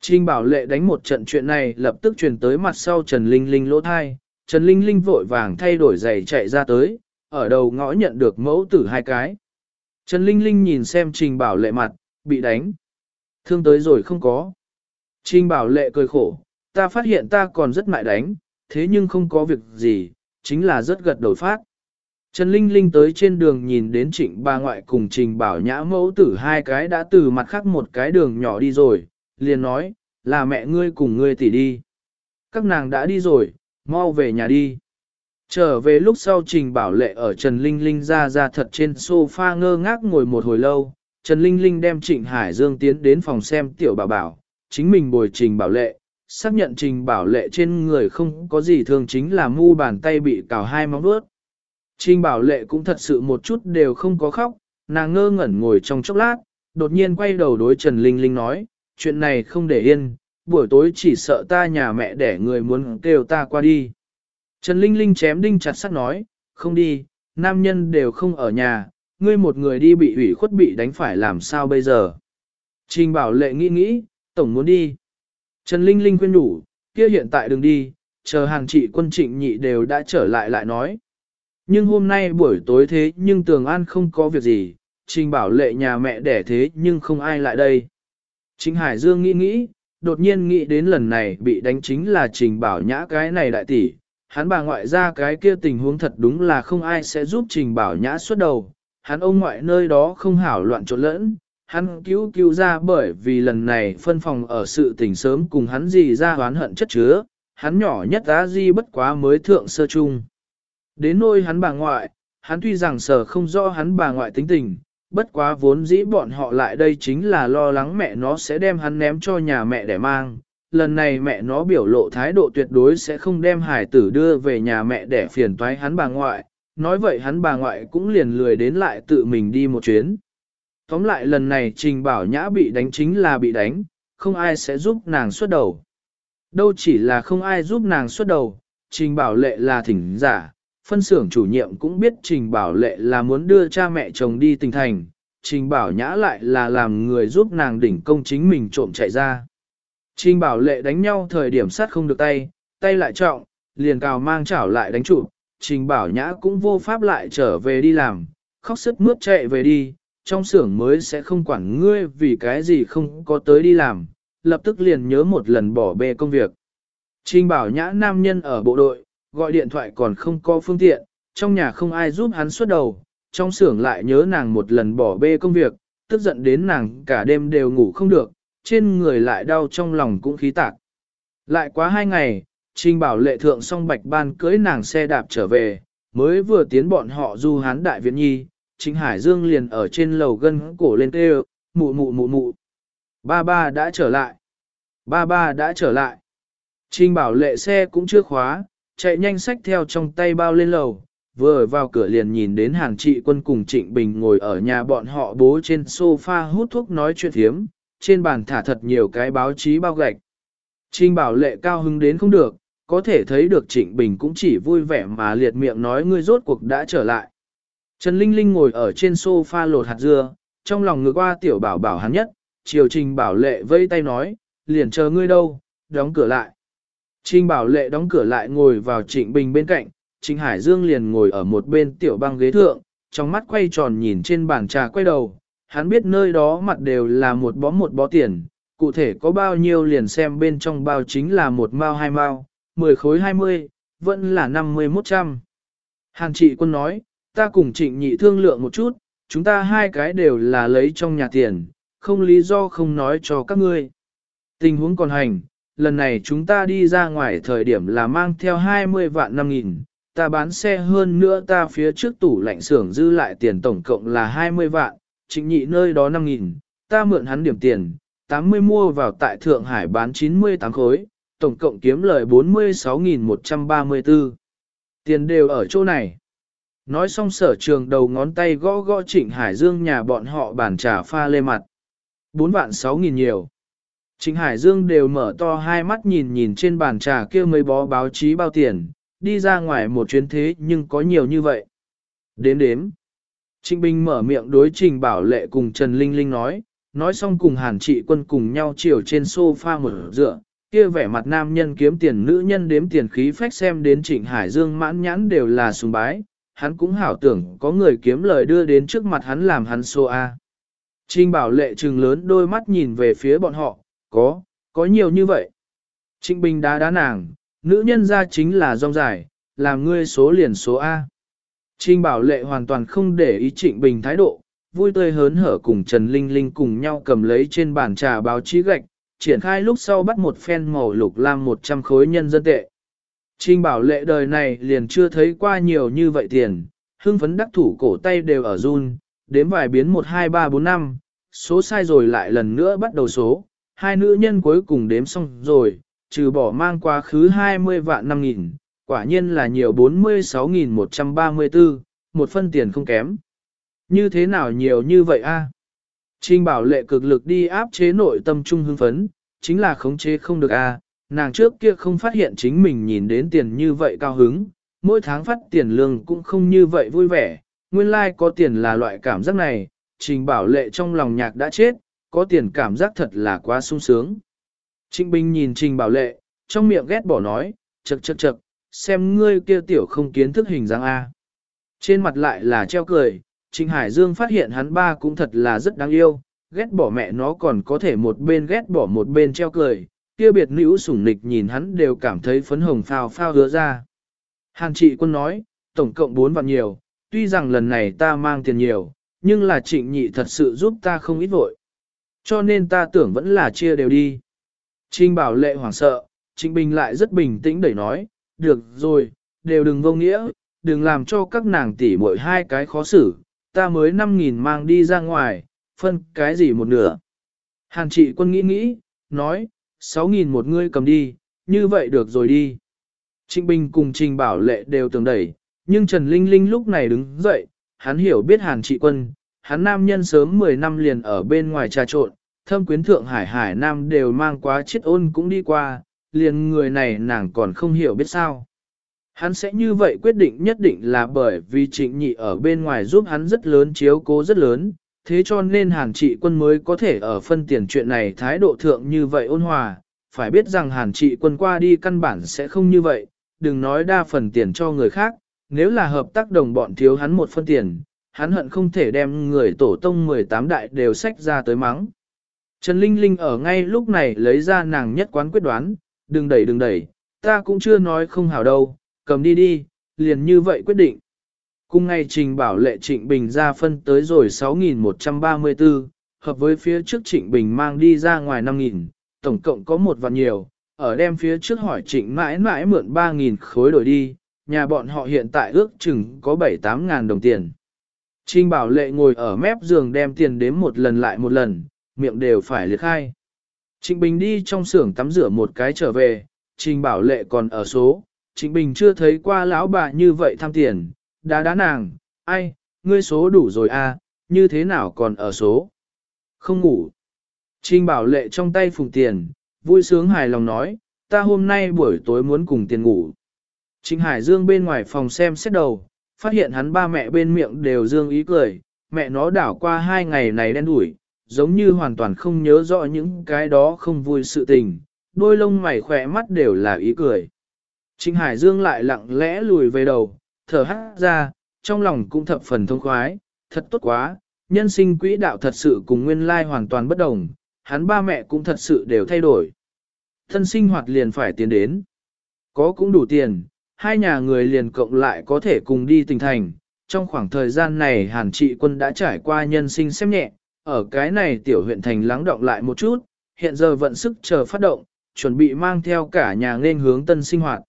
S1: Trình bảo lệ đánh một trận chuyện này lập tức truyền tới mặt sau Trần Linh Linh lỗ thai, Trần Linh Linh vội vàng thay đổi giày chạy ra tới, ở đầu ngõ nhận được mẫu tử hai cái. Trần Linh Linh nhìn xem Trình bảo lệ mặt, bị đánh. Thương tới rồi không có. Trình bảo lệ cười khổ, ta phát hiện ta còn rất mại đánh, thế nhưng không có việc gì, chính là rất gật đổi phát. Trần Linh Linh tới trên đường nhìn đến trịnh bà ngoại cùng trình bảo nhã mẫu tử hai cái đã từ mặt khác một cái đường nhỏ đi rồi, liền nói, là mẹ ngươi cùng ngươi tỷ đi. Các nàng đã đi rồi, mau về nhà đi. Trở về lúc sau Trình Bảo Lệ ở Trần Linh Linh ra ra thật trên sofa ngơ ngác ngồi một hồi lâu, Trần Linh Linh đem Trịnh Hải Dương tiến đến phòng xem tiểu bảo bảo, chính mình bồi Trình Bảo Lệ, xác nhận Trình Bảo Lệ trên người không có gì thường chính là mu bàn tay bị cào hai móng vuốt. Trình Bảo Lệ cũng thật sự một chút đều không có khóc, nàng ngơ ngẩn ngồi trong chốc lát, đột nhiên quay đầu đối Trần Linh Linh nói, chuyện này không để yên, buổi tối chỉ sợ ta nhà mẹ để người muốn kêu ta qua đi. Trần Linh Linh chém đinh chặt sắt nói, không đi, nam nhân đều không ở nhà, ngươi một người đi bị ủy khuất bị đánh phải làm sao bây giờ. Trình bảo lệ nghĩ nghĩ, tổng muốn đi. Trần Linh Linh khuyên đủ, kia hiện tại đừng đi, chờ hàng trị quân trịnh nhị đều đã trở lại lại nói. Nhưng hôm nay buổi tối thế nhưng Tường An không có việc gì, Trình bảo lệ nhà mẹ đẻ thế nhưng không ai lại đây. Trình Hải Dương nghĩ nghĩ, đột nhiên nghĩ đến lần này bị đánh chính là Trình bảo nhã cái này đại tỷ. Hắn bà ngoại ra cái kia tình huống thật đúng là không ai sẽ giúp Trình bảo nhã xuất đầu. Hắn ông ngoại nơi đó không hảo loạn trộn lẫn, hắn cứu cứu ra bởi vì lần này phân phòng ở sự tình sớm cùng hắn gì ra oán hận chất chứa, hắn nhỏ nhất á di bất quá mới thượng sơ chung. Đến nôi hắn bà ngoại, hắn tuy rằng sở không rõ hắn bà ngoại tính tình, bất quá vốn dĩ bọn họ lại đây chính là lo lắng mẹ nó sẽ đem hắn ném cho nhà mẹ để mang. Lần này mẹ nó biểu lộ thái độ tuyệt đối sẽ không đem hải tử đưa về nhà mẹ để phiền toái hắn bà ngoại, nói vậy hắn bà ngoại cũng liền lười đến lại tự mình đi một chuyến. Tóm lại lần này Trình Bảo Nhã bị đánh chính là bị đánh, không ai sẽ giúp nàng xuất đầu. Đâu chỉ là không ai giúp nàng xuất đầu, Trình Bảo Lệ là thỉnh giả, phân xưởng chủ nhiệm cũng biết Trình Bảo Lệ là muốn đưa cha mẹ chồng đi tỉnh thành, Trình Bảo Nhã lại là làm người giúp nàng đỉnh công chính mình trộm chạy ra. Trình Bảo Lệ đánh nhau thời điểm sát không được tay, tay lại trọng, liền cào mang chảo lại đánh trụ, Trình Bảo Nhã cũng vô pháp lại trở về đi làm, khóc sức mướt chạy về đi, trong xưởng mới sẽ không quản ngươi vì cái gì không có tới đi làm, lập tức liền nhớ một lần bỏ bê công việc. Trình bảo nhã nam nhân ở bộ đội, gọi điện thoại còn không có phương tiện, trong nhà không ai giúp hắn xuất đầu, trong xưởng lại nhớ nàng một lần bỏ bê công việc, tức giận đến nàng cả đêm đều ngủ không được, trên người lại đau trong lòng cũng khí tạc. Lại quá hai ngày, Trình bảo lệ thượng song bạch ban cưới nàng xe đạp trở về, mới vừa tiến bọn họ du hán đại viện nhi, Trình Hải Dương liền ở trên lầu gân cổ lên kêu, mụ mụ mụ mụ. Ba ba đã trở lại. Ba ba đã trở lại. Trình bảo lệ xe cũng chưa khóa, chạy nhanh sách theo trong tay bao lên lầu, vừa vào cửa liền nhìn đến hàng trị quân cùng Trịnh Bình ngồi ở nhà bọn họ bố trên sofa hút thuốc nói chuyện thiếm, trên bàn thả thật nhiều cái báo chí bao gạch. Trình bảo lệ cao hứng đến không được, có thể thấy được Trịnh Bình cũng chỉ vui vẻ mà liệt miệng nói ngươi rốt cuộc đã trở lại. Trần Linh Linh ngồi ở trên sofa lột hạt dưa, trong lòng ngược qua tiểu bảo bảo hắn nhất, chiều trình bảo lệ vây tay nói, liền chờ ngươi đâu, đóng cửa lại. Trình bảo lệ đóng cửa lại ngồi vào trịnh bình bên cạnh, trịnh hải dương liền ngồi ở một bên tiểu băng ghế thượng, trong mắt quay tròn nhìn trên bàn trà quay đầu, hắn biết nơi đó mặt đều là một bó một bó tiền, cụ thể có bao nhiêu liền xem bên trong bao chính là một mao hai mao, mười khối hai mươi, vẫn là năm mươi một trăm. Hàn trị quân nói, ta cùng trịnh nhị thương lượng một chút, chúng ta hai cái đều là lấy trong nhà tiền, không lý do không nói cho các ngươi. Tình huống còn hành, lần này chúng ta đi ra ngoài thời điểm là mang theo 20 vạn năm nghìn, ta bán xe hơn nữa ta phía trước tủ lạnh xưởng dư lại tiền tổng cộng là 20 vạn, trịnh nhị nơi đó 5 nghìn, ta mượn hắn điểm tiền, 80 mua vào tại Thượng Hải bán 98 khối, tổng cộng kiếm lời 46.134. Tiền đều ở chỗ này. Nói xong sở trường đầu ngón tay gõ gõ Trịnh Hải Dương nhà bọn họ bàn trà pha lê mặt. 4 vạn 6 nghìn nhiều. Trịnh Hải Dương đều mở to hai mắt nhìn nhìn trên bàn trà kia mấy bó báo chí bao tiền, đi ra ngoài một chuyến thế nhưng có nhiều như vậy. Đếm đếm. Trịnh Bình mở miệng đối Trình Bảo Lệ cùng Trần Linh Linh nói, nói xong cùng Hàn Trị Quân cùng nhau chiều trên sofa mở dựa, kia vẻ mặt nam nhân kiếm tiền nữ nhân đếm tiền khí phách xem đến Trịnh Hải Dương mãn nhãn đều là sùng bái, hắn cũng hảo tưởng có người kiếm lời đưa đến trước mặt hắn làm hắn xô A. Trinh bảo lệ trừng lớn đôi mắt nhìn về phía bọn họ, có, có nhiều như vậy. Trịnh Bình đá đá nàng, nữ nhân ra chính là rong dài, làm ngươi số liền số A. Trình bảo lệ hoàn toàn không để ý Trịnh Bình thái độ, vui tươi hớn hở cùng Trần Linh Linh cùng nhau cầm lấy trên bàn trà báo chí gạch, triển khai lúc sau bắt một phen màu lục lam 100 khối nhân dân tệ. Trình bảo lệ đời này liền chưa thấy qua nhiều như vậy tiền, hưng phấn đắc thủ cổ tay đều ở run, đếm vài biến 1 2 3 4 5, số sai rồi lại lần nữa bắt đầu số, hai nữ nhân cuối cùng đếm xong rồi, trừ bỏ mang quá khứ 20 vạn năm nghìn, quả nhiên là nhiều 46.134, một phân tiền không kém. Như thế nào nhiều như vậy a? Trình bảo lệ cực lực đi áp chế nội tâm trung hưng phấn, chính là khống chế không được a, nàng trước kia không phát hiện chính mình nhìn đến tiền như vậy cao hứng, mỗi tháng phát tiền lương cũng không như vậy vui vẻ, nguyên lai like có tiền là loại cảm giác này, trình bảo lệ trong lòng nhạc đã chết, có tiền cảm giác thật là quá sung sướng. Trịnh Bình nhìn trình bảo lệ, trong miệng ghét bỏ nói, chật chật chật, xem ngươi kia tiểu không kiến thức hình dáng A. Trên mặt lại là treo cười, Trình Hải Dương phát hiện hắn ba cũng thật là rất đáng yêu, ghét bỏ mẹ nó còn có thể một bên ghét bỏ một bên treo cười, kia biệt nữ sủng nịch nhìn hắn đều cảm thấy phấn hồng phao phao hứa ra. Hàn trị quân nói, tổng cộng 4 vạn nhiều, tuy rằng lần này ta mang tiền nhiều, nhưng là trịnh nhị thật sự giúp ta không ít vội. Cho nên ta tưởng vẫn là chia đều đi. Trình bảo lệ hoảng sợ, Trịnh Bình lại rất bình tĩnh đẩy nói, được rồi, đều đừng vô nghĩa, đừng làm cho các nàng tỷ mỗi hai cái khó xử, ta mới 5.000 mang đi ra ngoài, phân cái gì một nửa. Hàn trị quân nghĩ nghĩ, nói, 6.000 một ngươi cầm đi, như vậy được rồi đi. Trịnh Bình cùng Trình Bảo Lệ đều tưởng đẩy, nhưng Trần Linh Linh lúc này đứng dậy, hắn hiểu biết Hàn trị quân, hắn nam nhân sớm 10 năm liền ở bên ngoài trà trộn, thâm quyến thượng hải hải nam đều mang quá chết ôn cũng đi qua, liền người này nàng còn không hiểu biết sao. Hắn sẽ như vậy quyết định nhất định là bởi vì trịnh nhị ở bên ngoài giúp hắn rất lớn chiếu cố rất lớn, thế cho nên hàn trị quân mới có thể ở phân tiền chuyện này thái độ thượng như vậy ôn hòa, phải biết rằng hàn trị quân qua đi căn bản sẽ không như vậy, đừng nói đa phần tiền cho người khác, nếu là hợp tác đồng bọn thiếu hắn một phân tiền, hắn hận không thể đem người tổ tông 18 đại đều sách ra tới mắng. Trần Linh Linh ở ngay lúc này lấy ra nàng nhất quán quyết đoán, đừng đẩy đừng đẩy, ta cũng chưa nói không hảo đâu, cầm đi đi, liền như vậy quyết định. Cùng ngày trình bảo lệ trịnh bình ra phân tới rồi 6.134, hợp với phía trước trịnh bình mang đi ra ngoài 5.000, tổng cộng có một vạn nhiều, ở đem phía trước hỏi trịnh mãi mãi mượn 3.000 khối đổi đi, nhà bọn họ hiện tại ước chừng có 7-8 ngàn đồng tiền. Trình bảo lệ ngồi ở mép giường đem tiền đếm một lần lại một lần, miệng đều phải liệt khai. Trịnh Bình đi trong xưởng tắm rửa một cái trở về, Trình Bảo Lệ còn ở số, Trịnh Bình chưa thấy qua lão bà như vậy tham tiền, đá đá nàng, ai, ngươi số đủ rồi à, như thế nào còn ở số? Không ngủ. Trình Bảo Lệ trong tay phùng tiền, vui sướng hài lòng nói, ta hôm nay buổi tối muốn cùng tiền ngủ. Trình Hải Dương bên ngoài phòng xem xét đầu, phát hiện hắn ba mẹ bên miệng đều dương ý cười, mẹ nó đảo qua hai ngày này đen đủi, giống như hoàn toàn không nhớ rõ những cái đó không vui sự tình, đôi lông mày khỏe mắt đều là ý cười. Trịnh Hải Dương lại lặng lẽ lùi về đầu, thở hát ra, trong lòng cũng thập phần thông khoái, thật tốt quá, nhân sinh quỹ đạo thật sự cùng nguyên lai hoàn toàn bất đồng, hắn ba mẹ cũng thật sự đều thay đổi. Thân sinh hoạt liền phải tiến đến. Có cũng đủ tiền, hai nhà người liền cộng lại có thể cùng đi tỉnh thành. Trong khoảng thời gian này Hàn Trị Quân đã trải qua nhân sinh xem nhẹ, ở cái này tiểu huyện thành lắng động lại một chút, hiện giờ vận sức chờ phát động, chuẩn bị mang theo cả nhà nên hướng tân sinh hoạt.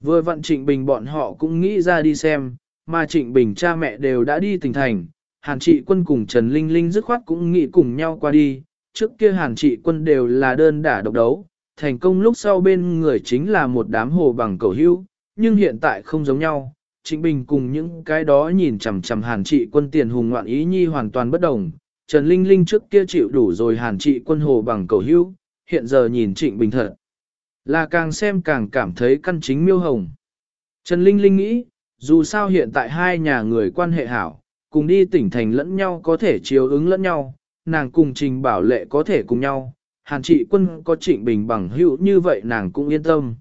S1: Vừa vận Trịnh Bình bọn họ cũng nghĩ ra đi xem, mà Trịnh Bình cha mẹ đều đã đi tỉnh thành, Hàn Trị Quân cùng Trần Linh Linh dứt khoát cũng nghĩ cùng nhau qua đi, trước kia Hàn Trị Quân đều là đơn đả độc đấu, thành công lúc sau bên người chính là một đám hồ bằng cầu hưu, nhưng hiện tại không giống nhau. Trịnh Bình cùng những cái đó nhìn chằm chằm Hàn Trị Quân tiền hùng ngoạn ý nhi hoàn toàn bất đồng, Trần Linh Linh trước kia chịu đủ rồi hàn trị quân hồ bằng cầu hữu, hiện giờ nhìn trịnh bình thật. Là càng xem càng cảm thấy căn chính miêu hồng. Trần Linh Linh nghĩ, dù sao hiện tại hai nhà người quan hệ hảo, cùng đi tỉnh thành lẫn nhau có thể chiếu ứng lẫn nhau, nàng cùng trình bảo lệ có thể cùng nhau, hàn trị quân có trịnh bình bằng hữu như vậy nàng cũng yên tâm.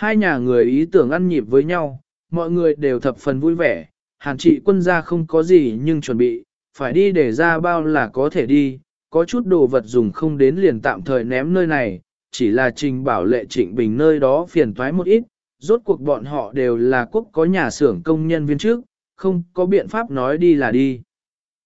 S1: Hai nhà người ý tưởng ăn nhịp với nhau, mọi người đều thập phần vui vẻ, hàn trị quân gia không có gì nhưng chuẩn bị, phải đi để ra bao là có thể đi, có chút đồ vật dùng không đến liền tạm thời ném nơi này, chỉ là trình bảo lệ trịnh bình nơi đó phiền toái một ít, rốt cuộc bọn họ đều là quốc có nhà xưởng công nhân viên trước, không có biện pháp nói đi là đi.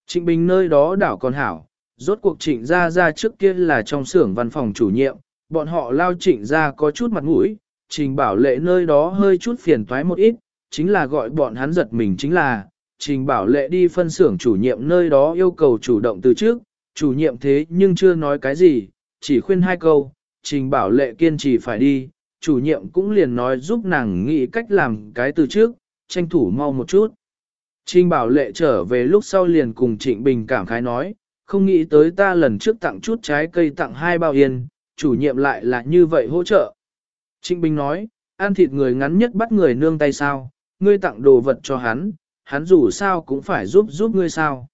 S1: Trịnh bình nơi đó đảo còn hảo, rốt cuộc trịnh ra ra trước kia là trong xưởng văn phòng chủ nhiệm, bọn họ lao trịnh ra có chút mặt mũi, trình bảo lệ nơi đó hơi chút phiền toái một ít, chính là gọi bọn hắn giật mình chính là, trình bảo lệ đi phân xưởng chủ nhiệm nơi đó yêu cầu chủ động từ trước, chủ nhiệm thế nhưng chưa nói cái gì, chỉ khuyên hai câu, trình bảo lệ kiên trì phải đi, chủ nhiệm cũng liền nói giúp nàng nghĩ cách làm cái từ trước, tranh thủ mau một chút. Trình bảo lệ trở về lúc sau liền cùng Trịnh Bình cảm khái nói, không nghĩ tới ta lần trước tặng chút trái cây tặng hai bao yên, chủ nhiệm lại là như vậy hỗ trợ. Trịnh Bình nói, ăn thịt người ngắn nhất bắt người nương tay sao, ngươi tặng đồ vật cho hắn, hắn dù sao cũng phải giúp giúp ngươi sao.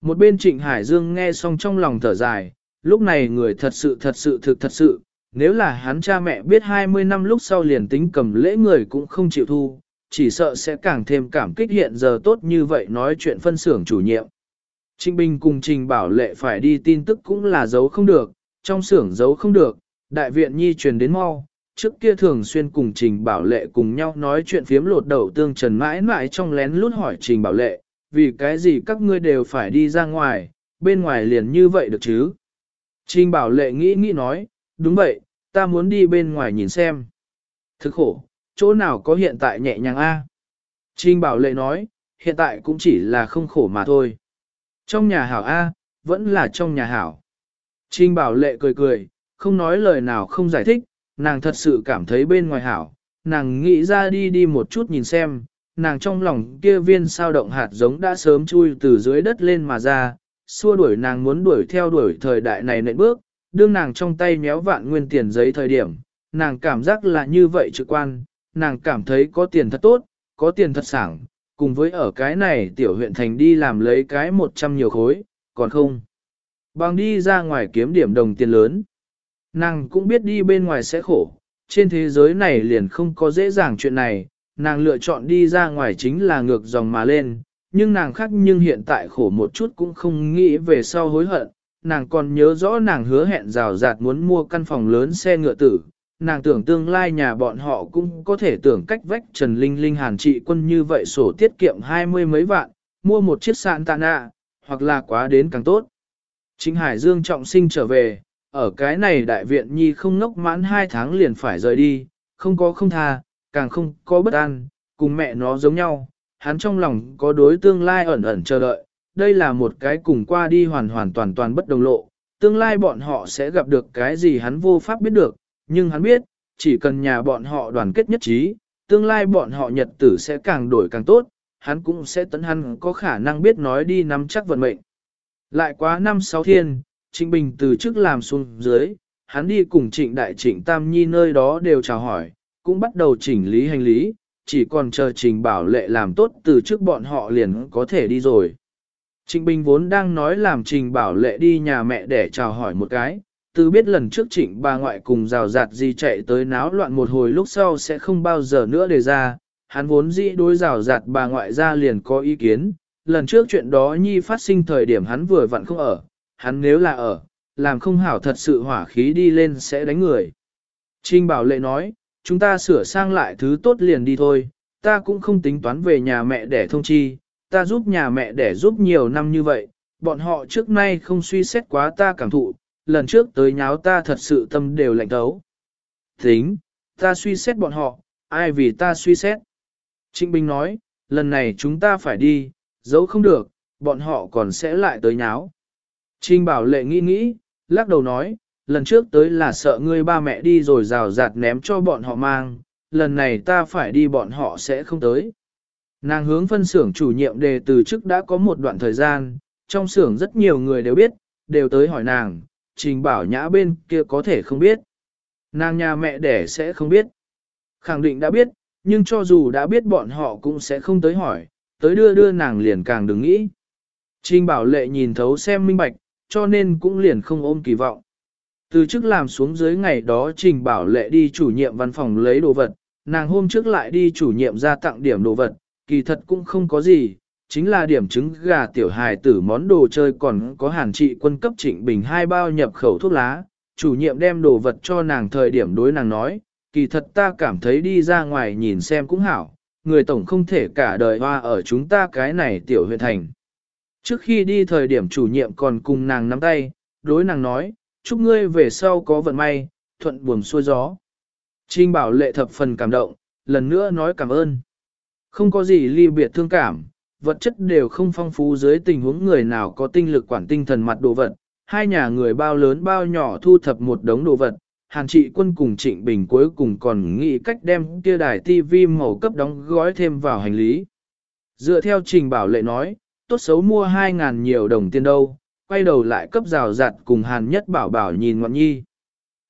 S1: Một bên Trịnh Hải Dương nghe xong trong lòng thở dài, lúc này người thật sự thật sự thực thật sự, nếu là hắn cha mẹ biết 20 năm lúc sau liền tính cầm lễ người cũng không chịu thu, chỉ sợ sẽ càng thêm cảm kích hiện giờ tốt như vậy nói chuyện phân xưởng chủ nhiệm. Trịnh Bình cùng Trình Bảo Lệ phải đi tin tức cũng là giấu không được, trong xưởng giấu không được, đại viện nhi truyền đến mau, trước kia thường xuyên cùng Trình Bảo Lệ cùng nhau nói chuyện phiếm lột đầu tương trần mãi mãi trong lén lút hỏi Trình Bảo Lệ, vì cái gì các ngươi đều phải đi ra ngoài, bên ngoài liền như vậy được chứ? Trình Bảo Lệ nghĩ nghĩ nói, đúng vậy, ta muốn đi bên ngoài nhìn xem. Thực khổ, chỗ nào có hiện tại nhẹ nhàng a? Trình Bảo Lệ nói, hiện tại cũng chỉ là không khổ mà thôi. Trong nhà hảo A, vẫn là trong nhà hảo. Trình Bảo Lệ cười cười, không nói lời nào không giải thích, nàng thật sự cảm thấy bên ngoài hảo, nàng nghĩ ra đi đi một chút nhìn xem, nàng trong lòng kia viên sao động hạt giống đã sớm chui từ dưới đất lên mà ra, xua đuổi nàng muốn đuổi theo đuổi thời đại này nệm bước, đương nàng trong tay méo vạn nguyên tiền giấy thời điểm, nàng cảm giác là như vậy trực quan, nàng cảm thấy có tiền thật tốt, có tiền thật sảng, cùng với ở cái này tiểu huyện thành đi làm lấy cái một trăm nhiều khối, còn không. Bằng đi ra ngoài kiếm điểm đồng tiền lớn. Nàng cũng biết đi bên ngoài sẽ khổ, trên thế giới này liền không có dễ dàng chuyện này, nàng lựa chọn đi ra ngoài chính là ngược dòng mà lên, nhưng nàng khác nhưng hiện tại khổ một chút cũng không nghĩ về sau hối hận, nàng còn nhớ rõ nàng hứa hẹn rào rạt muốn mua căn phòng lớn xe ngựa tử, nàng tưởng tương lai nhà bọn họ cũng có thể tưởng cách vách Trần Linh Linh hàn trị quân như vậy sổ tiết kiệm hai mươi mấy vạn, mua một chiếc sạn tạ nạ, hoặc là quá đến càng tốt. Chính Hải Dương trọng sinh trở về, ở cái này đại viện nhi không ngốc mãn hai tháng liền phải rời đi, không có không tha, càng không có bất an, cùng mẹ nó giống nhau, hắn trong lòng có đối tương lai ẩn ẩn chờ đợi, đây là một cái cùng qua đi hoàn hoàn toàn toàn bất đồng lộ, tương lai bọn họ sẽ gặp được cái gì hắn vô pháp biết được, nhưng hắn biết, chỉ cần nhà bọn họ đoàn kết nhất trí, tương lai bọn họ nhật tử sẽ càng đổi càng tốt, hắn cũng sẽ tấn hắn có khả năng biết nói đi nắm chắc vận mệnh. Lại quá năm sáu thiên, Trịnh Bình từ trước làm xuống dưới, hắn đi cùng Trịnh Đại Trịnh Tam Nhi nơi đó đều chào hỏi, cũng bắt đầu chỉnh lý hành lý, chỉ còn chờ Trình Bảo Lệ làm tốt từ trước bọn họ liền có thể đi rồi. Trịnh Bình vốn đang nói làm Trình Bảo Lệ đi nhà mẹ để chào hỏi một cái, từ biết lần trước trịnh bà ngoại cùng rào rạt gì chạy tới náo loạn một hồi lúc sau sẽ không bao giờ nữa đề ra, hắn vốn dĩ đối rào rạt bà ngoại ra liền có ý kiến, lần trước chuyện đó nhi phát sinh thời điểm hắn vừa vặn không ở, hắn nếu là ở, làm không hảo thật sự hỏa khí đi lên sẽ đánh người. Trinh Bảo Lệ nói, chúng ta sửa sang lại thứ tốt liền đi thôi, ta cũng không tính toán về nhà mẹ để thông chi, ta giúp nhà mẹ để giúp nhiều năm như vậy, bọn họ trước nay không suy xét quá ta cảm thụ, lần trước tới nháo ta thật sự tâm đều lạnh thấu. Tính, ta suy xét bọn họ, ai vì ta suy xét. Trịnh Bình nói, lần này chúng ta phải đi, giấu không được, bọn họ còn sẽ lại tới nháo. Trình Bảo Lệ nghĩ nghĩ, lắc đầu nói, lần trước tới là sợ ngươi ba mẹ đi rồi rào rạt ném cho bọn họ mang, lần này ta phải đi bọn họ sẽ không tới. Nàng hướng phân xưởng chủ nhiệm đề từ trước đã có một đoạn thời gian, trong xưởng rất nhiều người đều biết, đều tới hỏi nàng, trình bảo nhã bên kia có thể không biết. Nàng nhà mẹ đẻ sẽ không biết. Khẳng định đã biết, nhưng cho dù đã biết bọn họ cũng sẽ không tới hỏi, tới đưa đưa nàng liền càng đừng nghĩ. Trình bảo lệ nhìn thấu xem minh bạch, cho nên cũng liền không ôm kỳ vọng. Từ trước làm xuống dưới ngày đó trình bảo lệ đi chủ nhiệm văn phòng lấy đồ vật, nàng hôm trước lại đi chủ nhiệm ra tặng điểm đồ vật, kỳ thật cũng không có gì, chính là điểm trứng gà tiểu hài tử món đồ chơi còn có hàn trị quân cấp trịnh bình hai bao nhập khẩu thuốc lá, chủ nhiệm đem đồ vật cho nàng thời điểm đối nàng nói, kỳ thật ta cảm thấy đi ra ngoài nhìn xem cũng hảo, người tổng không thể cả đời hoa ở chúng ta cái này tiểu huyện thành. Trước khi đi thời điểm chủ nhiệm còn cùng nàng nắm tay, đối nàng nói, chúc ngươi về sau có vận may, thuận buồm xuôi gió. Trinh bảo lệ thập phần cảm động, lần nữa nói cảm ơn. Không có gì ly biệt thương cảm, vật chất đều không phong phú dưới tình huống người nào có tinh lực quản tinh thần mặt đồ vật. Hai nhà người bao lớn bao nhỏ thu thập một đống đồ vật, Hàn trị quân cùng Trịnh Bình cuối cùng còn nghĩ cách đem kia đài TV màu cấp đóng gói thêm vào hành lý. Dựa theo trình bảo lệ nói, tốt xấu mua 2.000 nhiều đồng tiền đâu, quay đầu lại cấp rào rạt cùng Hàn nhất bảo bảo nhìn ngọn nhi.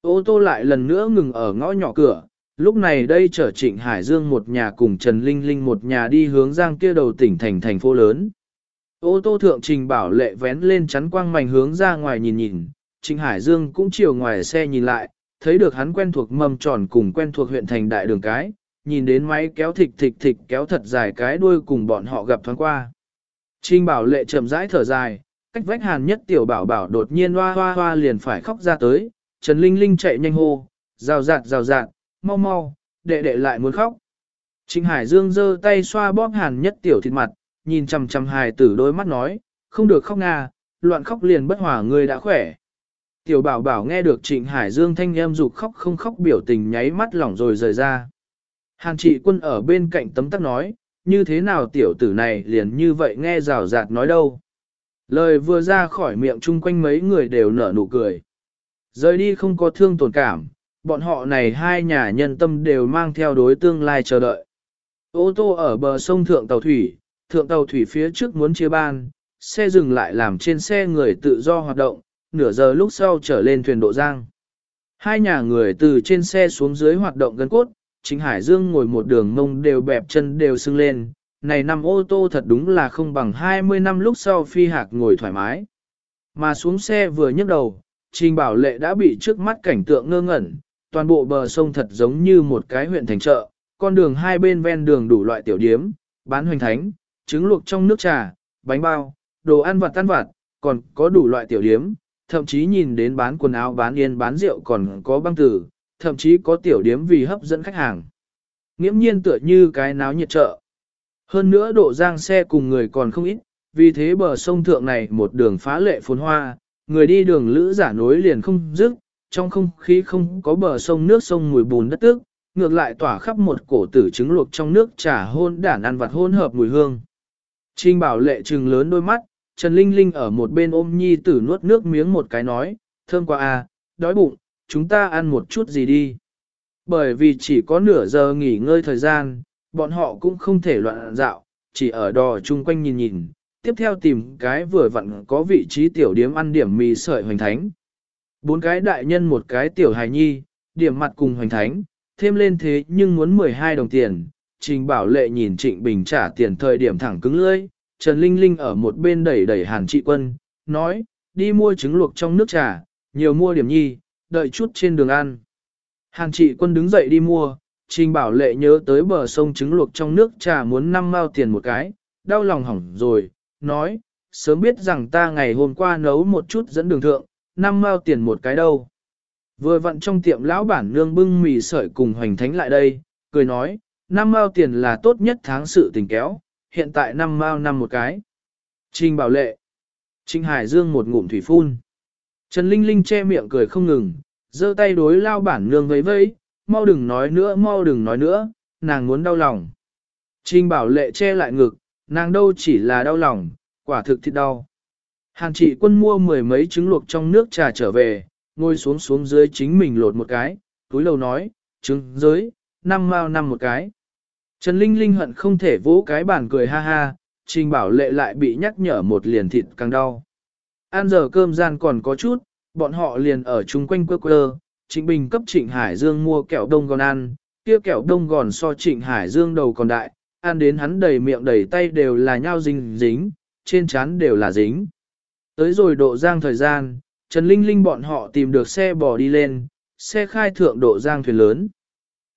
S1: Ô tô lại lần nữa ngừng ở ngõ nhỏ cửa, Lúc này đây chở Trịnh Hải Dương một nhà cùng Trần Linh Linh một nhà đi hướng giang kia đầu tỉnh thành thành phố lớn. Ô tô thượng Trình Bảo Lệ vén lên chắn quang mảnh hướng ra ngoài nhìn nhìn, Trịnh Hải Dương cũng chiều ngoài xe nhìn lại, thấy được hắn quen thuộc mâm tròn cùng quen thuộc huyện thành đại đường cái, nhìn đến máy kéo thịch thịch thịch kéo thật dài cái đuôi cùng bọn họ gặp thoáng qua. Trình Bảo Lệ chậm rãi thở dài, cách vách hàn nhất tiểu bảo bảo đột nhiên hoa hoa hoa liền phải khóc ra tới, Trần Linh Linh chạy nhanh hô, rào rạt rào rạt, mau mau, đệ đệ lại muốn khóc. Trịnh Hải Dương giơ tay xoa bóp hàn nhất tiểu thịt mặt, nhìn chằm chằm hài tử đôi mắt nói, không được khóc nga, loạn khóc liền bất hòa người đã khỏe. Tiểu bảo bảo nghe được trịnh Hải Dương thanh em dục khóc không khóc biểu tình nháy mắt lỏng rồi rời ra. Hàn trị quân ở bên cạnh tấm tắc nói, như thế nào tiểu tử này liền như vậy nghe rào rạt nói đâu. Lời vừa ra khỏi miệng chung quanh mấy người đều nở nụ cười. Rời đi không có thương tổn cảm, bọn họ này hai nhà nhân tâm đều mang theo đối tương lai chờ đợi. Ô tô ở bờ sông Thượng Tàu Thủy, Thượng Tàu Thủy phía trước muốn chia ban, xe dừng lại làm trên xe người tự do hoạt động, nửa giờ lúc sau trở lên thuyền độ giang. Hai nhà người từ trên xe xuống dưới hoạt động gần cốt, Trịnh Hải Dương ngồi một đường mông đều bẹp chân đều sưng lên, này năm ô tô thật đúng là không bằng 20 năm lúc sau phi hạc ngồi thoải mái. Mà xuống xe vừa nhấc đầu, Trình Bảo Lệ đã bị trước mắt cảnh tượng ngơ ngẩn, toàn bộ bờ sông thật giống như một cái huyện thành chợ, con đường hai bên ven đường đủ loại tiểu điếm, bán hoành thánh, trứng luộc trong nước trà, bánh bao, đồ ăn vặt tan vặt, còn có đủ loại tiểu điếm, thậm chí nhìn đến bán quần áo bán yên bán rượu còn có băng tử, thậm chí có tiểu điếm vì hấp dẫn khách hàng. Nghiễm nhiên tựa như cái náo nhiệt chợ. Hơn nữa độ giang xe cùng người còn không ít, vì thế bờ sông thượng này một đường phá lệ phồn hoa, người đi đường lữ giả nối liền không dứt, trong không khí không có bờ sông nước sông mùi bùn đất tước, ngược lại tỏa khắp một cổ tử trứng luộc trong nước trà hôn đản ăn vặt hôn hợp mùi hương. Trinh bảo lệ trừng lớn đôi mắt, Trần Linh Linh ở một bên ôm nhi tử nuốt nước miếng một cái nói, thơm quá à, đói bụng, chúng ta ăn một chút gì đi. Bởi vì chỉ có nửa giờ nghỉ ngơi thời gian, bọn họ cũng không thể loạn dạo, chỉ ở đò chung quanh nhìn nhìn, tiếp theo tìm cái vừa vặn có vị trí tiểu điếm ăn điểm mì sợi hoành thánh. Bốn cái đại nhân một cái tiểu hài nhi, điểm mặt cùng hoành thánh, thêm lên thế nhưng muốn 12 đồng tiền. Trình bảo lệ nhìn Trịnh Bình trả tiền thời điểm thẳng cứng lưỡi, Trần Linh Linh ở một bên đẩy đẩy hàn trị quân, nói, đi mua trứng luộc trong nước trà, nhiều mua điểm nhi, đợi chút trên đường ăn. Hàn trị quân đứng dậy đi mua, Trình bảo lệ nhớ tới bờ sông trứng luộc trong nước trà muốn năm mao tiền một cái, đau lòng hỏng rồi, nói, sớm biết rằng ta ngày hôm qua nấu một chút dẫn đường thượng, năm mao tiền một cái đâu. Vừa vặn trong tiệm lão bản nương bưng mì sợi cùng hoành thánh lại đây, cười nói, năm mao tiền là tốt nhất tháng sự tình kéo, hiện tại năm mao năm một cái. Trình bảo lệ. Trình Hải Dương một ngụm thủy phun. Trần Linh Linh che miệng cười không ngừng, giơ tay đối lao bản nương vẫy vẫy, mau đừng nói nữa mau đừng nói nữa, nàng muốn đau lòng. Trình bảo lệ che lại ngực, nàng đâu chỉ là đau lòng, quả thực thịt đau. Hàn trị quân mua mười mấy trứng luộc trong nước trà trở về, ngồi xuống xuống dưới chính mình lột một cái, túi lầu nói, trứng dưới, năm mao năm một cái. Trần Linh Linh hận không thể vỗ cái bàn cười ha ha, trình bảo lệ lại bị nhắc nhở một liền thịt càng đau. Ăn giờ cơm gian còn có chút, bọn họ liền ở chung quanh quơ quơ, Trịnh Bình cấp Trịnh Hải Dương mua kẹo đông gòn ăn, kia kẹo đông gòn so Trịnh Hải Dương đầu còn đại, ăn đến hắn đầy miệng đầy tay đều là nhau dính dính, trên trán đều là dính. Tới rồi độ giang thời gian, Trần Linh Linh bọn họ tìm được xe bò đi lên, xe khai thượng độ giang thuyền lớn.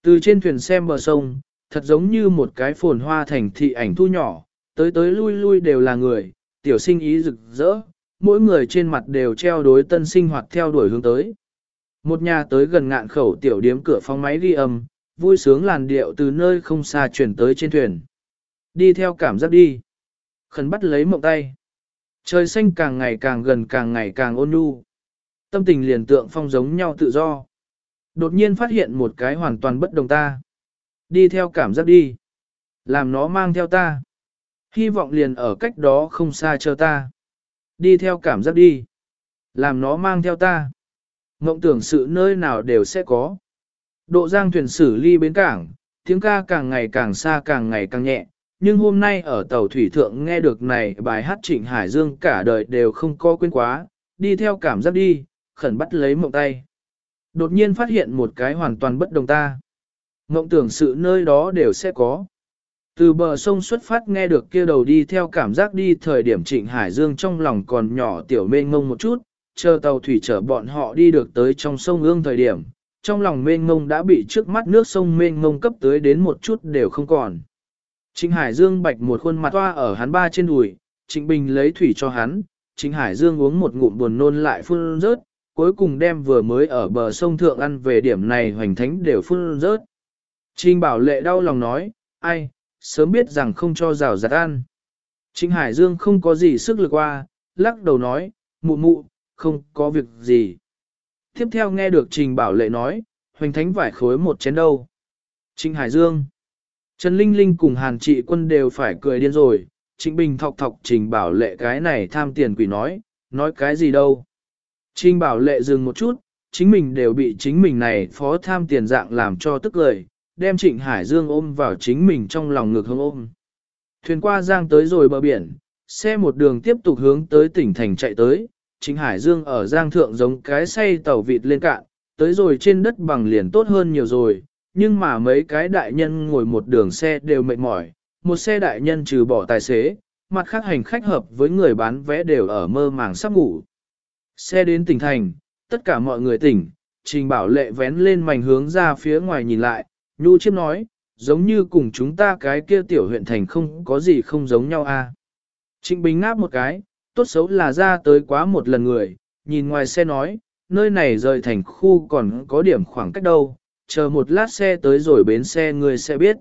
S1: Từ trên thuyền xem bờ sông, thật giống như một cái phồn hoa thành thị ảnh thu nhỏ, tới tới lui lui đều là người, tiểu sinh ý rực rỡ, mỗi người trên mặt đều treo đối tân sinh hoạt theo đuổi hướng tới. Một nhà tới gần ngạn khẩu tiểu điếm cửa phong máy ghi âm, vui sướng làn điệu từ nơi không xa chuyển tới trên thuyền. Đi theo cảm giác đi. Khẩn bắt lấy mộng tay. Trời xanh càng ngày càng gần càng ngày càng ôn nhu. Tâm tình liền tượng phong giống nhau tự do. Đột nhiên phát hiện một cái hoàn toàn bất đồng ta. Đi theo cảm giác đi. Làm nó mang theo ta. Hy vọng liền ở cách đó không xa chờ ta. Đi theo cảm giác đi. Làm nó mang theo ta. Mộng tưởng sự nơi nào đều sẽ có. Độ giang thuyền xử ly bến cảng, tiếng ca càng ngày càng xa càng ngày càng nhẹ, nhưng hôm nay ở tàu thủy thượng nghe được này bài hát Trịnh Hải Dương cả đời đều không có quên quá, đi theo cảm giác đi, khẩn bắt lấy mộng tay. Đột nhiên phát hiện một cái hoàn toàn bất đồng ta. Ngộng tưởng sự nơi đó đều sẽ có. Từ bờ sông xuất phát nghe được kia đầu đi theo cảm giác đi thời điểm Trịnh Hải Dương trong lòng còn nhỏ tiểu mênh ngông một chút, chờ tàu thủy chở bọn họ đi được tới trong sông ương thời điểm, trong lòng mênh ngông đã bị trước mắt nước sông mênh ngông cấp tới đến một chút đều không còn. Trịnh Hải Dương bạch một khuôn mặt toa ở hắn ba trên đùi, Trịnh Bình lấy thủy cho hắn, Trịnh Hải Dương uống một ngụm buồn nôn lại phun rớt, cuối cùng đem vừa mới ở bờ sông thượng ăn về điểm này hoành thánh đều phun rớt. Trinh Bảo Lệ đau lòng nói, ai, sớm biết rằng không cho rào giặt ăn. Trịnh Hải Dương không có gì sức lực qua, lắc đầu nói, mụ mụ, không có việc gì. Tiếp theo nghe được Trình Bảo Lệ nói, hoành thánh vải khối một chén đâu. Trịnh Hải Dương, Trần Linh Linh cùng Hàn Trị Quân đều phải cười điên rồi, Trịnh Bình thọc thọc Trình Bảo Lệ cái này tham tiền quỷ nói, nói cái gì đâu. Trình Bảo Lệ dừng một chút, chính mình đều bị chính mình này phó tham tiền dạng làm cho tức lời, đem Trịnh Hải Dương ôm vào chính mình trong lòng ngực hướng ôm. Thuyền qua giang tới rồi bờ biển, xe một đường tiếp tục hướng tới tỉnh thành chạy tới, Trịnh Hải Dương ở giang thượng giống cái say tàu vịt lên cạn, tới rồi trên đất bằng liền tốt hơn nhiều rồi, nhưng mà mấy cái đại nhân ngồi một đường xe đều mệt mỏi, một xe đại nhân trừ bỏ tài xế, mặt khác hành khách hợp với người bán vé đều ở mơ màng sắp ngủ. Xe đến tỉnh thành, tất cả mọi người tỉnh, Trình Bảo Lệ vén lên mảnh hướng ra phía ngoài nhìn lại, Nhu chiếm nói, giống như cùng chúng ta cái kia tiểu huyện thành không có gì không giống nhau a. À. Trịnh Bình ngáp một cái, tốt xấu là ra tới quá một lần người, nhìn ngoài xe nói, nơi này rời thành khu còn có điểm khoảng cách đâu, chờ một lát xe tới rồi bến xe người sẽ biết.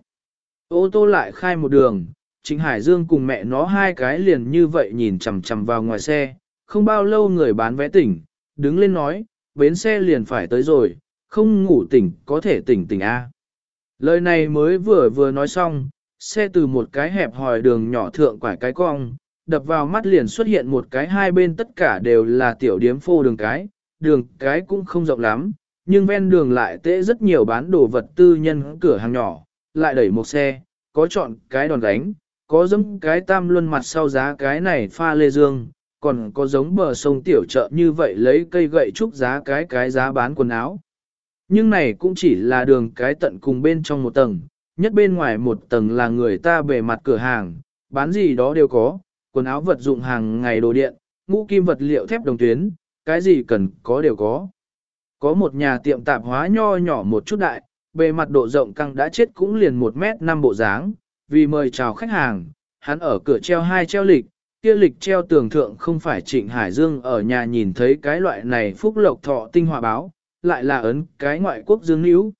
S1: Ô tô lại khai một đường, Trịnh Hải Dương cùng mẹ nó hai cái liền như vậy nhìn chằm chằm vào ngoài xe, không bao lâu người bán vé tỉnh, đứng lên nói, bến xe liền phải tới rồi, không ngủ tỉnh có thể tỉnh tỉnh A. Lời này mới vừa vừa nói xong, xe từ một cái hẹp hòi đường nhỏ thượng quải cái cong, đập vào mắt liền xuất hiện một cái hai bên tất cả đều là tiểu điếm phô đường cái, đường cái cũng không rộng lắm, nhưng ven đường lại tễ rất nhiều bán đồ vật tư nhân cửa hàng nhỏ, lại đẩy một xe, có chọn cái đòn đánh, có giống cái tam luân mặt sau giá cái này pha lê dương, còn có giống bờ sông tiểu chợ như vậy lấy cây gậy trúc giá cái cái giá bán quần áo. Nhưng này cũng chỉ là đường cái tận cùng bên trong một tầng, nhất bên ngoài một tầng là người ta bề mặt cửa hàng, bán gì đó đều có, quần áo vật dụng hàng ngày đồ điện, ngũ kim vật liệu thép đồng tuyến, cái gì cần có đều có. Có một nhà tiệm tạp hóa nho nhỏ một chút đại, bề mặt độ rộng căng đã chết cũng liền một mét năm bộ dáng, vì mời chào khách hàng, hắn ở cửa treo hai treo lịch, kia lịch treo tường thượng không phải Trịnh Hải Dương ở nhà nhìn thấy cái loại này phúc lộc thọ tinh hòa báo, lại là ấn cái ngoại quốc dương níu.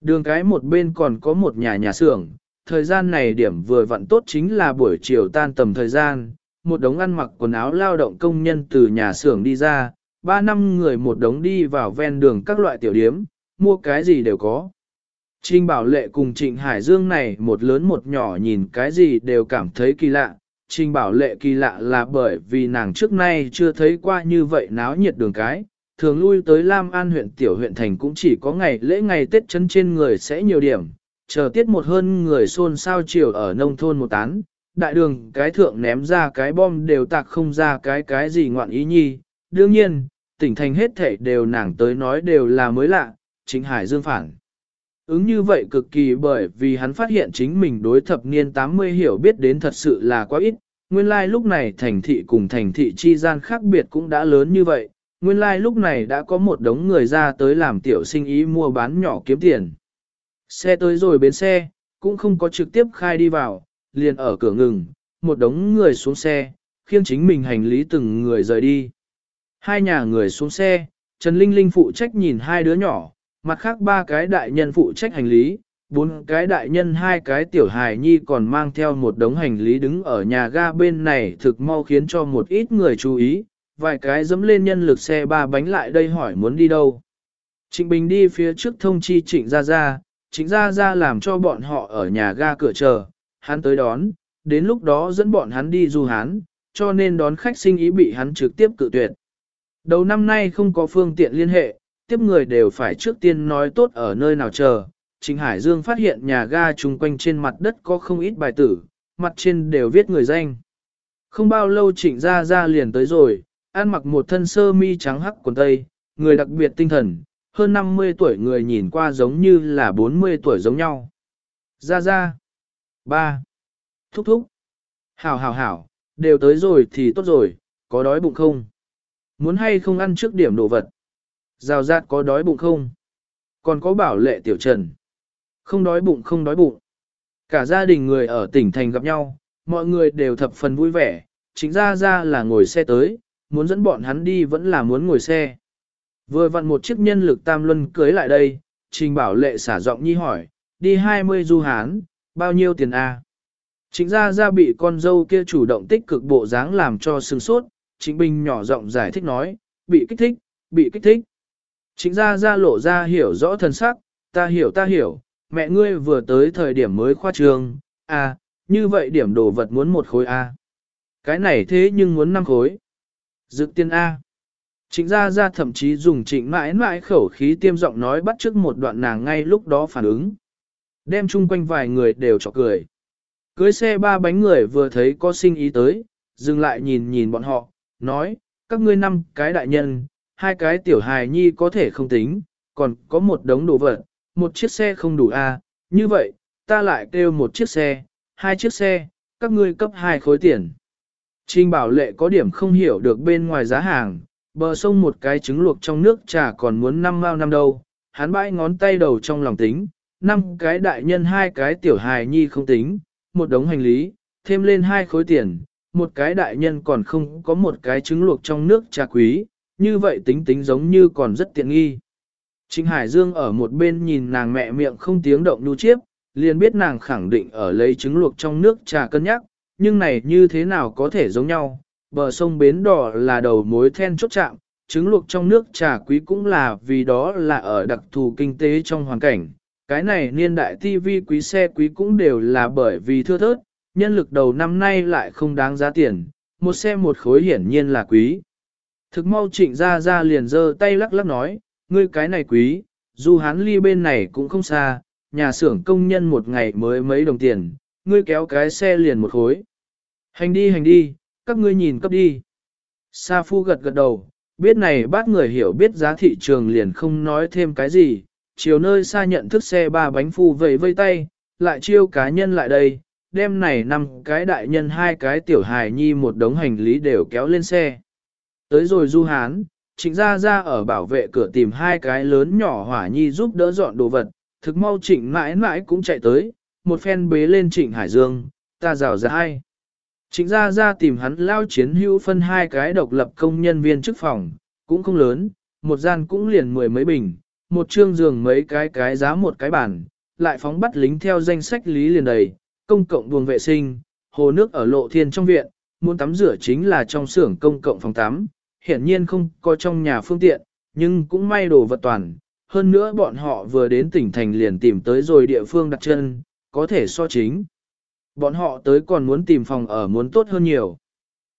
S1: Đường cái một bên còn có một nhà nhà xưởng, thời gian này điểm vừa vặn tốt chính là buổi chiều tan tầm thời gian, một đống ăn mặc quần áo lao động công nhân từ nhà xưởng đi ra, ba năm người một đống đi vào ven đường các loại tiểu điếm, mua cái gì đều có. Trinh Bảo Lệ cùng Trịnh Hải Dương này một lớn một nhỏ nhìn cái gì đều cảm thấy kỳ lạ. Trinh Bảo Lệ kỳ lạ là bởi vì nàng trước nay chưa thấy qua như vậy náo nhiệt đường cái. Thường lui tới Lam An huyện tiểu huyện thành cũng chỉ có ngày lễ ngày Tết chấn trên người sẽ nhiều điểm. Chờ tiết một hơn người xôn xao chiều ở nông thôn một tán. Đại đường cái thượng ném ra cái bom đều tạc không ra cái cái gì ngoạn ý nhi. Đương nhiên, tỉnh thành hết thể đều nàng tới nói đều là mới lạ. chính Hải Dương phản Ứng như vậy cực kỳ bởi vì hắn phát hiện chính mình đối thập niên 80 hiểu biết đến thật sự là quá ít. Nguyên lai like lúc này thành thị cùng thành thị chi gian khác biệt cũng đã lớn như vậy. Nguyên lai like lúc này đã có một đống người ra tới làm tiểu sinh ý mua bán nhỏ kiếm tiền. Xe tới rồi bến xe, cũng không có trực tiếp khai đi vào, liền ở cửa ngừng, một đống người xuống xe, khiêng chính mình hành lý từng người rời đi. Hai nhà người xuống xe, Trần Linh Linh phụ trách nhìn hai đứa nhỏ, mặt khác ba cái đại nhân phụ trách hành lý, bốn cái đại nhân hai cái tiểu hài nhi còn mang theo một đống hành lý đứng ở nhà ga bên này thực mau khiến cho một ít người chú ý, vài cái dẫm lên nhân lực xe ba bánh lại đây hỏi muốn đi đâu. Trịnh Bình đi phía trước thông chi Trịnh Gia Gia, Trịnh Gia Gia làm cho bọn họ ở nhà ga cửa chờ, hắn tới đón, đến lúc đó dẫn bọn hắn đi du hán, cho nên đón khách sinh ý bị hắn trực tiếp cự tuyệt. Đầu năm nay không có phương tiện liên hệ, tiếp người đều phải trước tiên nói tốt ở nơi nào chờ. Trịnh Hải Dương phát hiện nhà ga chung quanh trên mặt đất có không ít bài tử, mặt trên đều viết người danh. Không bao lâu Trịnh Gia Gia liền tới rồi, ăn mặc một thân sơ mi trắng hắc quần tây, người đặc biệt tinh thần, hơn 50 tuổi người nhìn qua giống như là 40 tuổi giống nhau. Ra ra. Ba. Thúc thúc. Hảo hảo hảo, đều tới rồi thì tốt rồi, có đói bụng không? Muốn hay không ăn trước điểm đồ vật? Rào rạt có đói bụng không? Còn có bảo lệ tiểu trần. Không đói bụng không đói bụng. Cả gia đình người ở tỉnh thành gặp nhau, mọi người đều thập phần vui vẻ, chính ra ra là ngồi xe tới, muốn dẫn bọn hắn đi vẫn là muốn ngồi xe. Vừa vặn một chiếc nhân lực tam luân cưới lại đây, trình bảo lệ xả giọng nhi hỏi, đi 20 du hán, bao nhiêu tiền a? Chính ra ra bị con dâu kia chủ động tích cực bộ dáng làm cho sừng sốt, chính bình nhỏ giọng giải thích nói, bị kích thích, bị kích thích. Chính ra ra lộ ra hiểu rõ thân sắc, ta hiểu ta hiểu, mẹ ngươi vừa tới thời điểm mới khoa trường, à, như vậy điểm đồ vật muốn một khối A. Cái này thế nhưng muốn năm khối. Dự tiên A. Trịnh gia gia thậm chí dùng trịnh mãi mãi khẩu khí tiêm giọng nói bắt trước một đoạn nàng ngay lúc đó phản ứng. Đem chung quanh vài người đều chọc cười. Cưới xe ba bánh người vừa thấy có sinh ý tới, dừng lại nhìn nhìn bọn họ, nói, các ngươi năm cái đại nhân, hai cái tiểu hài nhi có thể không tính, còn có một đống đồ vật, một chiếc xe không đủ a, à, như vậy, ta lại kêu một chiếc xe, hai chiếc xe, các ngươi cấp hai khối tiền. Trình bảo lệ có điểm không hiểu được bên ngoài giá hàng, bờ sông một cái trứng luộc trong nước trà còn muốn năm mao năm đâu, hắn bãi ngón tay đầu trong lòng tính, năm cái đại nhân hai cái tiểu hài nhi không tính, một đống hành lý, thêm lên hai khối tiền, một cái đại nhân còn không có một cái trứng luộc trong nước trà quý, như vậy tính tính giống như còn rất tiện nghi. Trịnh Hải Dương ở một bên nhìn nàng mẹ miệng không tiếng động nu chiếp, liền biết nàng khẳng định ở lấy trứng luộc trong nước trà cân nhắc, nhưng này như thế nào có thể giống nhau, bờ sông Bến Đỏ là đầu mối then chốt chạm, trứng luộc trong nước trà quý cũng là vì đó là ở đặc thù kinh tế trong hoàn cảnh. Cái này niên đại TV quý xe quý cũng đều là bởi vì thưa thớt, nhân lực đầu năm nay lại không đáng giá tiền, một xe một khối hiển nhiên là quý. Thực mau trịnh ra ra liền giơ tay lắc lắc nói, ngươi cái này quý, dù hắn ly bên này cũng không xa, nhà xưởng công nhân một ngày mới mấy đồng tiền, ngươi kéo cái xe liền một khối. Hành đi hành đi, các ngươi nhìn cấp đi. Sa Phu gật gật đầu, biết này bát người hiểu biết giá thị trường liền không nói thêm cái gì, chiều nơi xa nhận thức xe ba bánh phu vẫy vây tay, lại chiêu cá nhân lại đây, đem này năm cái đại nhân hai cái tiểu hài nhi một đống hành lý đều kéo lên xe. Tới rồi du hán, trịnh ra ra ở bảo vệ cửa tìm hai cái lớn nhỏ hỏa nhi giúp đỡ dọn đồ vật, thực mau trịnh mãi mãi cũng chạy tới, một phen bế lên trịnh Hải Dương, ta rào ra hai. Trịnh ra ra tìm hắn lao chiến hữu phân hai cái độc lập công nhân viên chức phòng, cũng không lớn, một gian cũng liền mười mấy bình, một trương giường mấy cái cái giá một cái bàn, lại phóng bắt lính theo danh sách lý liền đầy, công cộng buồng vệ sinh, hồ nước ở lộ thiên trong viện, muốn tắm rửa chính là trong xưởng công cộng phòng tắm, hiển nhiên không có trong nhà phương tiện, nhưng cũng may đồ vật toàn. Hơn nữa bọn họ vừa đến tỉnh thành liền tìm tới rồi địa phương đặt chân, có thể so chính. Bọn họ tới còn muốn tìm phòng ở muốn tốt hơn nhiều.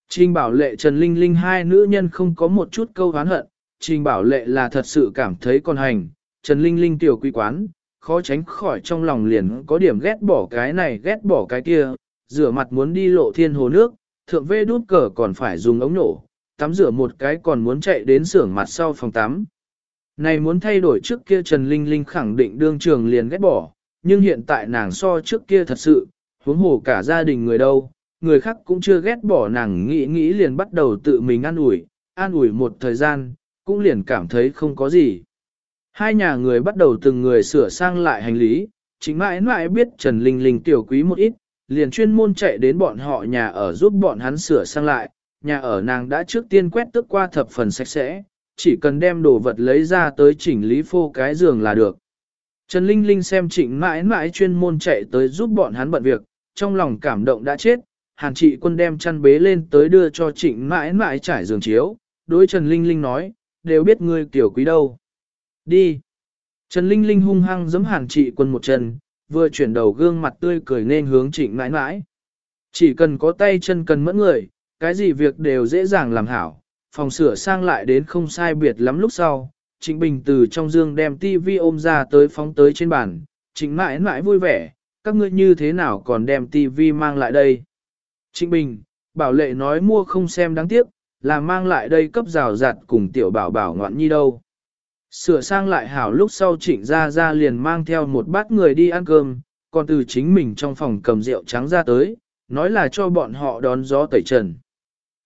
S1: Trình bảo lệ Trần Linh Linh hai nữ nhân không có một chút câu hán hận, Trình bảo lệ là thật sự cảm thấy còn hành, Trần Linh Linh tiểu quý quán, khó tránh khỏi trong lòng liền có điểm ghét bỏ cái này ghét bỏ cái kia, rửa mặt muốn đi lộ thiên hồ nước, thượng vê đút cờ còn phải dùng ống nổ, tắm rửa một cái còn muốn chạy đến xưởng mặt sau phòng tắm. Này muốn thay đổi trước kia Trần Linh Linh khẳng định đương trường liền ghét bỏ, nhưng hiện tại nàng so trước kia thật sự, huống hồ cả gia đình người đâu, người khác cũng chưa ghét bỏ nàng nghĩ nghĩ liền bắt đầu tự mình an ủi, an ủi một thời gian, cũng liền cảm thấy không có gì. Hai nhà người bắt đầu từng người sửa sang lại hành lý, chính mãi mãi biết Trần Linh Linh tiểu quý một ít, liền chuyên môn chạy đến bọn họ nhà ở giúp bọn hắn sửa sang lại, nhà ở nàng đã trước tiên quét tức qua thập phần sạch sẽ, chỉ cần đem đồ vật lấy ra tới chỉnh lý phô cái giường là được. Trần Linh Linh xem trịnh mãi mãi chuyên môn chạy tới giúp bọn hắn bận việc, trong lòng cảm động đã chết, hàn trị quân đem chăn bế lên tới đưa cho trịnh mãi mãi trải giường chiếu, đối Trần Linh Linh nói, đều biết ngươi tiểu quý đâu. Đi. Trần Linh Linh hung hăng giấm hàn trị quân một chân, vừa chuyển đầu gương mặt tươi cười nên hướng trịnh mãi mãi. Chỉ cần có tay chân cần mẫn người, cái gì việc đều dễ dàng làm hảo, phòng sửa sang lại đến không sai biệt lắm lúc sau, Trịnh Bình từ trong dương đem tivi ôm ra tới phóng tới trên bàn, Trịnh mãi mãi vui vẻ, các ngươi như thế nào còn đem tivi mang lại đây. Trịnh Bình, bảo lệ nói mua không xem đáng tiếc, là mang lại đây cấp rào rạt cùng tiểu bảo bảo ngoạn nhi đâu. Sửa sang lại hảo lúc sau trịnh ra ra liền mang theo một bát người đi ăn cơm, còn từ chính mình trong phòng cầm rượu trắng ra tới, nói là cho bọn họ đón gió tẩy trần.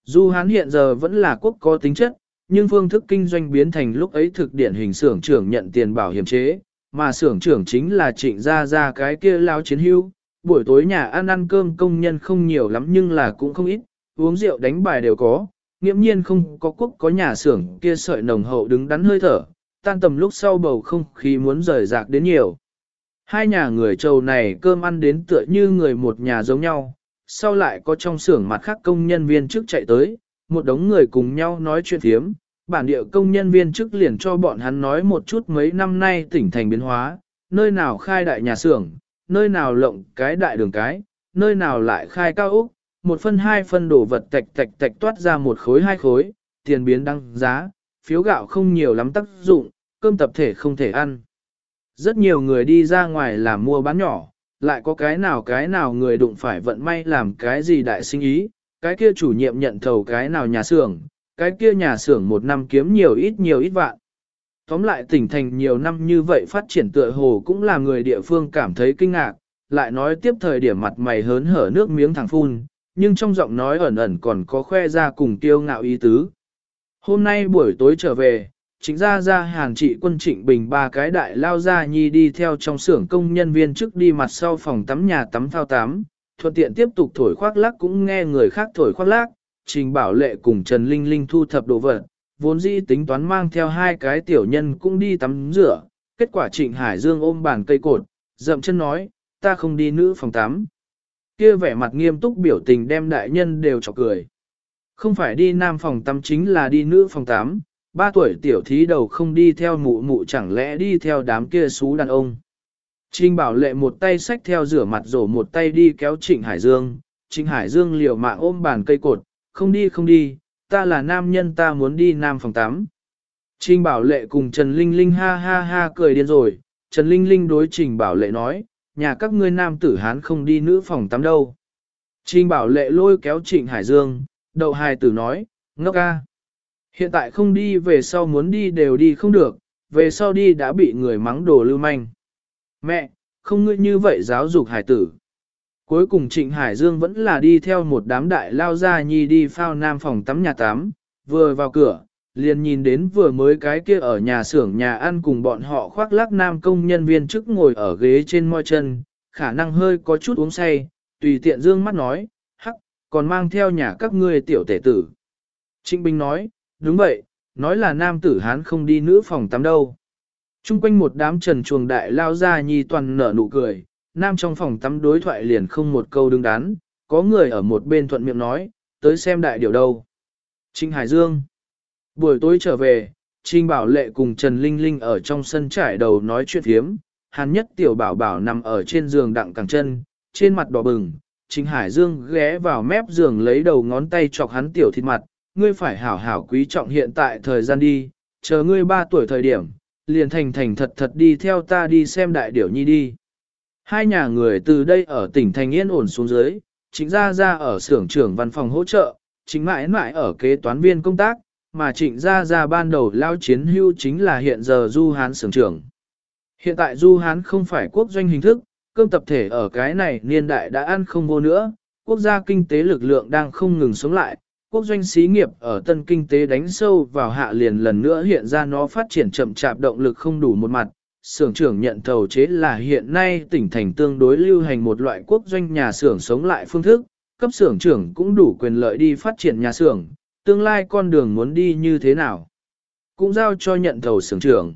S1: Dù hắn hiện giờ vẫn là quốc có tính chất, nhưng phương thức kinh doanh biến thành lúc ấy thực điển hình xưởng trưởng nhận tiền bảo hiểm chế, mà xưởng trưởng chính là trịnh ra ra cái kia lao chiến hưu. Buổi tối nhà ăn ăn cơm công nhân không nhiều lắm nhưng là cũng không ít, uống rượu đánh bài đều có, nghiễm nhiên không có quốc có nhà xưởng kia sợi nồng hậu đứng đắn hơi thở, tan tầm lúc sau bầu không khí muốn rời rạc đến nhiều. Hai nhà người trầu này cơm ăn đến tựa như người một nhà giống nhau, sau lại có trong xưởng mặt khác công nhân viên trước chạy tới, một đống người cùng nhau nói chuyện thiếm, bản địa công nhân viên trước liền cho bọn hắn nói một chút mấy năm nay tỉnh thành biến hóa, nơi nào khai đại nhà xưởng, nơi nào lộng cái đại đường cái, nơi nào lại khai cao úc, một phân hai phân đồ vật tạch tạch tạch toát ra một khối hai khối, tiền biến đăng giá, phiếu gạo không nhiều lắm tác dụng, cơm tập thể không thể ăn. Rất nhiều người đi ra ngoài làm mua bán nhỏ, lại có cái nào cái nào người đụng phải vận may làm cái gì đại sinh ý, cái kia chủ nhiệm nhận thầu cái nào nhà xưởng, cái kia nhà xưởng một năm kiếm nhiều ít nhiều ít vạn. Tóm lại tỉnh thành nhiều năm như vậy phát triển tựa hồ cũng là người địa phương cảm thấy kinh ngạc, lại nói tiếp thời điểm mặt mày hớn hở nước miếng thẳng phun, nhưng trong giọng nói ẩn ẩn còn có khoe ra cùng tiêu ngạo ý tứ. Hôm nay buổi tối trở về, chính ra ra hàng trị quân trịnh bình ba cái đại lao ra nhi đi theo trong xưởng công nhân viên trước đi mặt sau phòng tắm nhà tắm thao tắm, thuận tiện tiếp tục thổi khoác lác cũng nghe người khác thổi khoác lác, trình bảo lệ cùng Trần Linh Linh thu thập đồ vật, vốn dĩ tính toán mang theo hai cái tiểu nhân cũng đi tắm rửa, kết quả trịnh Hải Dương ôm bàn cây cột, dậm chân nói, ta không đi nữ phòng tắm. Kia vẻ mặt nghiêm túc biểu tình đem đại nhân đều chọc cười. Không phải đi nam phòng tắm chính là đi nữ phòng tắm, ba tuổi tiểu thí đầu không đi theo mụ mụ chẳng lẽ đi theo đám kia xú đàn ông. Trình bảo lệ một tay xách theo rửa mặt rổ một tay đi kéo Trịnh Hải Dương, Trịnh Hải Dương liều mạng ôm bàn cây cột, không đi không đi, ta là nam nhân ta muốn đi nam phòng tắm. Trình bảo lệ cùng Trần Linh Linh ha ha ha cười điên rồi, Trần Linh Linh đối Trình bảo lệ nói, nhà các ngươi nam tử hán không đi nữ phòng tắm đâu. Trình bảo lệ lôi kéo Trịnh Hải Dương, đậu hài tử nói, ngốc ca. Hiện tại không đi về sau muốn đi đều đi không được, về sau đi đã bị người mắng đồ lưu manh. Mẹ, không ngươi như vậy giáo dục hải tử. Cuối cùng Trịnh Hải Dương vẫn là đi theo một đám đại lao ra nhi đi phao nam phòng tắm nhà tắm, vừa vào cửa, liền nhìn đến vừa mới cái kia ở nhà xưởng nhà ăn cùng bọn họ khoác lác nam công nhân viên trước ngồi ở ghế trên môi chân, khả năng hơi có chút uống say, tùy tiện dương mắt nói, hắc, còn mang theo nhà các ngươi tiểu tể tử. Trịnh Bình nói, đúng vậy, nói là nam tử hán không đi nữ phòng tắm đâu. Trung quanh một đám trần chuồng đại lao ra nhi toàn nở nụ cười, nam trong phòng tắm đối thoại liền không một câu đứng đắn, có người ở một bên thuận miệng nói, tới xem đại điều đâu. Trinh Hải Dương Buổi tối trở về, Trinh Bảo Lệ cùng Trần Linh Linh ở trong sân trải đầu nói chuyện hiếm. hàn nhất tiểu bảo bảo nằm ở trên giường đặng cẳng chân, trên mặt đỏ bừng, Trinh Hải Dương ghé vào mép giường lấy đầu ngón tay chọc hắn tiểu thịt mặt, ngươi phải hảo hảo quý trọng hiện tại thời gian đi, chờ ngươi ba tuổi thời điểm, liền thành thành thật thật đi theo ta đi xem đại điểu nhi đi. Hai nhà người từ đây ở tỉnh thành yên ổn xuống dưới, chính ra ra ở xưởng trưởng văn phòng hỗ trợ, chính mãi mãi ở kế toán viên công tác, mà trịnh ra ra ban đầu lao chiến hưu chính là hiện giờ du hán xưởng trưởng. Hiện tại du hán không phải quốc doanh hình thức, cơm tập thể ở cái này niên đại đã ăn không vô nữa, quốc gia kinh tế lực lượng đang không ngừng sống lại, quốc doanh xí nghiệp ở tân kinh tế đánh sâu vào hạ liền lần nữa hiện ra nó phát triển chậm chạp động lực không đủ một mặt. Sưởng trưởng nhận thầu chế là hiện nay tỉnh thành tương đối lưu hành một loại quốc doanh nhà xưởng sống lại phương thức, cấp xưởng trưởng cũng đủ quyền lợi đi phát triển nhà xưởng, tương lai con đường muốn đi như thế nào. Cũng giao cho nhận thầu xưởng trưởng.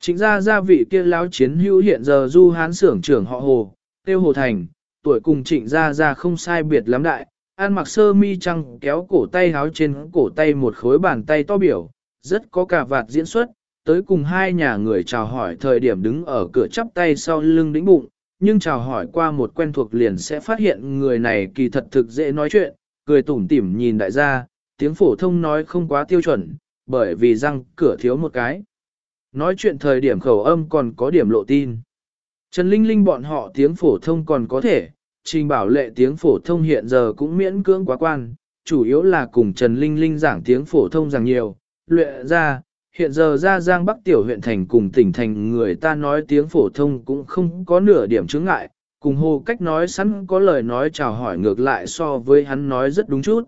S1: Chính ra gia vị kia lão chiến hữu hiện giờ du hán xưởng trưởng họ Hồ, tiêu Hồ Thành, tuổi cùng trịnh gia gia không sai biệt lắm đại, ăn mặc sơ mi trăng kéo cổ tay háo trên cổ tay một khối bàn tay to biểu, rất có cả vạt diễn xuất, tới cùng hai nhà người chào hỏi thời điểm đứng ở cửa chắp tay sau lưng đĩnh bụng, nhưng chào hỏi qua một quen thuộc liền sẽ phát hiện người này kỳ thật thực dễ nói chuyện, cười tủm tỉm nhìn đại gia, tiếng phổ thông nói không quá tiêu chuẩn, bởi vì răng cửa thiếu một cái. Nói chuyện thời điểm khẩu âm còn có điểm lộ tin. Trần Linh Linh bọn họ tiếng phổ thông còn có thể, trình bảo lệ tiếng phổ thông hiện giờ cũng miễn cưỡng quá quan, chủ yếu là cùng Trần Linh Linh giảng tiếng phổ thông rằng nhiều, luyện ra, hiện giờ ra Giang Bắc tiểu huyện thành cùng tỉnh thành người ta nói tiếng phổ thông cũng không có nửa điểm chứng ngại, cùng hồ cách nói sẵn có lời nói chào hỏi ngược lại so với hắn nói rất đúng chút.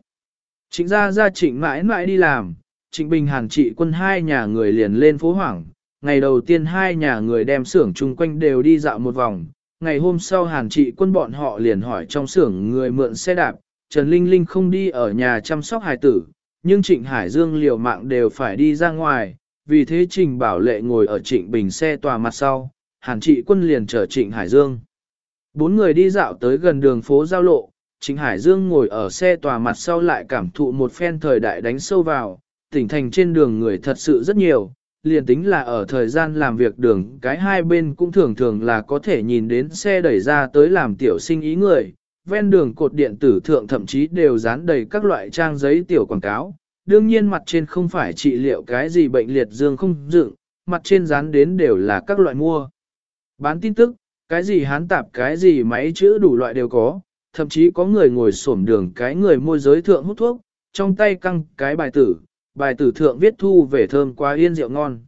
S1: Trịnh ra ra trịnh mãi mãi đi làm, trịnh bình hàn trị quân hai nhà người liền lên phố hoảng, ngày đầu tiên hai nhà người đem xưởng chung quanh đều đi dạo một vòng, ngày hôm sau hàn trị quân bọn họ liền hỏi trong xưởng người mượn xe đạp, Trần Linh Linh không đi ở nhà chăm sóc hài tử, nhưng Trịnh Hải Dương liều mạng đều phải đi ra ngoài, vì thế Trình Bảo Lệ ngồi ở Trịnh Bình xe tòa mặt sau, hàn trị quân liền chở Trịnh Hải Dương. Bốn người đi dạo tới gần đường phố giao lộ, Trịnh Hải Dương ngồi ở xe tòa mặt sau lại cảm thụ một phen thời đại đánh sâu vào, tỉnh thành trên đường người thật sự rất nhiều, liền tính là ở thời gian làm việc đường cái hai bên cũng thường thường là có thể nhìn đến xe đẩy ra tới làm tiểu sinh ý người, ven đường cột điện tử thượng thậm chí đều dán đầy các loại trang giấy tiểu quảng cáo. Đương nhiên mặt trên không phải trị liệu cái gì bệnh liệt dương không dựng, mặt trên dán đến đều là các loại mua. Bán tin tức, cái gì hán tạp cái gì máy chữ đủ loại đều có, thậm chí có người ngồi xổm đường cái người môi giới thượng hút thuốc, trong tay căng cái bài tử, bài tử thượng viết thu về thơm quá yên rượu ngon.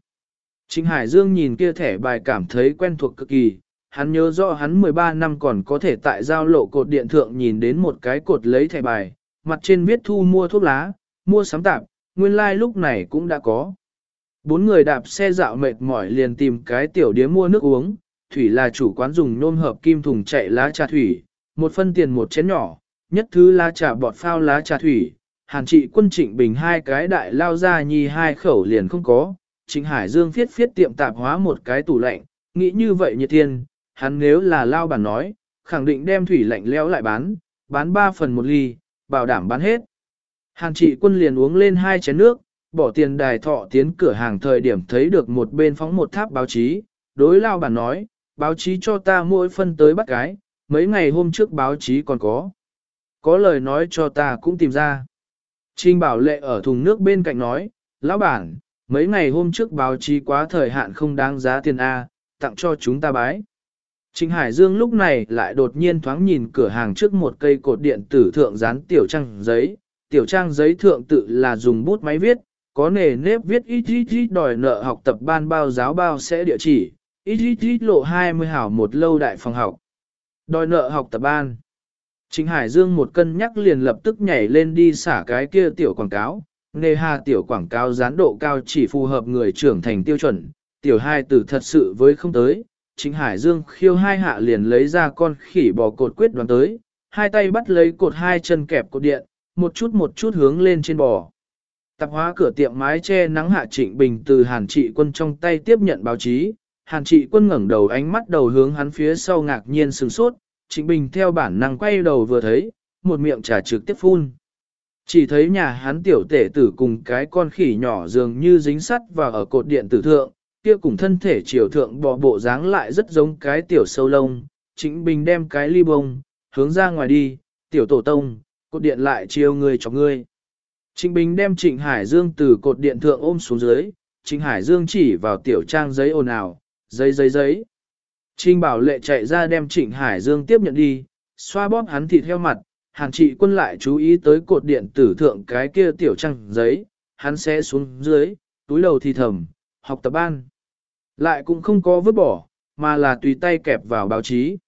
S1: Trịnh Hải Dương nhìn kia thẻ bài cảm thấy quen thuộc cực kỳ, hắn nhớ rõ hắn 13 năm còn có thể tại giao lộ cột điện thượng nhìn đến một cái cột lấy thẻ bài, mặt trên viết thu mua thuốc lá, mua sắm tạp, nguyên lai like lúc này cũng đã có. Bốn người đạp xe dạo mệt mỏi liền tìm cái tiểu điếm mua nước uống, thủy là chủ quán dùng nôm hợp kim thùng chạy lá trà thủy, một phân tiền một chén nhỏ, nhất thứ lá trà bọt phao lá trà thủy, hàn trị quân trịnh bình hai cái đại lao ra nhi hai khẩu liền không có, trịnh hải dương phiết phiết tiệm tạp hóa một cái tủ lạnh, nghĩ như vậy nhiệt thiên, hắn nếu là lao bản nói, khẳng định đem thủy lạnh leo lại bán, bán 3 phần một ly, bảo đảm bán hết. Hàn trị quân liền uống lên hai chén nước, bỏ tiền đài thọ tiến cửa hàng thời điểm thấy được một bên phóng một tháp báo chí, đối lao bản nói, báo chí cho ta mỗi phân tới bắt cái, mấy ngày hôm trước báo chí còn có. Có lời nói cho ta cũng tìm ra. Trinh bảo lệ ở thùng nước bên cạnh nói, lão bản, mấy ngày hôm trước báo chí quá thời hạn không đáng giá tiền A, tặng cho chúng ta bái. Trịnh Hải Dương lúc này lại đột nhiên thoáng nhìn cửa hàng trước một cây cột điện tử thượng dán tiểu trang giấy, tiểu trang giấy thượng tự là dùng bút máy viết, có nề nếp viết ít ít ít đòi nợ học tập ban bao giáo bao sẽ địa chỉ, ít ít ít lộ 20 hảo một lâu đại phòng học. Đòi nợ học tập ban. Trịnh Hải Dương một cân nhắc liền lập tức nhảy lên đi xả cái kia tiểu quảng cáo, nề hà tiểu quảng cáo dán độ cao chỉ phù hợp người trưởng thành tiêu chuẩn, tiểu hai tử thật sự với không tới. Trịnh Hải Dương khiêu hai hạ liền lấy ra con khỉ bò cột quyết đoán tới, hai tay bắt lấy cột hai chân kẹp cột điện, một chút một chút hướng lên trên bò. Tạp hóa cửa tiệm mái che nắng hạ trịnh bình từ hàn trị quân trong tay tiếp nhận báo chí, hàn trị quân ngẩng đầu ánh mắt đầu hướng hắn phía sau ngạc nhiên sừng sốt, trịnh bình theo bản năng quay đầu vừa thấy, một miệng trà trực tiếp phun. Chỉ thấy nhà hắn tiểu tể tử cùng cái con khỉ nhỏ dường như dính sắt và ở cột điện tử thượng, kia cùng thân thể chiều thượng bò bộ dáng lại rất giống cái tiểu sâu lông, trịnh bình đem cái ly bông, hướng ra ngoài đi, tiểu tổ tông, cột điện lại chiều người cho ngươi. Trịnh Bình đem Trịnh Hải Dương từ cột điện thượng ôm xuống dưới, Trịnh Hải Dương chỉ vào tiểu trang giấy ồn ào, giấy giấy giấy. Trịnh Bảo Lệ chạy ra đem Trịnh Hải Dương tiếp nhận đi, xoa bóp hắn thịt theo mặt, hàng trị quân lại chú ý tới cột điện tử thượng cái kia tiểu trang giấy, hắn sẽ xuống dưới, túi đầu thì thầm, học tập ban. Lại cũng không có vứt bỏ, mà là tùy tay kẹp vào báo chí.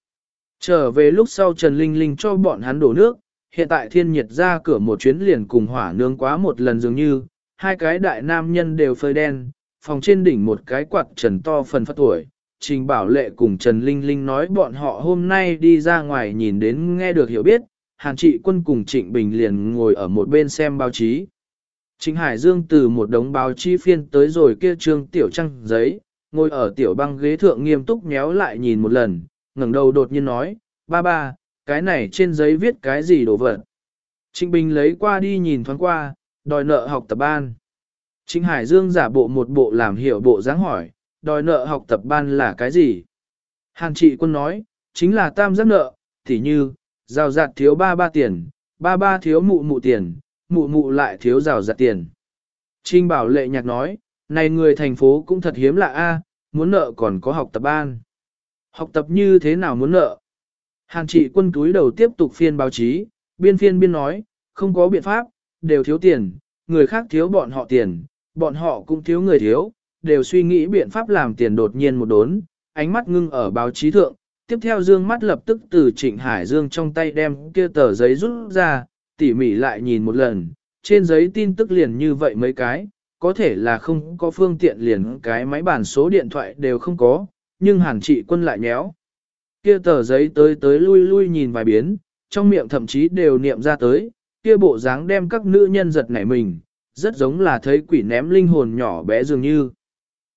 S1: Trở về lúc sau Trần Linh Linh cho bọn hắn đổ nước, hiện tại thiên nhiệt ra cửa một chuyến liền cùng hỏa nương quá một lần dường như, hai cái đại nam nhân đều phơi đen, phòng trên đỉnh một cái quạt trần to phần phát tuổi. Trình Bảo Lệ cùng Trần Linh Linh nói bọn họ hôm nay đi ra ngoài nhìn đến nghe được hiểu biết, Hàn Trị Quân cùng Trịnh Bình liền ngồi ở một bên xem báo chí. Trịnh Hải Dương từ một đống báo chí phiên tới rồi kia trương tiểu trăng giấy, ngồi ở tiểu băng ghế thượng nghiêm túc méo lại nhìn một lần, ngẩng đầu đột nhiên nói, ba ba, cái này trên giấy viết cái gì đồ vật. Trịnh Bình lấy qua đi nhìn thoáng qua, đòi nợ học tập ban. Trịnh Hải Dương giả bộ một bộ làm hiểu bộ dáng hỏi, đòi nợ học tập ban là cái gì? Hàn trị quân nói, chính là tam giác nợ, thì như, rào rạt thiếu ba ba tiền, ba ba thiếu mụ mụ tiền, mụ mụ lại thiếu rào rạt tiền. Trinh bảo lệ nhạc nói, này người thành phố cũng thật hiếm lạ a, muốn nợ còn có học tập ban. Học tập như thế nào muốn nợ? Hàn trị quân túi đầu tiếp tục phiên báo chí, biên phiên biên nói, không có biện pháp, đều thiếu tiền, người khác thiếu bọn họ tiền, bọn họ cũng thiếu người thiếu, đều suy nghĩ biện pháp làm tiền đột nhiên một đốn, ánh mắt ngưng ở báo chí thượng, tiếp theo dương mắt lập tức từ Trịnh Hải Dương trong tay đem kia tờ giấy rút ra, tỉ mỉ lại nhìn một lần, trên giấy tin tức liền như vậy mấy cái, có thể là không có phương tiện liền cái máy bản số điện thoại đều không có, nhưng hàn trị quân lại nhéo. Kia tờ giấy tới tới lui lui nhìn vài biến, trong miệng thậm chí đều niệm ra tới, kia bộ dáng đem các nữ nhân giật nảy mình, rất giống là thấy quỷ ném linh hồn nhỏ bé dường như.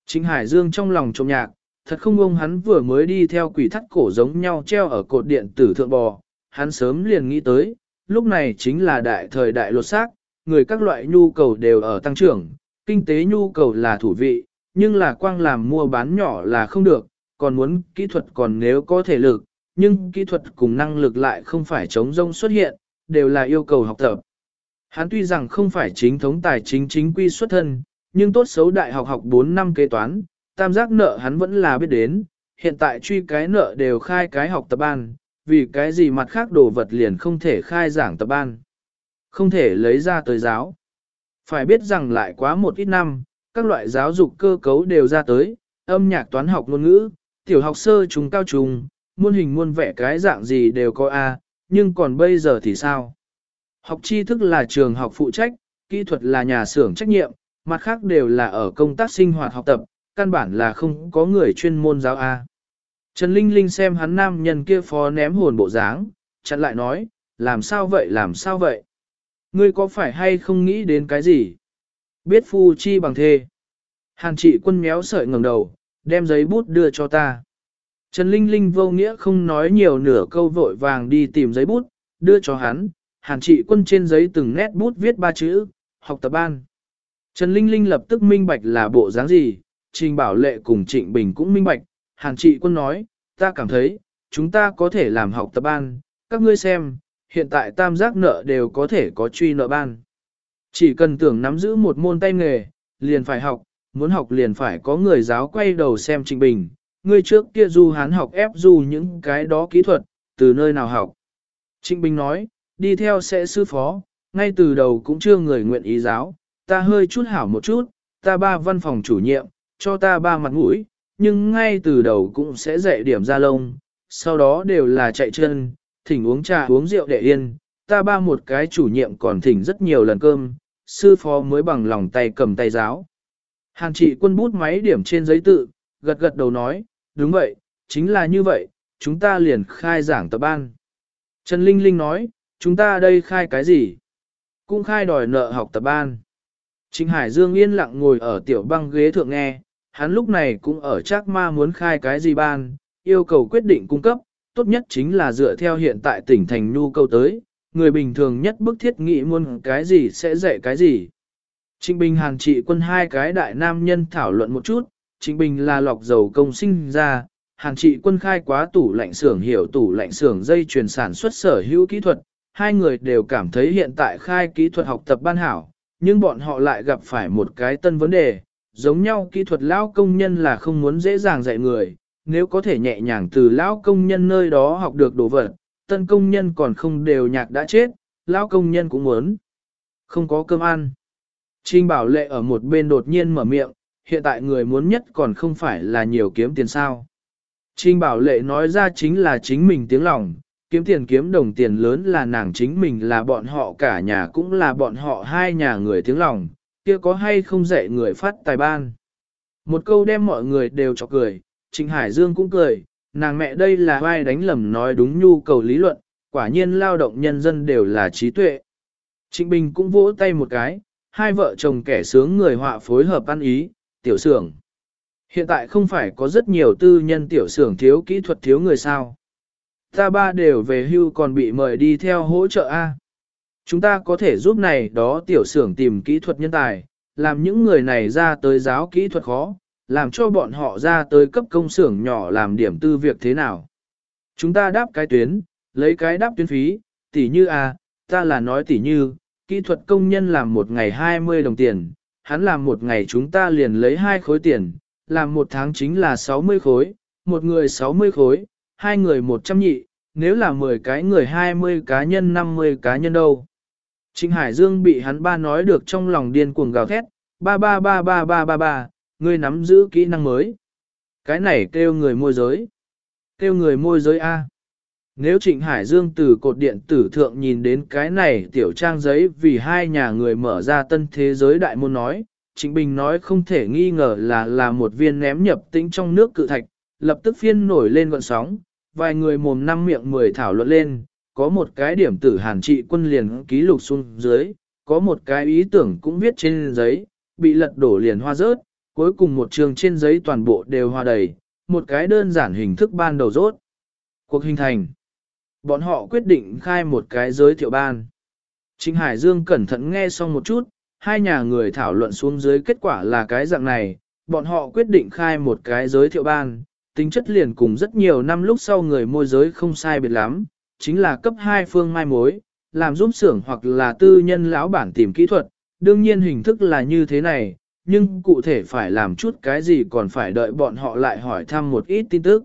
S1: Chính Hải Dương trong lòng trộm nhạc, thật không ông hắn vừa mới đi theo quỷ thắt cổ giống nhau treo ở cột điện tử thượng bò, hắn sớm liền nghĩ tới, lúc này chính là đại thời đại lột xác, người các loại nhu cầu đều ở tăng trưởng, kinh tế nhu cầu là thủ vị, nhưng là quang làm mua bán nhỏ là không được, còn muốn kỹ thuật còn nếu có thể lực, nhưng kỹ thuật cùng năng lực lại không phải chống rông xuất hiện, đều là yêu cầu học tập. Hắn tuy rằng không phải chính thống tài chính chính quy xuất thân, nhưng tốt xấu đại học học 4 năm kế toán, tam giác nợ hắn vẫn là biết đến, hiện tại truy cái nợ đều khai cái học tập ban, vì cái gì mặt khác đồ vật liền không thể khai giảng tập ban. Không thể lấy ra tới giáo. Phải biết rằng lại quá một ít năm, các loại giáo dục cơ cấu đều ra tới, âm nhạc toán học ngôn ngữ, tiểu học sơ trung cao trung, muôn hình muôn vẻ cái dạng gì đều có A, nhưng còn bây giờ thì sao? Học tri thức là trường học phụ trách, kỹ thuật là nhà xưởng trách nhiệm, mặt khác đều là ở công tác sinh hoạt học tập, căn bản là không có người chuyên môn giáo A. Trần Linh Linh xem hắn nam nhân kia phó ném hồn bộ dáng, chặn lại nói, làm sao vậy làm sao vậy? Ngươi có phải hay không nghĩ đến cái gì? Biết phu chi bằng thê. Hàn trị quân méo sợi ngẩng đầu, đem giấy bút đưa cho ta. Trần Linh Linh vô nghĩa không nói nhiều nửa câu vội vàng đi tìm giấy bút, đưa cho hắn, hàn trị quân trên giấy từng nét bút viết ba chữ, học tập ban. Trần Linh Linh lập tức minh bạch là bộ dáng gì, Trình Bảo Lệ cùng Trịnh Bình cũng minh bạch, hàn trị quân nói, ta cảm thấy, chúng ta có thể làm học tập ban, các ngươi xem, hiện tại tam giác nợ đều có thể có truy nợ ban. Chỉ cần tưởng nắm giữ một môn tay nghề, liền phải học, muốn học liền phải có người giáo quay đầu xem trình Bình, Người trước kia du hán học ép du những cái đó kỹ thuật, từ nơi nào học. Trịnh Bình nói, đi theo sẽ sư phó, ngay từ đầu cũng chưa người nguyện ý giáo, ta hơi chút hảo một chút, ta ba văn phòng chủ nhiệm, cho ta ba mặt mũi, nhưng ngay từ đầu cũng sẽ dạy điểm ra lông, sau đó đều là chạy chân, thỉnh uống trà uống rượu để yên, ta ba một cái chủ nhiệm còn thỉnh rất nhiều lần cơm, sư phó mới bằng lòng tay cầm tay giáo. Hàn trị quân bút máy điểm trên giấy tự, gật gật đầu nói, đúng vậy, chính là như vậy, chúng ta liền khai giảng tập ban. Trần Linh Linh nói, chúng ta đây khai cái gì? Cũng khai đòi nợ học tập ban. Trịnh Hải Dương yên lặng ngồi ở tiểu băng ghế thượng nghe, hắn lúc này cũng ở chắc ma muốn khai cái gì ban, yêu cầu quyết định cung cấp, tốt nhất chính là dựa theo hiện tại tỉnh thành nhu cầu tới, người bình thường nhất bức thiết nghĩ muốn cái gì sẽ dạy cái gì. Trịnh Bình Hàn trị quân hai cái đại nam nhân thảo luận một chút, Trịnh Bình là lọc dầu công sinh ra, Hàn trị quân khai quá tủ lạnh xưởng hiểu tủ lạnh xưởng dây chuyển sản xuất sở hữu kỹ thuật, hai người đều cảm thấy hiện tại khai kỹ thuật học tập ban hảo, nhưng bọn họ lại gặp phải một cái tân vấn đề, giống nhau kỹ thuật lão công nhân là không muốn dễ dàng dạy người, nếu có thể nhẹ nhàng từ lão công nhân nơi đó học được đồ vật, tân công nhân còn không đều nhạc đã chết, lão công nhân cũng muốn. Không có cơm ăn. Trình bảo lệ ở một bên đột nhiên mở miệng, hiện tại người muốn nhất còn không phải là nhiều kiếm tiền sao. Trình bảo lệ nói ra chính là chính mình tiếng lòng, kiếm tiền kiếm đồng tiền lớn là nàng chính mình là bọn họ cả nhà cũng là bọn họ hai nhà người tiếng lòng, kia có hay không dạy người phát tài ban. Một câu đem mọi người đều cho cười, Trình Hải Dương cũng cười, nàng mẹ đây là ai đánh lầm nói đúng nhu cầu lý luận, quả nhiên lao động nhân dân đều là trí tuệ. Trịnh Bình cũng vỗ tay một cái, hai vợ chồng kẻ sướng người họa phối hợp ăn ý, tiểu xưởng. Hiện tại không phải có rất nhiều tư nhân tiểu xưởng thiếu kỹ thuật thiếu người sao. Ta ba đều về hưu còn bị mời đi theo hỗ trợ A. Chúng ta có thể giúp này đó tiểu xưởng tìm kỹ thuật nhân tài, làm những người này ra tới giáo kỹ thuật khó, làm cho bọn họ ra tới cấp công xưởng nhỏ làm điểm tư việc thế nào. Chúng ta đáp cái tuyến, lấy cái đáp tuyến phí, tỷ như A, ta là nói tỷ như, kỹ thuật công nhân làm một ngày 20 đồng tiền, hắn làm một ngày chúng ta liền lấy hai khối tiền, làm một tháng chính là 60 khối, một người 60 khối, hai người 100 nhị, nếu là 10 cái người 20 cá nhân 50 cá nhân đâu. Trịnh Hải Dương bị hắn ba nói được trong lòng điên cuồng gào thét, ba ba ba ba ba ba ba, ngươi nắm giữ kỹ năng mới. Cái này kêu người môi giới. Kêu người môi giới A. Nếu Trịnh Hải Dương từ cột điện tử thượng nhìn đến cái này tiểu trang giấy vì hai nhà người mở ra tân thế giới đại môn nói, Trịnh Bình nói không thể nghi ngờ là là một viên ném nhập tĩnh trong nước cự thạch, lập tức phiên nổi lên gọn sóng, vài người mồm năm miệng mười thảo luận lên, có một cái điểm tử hàn trị quân liền ký lục xuống dưới, có một cái ý tưởng cũng viết trên giấy, bị lật đổ liền hoa rớt, cuối cùng một trường trên giấy toàn bộ đều hòa đầy, một cái đơn giản hình thức ban đầu rốt. Cuộc hình thành. Bọn họ quyết định khai một cái giới thiệu ban. Trịnh Hải Dương cẩn thận nghe xong một chút, hai nhà người thảo luận xuống dưới kết quả là cái dạng này, bọn họ quyết định khai một cái giới thiệu ban, tính chất liền cùng rất nhiều năm lúc sau người môi giới không sai biệt lắm, chính là cấp 2 phương mai mối, làm giúp xưởng hoặc là tư nhân lão bản tìm kỹ thuật, đương nhiên hình thức là như thế này, nhưng cụ thể phải làm chút cái gì còn phải đợi bọn họ lại hỏi thăm một ít tin tức.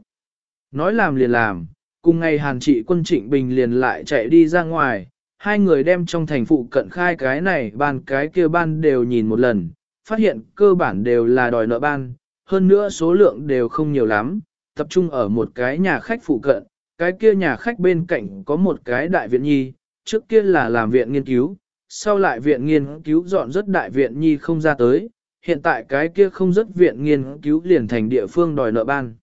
S1: Nói làm liền làm, cùng ngày hàn trị quân trịnh bình liền lại chạy đi ra ngoài, hai người đem trong thành phụ cận khai cái này ban cái kia ban đều nhìn một lần, phát hiện cơ bản đều là đòi nợ ban, hơn nữa số lượng đều không nhiều lắm, tập trung ở một cái nhà khách phụ cận, cái kia nhà khách bên cạnh có một cái đại viện nhi, trước kia là làm viện nghiên cứu, sau lại viện nghiên cứu dọn rất đại viện nhi không ra tới, hiện tại cái kia không rất viện nghiên cứu liền thành địa phương đòi nợ ban.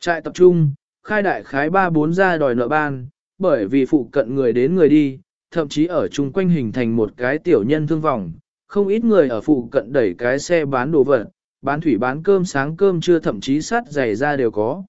S1: Trại tập trung, khai đại khái 3-4 gia đòi nợ ban, bởi vì phụ cận người đến người đi, thậm chí ở chung quanh hình thành một cái tiểu nhân thương vòng, không ít người ở phụ cận đẩy cái xe bán đồ vật, bán thủy bán cơm sáng cơm trưa thậm chí sát giày ra đều có.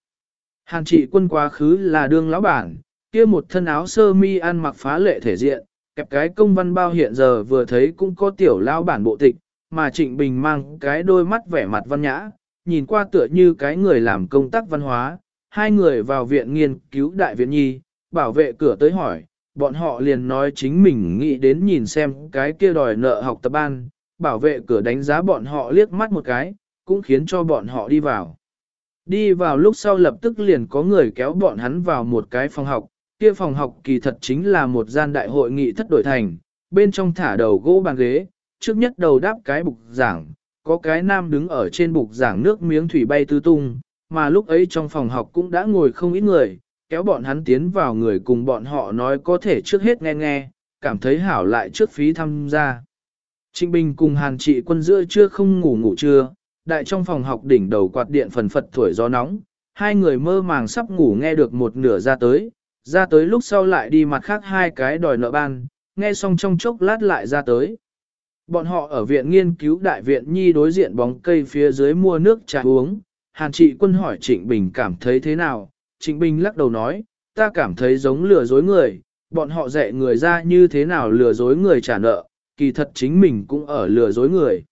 S1: Hàn trị quân quá khứ là đương lão bản, kia một thân áo sơ mi ăn mặc phá lệ thể diện, kẹp cái công văn bao hiện giờ vừa thấy cũng có tiểu lão bản bộ tịch, mà Trịnh Bình mang cái đôi mắt vẻ mặt văn nhã, nhìn qua tựa như cái người làm công tác văn hóa, hai người vào viện nghiên cứu đại viện nhi, bảo vệ cửa tới hỏi, bọn họ liền nói chính mình nghĩ đến nhìn xem cái kia đòi nợ học tập ban, bảo vệ cửa đánh giá bọn họ liếc mắt một cái, cũng khiến cho bọn họ đi vào. Đi vào lúc sau lập tức liền có người kéo bọn hắn vào một cái phòng học, kia phòng học kỳ thật chính là một gian đại hội nghị thất đổi thành, bên trong thả đầu gỗ bàn ghế, trước nhất đầu đáp cái bục giảng, có cái nam đứng ở trên bục giảng nước miếng thủy bay tứ tung, mà lúc ấy trong phòng học cũng đã ngồi không ít người, kéo bọn hắn tiến vào người cùng bọn họ nói có thể trước hết nghe nghe, cảm thấy hảo lại trước phí tham gia. Trịnh Bình cùng Hàn Trị quân giữa chưa không ngủ ngủ trưa, đại trong phòng học đỉnh đầu quạt điện phần phật thổi gió nóng, hai người mơ màng sắp ngủ nghe được một nửa ra tới, ra tới lúc sau lại đi mặt khác hai cái đòi nợ ban, nghe xong trong chốc lát lại ra tới. Bọn họ ở viện nghiên cứu đại viện nhi đối diện bóng cây phía dưới mua nước trà uống, Hàn Trị quân hỏi Trịnh Bình cảm thấy thế nào, Trịnh Bình lắc đầu nói, ta cảm thấy giống lừa dối người, bọn họ dạy người ra như thế nào lừa dối người trả nợ, kỳ thật chính mình cũng ở lừa dối người.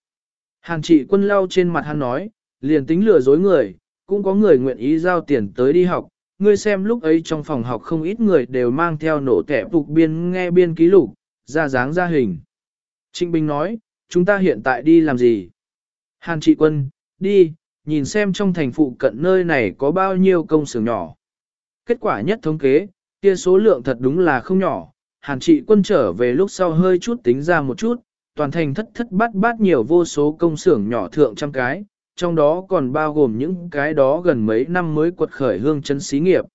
S1: Hàn trị quân lau trên mặt hắn nói, liền tính lừa dối người, cũng có người nguyện ý giao tiền tới đi học. Ngươi xem lúc ấy trong phòng học không ít người đều mang theo nổ tẻ phục biên nghe biên ký lục, ra dáng ra hình. Trịnh Bình nói, chúng ta hiện tại đi làm gì? Hàn trị quân, đi, nhìn xem trong thành phụ cận nơi này có bao nhiêu công xưởng nhỏ. Kết quả nhất thống kế, kia số lượng thật đúng là không nhỏ. Hàn trị quân trở về lúc sau hơi chút tính ra một chút, toàn thành thất thất bát bát nhiều vô số công xưởng nhỏ thượng trăm cái, trong đó còn bao gồm những cái đó gần mấy năm mới quật khởi hương chân xí nghiệp.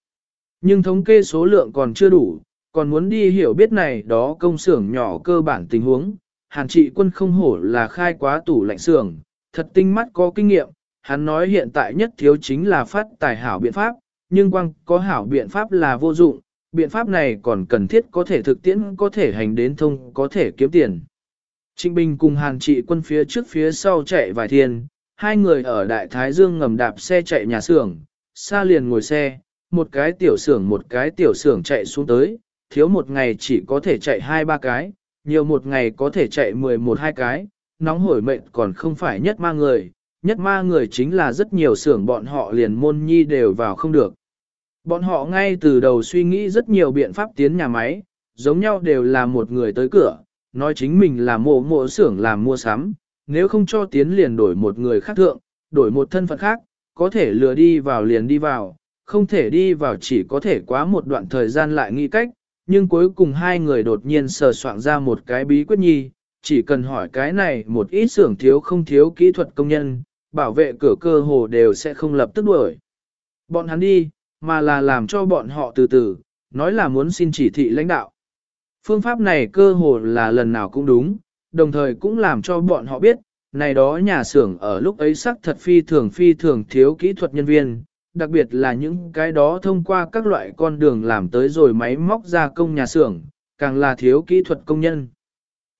S1: Nhưng thống kê số lượng còn chưa đủ, còn muốn đi hiểu biết này đó công xưởng nhỏ cơ bản tình huống. Hàn trị quân không hổ là khai quá tủ lạnh xưởng, thật tinh mắt có kinh nghiệm, hắn nói hiện tại nhất thiếu chính là phát tài hảo biện pháp, nhưng quang có hảo biện pháp là vô dụng, biện pháp này còn cần thiết có thể thực tiễn có thể hành đến thông có thể kiếm tiền. Trịnh Bình cùng Hàn Trị quân phía trước phía sau chạy vài thiên, hai người ở Đại Thái Dương ngầm đạp xe chạy nhà xưởng, xa liền ngồi xe, một cái tiểu xưởng một cái tiểu xưởng chạy xuống tới, thiếu một ngày chỉ có thể chạy hai ba cái, nhiều một ngày có thể chạy mười một hai cái, nóng hổi mệnh còn không phải nhất ma người, nhất ma người chính là rất nhiều xưởng bọn họ liền môn nhi đều vào không được. Bọn họ ngay từ đầu suy nghĩ rất nhiều biện pháp tiến nhà máy, giống nhau đều là một người tới cửa, nói chính mình là mộ mộ xưởng làm mua sắm, nếu không cho tiến liền đổi một người khác thượng, đổi một thân phận khác, có thể lừa đi vào liền đi vào, không thể đi vào chỉ có thể quá một đoạn thời gian lại nghĩ cách, nhưng cuối cùng hai người đột nhiên sờ soạn ra một cái bí quyết nhi, chỉ cần hỏi cái này một ít xưởng thiếu không thiếu kỹ thuật công nhân, bảo vệ cửa cơ hồ đều sẽ không lập tức đuổi. Bọn hắn đi, mà là làm cho bọn họ từ từ, nói là muốn xin chỉ thị lãnh đạo. Phương pháp này cơ hồ là lần nào cũng đúng, đồng thời cũng làm cho bọn họ biết, này đó nhà xưởng ở lúc ấy sắc thật phi thường phi thường thiếu kỹ thuật nhân viên, đặc biệt là những cái đó thông qua các loại con đường làm tới rồi máy móc gia công nhà xưởng, càng là thiếu kỹ thuật công nhân.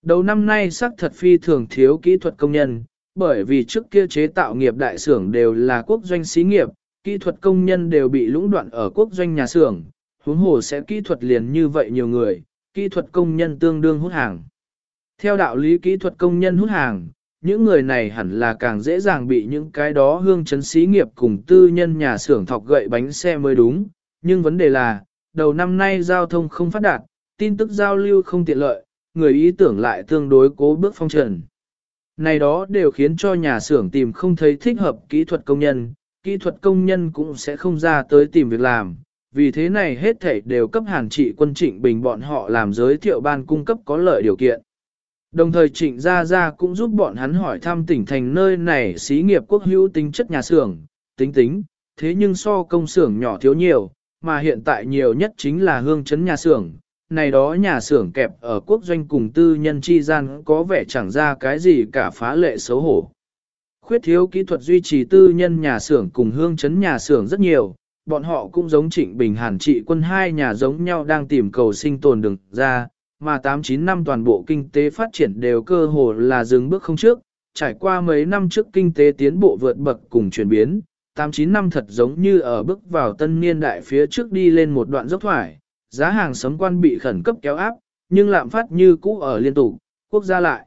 S1: Đầu năm nay sắc thật phi thường thiếu kỹ thuật công nhân, bởi vì trước kia chế tạo nghiệp đại xưởng đều là quốc doanh xí nghiệp, kỹ thuật công nhân đều bị lũng đoạn ở quốc doanh nhà xưởng, huống hồ sẽ kỹ thuật liền như vậy nhiều người, kỹ thuật công nhân tương đương hút hàng. Theo đạo lý kỹ thuật công nhân hút hàng, những người này hẳn là càng dễ dàng bị những cái đó hương chấn xí nghiệp cùng tư nhân nhà xưởng thọc gậy bánh xe mới đúng, nhưng vấn đề là, đầu năm nay giao thông không phát đạt, tin tức giao lưu không tiện lợi, người ý tưởng lại tương đối cố bước phong trần. Này đó đều khiến cho nhà xưởng tìm không thấy thích hợp kỹ thuật công nhân, kỹ thuật công nhân cũng sẽ không ra tới tìm việc làm, vì thế này hết thảy đều cấp hàn trị quân trịnh bình bọn họ làm giới thiệu ban cung cấp có lợi điều kiện. Đồng thời trịnh gia gia cũng giúp bọn hắn hỏi thăm tỉnh thành nơi này xí nghiệp quốc hữu tính chất nhà xưởng, tính tính, thế nhưng so công xưởng nhỏ thiếu nhiều, mà hiện tại nhiều nhất chính là hương chấn nhà xưởng. Này đó nhà xưởng kẹp ở quốc doanh cùng tư nhân chi gian có vẻ chẳng ra cái gì cả phá lệ xấu hổ. Khuyết thiếu kỹ thuật duy trì tư nhân nhà xưởng cùng hương chấn nhà xưởng rất nhiều, bọn họ cũng giống trịnh bình hàn trị quân hai nhà giống nhau đang tìm cầu sinh tồn đường ra, mà 89 năm toàn bộ kinh tế phát triển đều cơ hồ là dừng bước không trước, trải qua mấy năm trước kinh tế tiến bộ vượt bậc cùng chuyển biến, 89 năm thật giống như ở bước vào tân niên đại phía trước đi lên một đoạn dốc thoải, giá hàng sấm quan bị khẩn cấp kéo áp, nhưng lạm phát như cũ ở liên tục, quốc gia lại.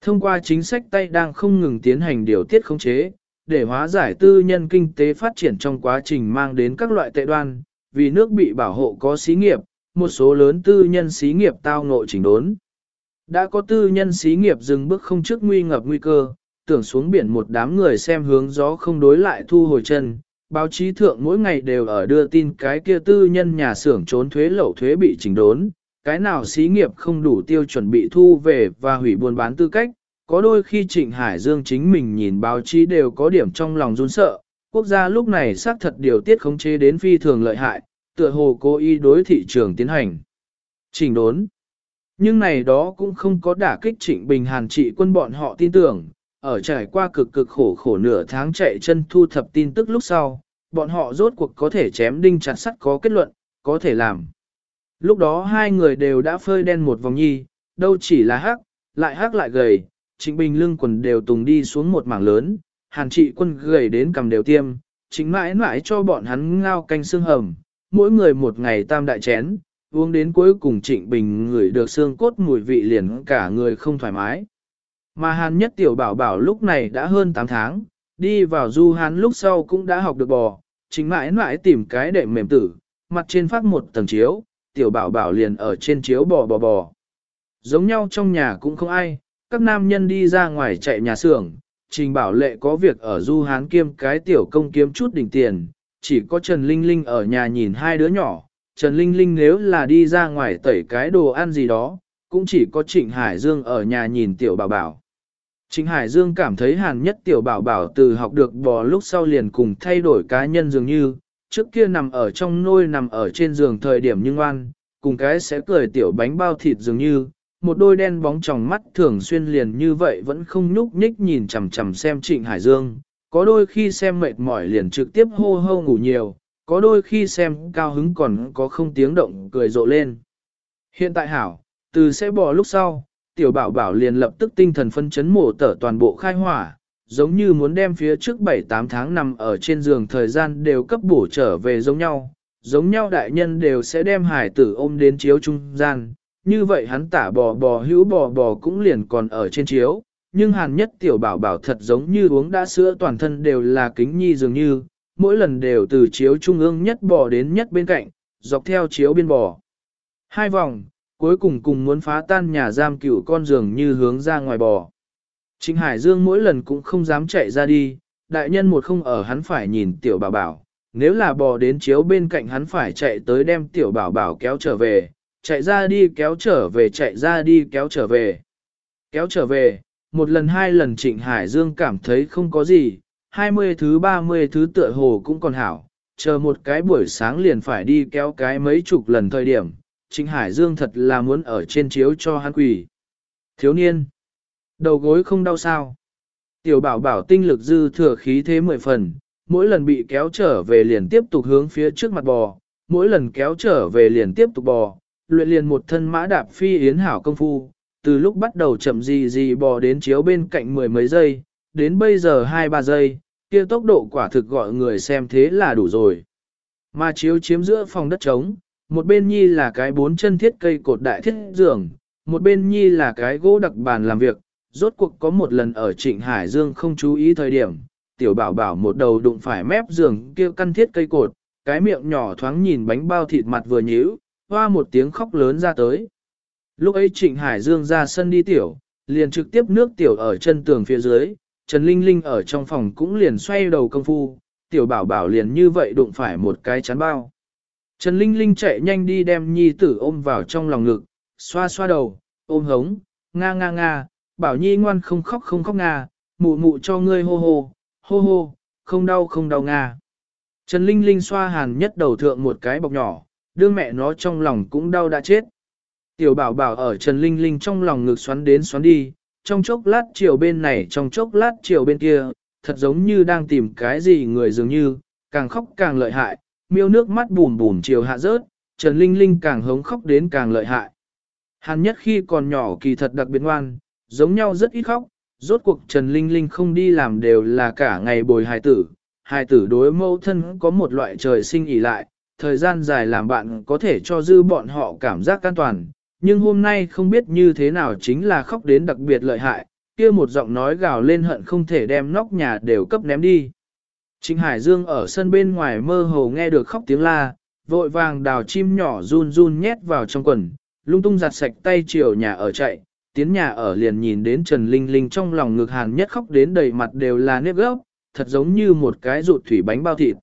S1: Thông qua chính sách tay đang không ngừng tiến hành điều tiết khống chế, để hóa giải tư nhân kinh tế phát triển trong quá trình mang đến các loại tệ đoan, vì nước bị bảo hộ có xí nghiệp, một số lớn tư nhân xí nghiệp tao ngộ chỉnh đốn. Đã có tư nhân xí nghiệp dừng bước không trước nguy ngập nguy cơ, tưởng xuống biển một đám người xem hướng gió không đối lại thu hồi chân. Báo chí thượng mỗi ngày đều ở đưa tin cái kia tư nhân nhà xưởng trốn thuế lậu thuế bị chỉnh đốn, cái nào xí nghiệp không đủ tiêu chuẩn bị thu về và hủy buôn bán tư cách. Có đôi khi Trịnh Hải Dương chính mình nhìn báo chí đều có điểm trong lòng run sợ, quốc gia lúc này xác thật điều tiết khống chế đến phi thường lợi hại, tựa hồ cố ý đối thị trường tiến hành. Chỉnh đốn. Nhưng này đó cũng không có đả kích trịnh bình hàn trị quân bọn họ tin tưởng, ở trải qua cực cực khổ khổ nửa tháng chạy chân thu thập tin tức lúc sau, bọn họ rốt cuộc có thể chém đinh chặt sắt có kết luận, có thể làm. Lúc đó hai người đều đã phơi đen một vòng nhi, đâu chỉ là hắc, lại hắc lại gầy, trịnh bình lưng quần đều tùng đi xuống một mảng lớn, hàn trị quân gầy đến cầm đều tiêm, chính mãi mãi cho bọn hắn ngao canh xương hầm, mỗi người một ngày tam đại chén, uống đến cuối cùng trịnh bình người được xương cốt mùi vị liền cả người không thoải mái. Mà hàn nhất tiểu bảo bảo lúc này đã hơn 8 tháng, đi vào du hán lúc sau cũng đã học được bò, chính mãi mãi tìm cái đệm mềm tử, mặt trên phát một tầng chiếu, tiểu bảo bảo liền ở trên chiếu bò bò bò. Giống nhau trong nhà cũng không ai, các nam nhân đi ra ngoài chạy nhà xưởng, trình bảo lệ có việc ở du hán kiêm cái tiểu công kiếm chút đỉnh tiền, chỉ có Trần Linh Linh ở nhà nhìn hai đứa nhỏ. Trần Linh Linh nếu là đi ra ngoài tẩy cái đồ ăn gì đó, cũng chỉ có Trịnh Hải Dương ở nhà nhìn tiểu bảo bảo. Trịnh Hải Dương cảm thấy hàn nhất tiểu bảo bảo từ học được bò lúc sau liền cùng thay đổi cá nhân dường như, trước kia nằm ở trong nôi nằm ở trên giường thời điểm nhưng ngoan, cùng cái sẽ cười tiểu bánh bao thịt dường như, một đôi đen bóng tròng mắt thường xuyên liền như vậy vẫn không nhúc nhích nhìn chằm chằm xem Trịnh Hải Dương, có đôi khi xem mệt mỏi liền trực tiếp hô hô ngủ nhiều, có đôi khi xem cao hứng còn có không tiếng động cười rộ lên. Hiện tại hảo, từ sẽ bỏ lúc sau, tiểu bảo bảo liền lập tức tinh thần phân chấn mổ tở toàn bộ khai hỏa, giống như muốn đem phía trước 7-8 tháng nằm ở trên giường thời gian đều cấp bổ trở về giống nhau, giống nhau đại nhân đều sẽ đem hải tử ôm đến chiếu trung gian, như vậy hắn tả bò bò hữu bò bò cũng liền còn ở trên chiếu, nhưng hàn nhất tiểu bảo bảo thật giống như uống đã sữa toàn thân đều là kính nhi dường như, mỗi lần đều từ chiếu trung ương nhất bò đến nhất bên cạnh, dọc theo chiếu biên bò. Hai vòng, cuối cùng cùng muốn phá tan nhà giam cựu con giường như hướng ra ngoài bò. Trịnh Hải Dương mỗi lần cũng không dám chạy ra đi, đại nhân một không ở hắn phải nhìn tiểu bảo bảo, nếu là bò đến chiếu bên cạnh hắn phải chạy tới đem tiểu bảo bảo kéo trở về, chạy ra đi kéo trở về chạy ra đi kéo trở về. Kéo trở về, một lần hai lần Trịnh Hải Dương cảm thấy không có gì, hai mươi thứ ba mươi thứ tựa hồ cũng còn hảo, chờ một cái buổi sáng liền phải đi kéo cái mấy chục lần thời điểm, Trịnh Hải Dương thật là muốn ở trên chiếu cho hắn quỷ. Thiếu niên, đầu gối không đau sao. Tiểu bảo bảo tinh lực dư thừa khí thế mười phần, mỗi lần bị kéo trở về liền tiếp tục hướng phía trước mặt bò, mỗi lần kéo trở về liền tiếp tục bò, luyện liền một thân mã đạp phi yến hảo công phu, từ lúc bắt đầu chậm gì gì bò đến chiếu bên cạnh mười mấy giây, đến bây giờ hai ba giây, kia tốc độ quả thực gọi người xem thế là đủ rồi. Mà chiếu chiếm giữa phòng đất trống, một bên nhi là cái bốn chân thiết cây cột đại thiết giường, một bên nhi là cái gỗ đặc bàn làm việc, rốt cuộc có một lần ở Trịnh Hải Dương không chú ý thời điểm, tiểu bảo bảo một đầu đụng phải mép giường kia căn thiết cây cột, cái miệng nhỏ thoáng nhìn bánh bao thịt mặt vừa nhíu, hoa một tiếng khóc lớn ra tới. Lúc ấy Trịnh Hải Dương ra sân đi tiểu, liền trực tiếp nước tiểu ở chân tường phía dưới, Trần Linh Linh ở trong phòng cũng liền xoay đầu công phu, tiểu bảo bảo liền như vậy đụng phải một cái chắn bao. Trần Linh Linh chạy nhanh đi đem nhi tử ôm vào trong lòng ngực, xoa xoa đầu, ôm hống, nga nga nga, bảo nhi ngoan không khóc không khóc nga, mụ mụ cho ngươi hô hô, hô hô, không đau không đau nga. Trần Linh Linh xoa hàn nhất đầu thượng một cái bọc nhỏ, đương mẹ nó trong lòng cũng đau đã chết. Tiểu bảo bảo ở Trần Linh Linh trong lòng ngực xoắn đến xoắn đi, trong chốc lát chiều bên này trong chốc lát chiều bên kia, thật giống như đang tìm cái gì người dường như, càng khóc càng lợi hại, miêu nước mắt bùn bùn chiều hạ rớt, Trần Linh Linh càng hống khóc đến càng lợi hại. Hàn nhất khi còn nhỏ kỳ thật đặc biệt ngoan, giống nhau rất ít khóc, rốt cuộc Trần Linh Linh không đi làm đều là cả ngày bồi hài tử. Hài tử đối mẫu thân có một loại trời sinh ỉ lại, thời gian dài làm bạn có thể cho dư bọn họ cảm giác an toàn, nhưng hôm nay không biết như thế nào chính là khóc đến đặc biệt lợi hại, kia một giọng nói gào lên hận không thể đem nóc nhà đều cấp ném đi. Trịnh Hải Dương ở sân bên ngoài mơ hồ nghe được khóc tiếng la, vội vàng đào chim nhỏ run run nhét vào trong quần, lung tung giặt sạch tay chiều nhà ở chạy, tiến nhà ở liền nhìn đến Trần Linh Linh trong lòng ngực hàn nhất khóc đến đầy mặt đều là nếp gốc, thật giống như một cái rụt thủy bánh bao thịt.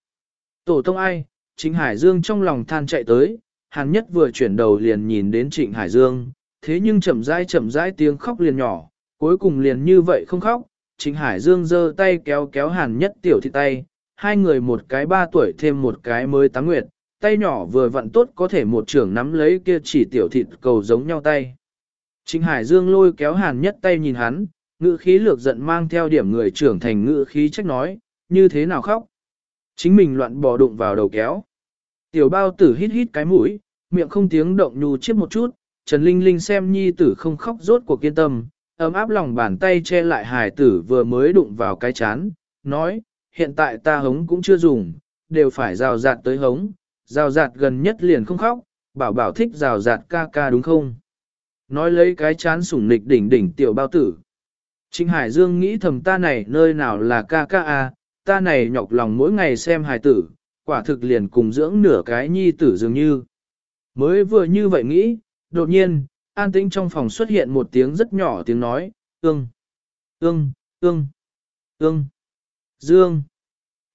S1: Tổ tông ai, Trịnh Hải Dương trong lòng than chạy tới, hàn nhất vừa chuyển đầu liền nhìn đến Trịnh Hải Dương, thế nhưng chậm rãi chậm rãi tiếng khóc liền nhỏ, cuối cùng liền như vậy không khóc, Trịnh Hải Dương giơ tay kéo kéo hàn nhất tiểu thị tay, hai người một cái ba tuổi thêm một cái mới tám nguyệt, tay nhỏ vừa vặn tốt có thể một trưởng nắm lấy kia chỉ tiểu thịt cầu giống nhau tay. Trịnh Hải Dương lôi kéo hàn nhất tay nhìn hắn, ngữ khí lược giận mang theo điểm người trưởng thành ngữ khí trách nói, như thế nào khóc. Chính mình loạn bò đụng vào đầu kéo. Tiểu bao tử hít hít cái mũi, miệng không tiếng động nhu chiếc một chút, Trần Linh Linh xem nhi tử không khóc rốt cuộc kiên tâm, ấm áp lòng bàn tay che lại hài tử vừa mới đụng vào cái chán, nói, hiện tại ta hống cũng chưa dùng, đều phải rào rạt tới hống, rào rạt gần nhất liền không khóc, bảo bảo thích rào rạt ca ca đúng không? Nói lấy cái chán sủng nịch đỉnh đỉnh tiểu bao tử. Trịnh Hải Dương nghĩ thầm ta này nơi nào là ca ca a, ta này nhọc lòng mỗi ngày xem hài tử, quả thực liền cùng dưỡng nửa cái nhi tử dường như. Mới vừa như vậy nghĩ, đột nhiên, an tĩnh trong phòng xuất hiện một tiếng rất nhỏ tiếng nói, ương, ương, ương, ương, dương.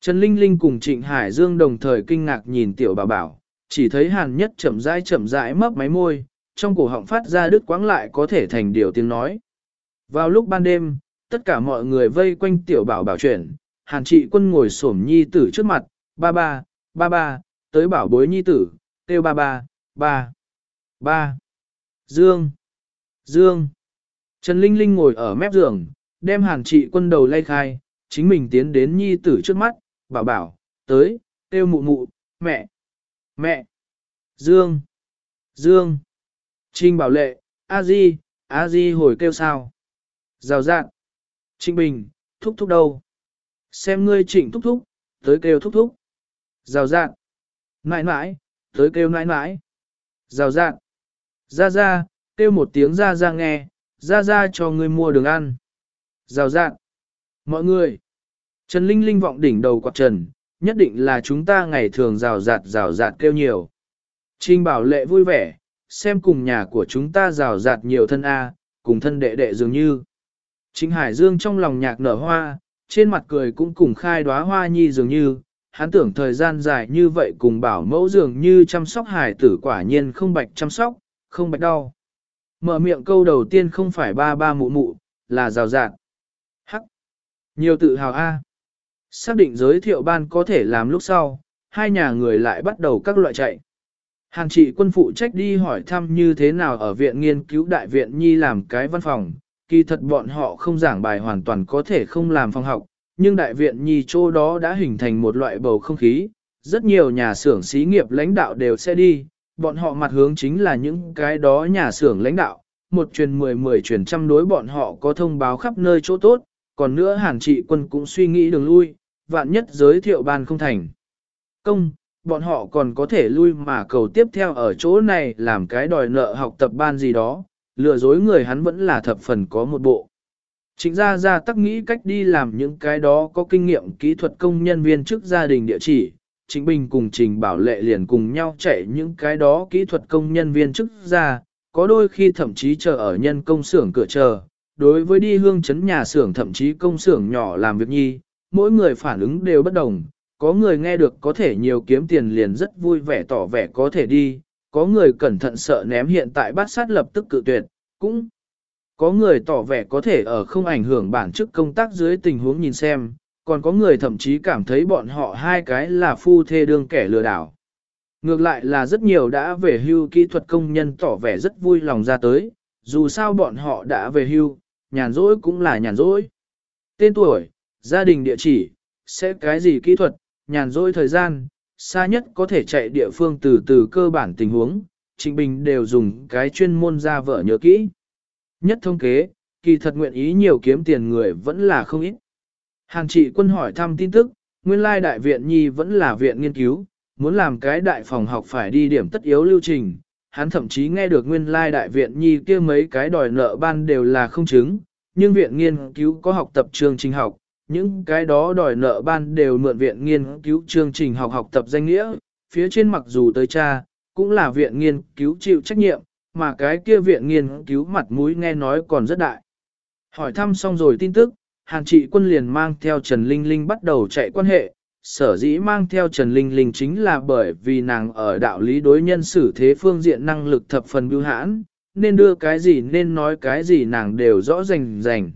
S1: Trần Linh Linh cùng Trịnh Hải Dương đồng thời kinh ngạc nhìn tiểu bà bảo, chỉ thấy hàn nhất chậm rãi chậm rãi mấp máy môi, trong cổ họng phát ra đứt quãng lại có thể thành điều tiếng nói. Vào lúc ban đêm, tất cả mọi người vây quanh tiểu bảo bảo chuyển, hàn trị quân ngồi xổm nhi tử trước mặt, ba ba, ba ba, tới bảo bối nhi tử, kêu ba ba, ba, ba, dương, dương. Trần Linh Linh ngồi ở mép giường, đem hàn trị quân đầu lay khai, chính mình tiến đến nhi tử trước mắt, bảo bảo, tới, têu mụ mụ, mẹ, mẹ, dương, dương. Trinh bảo lệ, a di, a di hồi kêu sao. Rào dạng, Trinh bình, thúc thúc đâu. Xem ngươi trịnh thúc thúc, tới kêu thúc thúc. Rào dạng, Nãi nãi, tới kêu nãi nãi. Rào rạng. Ra ra, kêu một tiếng ra ra nghe, ra ra cho người mua đường ăn. Rào rạng. Mọi người. Trần Linh Linh vọng đỉnh đầu quạt trần, nhất định là chúng ta ngày thường rào rạt rào rạt kêu nhiều. Trinh bảo lệ vui vẻ, xem cùng nhà của chúng ta rào rạt nhiều thân A, cùng thân đệ đệ dường như. Chính Hải Dương trong lòng nhạc nở hoa, trên mặt cười cũng cùng khai đóa hoa nhi dường như, hắn tưởng thời gian dài như vậy cùng bảo mẫu dường như chăm sóc hải tử quả nhiên không bạch chăm sóc, không bạch đau. Mở miệng câu đầu tiên không phải ba ba mụ mụ, là rào rạt. Hắc. Nhiều tự hào A. Xác định giới thiệu ban có thể làm lúc sau, hai nhà người lại bắt đầu các loại chạy. Hàng trị quân phụ trách đi hỏi thăm như thế nào ở viện nghiên cứu đại viện nhi làm cái văn phòng, kỳ thật bọn họ không giảng bài hoàn toàn có thể không làm phòng học, nhưng đại viện nhi chỗ đó đã hình thành một loại bầu không khí, rất nhiều nhà xưởng xí nghiệp lãnh đạo đều sẽ đi, bọn họ mặt hướng chính là những cái đó nhà xưởng lãnh đạo, một truyền mười mười truyền trăm đối bọn họ có thông báo khắp nơi chỗ tốt, còn nữa hàn trị quân cũng suy nghĩ đường lui, vạn nhất giới thiệu ban không thành. Công, bọn họ còn có thể lui mà cầu tiếp theo ở chỗ này làm cái đòi nợ học tập ban gì đó, lừa dối người hắn vẫn là thập phần có một bộ. Trịnh gia gia tắc nghĩ cách đi làm những cái đó có kinh nghiệm kỹ thuật công nhân viên trước gia đình địa chỉ. Trịnh Bình cùng Trình Bảo Lệ liền cùng nhau chạy những cái đó kỹ thuật công nhân viên chức ra, có đôi khi thậm chí chờ ở nhân công xưởng cửa chờ. Đối với đi hương chấn nhà xưởng thậm chí công xưởng nhỏ làm việc nhi, mỗi người phản ứng đều bất đồng. Có người nghe được có thể nhiều kiếm tiền liền rất vui vẻ tỏ vẻ có thể đi, có người cẩn thận sợ ném hiện tại bắt sát lập tức cự tuyệt, cũng có người tỏ vẻ có thể ở không ảnh hưởng bản chức công tác dưới tình huống nhìn xem, còn có người thậm chí cảm thấy bọn họ hai cái là phu thê đương kẻ lừa đảo. Ngược lại là rất nhiều đã về hưu kỹ thuật công nhân tỏ vẻ rất vui lòng ra tới, dù sao bọn họ đã về hưu, nhàn rỗi cũng là nhàn rỗi. Tên tuổi, gia đình địa chỉ, sẽ cái gì kỹ thuật, nhàn rỗi thời gian, xa nhất có thể chạy địa phương từ từ cơ bản tình huống, Trịnh Bình đều dùng cái chuyên môn ra vợ nhớ kỹ. Nhất thông kế, kỳ thật nguyện ý nhiều kiếm tiền người vẫn là không ít. Hàn trị quân hỏi thăm tin tức, nguyên lai đại viện nhi vẫn là viện nghiên cứu, muốn làm cái đại phòng học phải đi điểm tất yếu lưu trình. Hắn thậm chí nghe được nguyên lai đại viện nhi kia mấy cái đòi nợ ban đều là không chứng, nhưng viện nghiên cứu có học tập chương trình học, những cái đó đòi nợ ban đều mượn viện nghiên cứu chương trình học học tập danh nghĩa, phía trên mặc dù tới cha, cũng là viện nghiên cứu chịu trách nhiệm, mà cái kia viện nghiên cứu mặt mũi nghe nói còn rất đại. Hỏi thăm xong rồi tin tức, Hàn trị quân liền mang theo Trần Linh Linh bắt đầu chạy quan hệ, sở dĩ mang theo Trần Linh Linh chính là bởi vì nàng ở đạo lý đối nhân xử thế phương diện năng lực thập phần bưu hãn, nên đưa cái gì nên nói cái gì nàng đều rõ rành rành.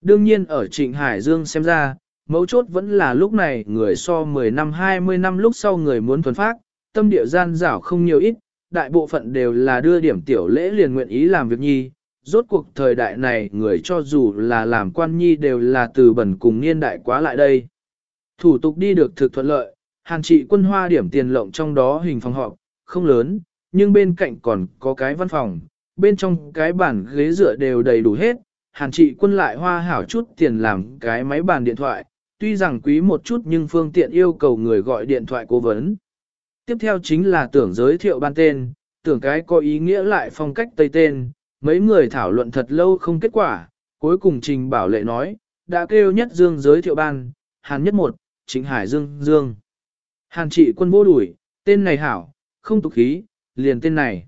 S1: Đương nhiên ở Trịnh Hải Dương xem ra, mấu chốt vẫn là lúc này người so 10 năm 20 năm lúc sau người muốn thuần phát, tâm địa gian rảo không nhiều ít, đại bộ phận đều là đưa điểm tiểu lễ liền nguyện ý làm việc nhi. Rốt cuộc thời đại này người cho dù là làm quan nhi đều là từ bẩn cùng niên đại quá lại đây. Thủ tục đi được thực thuận lợi, hàng trị quân hoa điểm tiền lộng trong đó hình phòng họp, không lớn, nhưng bên cạnh còn có cái văn phòng, bên trong cái bàn ghế dựa đều đầy đủ hết, hàn trị quân lại hoa hảo chút tiền làm cái máy bàn điện thoại, tuy rằng quý một chút nhưng phương tiện yêu cầu người gọi điện thoại cố vấn. Tiếp theo chính là tưởng giới thiệu ban tên, tưởng cái có ý nghĩa lại phong cách tây tên, mấy người thảo luận thật lâu không kết quả, cuối cùng Trình Bảo Lệ nói, đã kêu nhất dương giới thiệu ban, hàn nhất một, chính hải dương dương. Hàn trị quân vô đuổi, tên này hảo, không tục khí, liền tên này.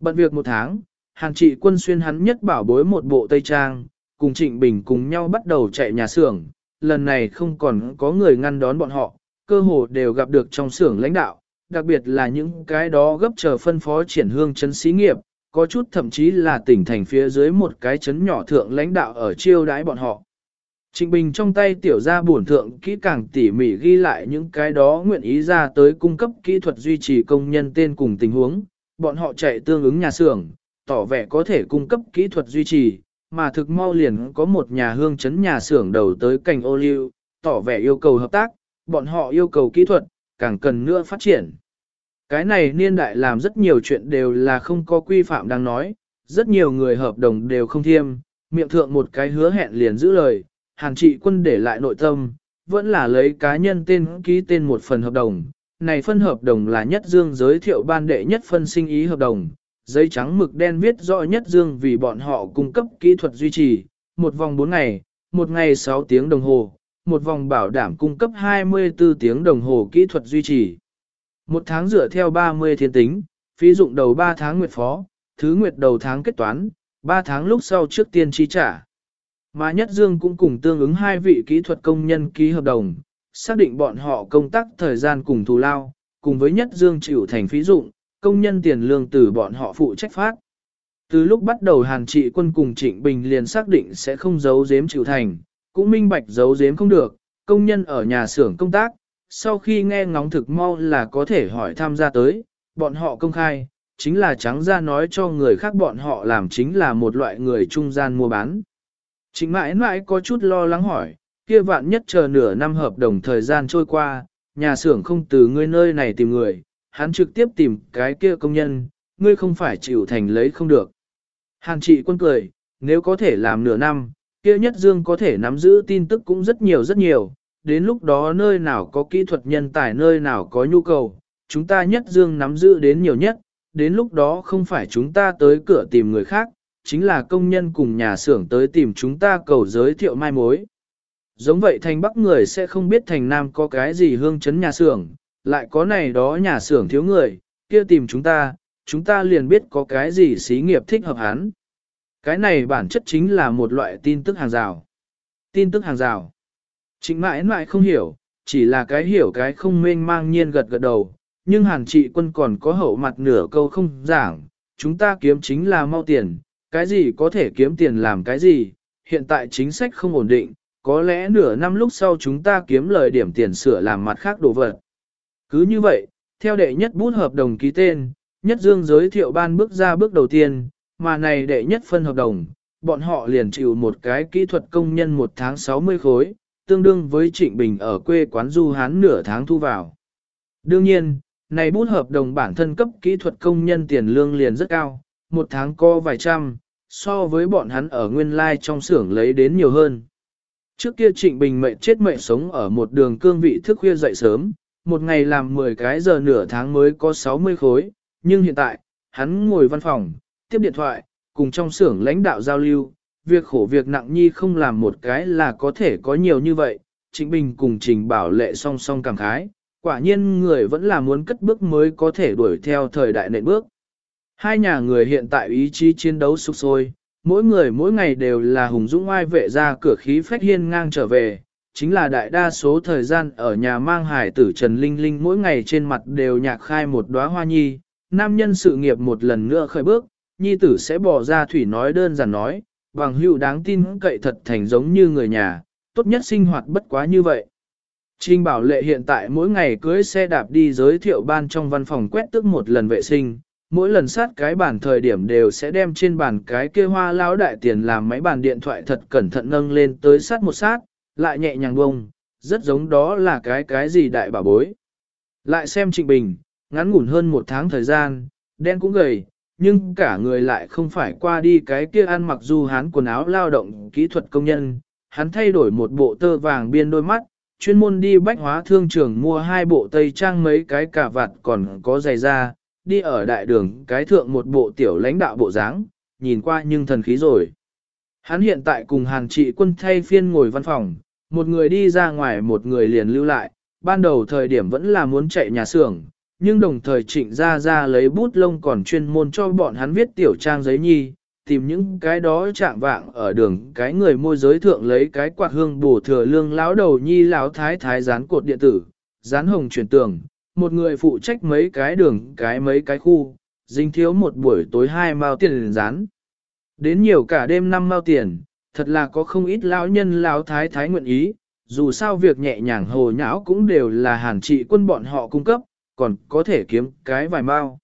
S1: Bận việc một tháng, hàn trị quân xuyên hắn nhất bảo bối một bộ tây trang, cùng Trịnh Bình cùng nhau bắt đầu chạy nhà xưởng, lần này không còn có người ngăn đón bọn họ, cơ hồ đều gặp được trong xưởng lãnh đạo, đặc biệt là những cái đó gấp chờ phân phó triển hương chấn xí nghiệp, có chút thậm chí là tỉnh thành phía dưới một cái chấn nhỏ thượng lãnh đạo ở chiêu đái bọn họ. Trịnh Bình trong tay tiểu ra bổn thượng kỹ càng tỉ mỉ ghi lại những cái đó nguyện ý ra tới cung cấp kỹ thuật duy trì công nhân tên cùng tình huống, bọn họ chạy tương ứng nhà xưởng, tỏ vẻ có thể cung cấp kỹ thuật duy trì, mà thực mau liền có một nhà hương chấn nhà xưởng đầu tới cành ô liu, tỏ vẻ yêu cầu hợp tác, bọn họ yêu cầu kỹ thuật, càng cần nữa phát triển. Cái này niên đại làm rất nhiều chuyện đều là không có quy phạm đang nói, rất nhiều người hợp đồng đều không thiêm, miệng thượng một cái hứa hẹn liền giữ lời, hàn trị quân để lại nội tâm, vẫn là lấy cá nhân tên ký tên một phần hợp đồng. Này phân hợp đồng là nhất dương giới thiệu ban đệ nhất phân sinh ý hợp đồng, giấy trắng mực đen viết rõ nhất dương vì bọn họ cung cấp kỹ thuật duy trì, một vòng 4 ngày, một ngày 6 tiếng đồng hồ, một vòng bảo đảm cung cấp 24 tiếng đồng hồ kỹ thuật duy trì. Một tháng dựa theo 30 thiên tính, phí dụng đầu 3 tháng nguyệt phó, thứ nguyệt đầu tháng kết toán, 3 tháng lúc sau trước tiên chi trả. Mà Nhất Dương cũng cùng tương ứng hai vị kỹ thuật công nhân ký hợp đồng, xác định bọn họ công tác thời gian cùng thù lao, cùng với Nhất Dương chịu thành phí dụng, công nhân tiền lương từ bọn họ phụ trách phát. Từ lúc bắt đầu Hàn Trị quân cùng Trịnh Bình liền xác định sẽ không giấu giếm chịu thành, cũng minh bạch giấu giếm không được, công nhân ở nhà xưởng công tác, sau khi nghe ngóng thực mau là có thể hỏi tham gia tới, bọn họ công khai, chính là trắng ra nói cho người khác bọn họ làm chính là một loại người trung gian mua bán. Chính mãi mãi có chút lo lắng hỏi, kia vạn nhất chờ nửa năm hợp đồng thời gian trôi qua, nhà xưởng không từ ngươi nơi này tìm người, hắn trực tiếp tìm cái kia công nhân, ngươi không phải chịu thành lấy không được. Hàn trị quân cười, nếu có thể làm nửa năm, kia nhất dương có thể nắm giữ tin tức cũng rất nhiều rất nhiều, đến lúc đó nơi nào có kỹ thuật nhân tài nơi nào có nhu cầu, chúng ta nhất dương nắm giữ đến nhiều nhất, đến lúc đó không phải chúng ta tới cửa tìm người khác, chính là công nhân cùng nhà xưởng tới tìm chúng ta cầu giới thiệu mai mối. Giống vậy thành bắc người sẽ không biết thành nam có cái gì hương chấn nhà xưởng, lại có này đó nhà xưởng thiếu người, kia tìm chúng ta, chúng ta liền biết có cái gì xí nghiệp thích hợp hắn. Cái này bản chất chính là một loại tin tức hàng rào. Tin tức hàng rào. Trịnh mãi mãi không hiểu, chỉ là cái hiểu cái không mênh mang nhiên gật gật đầu, nhưng hàn trị quân còn có hậu mặt nửa câu không giảng, chúng ta kiếm chính là mau tiền, cái gì có thể kiếm tiền làm cái gì, hiện tại chính sách không ổn định, có lẽ nửa năm lúc sau chúng ta kiếm lời điểm tiền sửa làm mặt khác đồ vật. Cứ như vậy, theo đệ nhất bút hợp đồng ký tên, nhất dương giới thiệu ban bước ra bước đầu tiên, mà này đệ nhất phân hợp đồng, bọn họ liền chịu một cái kỹ thuật công nhân một tháng 60 khối, tương đương với Trịnh Bình ở quê quán du hán nửa tháng thu vào. Đương nhiên, này bút hợp đồng bản thân cấp kỹ thuật công nhân tiền lương liền rất cao, một tháng có vài trăm, so với bọn hắn ở nguyên lai like trong xưởng lấy đến nhiều hơn. Trước kia Trịnh Bình mệnh chết mệnh sống ở một đường cương vị thức khuya dậy sớm, một ngày làm 10 cái giờ nửa tháng mới có 60 khối, nhưng hiện tại, hắn ngồi văn phòng, tiếp điện thoại, cùng trong xưởng lãnh đạo giao lưu, việc khổ việc nặng nhi không làm một cái là có thể có nhiều như vậy, Trịnh Bình cùng Trình Bảo Lệ song song cảm khái, quả nhiên người vẫn là muốn cất bước mới có thể đuổi theo thời đại nệm bước. Hai nhà người hiện tại ý chí chiến đấu sục sôi, mỗi người mỗi ngày đều là hùng dũng ai vệ ra cửa khí phách hiên ngang trở về, chính là đại đa số thời gian ở nhà mang hải tử Trần Linh Linh mỗi ngày trên mặt đều nhạc khai một đóa hoa nhi, nam nhân sự nghiệp một lần nữa khởi bước, nhi tử sẽ bỏ ra thủy nói đơn giản nói, bằng hữu đáng tin cậy thật thành giống như người nhà, tốt nhất sinh hoạt bất quá như vậy. Trình bảo lệ hiện tại mỗi ngày cưới xe đạp đi giới thiệu ban trong văn phòng quét tức một lần vệ sinh, mỗi lần sát cái bàn thời điểm đều sẽ đem trên bàn cái kia hoa lão đại tiền làm máy bàn điện thoại thật cẩn thận nâng lên tới sát một sát, lại nhẹ nhàng bông, rất giống đó là cái cái gì đại bảo bối. Lại xem Trịnh Bình, ngắn ngủn hơn một tháng thời gian, đen cũng gầy, nhưng cả người lại không phải qua đi cái kia ăn mặc du hán quần áo lao động kỹ thuật công nhân, hắn thay đổi một bộ tơ vàng biên đôi mắt, chuyên môn đi bách hóa thương trường mua hai bộ tây trang mấy cái cà vạt còn có giày da, đi ở đại đường cái thượng một bộ tiểu lãnh đạo bộ dáng, nhìn qua nhưng thần khí rồi. Hắn hiện tại cùng hàng trị quân thay phiên ngồi văn phòng, một người đi ra ngoài một người liền lưu lại, ban đầu thời điểm vẫn là muốn chạy nhà xưởng, nhưng đồng thời trịnh ra ra lấy bút lông còn chuyên môn cho bọn hắn viết tiểu trang giấy nhi, tìm những cái đó chạm vạng ở đường cái người môi giới thượng lấy cái quạt hương bổ thừa lương lão đầu nhi lão thái thái dán cột điện tử, dán hồng chuyển tường, một người phụ trách mấy cái đường cái mấy cái khu, dính thiếu một buổi tối hai mao tiền dán. Đến nhiều cả đêm năm mao tiền, thật là có không ít lão nhân lão thái thái nguyện ý, dù sao việc nhẹ nhàng hồ nhão cũng đều là hàn trị quân bọn họ cung cấp, còn có thể kiếm cái vài mao.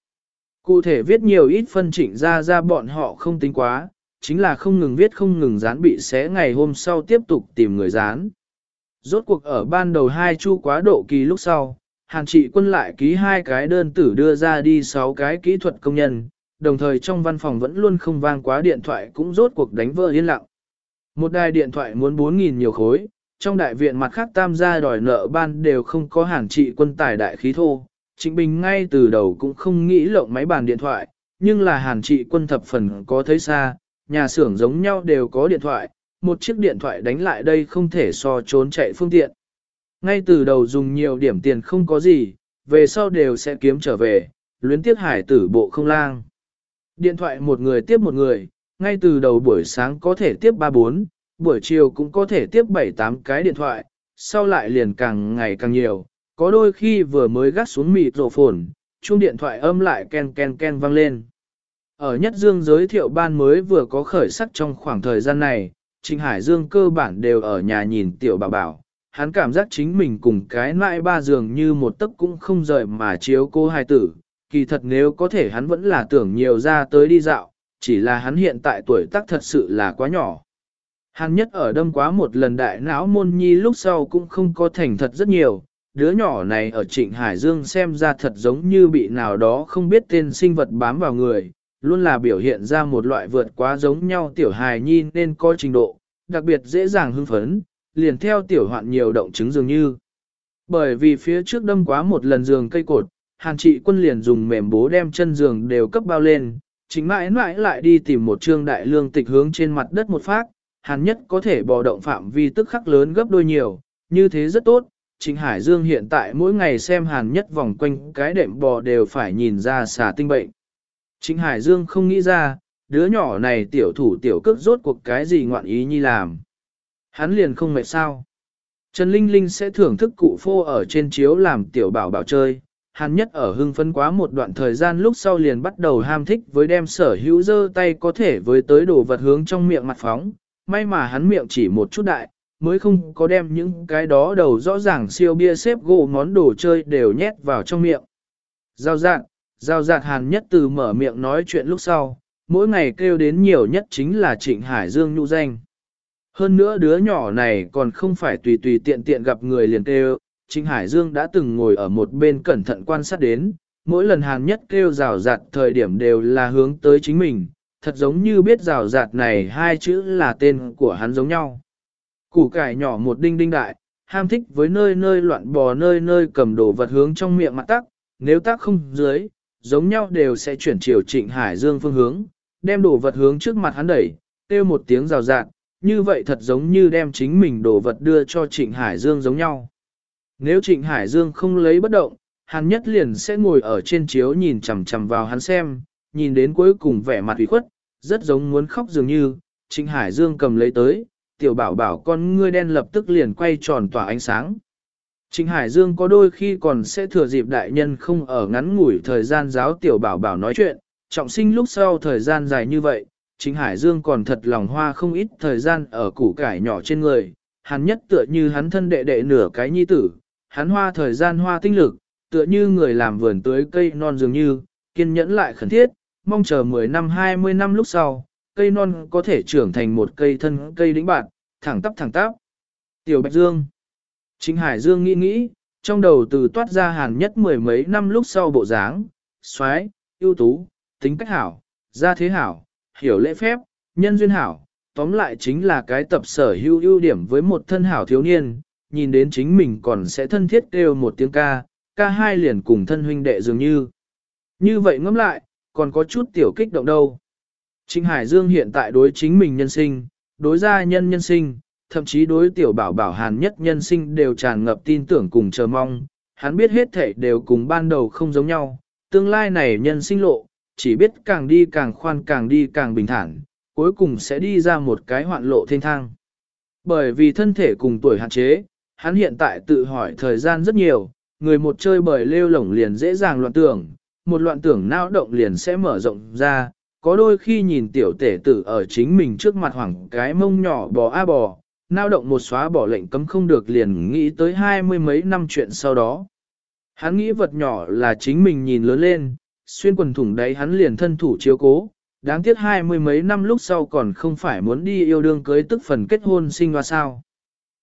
S1: Cụ thể viết nhiều ít phân chỉnh ra ra bọn họ không tính quá, chính là không ngừng viết không ngừng dán bị xé ngày hôm sau tiếp tục tìm người dán. Rốt cuộc ở ban đầu hai chu quá độ kỳ lúc sau, Hàn trị quân lại ký hai cái đơn tử đưa ra đi sáu cái kỹ thuật công nhân, đồng thời trong văn phòng vẫn luôn không vang quá điện thoại cũng rốt cuộc đánh vỡ yên lặng. Một đài điện thoại muốn 4.000 nhiều khối, trong đại viện mặt khác tam gia đòi nợ ban đều không có hàn trị quân tài đại khí thô, Trịnh Bình ngay từ đầu cũng không nghĩ lộng máy bàn điện thoại, nhưng là hàn trị quân thập phần có thấy xa, nhà xưởng giống nhau đều có điện thoại, một chiếc điện thoại đánh lại đây không thể so trốn chạy phương tiện. Ngay từ đầu dùng nhiều điểm tiền không có gì, về sau đều sẽ kiếm trở về, luyến tiếc hải tử bộ không lang. Điện thoại một người tiếp một người, ngay từ đầu buổi sáng có thể tiếp 3-4, buổi chiều cũng có thể tiếp 7-8 cái điện thoại, sau lại liền càng ngày càng nhiều, có đôi khi vừa mới gắt xuống mịt rổ phồn, chuông điện thoại âm lại ken ken ken vang lên. Ở nhất dương giới thiệu ban mới vừa có khởi sắc trong khoảng thời gian này, trình Hải Dương cơ bản đều ở nhà nhìn tiểu bảo bảo. Hắn cảm giác chính mình cùng cái nại ba giường như một tấc cũng không rời mà chiếu cô hai tử. Kỳ thật nếu có thể hắn vẫn là tưởng nhiều ra tới đi dạo, chỉ là hắn hiện tại tuổi tác thật sự là quá nhỏ. Hắn nhất ở đâm quá một lần đại não môn nhi lúc sau cũng không có thành thật rất nhiều, đứa nhỏ này ở trịnh Hải Dương xem ra thật giống như bị nào đó không biết tên sinh vật bám vào người, luôn là biểu hiện ra một loại vượt quá giống nhau tiểu hài nhi nên có trình độ, đặc biệt dễ dàng hưng phấn, liền theo tiểu hoạn nhiều động chứng dường như. Bởi vì phía trước đâm quá một lần giường cây cột, hàn trị quân liền dùng mềm bố đem chân giường đều cấp bao lên, chính mãi mãi lại đi tìm một trương đại lương tịch hướng trên mặt đất một phát, hàn nhất có thể bò động phạm vi tức khắc lớn gấp đôi nhiều, như thế rất tốt. Trịnh Hải Dương hiện tại mỗi ngày xem hàn nhất vòng quanh cái đệm bò đều phải nhìn ra xà tinh bệnh. Trịnh Hải Dương không nghĩ ra, đứa nhỏ này tiểu thủ tiểu cước rốt cuộc cái gì ngoạn ý nhi làm. Hắn liền không mệt sao. Trần Linh Linh sẽ thưởng thức cụ phô ở trên chiếu làm tiểu bảo bảo chơi. Hắn nhất ở hưng phấn quá một đoạn thời gian lúc sau liền bắt đầu ham thích với đem sở hữu dơ tay có thể với tới đồ vật hướng trong miệng mặt phóng. May mà hắn miệng chỉ một chút đại, mới không có đem những cái đó đầu rõ ràng siêu bia xếp gỗ món đồ chơi đều nhét vào trong miệng. Giao dạng, giao dạng hàn nhất từ mở miệng nói chuyện lúc sau, mỗi ngày kêu đến nhiều nhất chính là Trịnh Hải Dương nhũ danh. Hơn nữa đứa nhỏ này còn không phải tùy tùy tiện tiện gặp người liền kêu, Trịnh Hải Dương đã từng ngồi ở một bên cẩn thận quan sát đến, mỗi lần hàn nhất kêu rào rạt thời điểm đều là hướng tới chính mình, thật giống như biết rào rạt này hai chữ là tên của hắn giống nhau. Củ cải nhỏ một đinh đinh đại, ham thích với nơi nơi loạn bò nơi nơi cầm đồ vật hướng trong miệng mặt tắc, nếu tắc không dưới, giống nhau đều sẽ chuyển chiều trịnh Hải Dương phương hướng, đem đồ vật hướng trước mặt hắn đẩy, kêu một tiếng rào rạt, như vậy thật giống như đem chính mình đồ vật đưa cho trịnh Hải Dương giống nhau. Nếu trịnh Hải Dương không lấy bất động, hắn nhất liền sẽ ngồi ở trên chiếu nhìn chằm chằm vào hắn xem, nhìn đến cuối cùng vẻ mặt ủy khuất, rất giống muốn khóc dường như, trịnh Hải Dương cầm lấy tới, tiểu bảo bảo con ngươi đen lập tức liền quay tròn tỏa ánh sáng. Trịnh Hải Dương có đôi khi còn sẽ thừa dịp đại nhân không ở ngắn ngủi thời gian giáo tiểu bảo bảo nói chuyện, trọng sinh lúc sau thời gian dài như vậy, Trịnh Hải Dương còn thật lòng hoa không ít thời gian ở củ cải nhỏ trên người, hắn nhất tựa như hắn thân đệ đệ nửa cái nhi tử, hắn hoa thời gian hoa tinh lực, tựa như người làm vườn tưới cây non dường như, kiên nhẫn lại khẩn thiết, mong chờ 10 năm 20 năm lúc sau, cây non có thể trưởng thành một cây thân cây đĩnh bạn, thẳng tắp thẳng tắp. Tiểu Bạch Dương chính Hải Dương nghĩ nghĩ, trong đầu từ toát ra hàn nhất mười mấy năm lúc sau bộ dáng, xoái, ưu tú, tính cách hảo, gia thế hảo, hiểu lễ phép, nhân duyên hảo, tóm lại chính là cái tập sở hữu ưu điểm với một thân hảo thiếu niên, nhìn đến chính mình còn sẽ thân thiết kêu một tiếng ca, ca hai liền cùng thân huynh đệ dường như. Như vậy ngẫm lại, còn có chút tiểu kích động đâu. Trịnh Hải Dương hiện tại đối chính mình nhân sinh, đối gia nhân nhân sinh, thậm chí đối tiểu bảo bảo hàn nhất nhân sinh đều tràn ngập tin tưởng cùng chờ mong, hắn biết hết thể đều cùng ban đầu không giống nhau, tương lai này nhân sinh lộ, chỉ biết càng đi càng khoan càng đi càng bình thản, cuối cùng sẽ đi ra một cái hoạn lộ thiên thang. Bởi vì thân thể cùng tuổi hạn chế, hắn hiện tại tự hỏi thời gian rất nhiều, người một chơi bời lêu lổng liền dễ dàng loạn tưởng, một loạn tưởng não động liền sẽ mở rộng ra, có đôi khi nhìn tiểu tể tử ở chính mình trước mặt hoảng cái mông nhỏ bò a bò, nao động một xóa bỏ lệnh cấm không được liền nghĩ tới hai mươi mấy năm chuyện sau đó. Hắn nghĩ vật nhỏ là chính mình nhìn lớn lên, xuyên quần thủng đấy hắn liền thân thủ chiếu cố, đáng tiếc hai mươi mấy năm lúc sau còn không phải muốn đi yêu đương cưới tức phần kết hôn sinh hoa sao.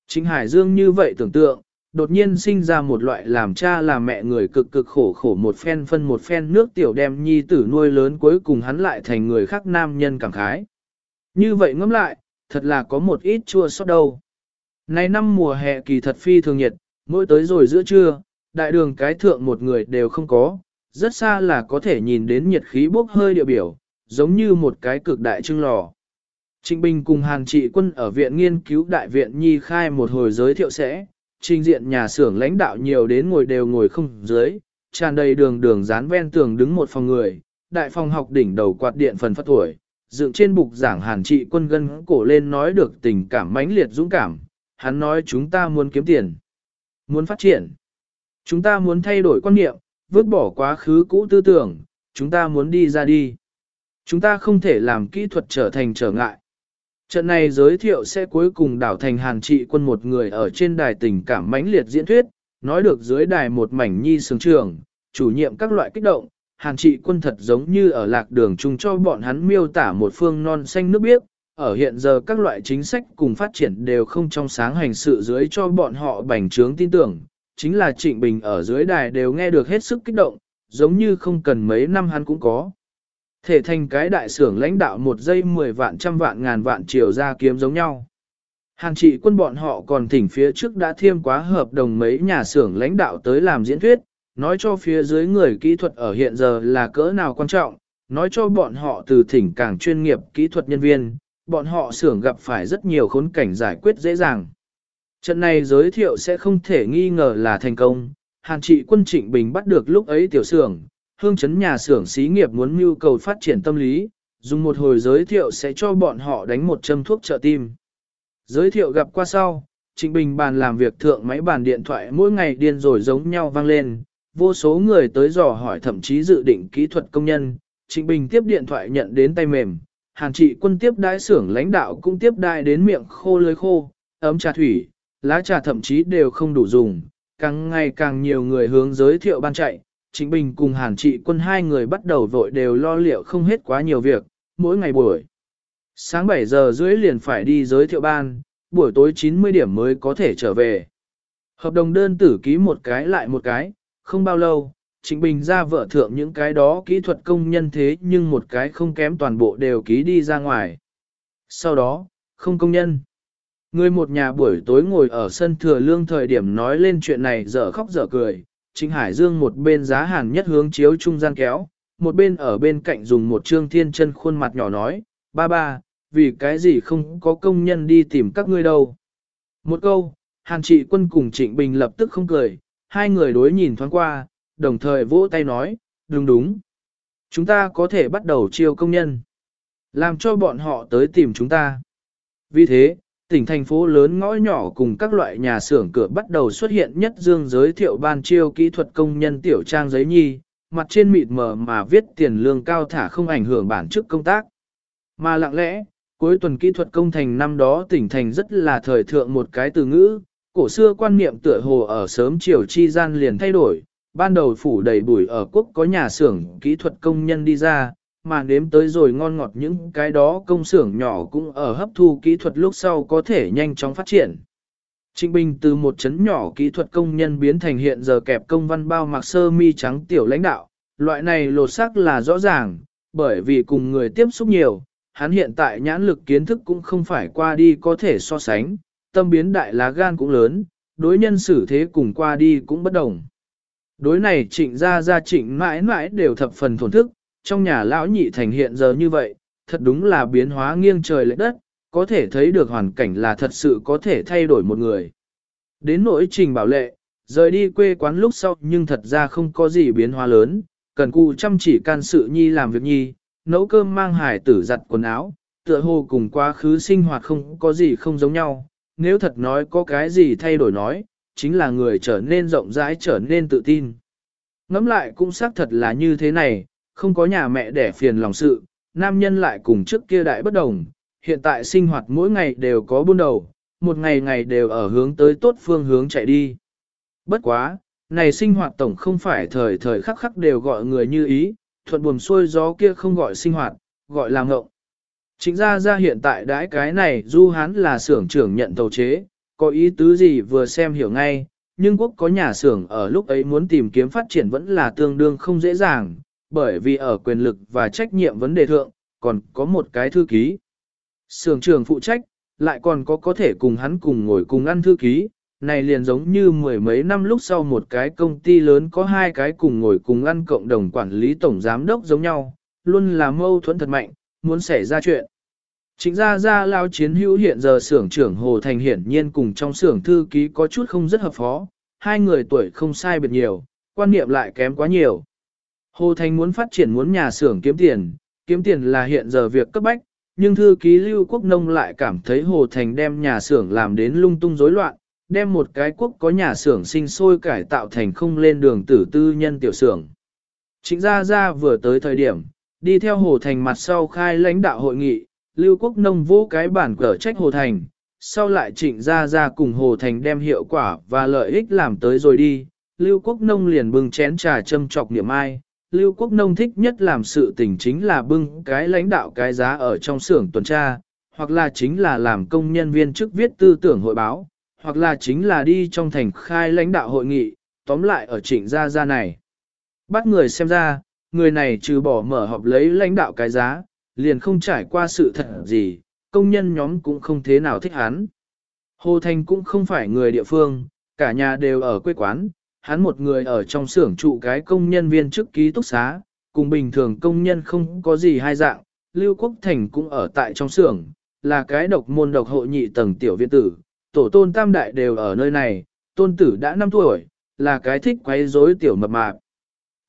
S1: Chính Hải Dương như vậy tưởng tượng, đột nhiên sinh ra một loại làm cha làm mẹ người cực cực khổ khổ một phen phân một phen nước tiểu đem nhi tử nuôi lớn cuối cùng hắn lại thành người khác nam nhân cảm khái. Như vậy ngẫm lại, thật là có một ít chua xót đâu. Này năm mùa hè kỳ thật phi thường nhiệt, mỗi tới rồi giữa trưa, đại đường cái thượng một người đều không có, rất xa là có thể nhìn đến nhiệt khí bốc hơi địa biểu, giống như một cái cực đại trưng lò. Trịnh Bình cùng Hàn Trị Quân ở viện nghiên cứu đại viện Nhi khai một hồi giới thiệu sẽ, trình diện nhà xưởng lãnh đạo nhiều đến ngồi đều ngồi không dưới, tràn đầy đường đường dán ven tường đứng một phòng người, đại phòng học đỉnh đầu quạt điện phần phát tuổi, dựng trên bục giảng hàn trị quân gân cổ lên nói được tình cảm mãnh liệt dũng cảm, hắn nói chúng ta muốn kiếm tiền, muốn phát triển, chúng ta muốn thay đổi quan niệm, vứt bỏ quá khứ cũ tư tưởng, chúng ta muốn đi ra đi. Chúng ta không thể làm kỹ thuật trở thành trở ngại. Trận này giới thiệu sẽ cuối cùng đảo thành hàn trị quân một người ở trên đài tình cảm mãnh liệt diễn thuyết, nói được dưới đài một mảnh nhi sướng trường, chủ nhiệm các loại kích động, hàn trị quân thật giống như ở lạc đường chung cho bọn hắn miêu tả một phương non xanh nước biếc, ở hiện giờ các loại chính sách cùng phát triển đều không trong sáng hành sự dưới cho bọn họ bành trướng tin tưởng, chính là Trịnh Bình ở dưới đài đều nghe được hết sức kích động, giống như không cần mấy năm hắn cũng có. Thể thành cái đại xưởng lãnh đạo một giây 10 vạn trăm vạn ngàn vạn triệu ra kiếm giống nhau. Hàn trị quân bọn họ còn thỉnh phía trước đã thiêm quá hợp đồng mấy nhà xưởng lãnh đạo tới làm diễn thuyết, nói cho phía dưới người kỹ thuật ở hiện giờ là cỡ nào quan trọng, nói cho bọn họ từ thỉnh càng chuyên nghiệp kỹ thuật nhân viên, bọn họ xưởng gặp phải rất nhiều khốn cảnh giải quyết dễ dàng. Trận này giới thiệu sẽ không thể nghi ngờ là thành công, Hàn trị quân Trịnh Bình bắt được lúc ấy tiểu xưởng, hương chấn nhà xưởng xí nghiệp muốn nhu cầu phát triển tâm lý, dùng một hồi giới thiệu sẽ cho bọn họ đánh một châm thuốc trợ tim. Giới thiệu gặp qua sau, Trịnh Bình bàn làm việc thượng máy bàn điện thoại mỗi ngày điên rồi giống nhau vang lên, vô số người tới dò hỏi thậm chí dự định kỹ thuật công nhân, Trịnh Bình tiếp điện thoại nhận đến tay mềm, Hàn trị quân tiếp đãi xưởng lãnh đạo cũng tiếp đãi đến miệng khô lưới khô, ấm trà thủy, lá trà thậm chí đều không đủ dùng, càng ngày càng nhiều người hướng giới thiệu ban chạy, Trịnh Bình cùng Hàn Trị quân hai người bắt đầu vội đều lo liệu không hết quá nhiều việc, mỗi ngày buổi. Sáng 7 giờ rưỡi liền phải đi giới thiệu ban, buổi tối 90 điểm mới có thể trở về. Hợp đồng đơn tử ký một cái lại một cái, không bao lâu, Trịnh Bình ra vợ thượng những cái đó kỹ thuật công nhân thế nhưng một cái không kém toàn bộ đều ký đi ra ngoài. Sau đó, không công nhân. Người một nhà buổi tối ngồi ở sân thừa lương thời điểm nói lên chuyện này dở khóc dở cười, Trịnh Hải Dương một bên giá hàn nhất hướng chiếu trung gian kéo, một bên ở bên cạnh dùng một trương thiên chân khuôn mặt nhỏ nói, ba ba, vì cái gì không có công nhân đi tìm các ngươi đâu. Một câu, Hàn Trị Quân cùng Trịnh Bình lập tức không cười, hai người đối nhìn thoáng qua, đồng thời vỗ tay nói, đúng đúng. Chúng ta có thể bắt đầu chiêu công nhân. Làm cho bọn họ tới tìm chúng ta. Vì thế, tỉnh thành phố lớn ngõ nhỏ cùng các loại nhà xưởng cửa bắt đầu xuất hiện nhất dương giới thiệu ban chiêu kỹ thuật công nhân tiểu trang giấy nhi, mặt trên mịt mờ mà viết tiền lương cao thả không ảnh hưởng bản chức công tác. Mà lặng lẽ, cuối tuần kỹ thuật công thành năm đó tỉnh thành rất là thời thượng một cái từ ngữ, cổ xưa quan niệm tựa hồ ở sớm chiều chi gian liền thay đổi, ban đầu phủ đầy bụi ở quốc có nhà xưởng kỹ thuật công nhân đi ra, mà nếm tới rồi ngon ngọt những cái đó công xưởng nhỏ cũng ở hấp thu kỹ thuật lúc sau có thể nhanh chóng phát triển. Trịnh Bình từ một chấn nhỏ kỹ thuật công nhân biến thành hiện giờ kẹp công văn bao mặc sơ mi trắng tiểu lãnh đạo, loại này lột sắc là rõ ràng, bởi vì cùng người tiếp xúc nhiều, hắn hiện tại nhãn lực kiến thức cũng không phải qua đi có thể so sánh, tâm biến đại lá gan cũng lớn, đối nhân xử thế cùng qua đi cũng bất đồng. Đối này trịnh ra ra trịnh mãi mãi đều thập phần thổn thức, trong nhà lão nhị thành hiện giờ như vậy, thật đúng là biến hóa nghiêng trời lệ đất, có thể thấy được hoàn cảnh là thật sự có thể thay đổi một người. Đến nỗi trình bảo lệ, rời đi quê quán lúc sau nhưng thật ra không có gì biến hóa lớn, cần cụ chăm chỉ can sự nhi làm việc nhi, nấu cơm mang hải tử giặt quần áo, tựa hồ cùng quá khứ sinh hoạt không có gì không giống nhau, nếu thật nói có cái gì thay đổi nói, chính là người trở nên rộng rãi trở nên tự tin. Ngắm lại cũng xác thật là như thế này, không có nhà mẹ đẻ phiền lòng sự, nam nhân lại cùng trước kia đại bất đồng, hiện tại sinh hoạt mỗi ngày đều có buôn đầu, một ngày ngày đều ở hướng tới tốt phương hướng chạy đi. Bất quá, này sinh hoạt tổng không phải thời thời khắc khắc đều gọi người như ý, thuận buồm xuôi gió kia không gọi sinh hoạt, gọi là ngộng. Chính ra ra hiện tại đãi cái này du hán là xưởng trưởng nhận tàu chế, có ý tứ gì vừa xem hiểu ngay, nhưng quốc có nhà xưởng ở lúc ấy muốn tìm kiếm phát triển vẫn là tương đương không dễ dàng, bởi vì ở quyền lực và trách nhiệm vấn đề thượng, còn có một cái thư ký. Sưởng trưởng phụ trách, lại còn có có thể cùng hắn cùng ngồi cùng ăn thư ký, này liền giống như mười mấy năm lúc sau một cái công ty lớn có hai cái cùng ngồi cùng ăn cộng đồng quản lý tổng giám đốc giống nhau, luôn là mâu thuẫn thật mạnh, muốn xảy ra chuyện. Chính ra ra lao chiến hữu hiện giờ xưởng trưởng Hồ Thành hiển nhiên cùng trong xưởng thư ký có chút không rất hợp phó, hai người tuổi không sai biệt nhiều, quan niệm lại kém quá nhiều. Hồ Thành muốn phát triển muốn nhà xưởng kiếm tiền, kiếm tiền là hiện giờ việc cấp bách, nhưng thư ký Lưu Quốc Nông lại cảm thấy Hồ Thành đem nhà xưởng làm đến lung tung rối loạn, đem một cái quốc có nhà xưởng sinh sôi cải tạo thành không lên đường tử tư nhân tiểu xưởng. Chính ra ra vừa tới thời điểm, Đi theo Hồ Thành mặt sau khai lãnh đạo hội nghị, Lưu Quốc Nông vô cái bản cờ trách Hồ Thành, sau lại trịnh ra ra cùng Hồ Thành đem hiệu quả và lợi ích làm tới rồi đi. Lưu Quốc Nông liền bưng chén trà châm trọc niệm ai, Lưu Quốc Nông thích nhất làm sự tình chính là bưng cái lãnh đạo cái giá ở trong xưởng tuần tra, hoặc là chính là làm công nhân viên chức viết tư tưởng hội báo, hoặc là chính là đi trong thành khai lãnh đạo hội nghị, tóm lại ở trịnh gia gia này. Bắt người xem ra, người này trừ bỏ mở họp lấy lãnh đạo cái giá, liền không trải qua sự thật gì, công nhân nhóm cũng không thế nào thích hắn. Hồ Thành cũng không phải người địa phương, cả nhà đều ở quê quán, hắn một người ở trong xưởng trụ cái công nhân viên chức ký túc xá, cùng bình thường công nhân không có gì hai dạng, Lưu Quốc Thành cũng ở tại trong xưởng, là cái độc môn độc hộ nhị tầng tiểu viện tử, tổ tôn tam đại đều ở nơi này, tôn tử đã 5 tuổi, là cái thích quấy rối tiểu mập mạp.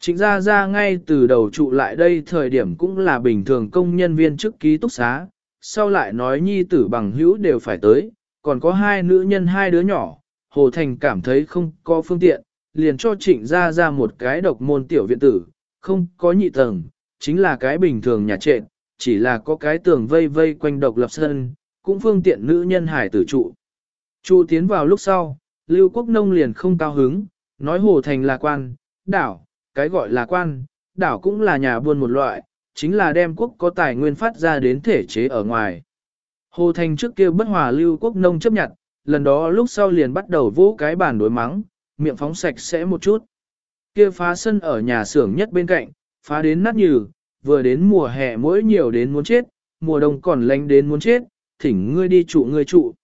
S1: Trịnh gia ra ngay từ đầu trụ lại đây thời điểm cũng là bình thường công nhân viên chức ký túc xá, sau lại nói nhi tử bằng hữu đều phải tới, còn có hai nữ nhân hai đứa nhỏ, Hồ Thành cảm thấy không có phương tiện, liền cho trịnh gia ra một cái độc môn tiểu viện tử, không có nhị tầng, chính là cái bình thường nhà trệt, chỉ là có cái tường vây vây quanh độc lập sân, cũng phương tiện nữ nhân hải tử trụ. Chu tiến vào lúc sau, Lưu Quốc Nông liền không cao hứng, nói Hồ Thành là quan, đảo, cái gọi là quan, đảo cũng là nhà buôn một loại, chính là đem quốc có tài nguyên phát ra đến thể chế ở ngoài. Hồ Thành trước kia bất hòa Lưu Quốc Nông chấp nhận, lần đó lúc sau liền bắt đầu vỗ cái bàn đối mắng, miệng phóng sạch sẽ một chút. Kia phá sân ở nhà xưởng nhất bên cạnh, phá đến nát nhừ, vừa đến mùa hè mỗi nhiều đến muốn chết, mùa đông còn lạnh đến muốn chết, thỉnh ngươi đi trụ ngươi trụ.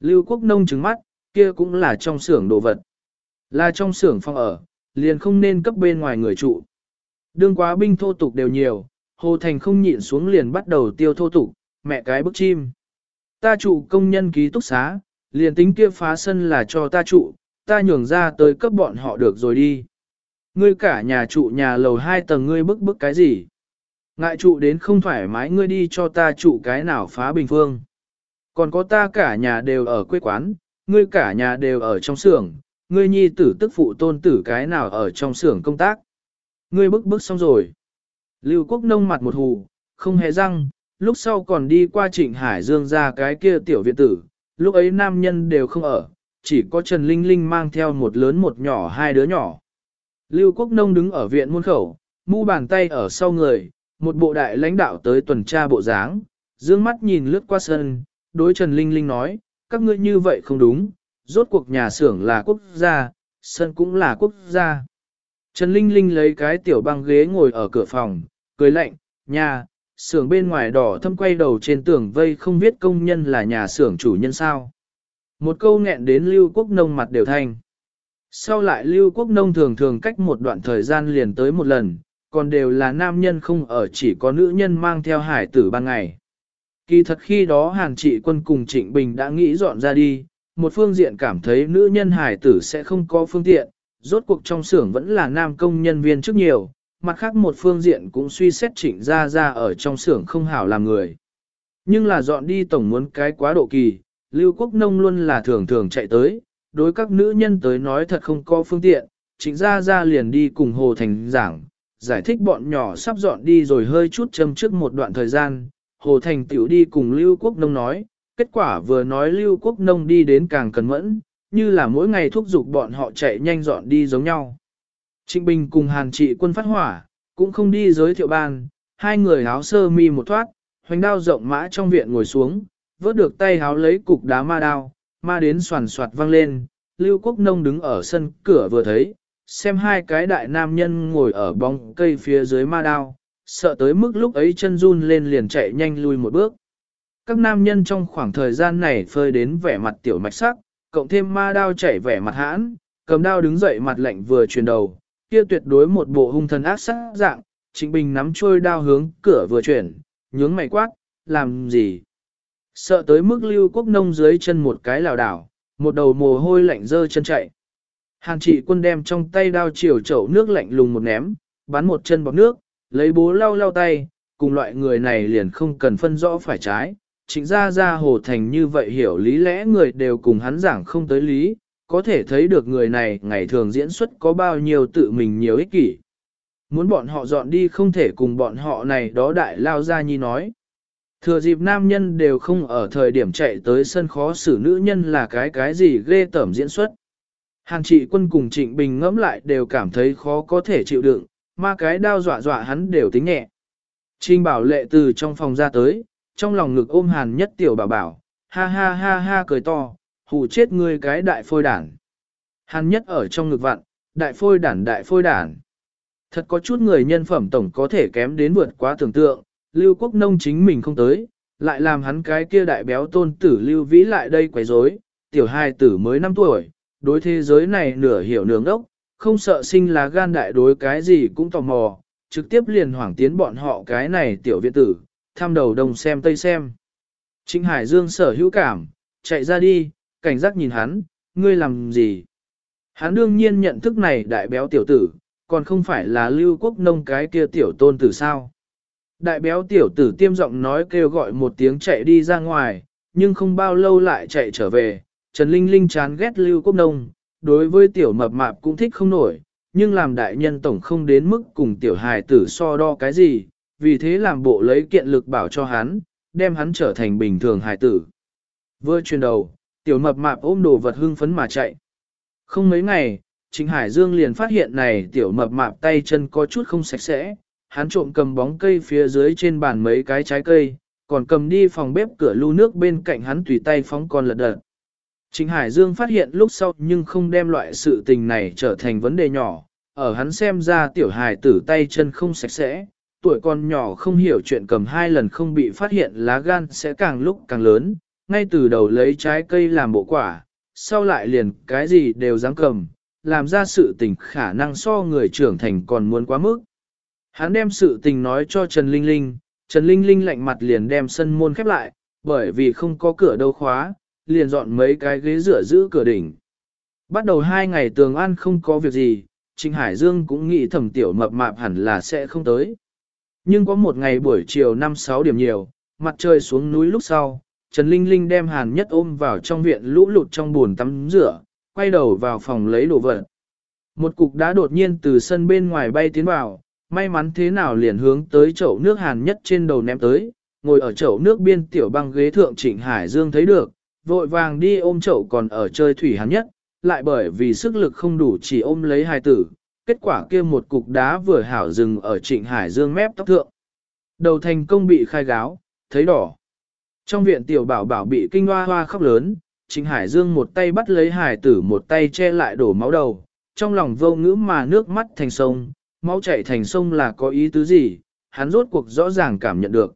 S1: Lưu Quốc Nông trứng mắt, kia cũng là trong xưởng đồ vật. Là trong xưởng phòng ở, liền không nên cấp bên ngoài người trụ. Đương quá binh thô tục đều nhiều, Hồ Thành không nhịn xuống liền bắt đầu tiêu thô tục, mẹ cái bức chim. Ta trụ công nhân ký túc xá, liền tính kia phá sân là cho ta trụ, ta nhường ra tới cấp bọn họ được rồi đi. Ngươi cả nhà trụ nhà lầu hai tầng ngươi bức bức cái gì? Ngại trụ đến không thoải mái ngươi đi cho ta trụ cái nào phá bình phương. Còn có ta cả nhà đều ở quê quán, ngươi cả nhà đều ở trong xưởng, ngươi nhi tử tức phụ tôn tử cái nào ở trong xưởng công tác. Ngươi bức bức xong rồi. Lưu Quốc Nông mặt một hù, không hề răng, lúc sau còn đi qua Trịnh Hải Dương ra cái kia tiểu viện tử, lúc ấy nam nhân đều không ở, chỉ có Trần Linh Linh mang theo một lớn một nhỏ hai đứa nhỏ. Lưu Quốc Nông đứng ở viện muôn khẩu, mu bàn tay ở sau người, một bộ đại lãnh đạo tới tuần tra bộ dáng, dương mắt nhìn lướt qua sân, đối Trần Linh Linh nói, các ngươi như vậy không đúng, rốt cuộc nhà xưởng là quốc gia, sân cũng là quốc gia. Trần Linh Linh lấy cái tiểu băng ghế ngồi ở cửa phòng, cười lạnh, nhà, xưởng bên ngoài đỏ thâm quay đầu trên tường vây không biết công nhân là nhà xưởng chủ nhân sao. Một câu nghẹn đến Lưu Quốc Nông mặt đều thanh. Sau lại Lưu Quốc Nông thường thường cách một đoạn thời gian liền tới một lần, còn đều là nam nhân không ở chỉ có nữ nhân mang theo hải tử ban ngày. Kỳ thật khi đó Hàn Trị Quân cùng Trịnh Bình đã nghĩ dọn ra đi, một phương diện cảm thấy nữ nhân hải tử sẽ không có phương tiện, rốt cuộc trong xưởng vẫn là nam công nhân viên trước nhiều, mặt khác một phương diện cũng suy xét trịnh ra ra ở trong xưởng không hảo làm người. Nhưng là dọn đi tổng muốn cái quá độ kỳ, Lưu Quốc Nông luôn là thường thường chạy tới, đối các nữ nhân tới nói thật không có phương tiện, trịnh ra ra liền đi cùng Hồ Thành giảng, giải thích bọn nhỏ sắp dọn đi rồi hơi chút châm trước một đoạn thời gian, Hồ Thành tiểu đi cùng Lưu Quốc Nông nói, kết quả vừa nói Lưu Quốc Nông đi đến càng cẩn mẫn, như là mỗi ngày thúc giục bọn họ chạy nhanh dọn đi giống nhau. Trịnh Bình cùng Hàn Trị quân phát hỏa, cũng không đi giới thiệu ban, hai người áo sơ mi một thoát, hoành đao rộng mã trong viện ngồi xuống, vớt được tay háo lấy cục đá ma đao, ma đến soàn soạt vang lên, Lưu Quốc Nông đứng ở sân cửa vừa thấy, xem hai cái đại nam nhân ngồi ở bóng cây phía dưới ma đao, sợ tới mức lúc ấy chân run lên liền chạy nhanh lui một bước. Các nam nhân trong khoảng thời gian này phơi đến vẻ mặt tiểu mạch sắc, cộng thêm ma đao chảy vẻ mặt hãn, cầm đao đứng dậy mặt lạnh vừa chuyển đầu, kia tuyệt đối một bộ hung thần ác sát dạng, Trịnh Bình nắm trôi đao hướng cửa vừa chuyển, nhướng mày quát, làm gì? Sợ tới mức lưu quốc nông dưới chân một cái lảo đảo, một đầu mồ hôi lạnh dơ chân chạy. Hàn trị quân đem trong tay đao chiều chậu nước lạnh lùng một ném, bắn một chân bọc nước, lấy bố lau lau tay, cùng loại người này liền không cần phân rõ phải trái. chính ra ra hồ thành như vậy hiểu lý lẽ người đều cùng hắn giảng không tới lý, có thể thấy được người này ngày thường diễn xuất có bao nhiêu tự mình nhiều ích kỷ. Muốn bọn họ dọn đi không thể cùng bọn họ này đó đại lao ra nhi nói. Thừa dịp nam nhân đều không ở thời điểm chạy tới sân khó xử nữ nhân là cái cái gì ghê tởm diễn xuất. hàng trị quân cùng trịnh bình ngẫm lại đều cảm thấy khó có thể chịu đựng, mà cái đao dọa dọa hắn đều tính nhẹ. Trình bảo lệ từ trong phòng ra tới, trong lòng ngực ôm hàn nhất tiểu bảo bảo, ha ha ha ha cười to, hù chết ngươi cái đại phôi đản. Hàn nhất ở trong ngực vặn, đại phôi đản đại phôi đản. Thật có chút người nhân phẩm tổng có thể kém đến vượt quá tưởng tượng, Lưu Quốc Nông chính mình không tới, lại làm hắn cái kia đại béo tôn tử Lưu Vĩ lại đây quấy rối, tiểu hai tử mới 5 tuổi, đối thế giới này nửa hiểu nửa ngốc, không sợ sinh là gan đại đối cái gì cũng tò mò, trực tiếp liền hoảng tiến bọn họ cái này tiểu viện tử, tham đầu đông xem tây xem. Trịnh Hải Dương sở hữu cảm, chạy ra đi, cảnh giác nhìn hắn, ngươi làm gì? Hắn đương nhiên nhận thức này đại béo tiểu tử, còn không phải là lưu quốc nông cái kia tiểu tôn tử sao. Đại béo tiểu tử tiêm giọng nói kêu gọi một tiếng chạy đi ra ngoài, nhưng không bao lâu lại chạy trở về, Trần Linh Linh chán ghét lưu quốc nông, đối với tiểu mập mạp cũng thích không nổi, nhưng làm đại nhân tổng không đến mức cùng tiểu hài tử so đo cái gì, vì thế làm bộ lấy kiện lực bảo cho hắn, đem hắn trở thành bình thường hài tử. Vừa chuyển đầu, tiểu mập mạp ôm đồ vật hưng phấn mà chạy. Không mấy ngày, Trịnh Hải Dương liền phát hiện này tiểu mập mạp tay chân có chút không sạch sẽ, hắn trộm cầm bóng cây phía dưới trên bàn mấy cái trái cây, còn cầm đi phòng bếp cửa lưu nước bên cạnh hắn tùy tay phóng con lật đật. Trịnh Hải Dương phát hiện lúc sau nhưng không đem loại sự tình này trở thành vấn đề nhỏ, ở hắn xem ra tiểu hài tử tay chân không sạch sẽ, tuổi con nhỏ không hiểu chuyện cầm hai lần không bị phát hiện lá gan sẽ càng lúc càng lớn, ngay từ đầu lấy trái cây làm bộ quả, sau lại liền cái gì đều dám cầm, làm ra sự tình khả năng so người trưởng thành còn muốn quá mức. Hắn đem sự tình nói cho Trần Linh Linh, Trần Linh Linh lạnh mặt liền đem sân môn khép lại, bởi vì không có cửa đâu khóa, liền dọn mấy cái ghế rửa giữ cửa đỉnh. Bắt đầu hai ngày tường an không có việc gì, Trịnh Hải Dương cũng nghĩ thẩm tiểu mập mạp hẳn là sẽ không tới. Nhưng có một ngày buổi chiều 5-6 điểm nhiều, mặt trời xuống núi lúc sau, Trần Linh Linh đem Hàn Nhất ôm vào trong viện lũ lụt trong buồn tắm rửa, quay đầu vào phòng lấy đồ vật. Một cục đá đột nhiên từ sân bên ngoài bay tiến vào, may mắn thế nào liền hướng tới chậu nước Hàn Nhất trên đầu ném tới, ngồi ở chậu nước biên tiểu băng ghế thượng Trịnh Hải Dương thấy được, vội vàng đi ôm chậu còn ở chơi thủy Hàn Nhất, lại bởi vì sức lực không đủ chỉ ôm lấy hai tử, kết quả kia một cục đá vừa hảo dừng ở Trịnh Hải Dương mép tóc thượng. Đầu thành công bị khai gáo, thấy đỏ. Trong viện tiểu bảo bảo bị kinh hoa hoa khóc lớn, Trịnh Hải Dương một tay bắt lấy hải tử một tay che lại đổ máu đầu, trong lòng vô ngữ mà nước mắt thành sông, máu chảy thành sông là có ý tứ gì, hắn rốt cuộc rõ ràng cảm nhận được.